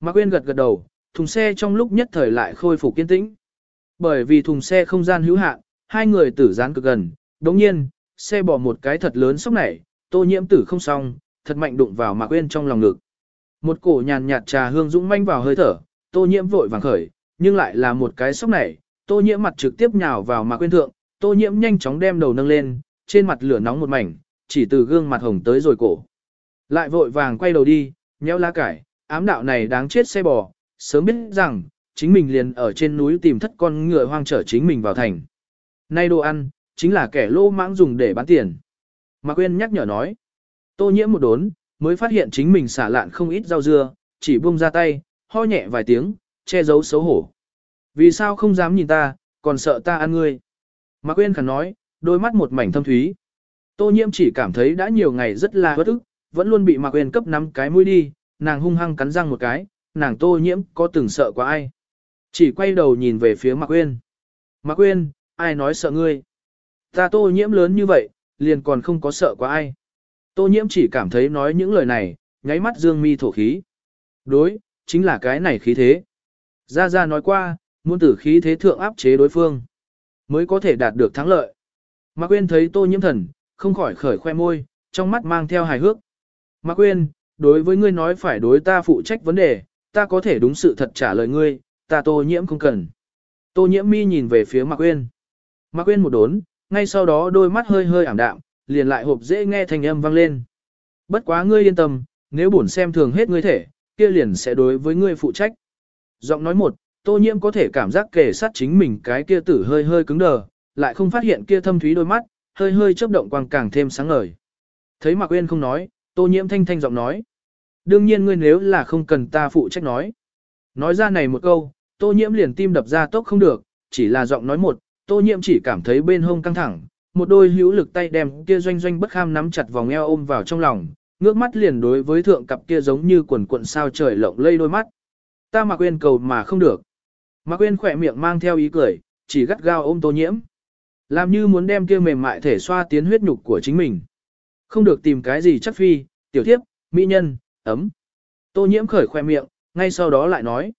Mạc Uyên gật gật đầu, thùng xe trong lúc nhất thời lại khôi phục kiên tĩnh. Bởi vì thùng xe không gian hữu hạn, hai người tử gián cực gần, đồng nhiên, xe bỏ một cái thật lớn sốc nảy, tô nhiễm tử không xong, thật mạnh đụng vào Mạc Uyên trong lòng ngực. Một cổ nhàn nhạt trà hương dũng manh vào hơi thở, tô nhiễm vội vàng khởi, nhưng lại là một cái sốc nảy, tô nhiễm mặt trực tiếp nhào vào Mạc Uyên thượng, tô nhiễm nhanh chóng đem đầu nâng lên, trên mặt lửa nóng một mảnh, chỉ từ gương mặt hồng tới rồi cổ. Lại vội vàng quay đầu đi, nhéo lá cải, ám đạo này đáng chết xe bò, sớm biết rằng, chính mình liền ở trên núi tìm thất con ngựa hoang trở chính mình vào thành. Nay đồ ăn, chính là kẻ lô mãng dùng để bán tiền. Mạc Quyên nhắc nhở nói. Tô nhiễm một đốn, mới phát hiện chính mình xả lạn không ít rau dưa, chỉ buông ra tay, ho nhẹ vài tiếng, che giấu xấu hổ. Vì sao không dám nhìn ta, còn sợ ta ăn ngươi? Mạc Quyên khẩn nói, đôi mắt một mảnh thâm thúy. Tô nhiễm chỉ cảm thấy đã nhiều ngày rất là bất ức, vẫn luôn bị Mạc Quyên cấp nắm cái mũi đi, nàng hung hăng cắn răng một cái, nàng tô nhiễm có từng sợ quá ai. Chỉ quay đầu nhìn về phía Mạc Quyên. Mạc Quyên, ai nói sợ ngươi? Ta tô nhiễm lớn như vậy, liền còn không có sợ quá ai. Tô nhiễm chỉ cảm thấy nói những lời này, nháy mắt dương mi thổ khí. Đối, chính là cái này khí thế. Gia Gia nói qua, muốn tử khí thế thượng áp chế đối phương, mới có thể đạt được thắng lợi. Mạc Quyên thấy tô nhiễm thần, không khỏi khởi khoe môi, trong mắt mang theo hài hước. Mạc Quyên, đối với ngươi nói phải đối ta phụ trách vấn đề, ta có thể đúng sự thật trả lời ngươi, ta tô nhiễm không cần. Tô nhiễm mi nhìn về phía Mạc Quyên. Mạc Quyên một đốn, ngay sau đó đôi mắt hơi hơi ảm đạm, liền lại hộp dễ nghe thanh âm vang lên. Bất quá ngươi yên tâm, nếu bổn xem thường hết ngươi thể, kia liền sẽ đối với ngươi phụ trách. Giọng nói một, tô nhiễm có thể cảm giác kề sát chính mình cái kia tử hơi hơi cứng đờ, lại không phát hiện kia thâm thúy đôi mắt, hơi hơi chớp động quang càng thêm sáng ngời. Thấy Mạc Uyên không nói, tô nhiễm thanh thanh giọng nói. Đương nhiên ngươi nếu là không cần ta phụ trách nói. Nói ra này một câu, tô nhiễm liền tim đập ra tốc không được, chỉ là giọng nói một, tô nhiễm chỉ cảm thấy bên hông căng thẳng, một đôi hữu lực tay đem kia doanh doanh bất kham nắm chặt vòng eo ôm vào trong lòng, ngước mắt liền đối với thượng cặp kia giống như quần cuộn sao trời lộng lây đôi mắt. Ta mà quên cầu mà không được. Mạc Quyên khỏe miệng mang theo ý cười, chỉ gắt gao ôm tô nhiễm. Làm như muốn đem kia mềm mại thể xoa tiến huyết nhục của chính mình. Không được tìm cái gì chắc phi, tiểu thiếp, mỹ nhân, ấm. Tô nhiễm khởi khoe miệng, ngay sau đó lại nói.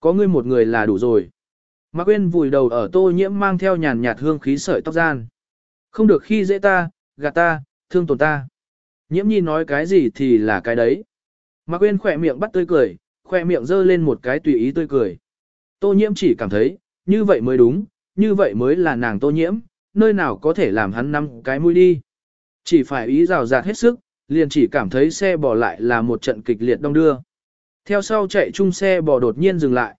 Có ngươi một người là đủ rồi. Mạc Quyên vùi đầu ở tô nhiễm mang theo nhàn nhạt hương khí sợi tóc gian. Không được khi dễ ta, gạt ta, thương tổn ta. Nhiễm nhi nói cái gì thì là cái đấy. Mạc Quyên khỏe miệng bắt tươi cười, khỏe miệng dơ lên một cái tùy ý tươi cười. Tô nhiễm chỉ cảm thấy, như vậy mới đúng, như vậy mới là nàng tô nhiễm, nơi nào có thể làm hắn năm cái mũi đi. Chỉ phải ý rào rạt hết sức, liền chỉ cảm thấy xe bò lại là một trận kịch liệt đông đưa. Theo sau chạy chung xe bò đột nhiên dừng lại.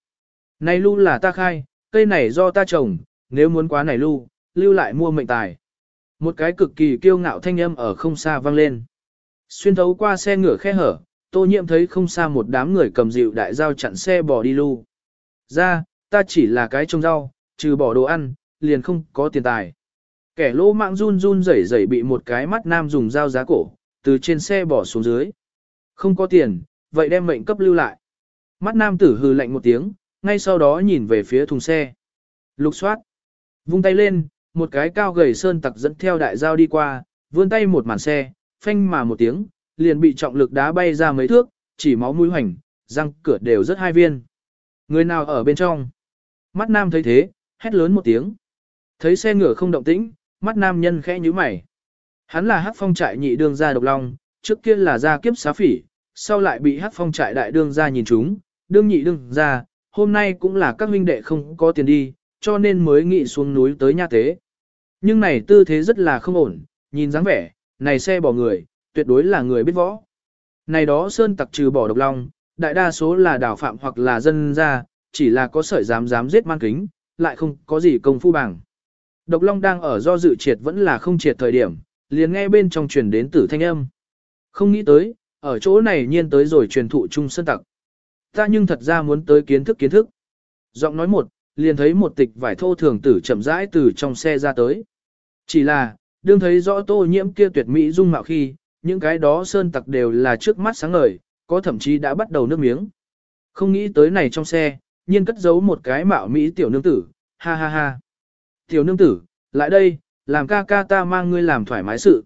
Này lưu là ta khai, cây này do ta trồng, nếu muốn quá này lưu, lưu lại mua mệnh tài. Một cái cực kỳ kiêu ngạo thanh âm ở không xa vang lên. Xuyên thấu qua xe ngựa khe hở, tô nhiệm thấy không xa một đám người cầm dịu đại dao chặn xe bò đi lưu. Ra, ta chỉ là cái trông rau, trừ bỏ đồ ăn, liền không có tiền tài. Kẻ lỗ mạng run run rẩy rẩy bị một cái mắt nam dùng dao giá cổ, từ trên xe bỏ xuống dưới. Không có tiền, vậy đem mệnh cấp lưu lại. Mắt nam tử hừ lạnh một tiếng, ngay sau đó nhìn về phía thùng xe. Lục soát. Vung tay lên, một cái cao gầy sơn tặc dẫn theo đại dao đi qua, vươn tay một màn xe, phanh mà một tiếng, liền bị trọng lực đá bay ra mấy thước, chỉ máu mũi hoành, răng cửa đều rất hai viên. Người nào ở bên trong? Mắt nam thấy thế, hét lớn một tiếng. Thấy xe ngựa không động tĩnh, mắt nam nhân khẽ nhíu mày. Hắn là hắc phong trại nhị đương gia độc long, trước kia là gia kiếp xá phỉ, sau lại bị hắc phong trại đại đương gia nhìn chúng, đương nhị đương gia, hôm nay cũng là các huynh đệ không có tiền đi, cho nên mới nghị xuống núi tới nha tế. Nhưng này tư thế rất là không ổn, nhìn dáng vẻ, này xe bỏ người, tuyệt đối là người biết võ. Này đó sơn tặc trừ bỏ độc long, đại đa số là đào phạm hoặc là dân gia, chỉ là có sợi dám dám giết man kính, lại không có gì công phu bằng. Độc long đang ở do dự triệt vẫn là không triệt thời điểm, liền nghe bên trong truyền đến tử thanh âm. Không nghĩ tới, ở chỗ này nhiên tới rồi truyền thụ chung sơn tặc. Ta nhưng thật ra muốn tới kiến thức kiến thức. Giọng nói một, liền thấy một tịch vải thô thường tử chậm rãi từ trong xe ra tới. Chỉ là, đương thấy rõ tô nhiễm kia tuyệt mỹ dung mạo khi, những cái đó sơn tặc đều là trước mắt sáng ngời, có thậm chí đã bắt đầu nước miếng. Không nghĩ tới này trong xe, nhiên cất giấu một cái mạo mỹ tiểu nương tử, ha ha ha. Tiểu nương tử, lại đây, làm ca ca ta mang ngươi làm thoải mái sự.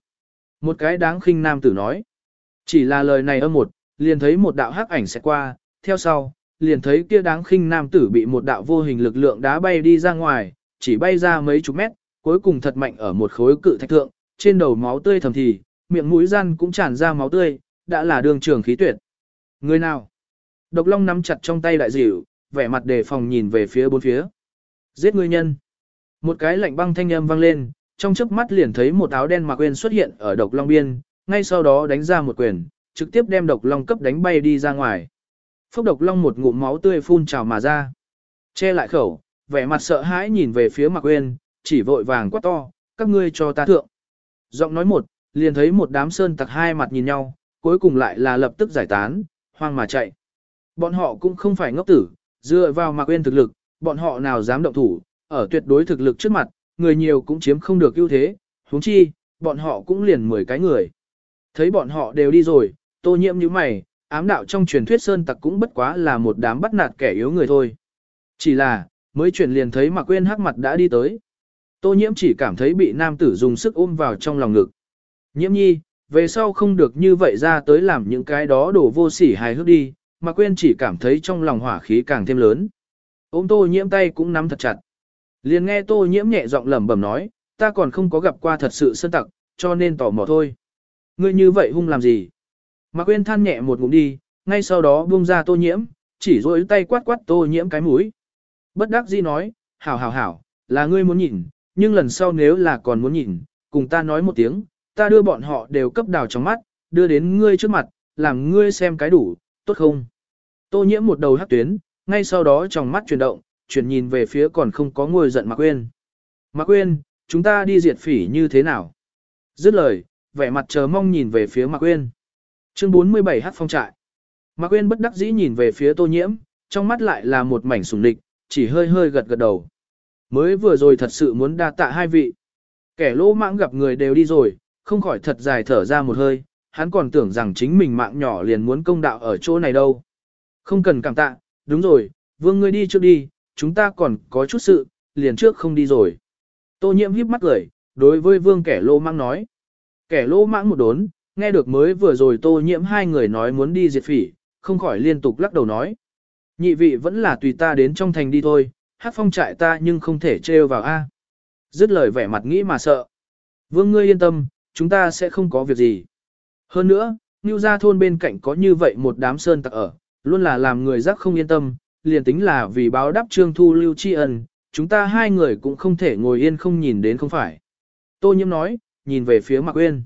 Một cái đáng khinh nam tử nói. Chỉ là lời này âm một, liền thấy một đạo hắc ảnh sẽ qua, theo sau, liền thấy kia đáng khinh nam tử bị một đạo vô hình lực lượng đá bay đi ra ngoài, chỉ bay ra mấy chục mét, cuối cùng thật mạnh ở một khối cự thạch thượng, trên đầu máu tươi thầm thì, miệng mũi răn cũng tràn ra máu tươi, đã là đường trường khí tuyệt. Người nào? Độc Long nắm chặt trong tay đại dịu, vẻ mặt đề phòng nhìn về phía bốn phía. Giết người nhân. Một cái lạnh băng thanh âm vang lên, trong chớp mắt liền thấy một áo đen mặc quên xuất hiện ở Độc Long biên, ngay sau đó đánh ra một quyền, trực tiếp đem Độc Long cấp đánh bay đi ra ngoài. Phốc Độc Long một ngụm máu tươi phun trào mà ra. Che lại khẩu, vẻ mặt sợ hãi nhìn về phía Mạc Uyên, chỉ vội vàng quát to, các ngươi cho ta thượng. Giọng nói một, liền thấy một đám sơn tặc hai mặt nhìn nhau, cuối cùng lại là lập tức giải tán, hoang mà chạy. Bọn họ cũng không phải ngốc tử, dựa vào Mạc Uyên thực lực, bọn họ nào dám động thủ, ở tuyệt đối thực lực trước mặt, người nhiều cũng chiếm không được ưu thế, huống chi, bọn họ cũng liền 10 cái người. Thấy bọn họ đều đi rồi, tô nhiễm như mày, ám đạo trong truyền thuyết sơn tặc cũng bất quá là một đám bắt nạt kẻ yếu người thôi. Chỉ là, mới chuyển liền thấy Mạc Uyên hắc mặt đã đi tới. Tô nhiễm chỉ cảm thấy bị nam tử dùng sức ôm vào trong lòng ngực. Nhiễm nhi, về sau không được như vậy ra tới làm những cái đó đổ vô sỉ hài hước đi, mà quên chỉ cảm thấy trong lòng hỏa khí càng thêm lớn. Ôm tô nhiễm tay cũng nắm thật chặt. Liền nghe tô nhiễm nhẹ giọng lẩm bẩm nói, ta còn không có gặp qua thật sự sơn tặc, cho nên tò mò thôi. Ngươi như vậy hung làm gì? Mạc quên than nhẹ một ngụm đi, ngay sau đó buông ra tô nhiễm, chỉ rối tay quát quát tô nhiễm cái mũi. Bất đắc dĩ nói, hảo hảo hảo, là ngươi muốn nhìn, nhưng lần sau nếu là còn muốn nhìn, cùng ta nói một tiếng, ta đưa bọn họ đều cấp đào trong mắt, đưa đến ngươi trước mặt, làm ngươi xem cái đủ, tốt không? Tô nhiễm một đầu hắc tuyến, ngay sau đó trong mắt chuyển động, chuyển nhìn về phía còn không có ngồi giận Mạc Quyên. Mạc Quyên, chúng ta đi diệt phỉ như thế nào? Dứt lời, vẻ mặt chờ mong nhìn về phía Mạc Quyên. Chương 47 hát phong trại. Mạc Quyên bất đắc dĩ nhìn về phía tô nhiễm, trong mắt lại là một mảnh sùng địch, chỉ hơi hơi gật gật đầu. Mới vừa rồi thật sự muốn đa tạ hai vị. Kẻ lỗ mãng gặp người đều đi rồi, không khỏi thật dài thở ra một hơi, hắn còn tưởng rằng chính mình mạng nhỏ liền muốn công đạo ở chỗ này đâu. Không cần cảm tạ, đúng rồi, vương ngươi đi trước đi, chúng ta còn có chút sự, liền trước không đi rồi. Tô nhiễm híp mắt cười, đối với vương kẻ lô mạng nói. Kẻ lô mạng một đốn, nghe được mới vừa rồi tô nhiễm hai người nói muốn đi diệt phỉ, không khỏi liên tục lắc đầu nói. Nhị vị vẫn là tùy ta đến trong thành đi thôi, hát phong trại ta nhưng không thể trêu vào A. Dứt lời vẻ mặt nghĩ mà sợ. Vương ngươi yên tâm, chúng ta sẽ không có việc gì. Hơn nữa, Ngưu gia thôn bên cạnh có như vậy một đám sơn tặc ở, luôn là làm người giác không yên tâm, liền tính là vì báo đáp trương thu lưu tri ân, chúng ta hai người cũng không thể ngồi yên không nhìn đến không phải. Tô nhiễm nói, nhìn về phía Mạc Uyên.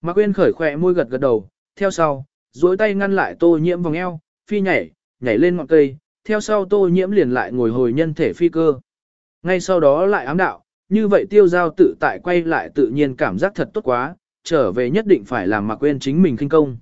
Mạc Uyên khởi khỏe môi gật gật đầu, theo sau, duỗi tay ngăn lại tô nhiễm vòng eo, phi nhảy, nhảy lên ngọn cây, theo sau tô nhiễm liền lại ngồi hồi nhân thể phi cơ. Ngay sau đó lại ám đạo, như vậy tiêu giao tự tại quay lại tự nhiên cảm giác thật tốt quá, trở về nhất định phải làm mặc quên chính mình kinh công.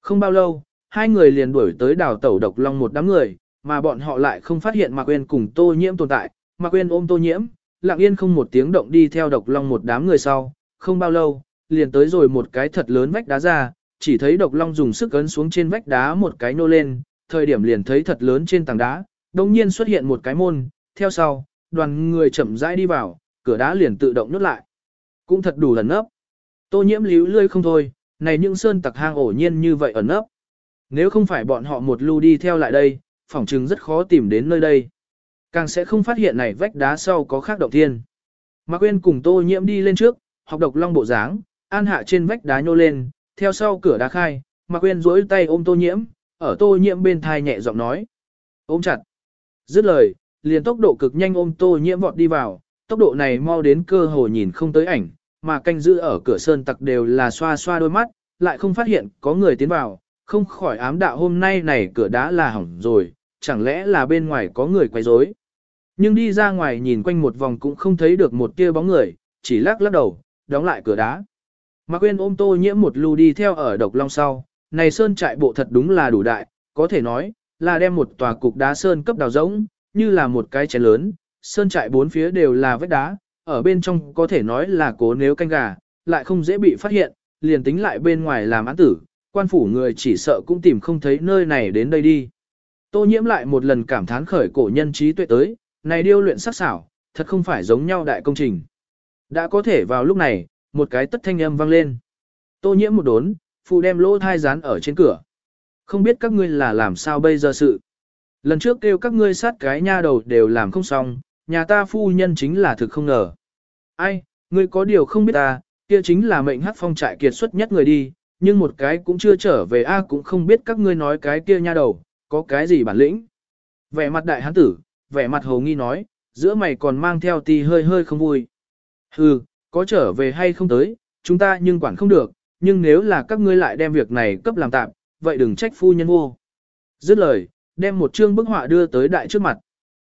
Không bao lâu, hai người liền đuổi tới đảo tẩu độc long một đám người, mà bọn họ lại không phát hiện mặc quên cùng Tô Nhiễm tồn tại, mặc quên ôm Tô Nhiễm, lặng yên không một tiếng động đi theo độc long một đám người sau, không bao lâu, liền tới rồi một cái thật lớn vách đá ra, chỉ thấy độc long dùng sức ấn xuống trên vách đá một cái nô lên, thời điểm liền thấy thật lớn trên tảng đá, đồng nhiên xuất hiện một cái môn, theo sau, đoàn người chậm rãi đi vào, cửa đá liền tự động nhốt lại. Cũng thật đủ lần nấp. Tô nhiễm líu lươi không thôi, này những sơn tặc hang ổ nhiên như vậy ẩn nấp. Nếu không phải bọn họ một lưu đi theo lại đây, phỏng chừng rất khó tìm đến nơi đây. Càng sẽ không phát hiện này vách đá sau có khác động thiên. Mạc Quyên cùng Tô Nhiễm đi lên trước, học độc long bộ dáng, an hạ trên vách đá nhô lên, theo sau cửa đá khai, Mạc Quyên duỗi tay ôm Tô Nhiễm, ở Tô Nhiễm bên thai nhẹ giọng nói. Ôm chặt. Dứt lời, liền tốc độ cực nhanh ôm Tô Nhiễm vọt đi vào, tốc độ này mau đến cơ hồ nhìn không tới ảnh, mà canh giữ ở cửa sơn tặc đều là xoa xoa đôi mắt, lại không phát hiện có người tiến vào, không khỏi ám đạo hôm nay này cửa đá là hỏng rồi, chẳng lẽ là bên ngoài có người quấy rối. Nhưng đi ra ngoài nhìn quanh một vòng cũng không thấy được một tia bóng người, chỉ lắc lắc đầu, đóng lại cửa đá. Mạc Quyên ôm Tô Nhiễm một lưu đi theo ở độc long sau, này sơn trại bộ thật đúng là đủ đại, có thể nói là đem một tòa cục đá sơn cấp đào rỗng, như là một cái chén lớn, sơn trại bốn phía đều là vách đá, ở bên trong có thể nói là cố nếu canh gà, lại không dễ bị phát hiện, liền tính lại bên ngoài làm án tử, quan phủ người chỉ sợ cũng tìm không thấy nơi này đến đây đi. Tô nhiễm lại một lần cảm thán khởi cổ nhân trí tuệ tới, này điêu luyện sắc xảo, thật không phải giống nhau đại công trình. Đã có thể vào lúc này, một cái tất thanh âm vang lên. Tô nhiễm một đốn, phụ đem lỗ thai dán ở trên cửa. Không biết các ngươi là làm sao bây giờ sự. Lần trước kêu các ngươi sát cái nha đầu đều làm không xong, nhà ta phu nhân chính là thực không ngờ. Ai, ngươi có điều không biết ta, kia chính là mệnh hát phong trại kiệt xuất nhất người đi, nhưng một cái cũng chưa trở về a cũng không biết các ngươi nói cái kia nha đầu, có cái gì bản lĩnh. Vẻ mặt đại hán tử, vẻ mặt hồ nghi nói, giữa mày còn mang theo tì hơi hơi không vui. Hừ, có trở về hay không tới, chúng ta nhưng quản không được, nhưng nếu là các ngươi lại đem việc này cấp làm tạm, vậy đừng trách phu nhân vô. Dứt lời, đem một chương bức họa đưa tới đại trước mặt.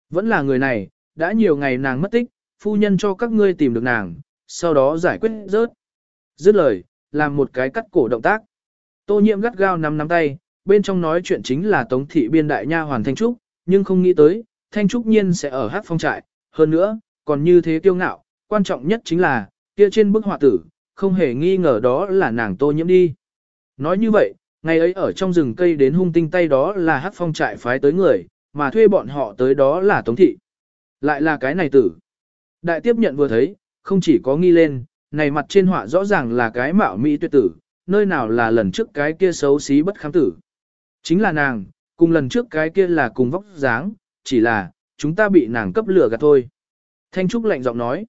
Vẫn là người này, đã nhiều ngày nàng mất tích, phu nhân cho các ngươi tìm được nàng, sau đó giải quyết rớt. Dứt lời, làm một cái cắt cổ động tác. Tô nhiễm gắt gao nắm nắm tay, bên trong nói chuyện chính là Tống thị biên đại nha hoàn Thanh Trúc, nhưng không nghĩ tới, Thanh Trúc nhiên sẽ ở hát phong trại, hơn nữa, còn như thế kiêu ngạo, quan trọng nhất chính là, kia trên bức họa tử, không hề nghi ngờ đó là nàng tô nhiễm đi. Nói như vậy, ngày ấy ở trong rừng cây đến hung tinh tay đó là hát phong trại phái tới người, mà thuê bọn họ tới đó là Tống thị. Lại là cái này tử. Đại tiếp nhận vừa thấy, không chỉ có nghi lên, này mặt trên họa rõ ràng là cái mạo mỹ tuyệt tử, nơi nào là lần trước cái kia xấu xí bất khám tử. Chính là nàng, cùng lần trước cái kia là cùng vóc dáng, chỉ là, chúng ta bị nàng cấp lửa gạt thôi. Thanh Trúc lạnh giọng nói.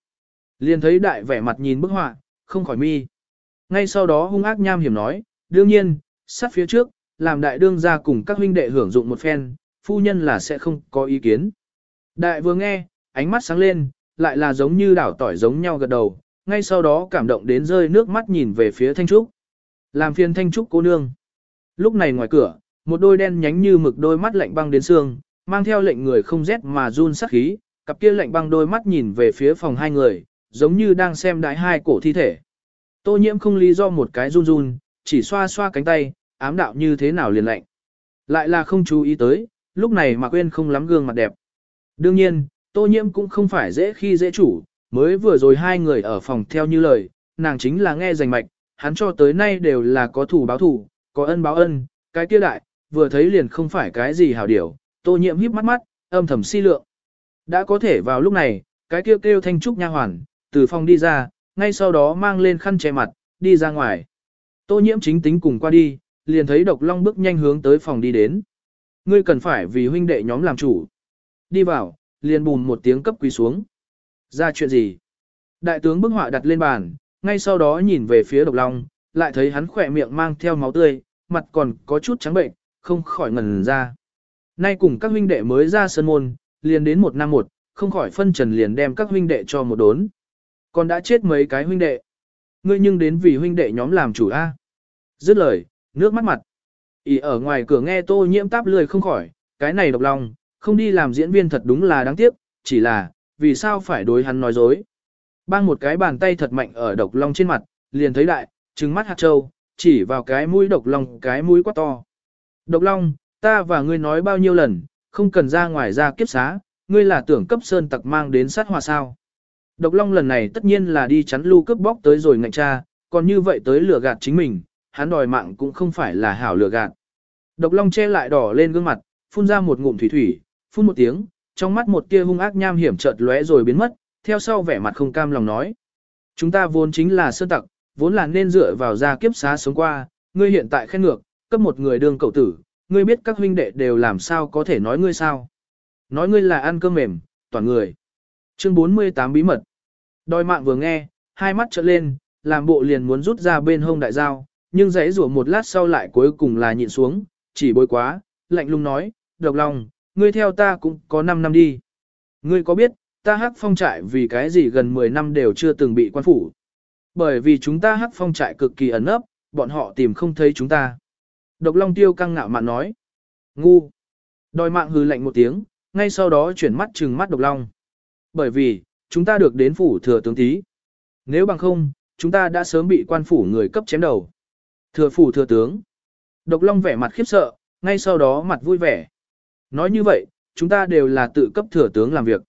Liền thấy đại vẻ mặt nhìn bức họa, không khỏi mi. Ngay sau đó hung ác nham hiểm nói, đương nhiên, sát phía trước, làm đại đương ra cùng các huynh đệ hưởng dụng một phen, phu nhân là sẽ không có ý kiến. Đại vừa nghe, ánh mắt sáng lên, lại là giống như đảo tỏi giống nhau gật đầu, ngay sau đó cảm động đến rơi nước mắt nhìn về phía Thanh Trúc. Làm phiền Thanh Trúc cô nương. Lúc này ngoài cửa, một đôi đen nhánh như mực đôi mắt lạnh băng đến xương, mang theo lệnh người không rét mà run sắc khí, cặp kia lạnh băng đôi mắt nhìn về phía phòng hai người, giống như đang xem đại hai cổ thi thể. Tô nhiễm không lý do một cái run run, chỉ xoa xoa cánh tay, ám đạo như thế nào liền lạnh. Lại là không chú ý tới, lúc này mà quên không lắm gương mặt đẹp. Đương nhiên, tô nhiễm cũng không phải dễ khi dễ chủ, mới vừa rồi hai người ở phòng theo như lời, nàng chính là nghe rành mạch, hắn cho tới nay đều là có thủ báo thủ, có ân báo ân, cái kia đại, vừa thấy liền không phải cái gì hảo điểu, tô nhiễm híp mắt mắt, âm thầm si lượng. Đã có thể vào lúc này, cái kia kêu, kêu thanh trúc nha hoàn, từ phòng đi ra, ngay sau đó mang lên khăn che mặt, đi ra ngoài. Tô nhiễm chính tính cùng qua đi, liền thấy độc long bước nhanh hướng tới phòng đi đến. Ngươi cần phải vì huynh đệ nhóm làm chủ. Đi vào, liền bùn một tiếng cấp quỳ xuống. Ra chuyện gì? Đại tướng bức họa đặt lên bàn, ngay sau đó nhìn về phía độc long, lại thấy hắn khỏe miệng mang theo máu tươi, mặt còn có chút trắng bệnh, không khỏi ngần ra. Nay cùng các huynh đệ mới ra sân môn, liền đến một năm một, không khỏi phân trần liền đem các huynh đệ cho một đốn. Còn đã chết mấy cái huynh đệ. Ngươi nhưng đến vì huynh đệ nhóm làm chủ A. Dứt lời, nước mắt mặt. Ý ở ngoài cửa nghe tô nhiễm táp lười không khỏi, cái này độc lòng, không đi làm diễn viên thật đúng là đáng tiếc, chỉ là, vì sao phải đối hắn nói dối. Bang một cái bàn tay thật mạnh ở độc long trên mặt, liền thấy đại, trừng mắt hạt trâu, chỉ vào cái mũi độc long cái mũi quá to. Độc long, ta và ngươi nói bao nhiêu lần, không cần ra ngoài ra kiếp xá, ngươi là tưởng cấp sơn tặc mang đến sát hòa sao. Độc long lần này tất nhiên là đi chắn lưu cướp bóc tới rồi ngạnh cha, còn như vậy tới lừa gạt chính mình, hắn đòi mạng cũng không phải là hảo lừa gạt. Độc long che lại đỏ lên gương mặt, phun ra một ngụm thủy thủy, phun một tiếng, trong mắt một tia hung ác nham hiểm chợt lóe rồi biến mất, theo sau vẻ mặt không cam lòng nói. Chúng ta vốn chính là sơn tặc, vốn là nên dựa vào gia kiếp xá sống qua, ngươi hiện tại khen ngược, cấp một người đương cậu tử, ngươi biết các huynh đệ đều làm sao có thể nói ngươi sao. Nói ngươi là ăn cơm mềm, toàn người. Chương 48 bí mật. Đòi mạng vừa nghe, hai mắt trợn lên, làm bộ liền muốn rút ra bên hông đại dao, nhưng giấy rủa một lát sau lại cuối cùng là nhịn xuống, chỉ bối quá, lạnh lùng nói, độc lòng, ngươi theo ta cũng có 5 năm đi. Ngươi có biết, ta hắc phong trại vì cái gì gần 10 năm đều chưa từng bị quan phủ. Bởi vì chúng ta hắc phong trại cực kỳ ẩn ấp, bọn họ tìm không thấy chúng ta. Độc Long Tiêu căng ngạo mạn nói. Ngu. Đòi mạng hư lạnh một tiếng, ngay sau đó chuyển mắt trừng mắt Độc Long. Bởi vì, chúng ta được đến phủ thừa tướng tí. Nếu bằng không, chúng ta đã sớm bị quan phủ người cấp chém đầu. Thừa phủ thừa tướng. Độc Long vẻ mặt khiếp sợ, ngay sau đó mặt vui vẻ. Nói như vậy, chúng ta đều là tự cấp thừa tướng làm việc.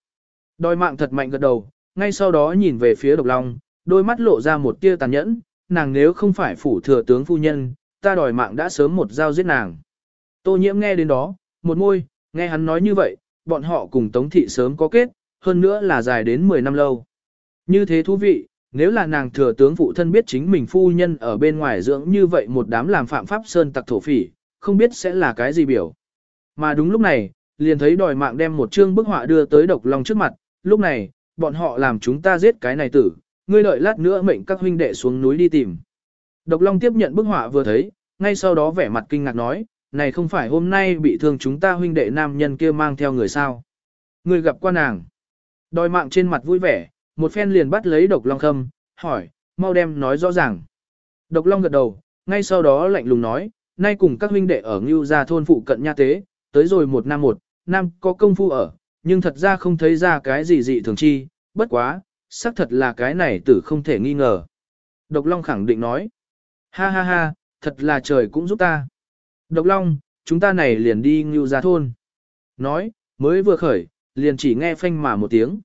Đòi mạng thật mạnh gật đầu, ngay sau đó nhìn về phía Độc Long, đôi mắt lộ ra một tia tàn nhẫn, nàng nếu không phải phủ thừa tướng phu nhân, ta đòi mạng đã sớm một dao giết nàng. Tô nhiễm nghe đến đó, một môi, nghe hắn nói như vậy, bọn họ cùng Tống Thị sớm có kết, hơn nữa là dài đến 10 năm lâu. Như thế thú vị, nếu là nàng thừa tướng phụ thân biết chính mình phu nhân ở bên ngoài dưỡng như vậy một đám làm phạm pháp sơn tặc thổ phỉ, không biết sẽ là cái gì biểu. Mà đúng lúc này, liền thấy đòi mạng đem một chương bức họa đưa tới độc long trước mặt, lúc này, bọn họ làm chúng ta giết cái này tử, ngươi đợi lát nữa mệnh các huynh đệ xuống núi đi tìm. Độc long tiếp nhận bức họa vừa thấy, ngay sau đó vẻ mặt kinh ngạc nói, này không phải hôm nay bị thương chúng ta huynh đệ nam nhân kia mang theo người sao. Người gặp qua nàng. Đòi mạng trên mặt vui vẻ, một phen liền bắt lấy độc long khâm, hỏi, mau đem nói rõ ràng. Độc long gật đầu, ngay sau đó lạnh lùng nói, nay cùng các huynh đệ ở Ngưu Gia thôn phụ cận nha tế, tới rồi một năm một, năm có công phu ở, nhưng thật ra không thấy ra cái gì dị thường chi, bất quá, xác thật là cái này tử không thể nghi ngờ. Độc Long khẳng định nói, ha ha ha, thật là trời cũng giúp ta. Độc Long, chúng ta này liền đi Ngưu Gia thôn. Nói, mới vừa khởi, liền chỉ nghe phanh mà một tiếng.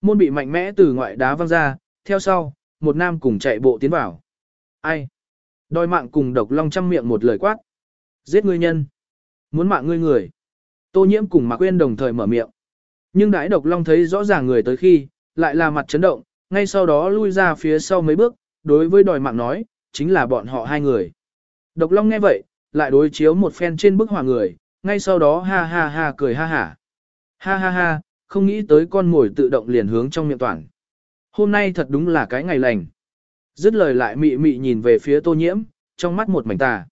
Môn bị mạnh mẽ từ ngoại đá văng ra, theo sau, một nam cùng chạy bộ tiến vào. Ai? Đòi mạng cùng độc long trăm miệng một lời quát. Giết người nhân. Muốn mạng ngươi người. Tô nhiễm cùng Mạc Quyên đồng thời mở miệng. Nhưng đái độc long thấy rõ ràng người tới khi, lại là mặt chấn động, ngay sau đó lui ra phía sau mấy bước, đối với đòi mạng nói, chính là bọn họ hai người. Độc long nghe vậy, lại đối chiếu một phen trên bức họa người, ngay sau đó ha ha ha cười ha hả. Ha ha ha, không nghĩ tới con ngồi tự động liền hướng trong miệng toàn. Hôm nay thật đúng là cái ngày lành. Dứt lời lại mị mị nhìn về phía tô nhiễm, trong mắt một mảnh tà.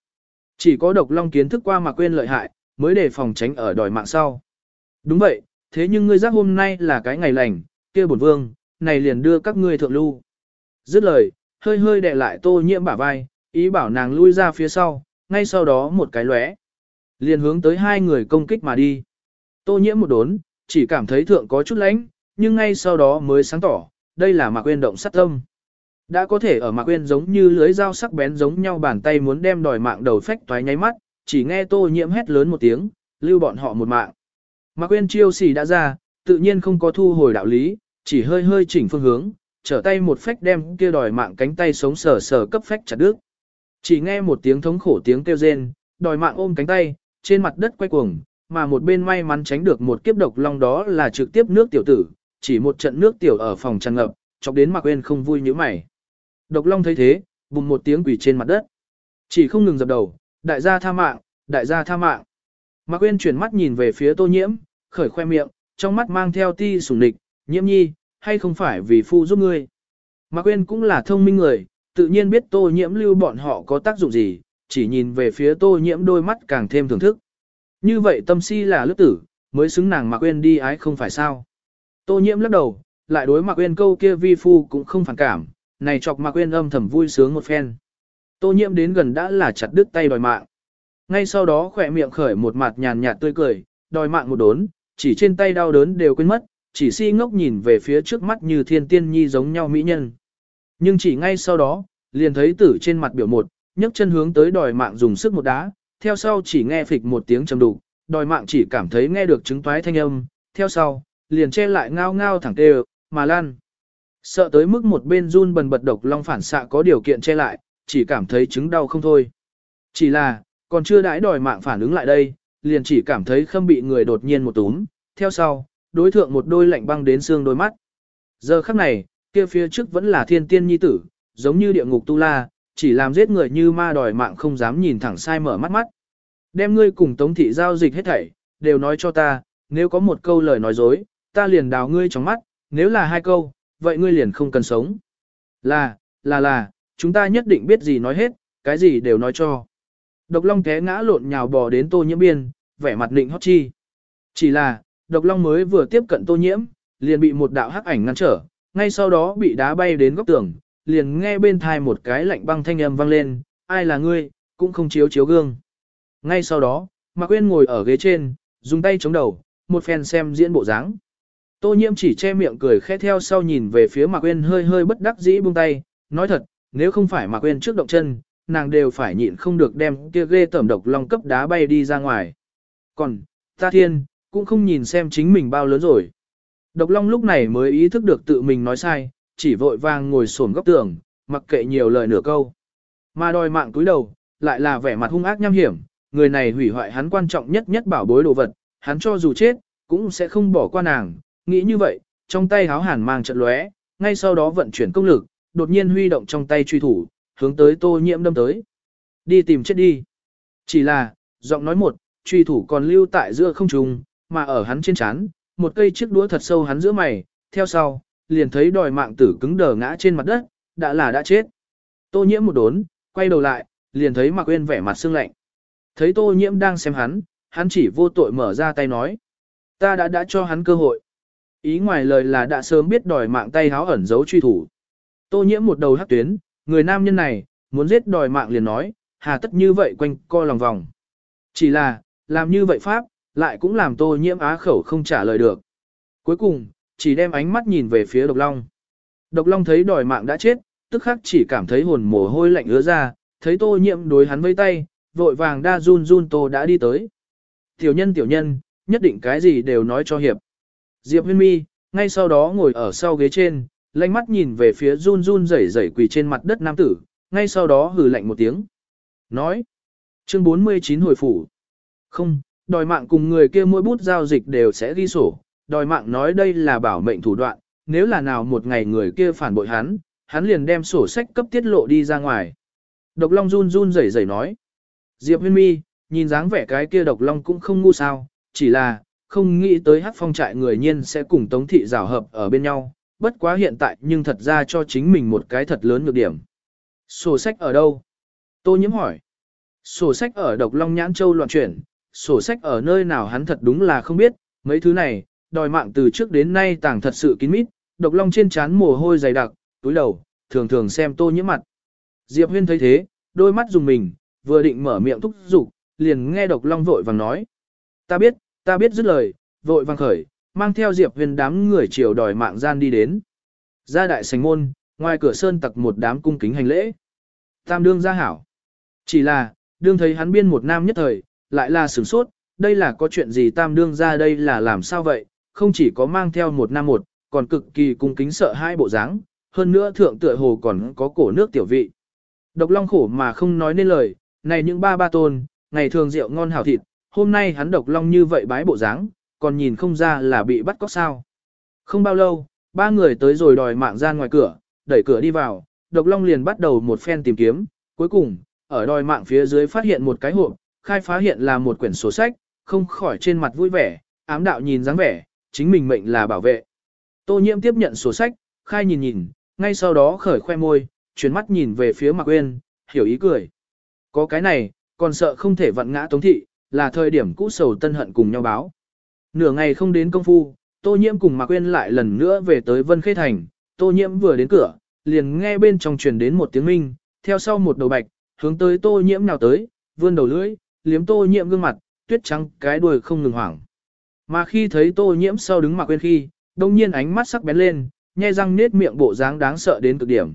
Chỉ có độc long kiến thức qua mà quên lợi hại, mới để phòng tránh ở đòi mạng sau. Đúng vậy, thế nhưng ngươi giác hôm nay là cái ngày lành, kia bổn vương, này liền đưa các ngươi thượng lưu. Dứt lời, hơi hơi đè lại tô nhiễm bả vai, ý bảo nàng lui ra phía sau, ngay sau đó một cái lóe. Liền hướng tới hai người công kích mà đi. Tô nhiễm một đốn, chỉ cảm thấy thượng có chút lánh, nhưng ngay sau đó mới sáng tỏ, đây là mạc quên động sát tâm. Đã có thể ở mạc quên giống như lưới dao sắc bén giống nhau bàn tay muốn đem đòi mạng đầu phách toái nháy mắt, chỉ nghe tô nhiễm hét lớn một tiếng, lưu bọn họ một mạng. Mạc quên chiêu xỉ đã ra, tự nhiên không có thu hồi đạo lý, chỉ hơi hơi chỉnh phương hướng, trở tay một phách đem kia đòi mạng cánh tay sống sờ sờ cấp phách chặt đứt. Chỉ nghe một tiếng thống khổ tiếng kêu rên, đòi mạng ôm cánh tay, trên mặt đất quay cuồng, mà một bên may mắn tránh được một kiếp độc long đó là trực tiếp nước tiểu tử, chỉ một trận nước tiểu ở phòng tràn ngập, chọc đến Mạc Uyên không vui như mày. Độc long thấy thế, bùng một tiếng quỷ trên mặt đất. Chỉ không ngừng dập đầu, đại gia tha mạng, đại gia tha mạng. Mạc Uyên chuyển mắt nhìn về phía tô nhiễm, khởi khoe miệng, trong mắt mang theo ti sủng địch, nhiễm nhi, hay không phải vì phu giúp ngươi. Mạc Uyên cũng là thông minh người, tự nhiên biết tô nhiễm lưu bọn họ có tác dụng gì, chỉ nhìn về phía tô nhiễm đôi mắt càng thêm thưởng thức. Như vậy tâm si là lướt tử, mới xứng nàng Mạc Uyên đi ái không phải sao. Tô nhiễm lắc đầu, lại đối Mạc Uyên câu kia vi phu cũng không phản cảm, này chọc Mạc quên âm thầm vui sướng một phen. Tô nhiễm đến gần đã là chặt đứt tay đòi mạng. Ngay sau đó khỏe miệng khởi một mặt nhàn nhạt tươi cười, đòi mạng một đốn, chỉ trên tay đau đớn đều quên mất, chỉ si ngốc nhìn về phía trước mắt như thiên tiên nhi giống nhau mỹ nhân. Nhưng chỉ ngay sau đó, liền thấy tử trên mặt biểu một, nhấc chân hướng tới đòi mạng dùng sức một đá, theo sau chỉ nghe phịch một tiếng trầm đục, đòi mạng chỉ cảm thấy nghe được chứng toái thanh âm, theo sau, liền che lại ngao ngao thẳng tê mà lan. Sợ tới mức một bên run bần bật độc long phản xạ có điều kiện che lại, chỉ cảm thấy chứng đau không thôi. Chỉ là, còn chưa đãi đòi mạng phản ứng lại đây, liền chỉ cảm thấy khâm bị người đột nhiên một túm, theo sau, đối thượng một đôi lạnh băng đến xương đôi mắt. Giờ khắc này, kia phía trước vẫn là thiên tiên nhi tử, giống như địa ngục tu la, chỉ làm giết người như ma đòi mạng không dám nhìn thẳng sai mở mắt mắt. Đem ngươi cùng tống thị giao dịch hết thảy, đều nói cho ta, nếu có một câu lời nói dối, ta liền đào ngươi trong mắt, nếu là hai câu, vậy ngươi liền không cần sống. Là, là là, chúng ta nhất định biết gì nói hết, cái gì đều nói cho. Độc long té ngã lộn nhào bò đến tô nhiễm biên, vẻ mặt định hót chi. Chỉ là, độc long mới vừa tiếp cận tô nhiễm, liền bị một đạo hắc ảnh ngăn trở, ngay sau đó bị đá bay đến góc tường, liền nghe bên thai một cái lạnh băng thanh âm vang lên, ai là ngươi, cũng không chiếu chiếu gương. Ngay sau đó, Mạc Quyên ngồi ở ghế trên, dùng tay chống đầu, một phen xem diễn bộ dáng. Tô nhiễm chỉ che miệng cười khẽ theo sau nhìn về phía Mạc Quyên hơi hơi bất đắc dĩ buông tay, nói thật, nếu không phải Mạc Quyên trước động chân, nàng đều phải nhịn không được đem kia ghê tẩm độc long cấp đá bay đi ra ngoài. Còn, ta thiên, cũng không nhìn xem chính mình bao lớn rồi. Độc long lúc này mới ý thức được tự mình nói sai, chỉ vội vàng ngồi sổn góc tường, mặc kệ nhiều lời nửa câu. Mà đòi mạng túi đầu, lại là vẻ mặt hung ác nham hiểm, người này hủy hoại hắn quan trọng nhất nhất bảo bối đồ vật, hắn cho dù chết, cũng sẽ không bỏ qua nàng, nghĩ như vậy, trong tay háo hàn mang trận lóe, ngay sau đó vận chuyển công lực, đột nhiên huy động trong tay truy thủ, hướng tới tô nhiễm đâm tới. Đi tìm chết đi. Chỉ là, giọng nói một, truy thủ còn lưu tại giữa không trung, mà ở hắn trên chán, một cây chiếc đũa thật sâu hắn giữa mày, theo sau, liền thấy đòi mạng tử cứng đờ ngã trên mặt đất, đã là đã chết. Tô nhiễm một đốn, quay đầu lại, liền thấy Mạc Uyên vẻ mặt sương lạnh. Thấy Tô nhiễm đang xem hắn, hắn chỉ vô tội mở ra tay nói. Ta đã đã cho hắn cơ hội. Ý ngoài lời là đã sớm biết đòi mạng tay háo ẩn giấu truy thủ. Tô nhiễm một đầu hắc tuyến, người nam nhân này, muốn giết đòi mạng liền nói, hà tất như vậy quanh co lòng vòng. Chỉ là, làm như vậy Pháp, lại cũng làm tô nhiễm á khẩu không trả lời được. Cuối cùng, chỉ đem ánh mắt nhìn về phía độc long. Độc long thấy đòi mạng đã chết, tức khắc chỉ cảm thấy hồn mồ hôi lạnh ứa ra, thấy tô nhiễm đối hắn vây tay, vội vàng đa run run tô đã đi tới. Tiểu nhân tiểu nhân, nhất định cái gì đều nói cho hiệp. Diệp huyên mi, ngay sau đó ngồi ở sau ghế trên, lanh mắt nhìn về phía run run rẩy rẩy quỳ trên mặt đất nam tử, ngay sau đó hừ lạnh một tiếng. Nói, chương 49 hồi phủ. Không, đòi mạng cùng người kia mỗi bút giao dịch đều sẽ ghi sổ, đòi mạng nói đây là bảo mệnh thủ đoạn, nếu là nào một ngày người kia phản bội hắn, hắn liền đem sổ sách cấp tiết lộ đi ra ngoài. Độc Long run run rẩy rẩy nói. Diệp Huyên Mi, nhìn dáng vẻ cái kia Độc Long cũng không ngu sao, chỉ là, không nghĩ tới hắc phong trại người nhiên sẽ cùng Tống Thị rào hợp ở bên nhau, bất quá hiện tại nhưng thật ra cho chính mình một cái thật lớn nhược điểm. Sổ sách ở đâu? Tô nhiễm hỏi. Sổ sách ở Độc Long Nhãn Châu loạn chuyển, sổ sách ở nơi nào hắn thật đúng là không biết, mấy thứ này, đòi mạng từ trước đến nay tàng thật sự kín mít, Độc Long trên trán mồ hôi dày đặc, túi đầu, thường thường xem tô nhiễm mặt. Diệp Huyên thấy thế, đôi mắt dùng mình, vừa định mở miệng thúc giục, liền nghe Độc Long vội vàng nói. Ta biết, ta biết dứt lời, vội vang khởi, mang theo Diệp Huyền đám người chiều đòi mạng gian đi đến. Ra đại sành môn, ngoài cửa sơn tặc một đám cung kính hành lễ. Tam đương ra hảo. Chỉ là, đương thấy hắn biên một nam nhất thời, lại là sửng sốt, đây là có chuyện gì tam đương ra đây là làm sao vậy, không chỉ có mang theo một nam một, còn cực kỳ cung kính sợ hai bộ dáng, hơn nữa thượng tựa hồ còn có cổ nước tiểu vị. Độc long khổ mà không nói nên lời, này những ba ba tôn, ngày thường rượu ngon hảo thịt, hôm nay hắn độc long như vậy bái bộ dáng, còn nhìn không ra là bị bắt cóc sao. Không bao lâu, ba người tới rồi đòi mạng gian ngoài cửa, đẩy cửa đi vào, độc long liền bắt đầu một phen tìm kiếm, cuối cùng, ở đòi mạng phía dưới phát hiện một cái hộp, khai phá hiện là một quyển sổ sách, không khỏi trên mặt vui vẻ, ám đạo nhìn dáng vẻ, chính mình mệnh là bảo vệ. Tô nhiễm tiếp nhận sổ sách, khai nhìn nhìn, ngay sau đó khởi khoe môi, chuyển mắt nhìn về phía Mạc Uyên, hiểu ý cười. Có cái này, còn sợ không thể vặn ngã Tống Thị, là thời điểm cũ sầu tân hận cùng nhau báo. Nửa ngày không đến công phu, Tô Nhiễm cùng Mạc Uyên lại lần nữa về tới Vân Khê Thành, Tô Nhiễm vừa đến cửa, liền nghe bên trong truyền đến một tiếng minh, theo sau một đầu bạch, hướng tới Tô Nhiễm nào tới, vươn đầu lưỡi, liếm Tô Nhiễm gương mặt, tuyết trắng cái đuôi không ngừng hoảng. Mà khi thấy Tô Nhiễm sau đứng Mạc Uyên khi, đông nhiên ánh mắt sắc bén lên, nhai răng nết miệng bộ dáng đáng sợ đến cực điểm.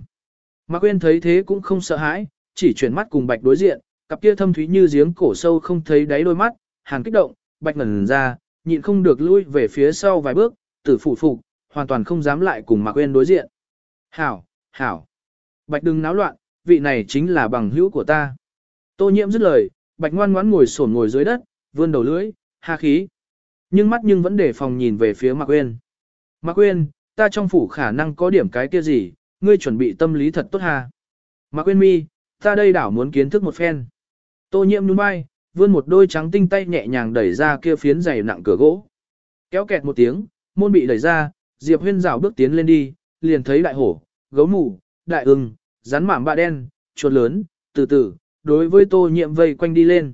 Mạc Quyên thấy thế cũng không sợ hãi, chỉ chuyển mắt cùng Bạch đối diện, cặp kia thâm thúy như giếng cổ sâu không thấy đáy đôi mắt, hàn kích động, Bạch ngẩn ra, nhịn không được lui về phía sau vài bước, tử phủ phục, hoàn toàn không dám lại cùng Mạc Quyên đối diện. Hảo, hảo. Bạch đừng náo loạn, vị này chính là bằng hữu của ta. Tô nhiễm dứt lời, Bạch ngoan ngoãn ngồi xổm ngồi dưới đất, vươn đầu lưỡi, ha khí. Nhưng mắt nhưng vẫn để phòng nhìn về phía Mạc Quyên. Mạc Quyên, ta trong phủ khả năng có điểm cái kia gì, ngươi chuẩn bị tâm lý thật tốt ha. Mạc Quyên mi, ta đây đảo muốn kiến thức một phen. Tô nhiễm nhún vai, vươn một đôi trắng tinh tay nhẹ nhàng đẩy ra kia phiến dày nặng cửa gỗ. Kéo kẹt một tiếng, môn bị đẩy ra, Diệp Huyên rảo bước tiến lên đi, liền thấy đại hổ, gấu mù, đại ưng, rắn mảm bạ đen, chuột lớn, từ từ, đối với tô nhiễm vây quanh đi lên.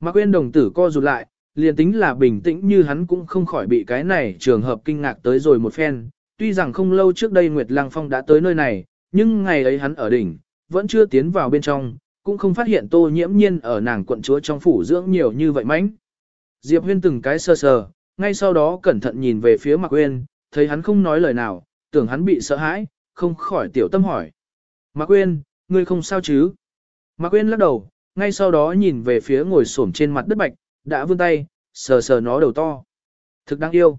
Mạc Quyên đồng tử co rụt lại, liền tính là bình tĩnh như hắn cũng không khỏi bị cái này trường hợp kinh ngạc tới rồi một phen. Tuy rằng không lâu trước đây Nguyệt Lăng Phong đã tới nơi này, nhưng ngày ấy hắn ở đỉnh, vẫn chưa tiến vào bên trong, cũng không phát hiện tô nhiễm nhiên ở nàng quận chúa trong phủ dưỡng nhiều như vậy mánh. Diệp Huyên từng cái sơ sờ, ngay sau đó cẩn thận nhìn về phía Mạc Uyên, thấy hắn không nói lời nào, tưởng hắn bị sợ hãi, không khỏi tiểu tâm hỏi. Mạc huyên, ngươi không sao chứ? Mạc huyên lắc đầu, ngay sau đó nhìn về phía ngồi xổm trên mặt đất bạch, đã vươn tay, sờ sờ nó đầu to. Thực đáng yêu.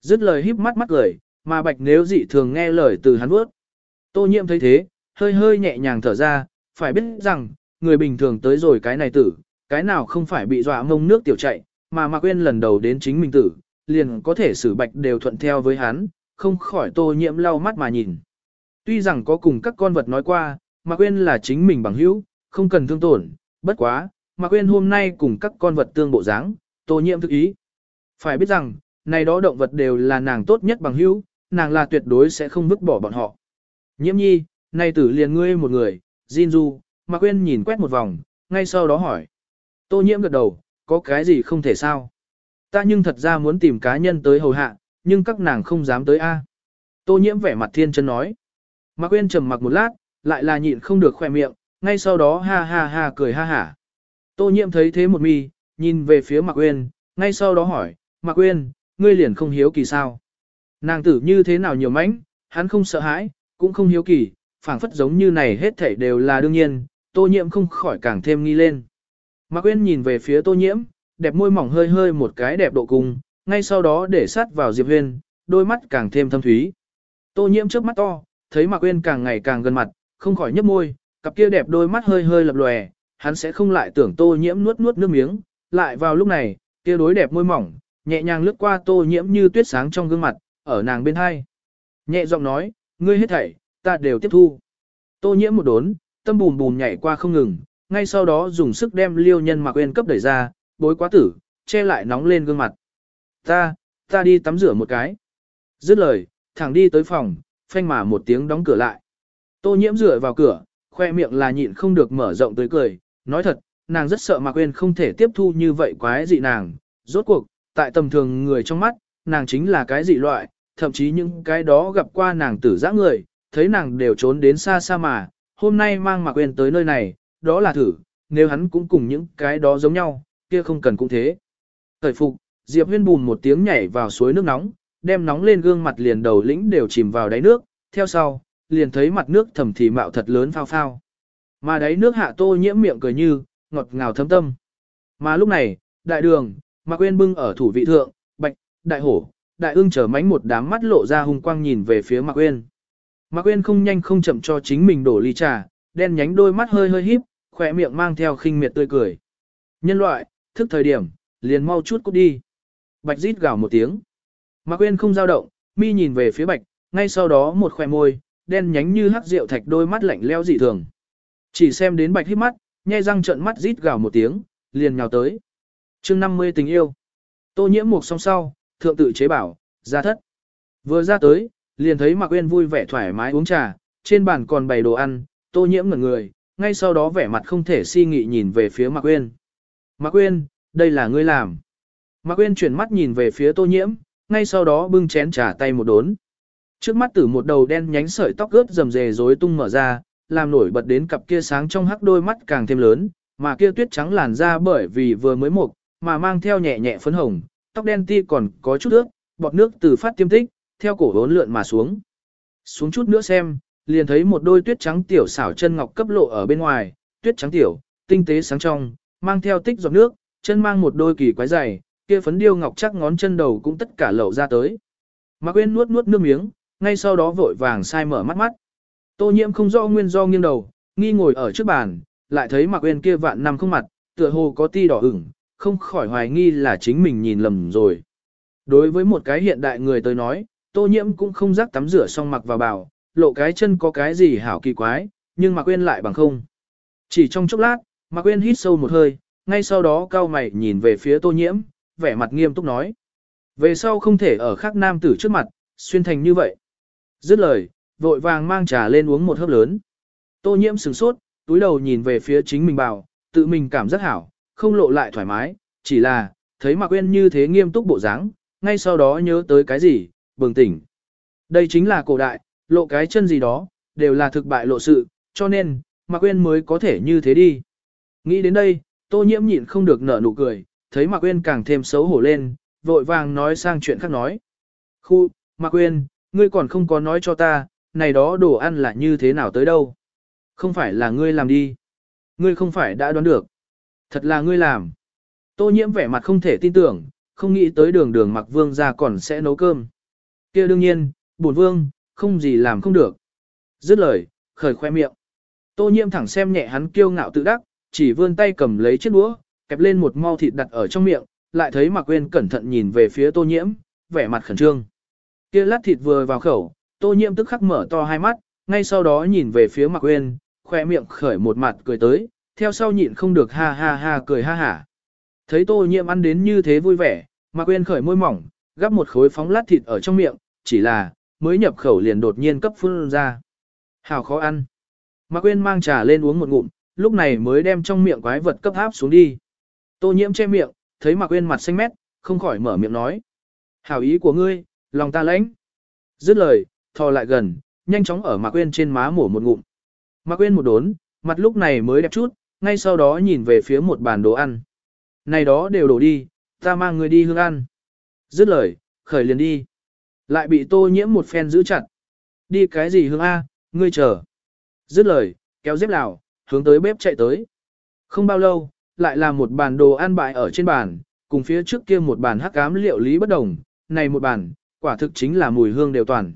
Dứt lời híp mắt mắt cười, mà bạch nếu dị thường nghe lời từ hắn bước. Tô nhiễm thấy thế, hơi hơi nhẹ nhàng thở ra, phải biết rằng, người bình thường tới rồi cái này tử, cái nào không phải bị dọa mông nước tiểu chạy, mà Mạc Quyên lần đầu đến chính mình tử, liền có thể xử bạch đều thuận theo với hắn, không khỏi tô nhiễm lau mắt mà nhìn. Tuy rằng có cùng các con vật nói qua, Mạc Quyên là chính mình bằng hữu, không cần thương tổn, bất quá, Mạc Quyên hôm nay cùng các con vật tương bộ dáng, tô nhiễm thức ý. Phải biết rằng, này đó động vật đều là nàng tốt nhất bằng hữu, nàng là tuyệt đối sẽ không vứt bỏ bọn họ. Nhiễm nhi, nay tử liền ngươi một người, Jin Du, Mạc Quyên nhìn quét một vòng, ngay sau đó hỏi. Tô nhiễm gật đầu, có cái gì không thể sao? Ta nhưng thật ra muốn tìm cá nhân tới hầu hạ, nhưng các nàng không dám tới a. Tô nhiễm vẻ mặt thiên chân nói. Mạc Quyên trầm mặc một lát, lại là nhịn không được khoe miệng, ngay sau đó ha ha ha cười ha hả. Tô nhiễm thấy thế một mi, nhìn về phía Mạc Quyên, ngay sau đó hỏi, Mạc Quyên, ngươi liền không hiếu kỳ sao? Nàng tử như thế nào nhiều mánh, hắn không sợ hãi, cũng không hiếu kỳ, phảng phất giống như này hết thảy đều là đương nhiên, tô nhiễm không khỏi càng thêm nghi lên. Mạc Quyên nhìn về phía tô nhiễm, đẹp môi mỏng hơi hơi một cái đẹp độ cùng, ngay sau đó để sát vào Diệp Huyên, đôi mắt càng thêm thâm thúy. Tô nhiễm trước mắt to, thấy Mạc Quyên càng ngày càng gần mặt, không khỏi nhấp môi, cặp kia đẹp đôi mắt hơi hơi lập lòe, hắn sẽ không lại tưởng tô nhiễm nuốt nuốt nước miếng, lại vào lúc này, kia đối đẹp môi mỏng, nhẹ nhàng lướt qua tô nhiễm như tuyết sáng trong gương mặt, ở nàng bên hai. Nhẹ giọng nói, ngươi hết thảy, ta đều tiếp thu. Tô nhiễm một đốn, tâm bùm bùm nhảy qua không ngừng, ngay sau đó dùng sức đem liêu nhân mặc quên cấp đẩy ra, bối quá tử, che lại nóng lên gương mặt. Ta, ta đi tắm rửa một cái. Dứt lời, thẳng đi tới phòng, phanh mà một tiếng đóng cửa lại. Tô nhiễm rửa vào cửa, khoe miệng là nhịn không được mở rộng tới cười, nói thật, nàng rất sợ Mạc uyên không thể tiếp thu như vậy quái dị nàng. Rốt cuộc, tại tầm thường người trong mắt, nàng chính là cái dị loại, thậm chí những cái đó gặp qua nàng tử giã người, thấy nàng đều trốn đến xa xa mà, hôm nay mang Mạc uyên tới nơi này, đó là thử, nếu hắn cũng cùng những cái đó giống nhau, kia không cần cũng thế. Thời phục, Diệp Huyên bùn một tiếng nhảy vào suối nước nóng, đem nóng lên gương mặt liền đầu lĩnh đều chìm vào đáy nước, theo sau, liền thấy mặt nước thầm thì mạo thật lớn phao phao. Mà đáy nước hạ tô nhiễm miệng cười như, ngọt ngào thấm tâm. Mà lúc này, đại đường, Mạc uyên bưng ở thủ vị thượng, bạch, đại hổ, đại ương trở mánh một đám mắt lộ ra hung quang nhìn về phía Mạc uyên Mạc Quyên không nhanh không chậm cho chính mình đổ ly trà, đen nhánh đôi mắt hơi hơi híp, khỏe miệng mang theo khinh miệt tươi cười. Nhân loại, thức thời điểm, liền mau chút cút đi. Bạch rít gào một tiếng. Mạc Quyên không dao động, mi nhìn về phía bạch, ngay sau đó một khóe môi, đen nhánh như hắc rượu thạch đôi mắt lạnh lẽo dị thường. Chỉ xem đến bạch híp mắt, nhe răng trợn mắt rít gào một tiếng, liền nhào tới. chương 50 tình yêu. Tô nhiễm một song sau, thượng tự chế bảo, ra thất. Vừa ra tới, liền thấy Mạc Uyên vui vẻ thoải mái uống trà, trên bàn còn bày đồ ăn, tô nhiễm ngẩn người, ngay sau đó vẻ mặt không thể si nghị nhìn về phía Mạc Uyên. Mạc Uyên, đây là ngươi làm. Mạc Uyên chuyển mắt nhìn về phía tô nhiễm, ngay sau đó bưng chén trà tay một đốn. Trước mắt tử một đầu đen nhánh sợi tóc ướt rầm rề rối tung mở ra, làm nổi bật đến cặp kia sáng trong hắc đôi mắt càng thêm lớn, mà kia tuyết trắng làn da bởi vì vừa mới mục, mà mang theo nhẹ nhẹ phấn hồng, tóc đen ti còn có chút ướt, bọt nước từ phát tiêm tích, theo cổ hốn lượn mà xuống. Xuống chút nữa xem, liền thấy một đôi tuyết trắng tiểu xảo chân ngọc cấp lộ ở bên ngoài, tuyết trắng tiểu, tinh tế sáng trong, mang theo tích giọt nước, chân mang một đôi kỳ quái dày, kia phấn điêu ngọc chắc ngón chân đầu cũng tất cả lộ ra tới. Mạc uyên nuốt nuốt nước miếng, ngay sau đó vội vàng sai mở mắt mắt. Tô nhiễm không rõ nguyên do nghiêng đầu, nghi ngồi ở trước bàn, lại thấy Mạc Uyên kia vạn năm không mặt, tựa hồ có ti đỏ ửng, không khỏi hoài nghi là chính mình nhìn lầm rồi. Đối với một cái hiện đại người tới nói, Tô nhiễm cũng không rắc tắm rửa xong mặc vào bảo, lộ cái chân có cái gì hảo kỳ quái, nhưng Mạc Uyên lại bằng không. Chỉ trong chốc lát, Mạc Uyên hít sâu một hơi, ngay sau đó cao mày nhìn về phía Tô nhiễm, vẻ mặt nghiêm túc nói: "Về sau không thể ở khác nam tử trước mặt, xuyên thành như vậy." Dứt lời, vội vàng mang trà lên uống một hớp lớn. Tô nhiễm sửng sốt, túi đầu nhìn về phía chính mình bảo, tự mình cảm rất hảo, không lộ lại thoải mái, chỉ là, thấy Mạc Quyên như thế nghiêm túc bộ dáng, ngay sau đó nhớ tới cái gì, bừng tỉnh. Đây chính là cổ đại, lộ cái chân gì đó, đều là thực bại lộ sự, cho nên, Mạc Quyên mới có thể như thế đi. Nghĩ đến đây, Tô nhiễm nhịn không được nở nụ cười, thấy Mạc Quyên càng thêm xấu hổ lên, vội vàng nói sang chuyện khác nói. Khu, Mạc Quyên, ngươi còn không có nói cho ta, này đó đồ ăn là như thế nào tới đâu. Không phải là ngươi làm đi. Ngươi không phải đã đoán được. Thật là ngươi làm. Tô nhiễm vẻ mặt không thể tin tưởng, không nghĩ tới đường đường mặc vương ra còn sẽ nấu cơm kia đương nhiên, bổn vương, không gì làm không được. Dứt lời, khởi khoe miệng. Tô nhiễm thẳng xem nhẹ hắn kiêu ngạo tự đắc, chỉ vươn tay cầm lấy chiếc đũa, kẹp lên một mau thịt đặt ở trong miệng, lại thấy Mạc Quyên cẩn thận nhìn về phía Tô Nhiễm, vẻ mặt khẩn trương. Kia lát thịt vừa vào khẩu, Tô Nhiễm tức khắc mở to hai mắt, ngay sau đó nhìn về phía Mạc Quyên, khoe miệng khởi một mặt cười tới, theo sau nhịn không được ha ha ha cười ha hả. Thấy Tô Nhiễm ăn đến như thế vui vẻ, Mạc Quyên khởi môi mỏng, gắp một khối phóng lát thịt ở trong miệng, chỉ là, mới nhập khẩu liền đột nhiên cấp phun ra. Hào khó ăn. Mạc Quyên mang trà lên uống một ngụm, lúc này mới đem trong miệng quái vật cấp áp xuống đi. Tô nhiễm che miệng, thấy Mạc Quyên mặt xanh mét, không khỏi mở miệng nói. Hảo ý của ngươi, lòng ta lãnh. Dứt lời, thò lại gần, nhanh chóng ở Mạc Quyên trên má mổ một ngụm. Mạc Quyên một đốn, mặt lúc này mới đẹp chút, ngay sau đó nhìn về phía một bàn đồ ăn. Này đó đều đổ đi, ta mang người đi hương ăn. Dứt lời, khởi liền đi. Lại bị tô nhiễm một phen giữ chặt. Đi cái gì hương A, ngươi chờ. Dứt lời, kéo dép lào, hướng tới bếp chạy tới. Không bao lâu, lại là một bàn đồ ăn bại ở trên bàn, cùng phía trước kia một bàn hắc ám liệu lý bất đồng, này một bàn, quả thực chính là mùi hương đều toàn.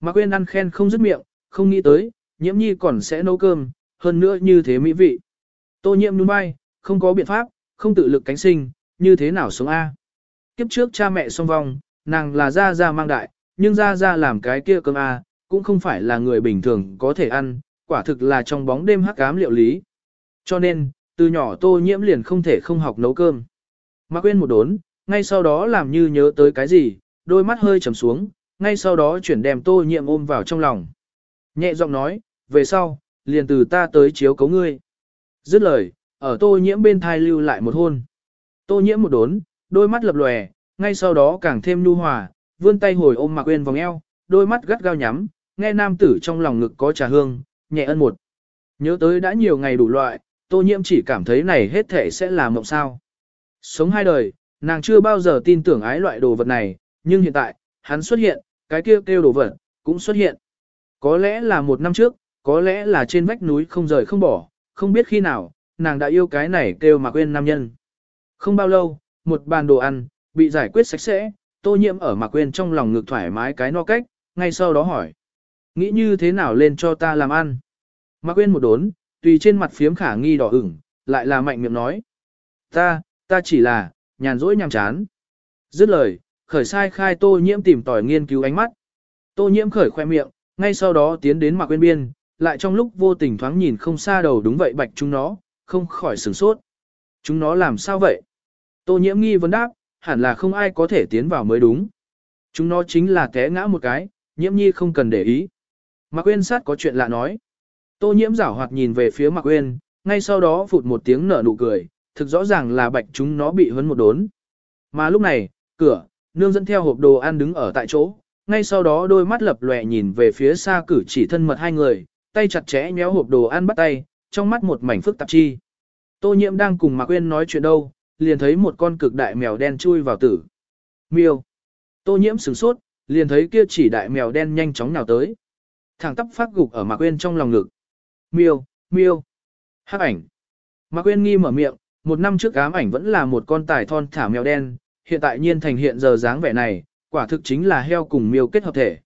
mà quên ăn khen không dứt miệng, không nghĩ tới, nhiễm nhi còn sẽ nấu cơm, hơn nữa như thế mỹ vị. Tô nhiễm đúng bay, không có biện pháp, không tự lực cánh sinh, như thế nào sống A. Kiếp trước cha mẹ song vong, nàng là ra ra mang đại, nhưng ra ra làm cái kia cơm A, cũng không phải là người bình thường có thể ăn, quả thực là trong bóng đêm hắc ám liệu lý. Cho nên, từ nhỏ tô nhiễm liền không thể không học nấu cơm. Mạc quên một đốn, ngay sau đó làm như nhớ tới cái gì, đôi mắt hơi trầm xuống, ngay sau đó chuyển đem tô nhiễm ôm vào trong lòng. Nhẹ giọng nói, về sau, liền từ ta tới chiếu cấu ngươi. Dứt lời, ở tô nhiễm bên thai lưu lại một hôn. Tô nhiễm một đốn, đôi mắt lập lòe, ngay sau đó càng thêm nhu hòa, vươn tay hồi ôm Mạc quên vòng eo, đôi mắt gắt gao nhắm, nghe nam tử trong lòng ngực có trà hương, nhẹ ân một. Nhớ tới đã nhiều ngày đủ loại, tô nhiễm chỉ cảm thấy này hết thể sẽ là mộng sao. Sống hai đời, nàng chưa bao giờ tin tưởng ái loại đồ vật này, nhưng hiện tại, hắn xuất hiện, cái kia kêu, kêu đồ vật, cũng xuất hiện. Có lẽ là một năm trước, có lẽ là trên vách núi không rời không bỏ, không biết khi nào, nàng đã yêu cái này kêu mà quên nam nhân. Không bao lâu, một bàn đồ ăn, bị giải quyết sạch sẽ, tô nhiễm ở mà quên trong lòng ngực thoải mái cái no cách, ngay sau đó hỏi. Nghĩ như thế nào lên cho ta làm ăn? Mạc quên một đốn, tùy trên mặt phiếm khả nghi đỏ ửng, lại là mạnh miệng nói. Ta, ta chỉ là, nhàn rỗi nhàm chán. Dứt lời, khởi sai khai tô nhiễm tìm tòi nghiên cứu ánh mắt. Tô nhiễm khởi khoe miệng, ngay sau đó tiến đến Mạc quên biên, lại trong lúc vô tình thoáng nhìn không xa đầu đúng vậy bạch chúng nó, không khỏi sửng sốt. Chúng nó làm sao vậy? Tô nhiễm nghi vấn đáp, hẳn là không ai có thể tiến vào mới đúng. Chúng nó chính là té ngã một cái, nhiễm nhi không cần để ý. Mạc Uyên sát có chuyện lạ nói. Tô nhiễm rảo hoạt nhìn về phía Mạc Uyên, ngay sau đó phụt một tiếng nở nụ cười, thực rõ ràng là bạch chúng nó bị hấn một đốn. Mà lúc này, cửa, nương dẫn theo hộp đồ ăn đứng ở tại chỗ, ngay sau đó đôi mắt lập lòe nhìn về phía xa cử chỉ thân mật hai người, tay chặt chẽ nhéo hộp đồ ăn bắt tay, trong mắt một mảnh phức tạp chi. Tô nhiễm đang cùng Mạc Uyên nói chuyện đâu, liền thấy một con cực đại mèo đen chui vào tử. Miêu. Tô nhiễm sửng sốt, liền thấy kia chỉ đại mèo đen nhanh chóng nhào tới. Thẳng tắp phát gục ở Mạc Quyên trong lòng ngực. Miêu, miêu. Hắc ảnh. Mạc Quyên nghi mở miệng, một năm trước ám ảnh vẫn là một con tài thon thả mèo đen, hiện tại nhiên thành hiện giờ dáng vẻ này, quả thực chính là heo cùng miêu kết hợp thể.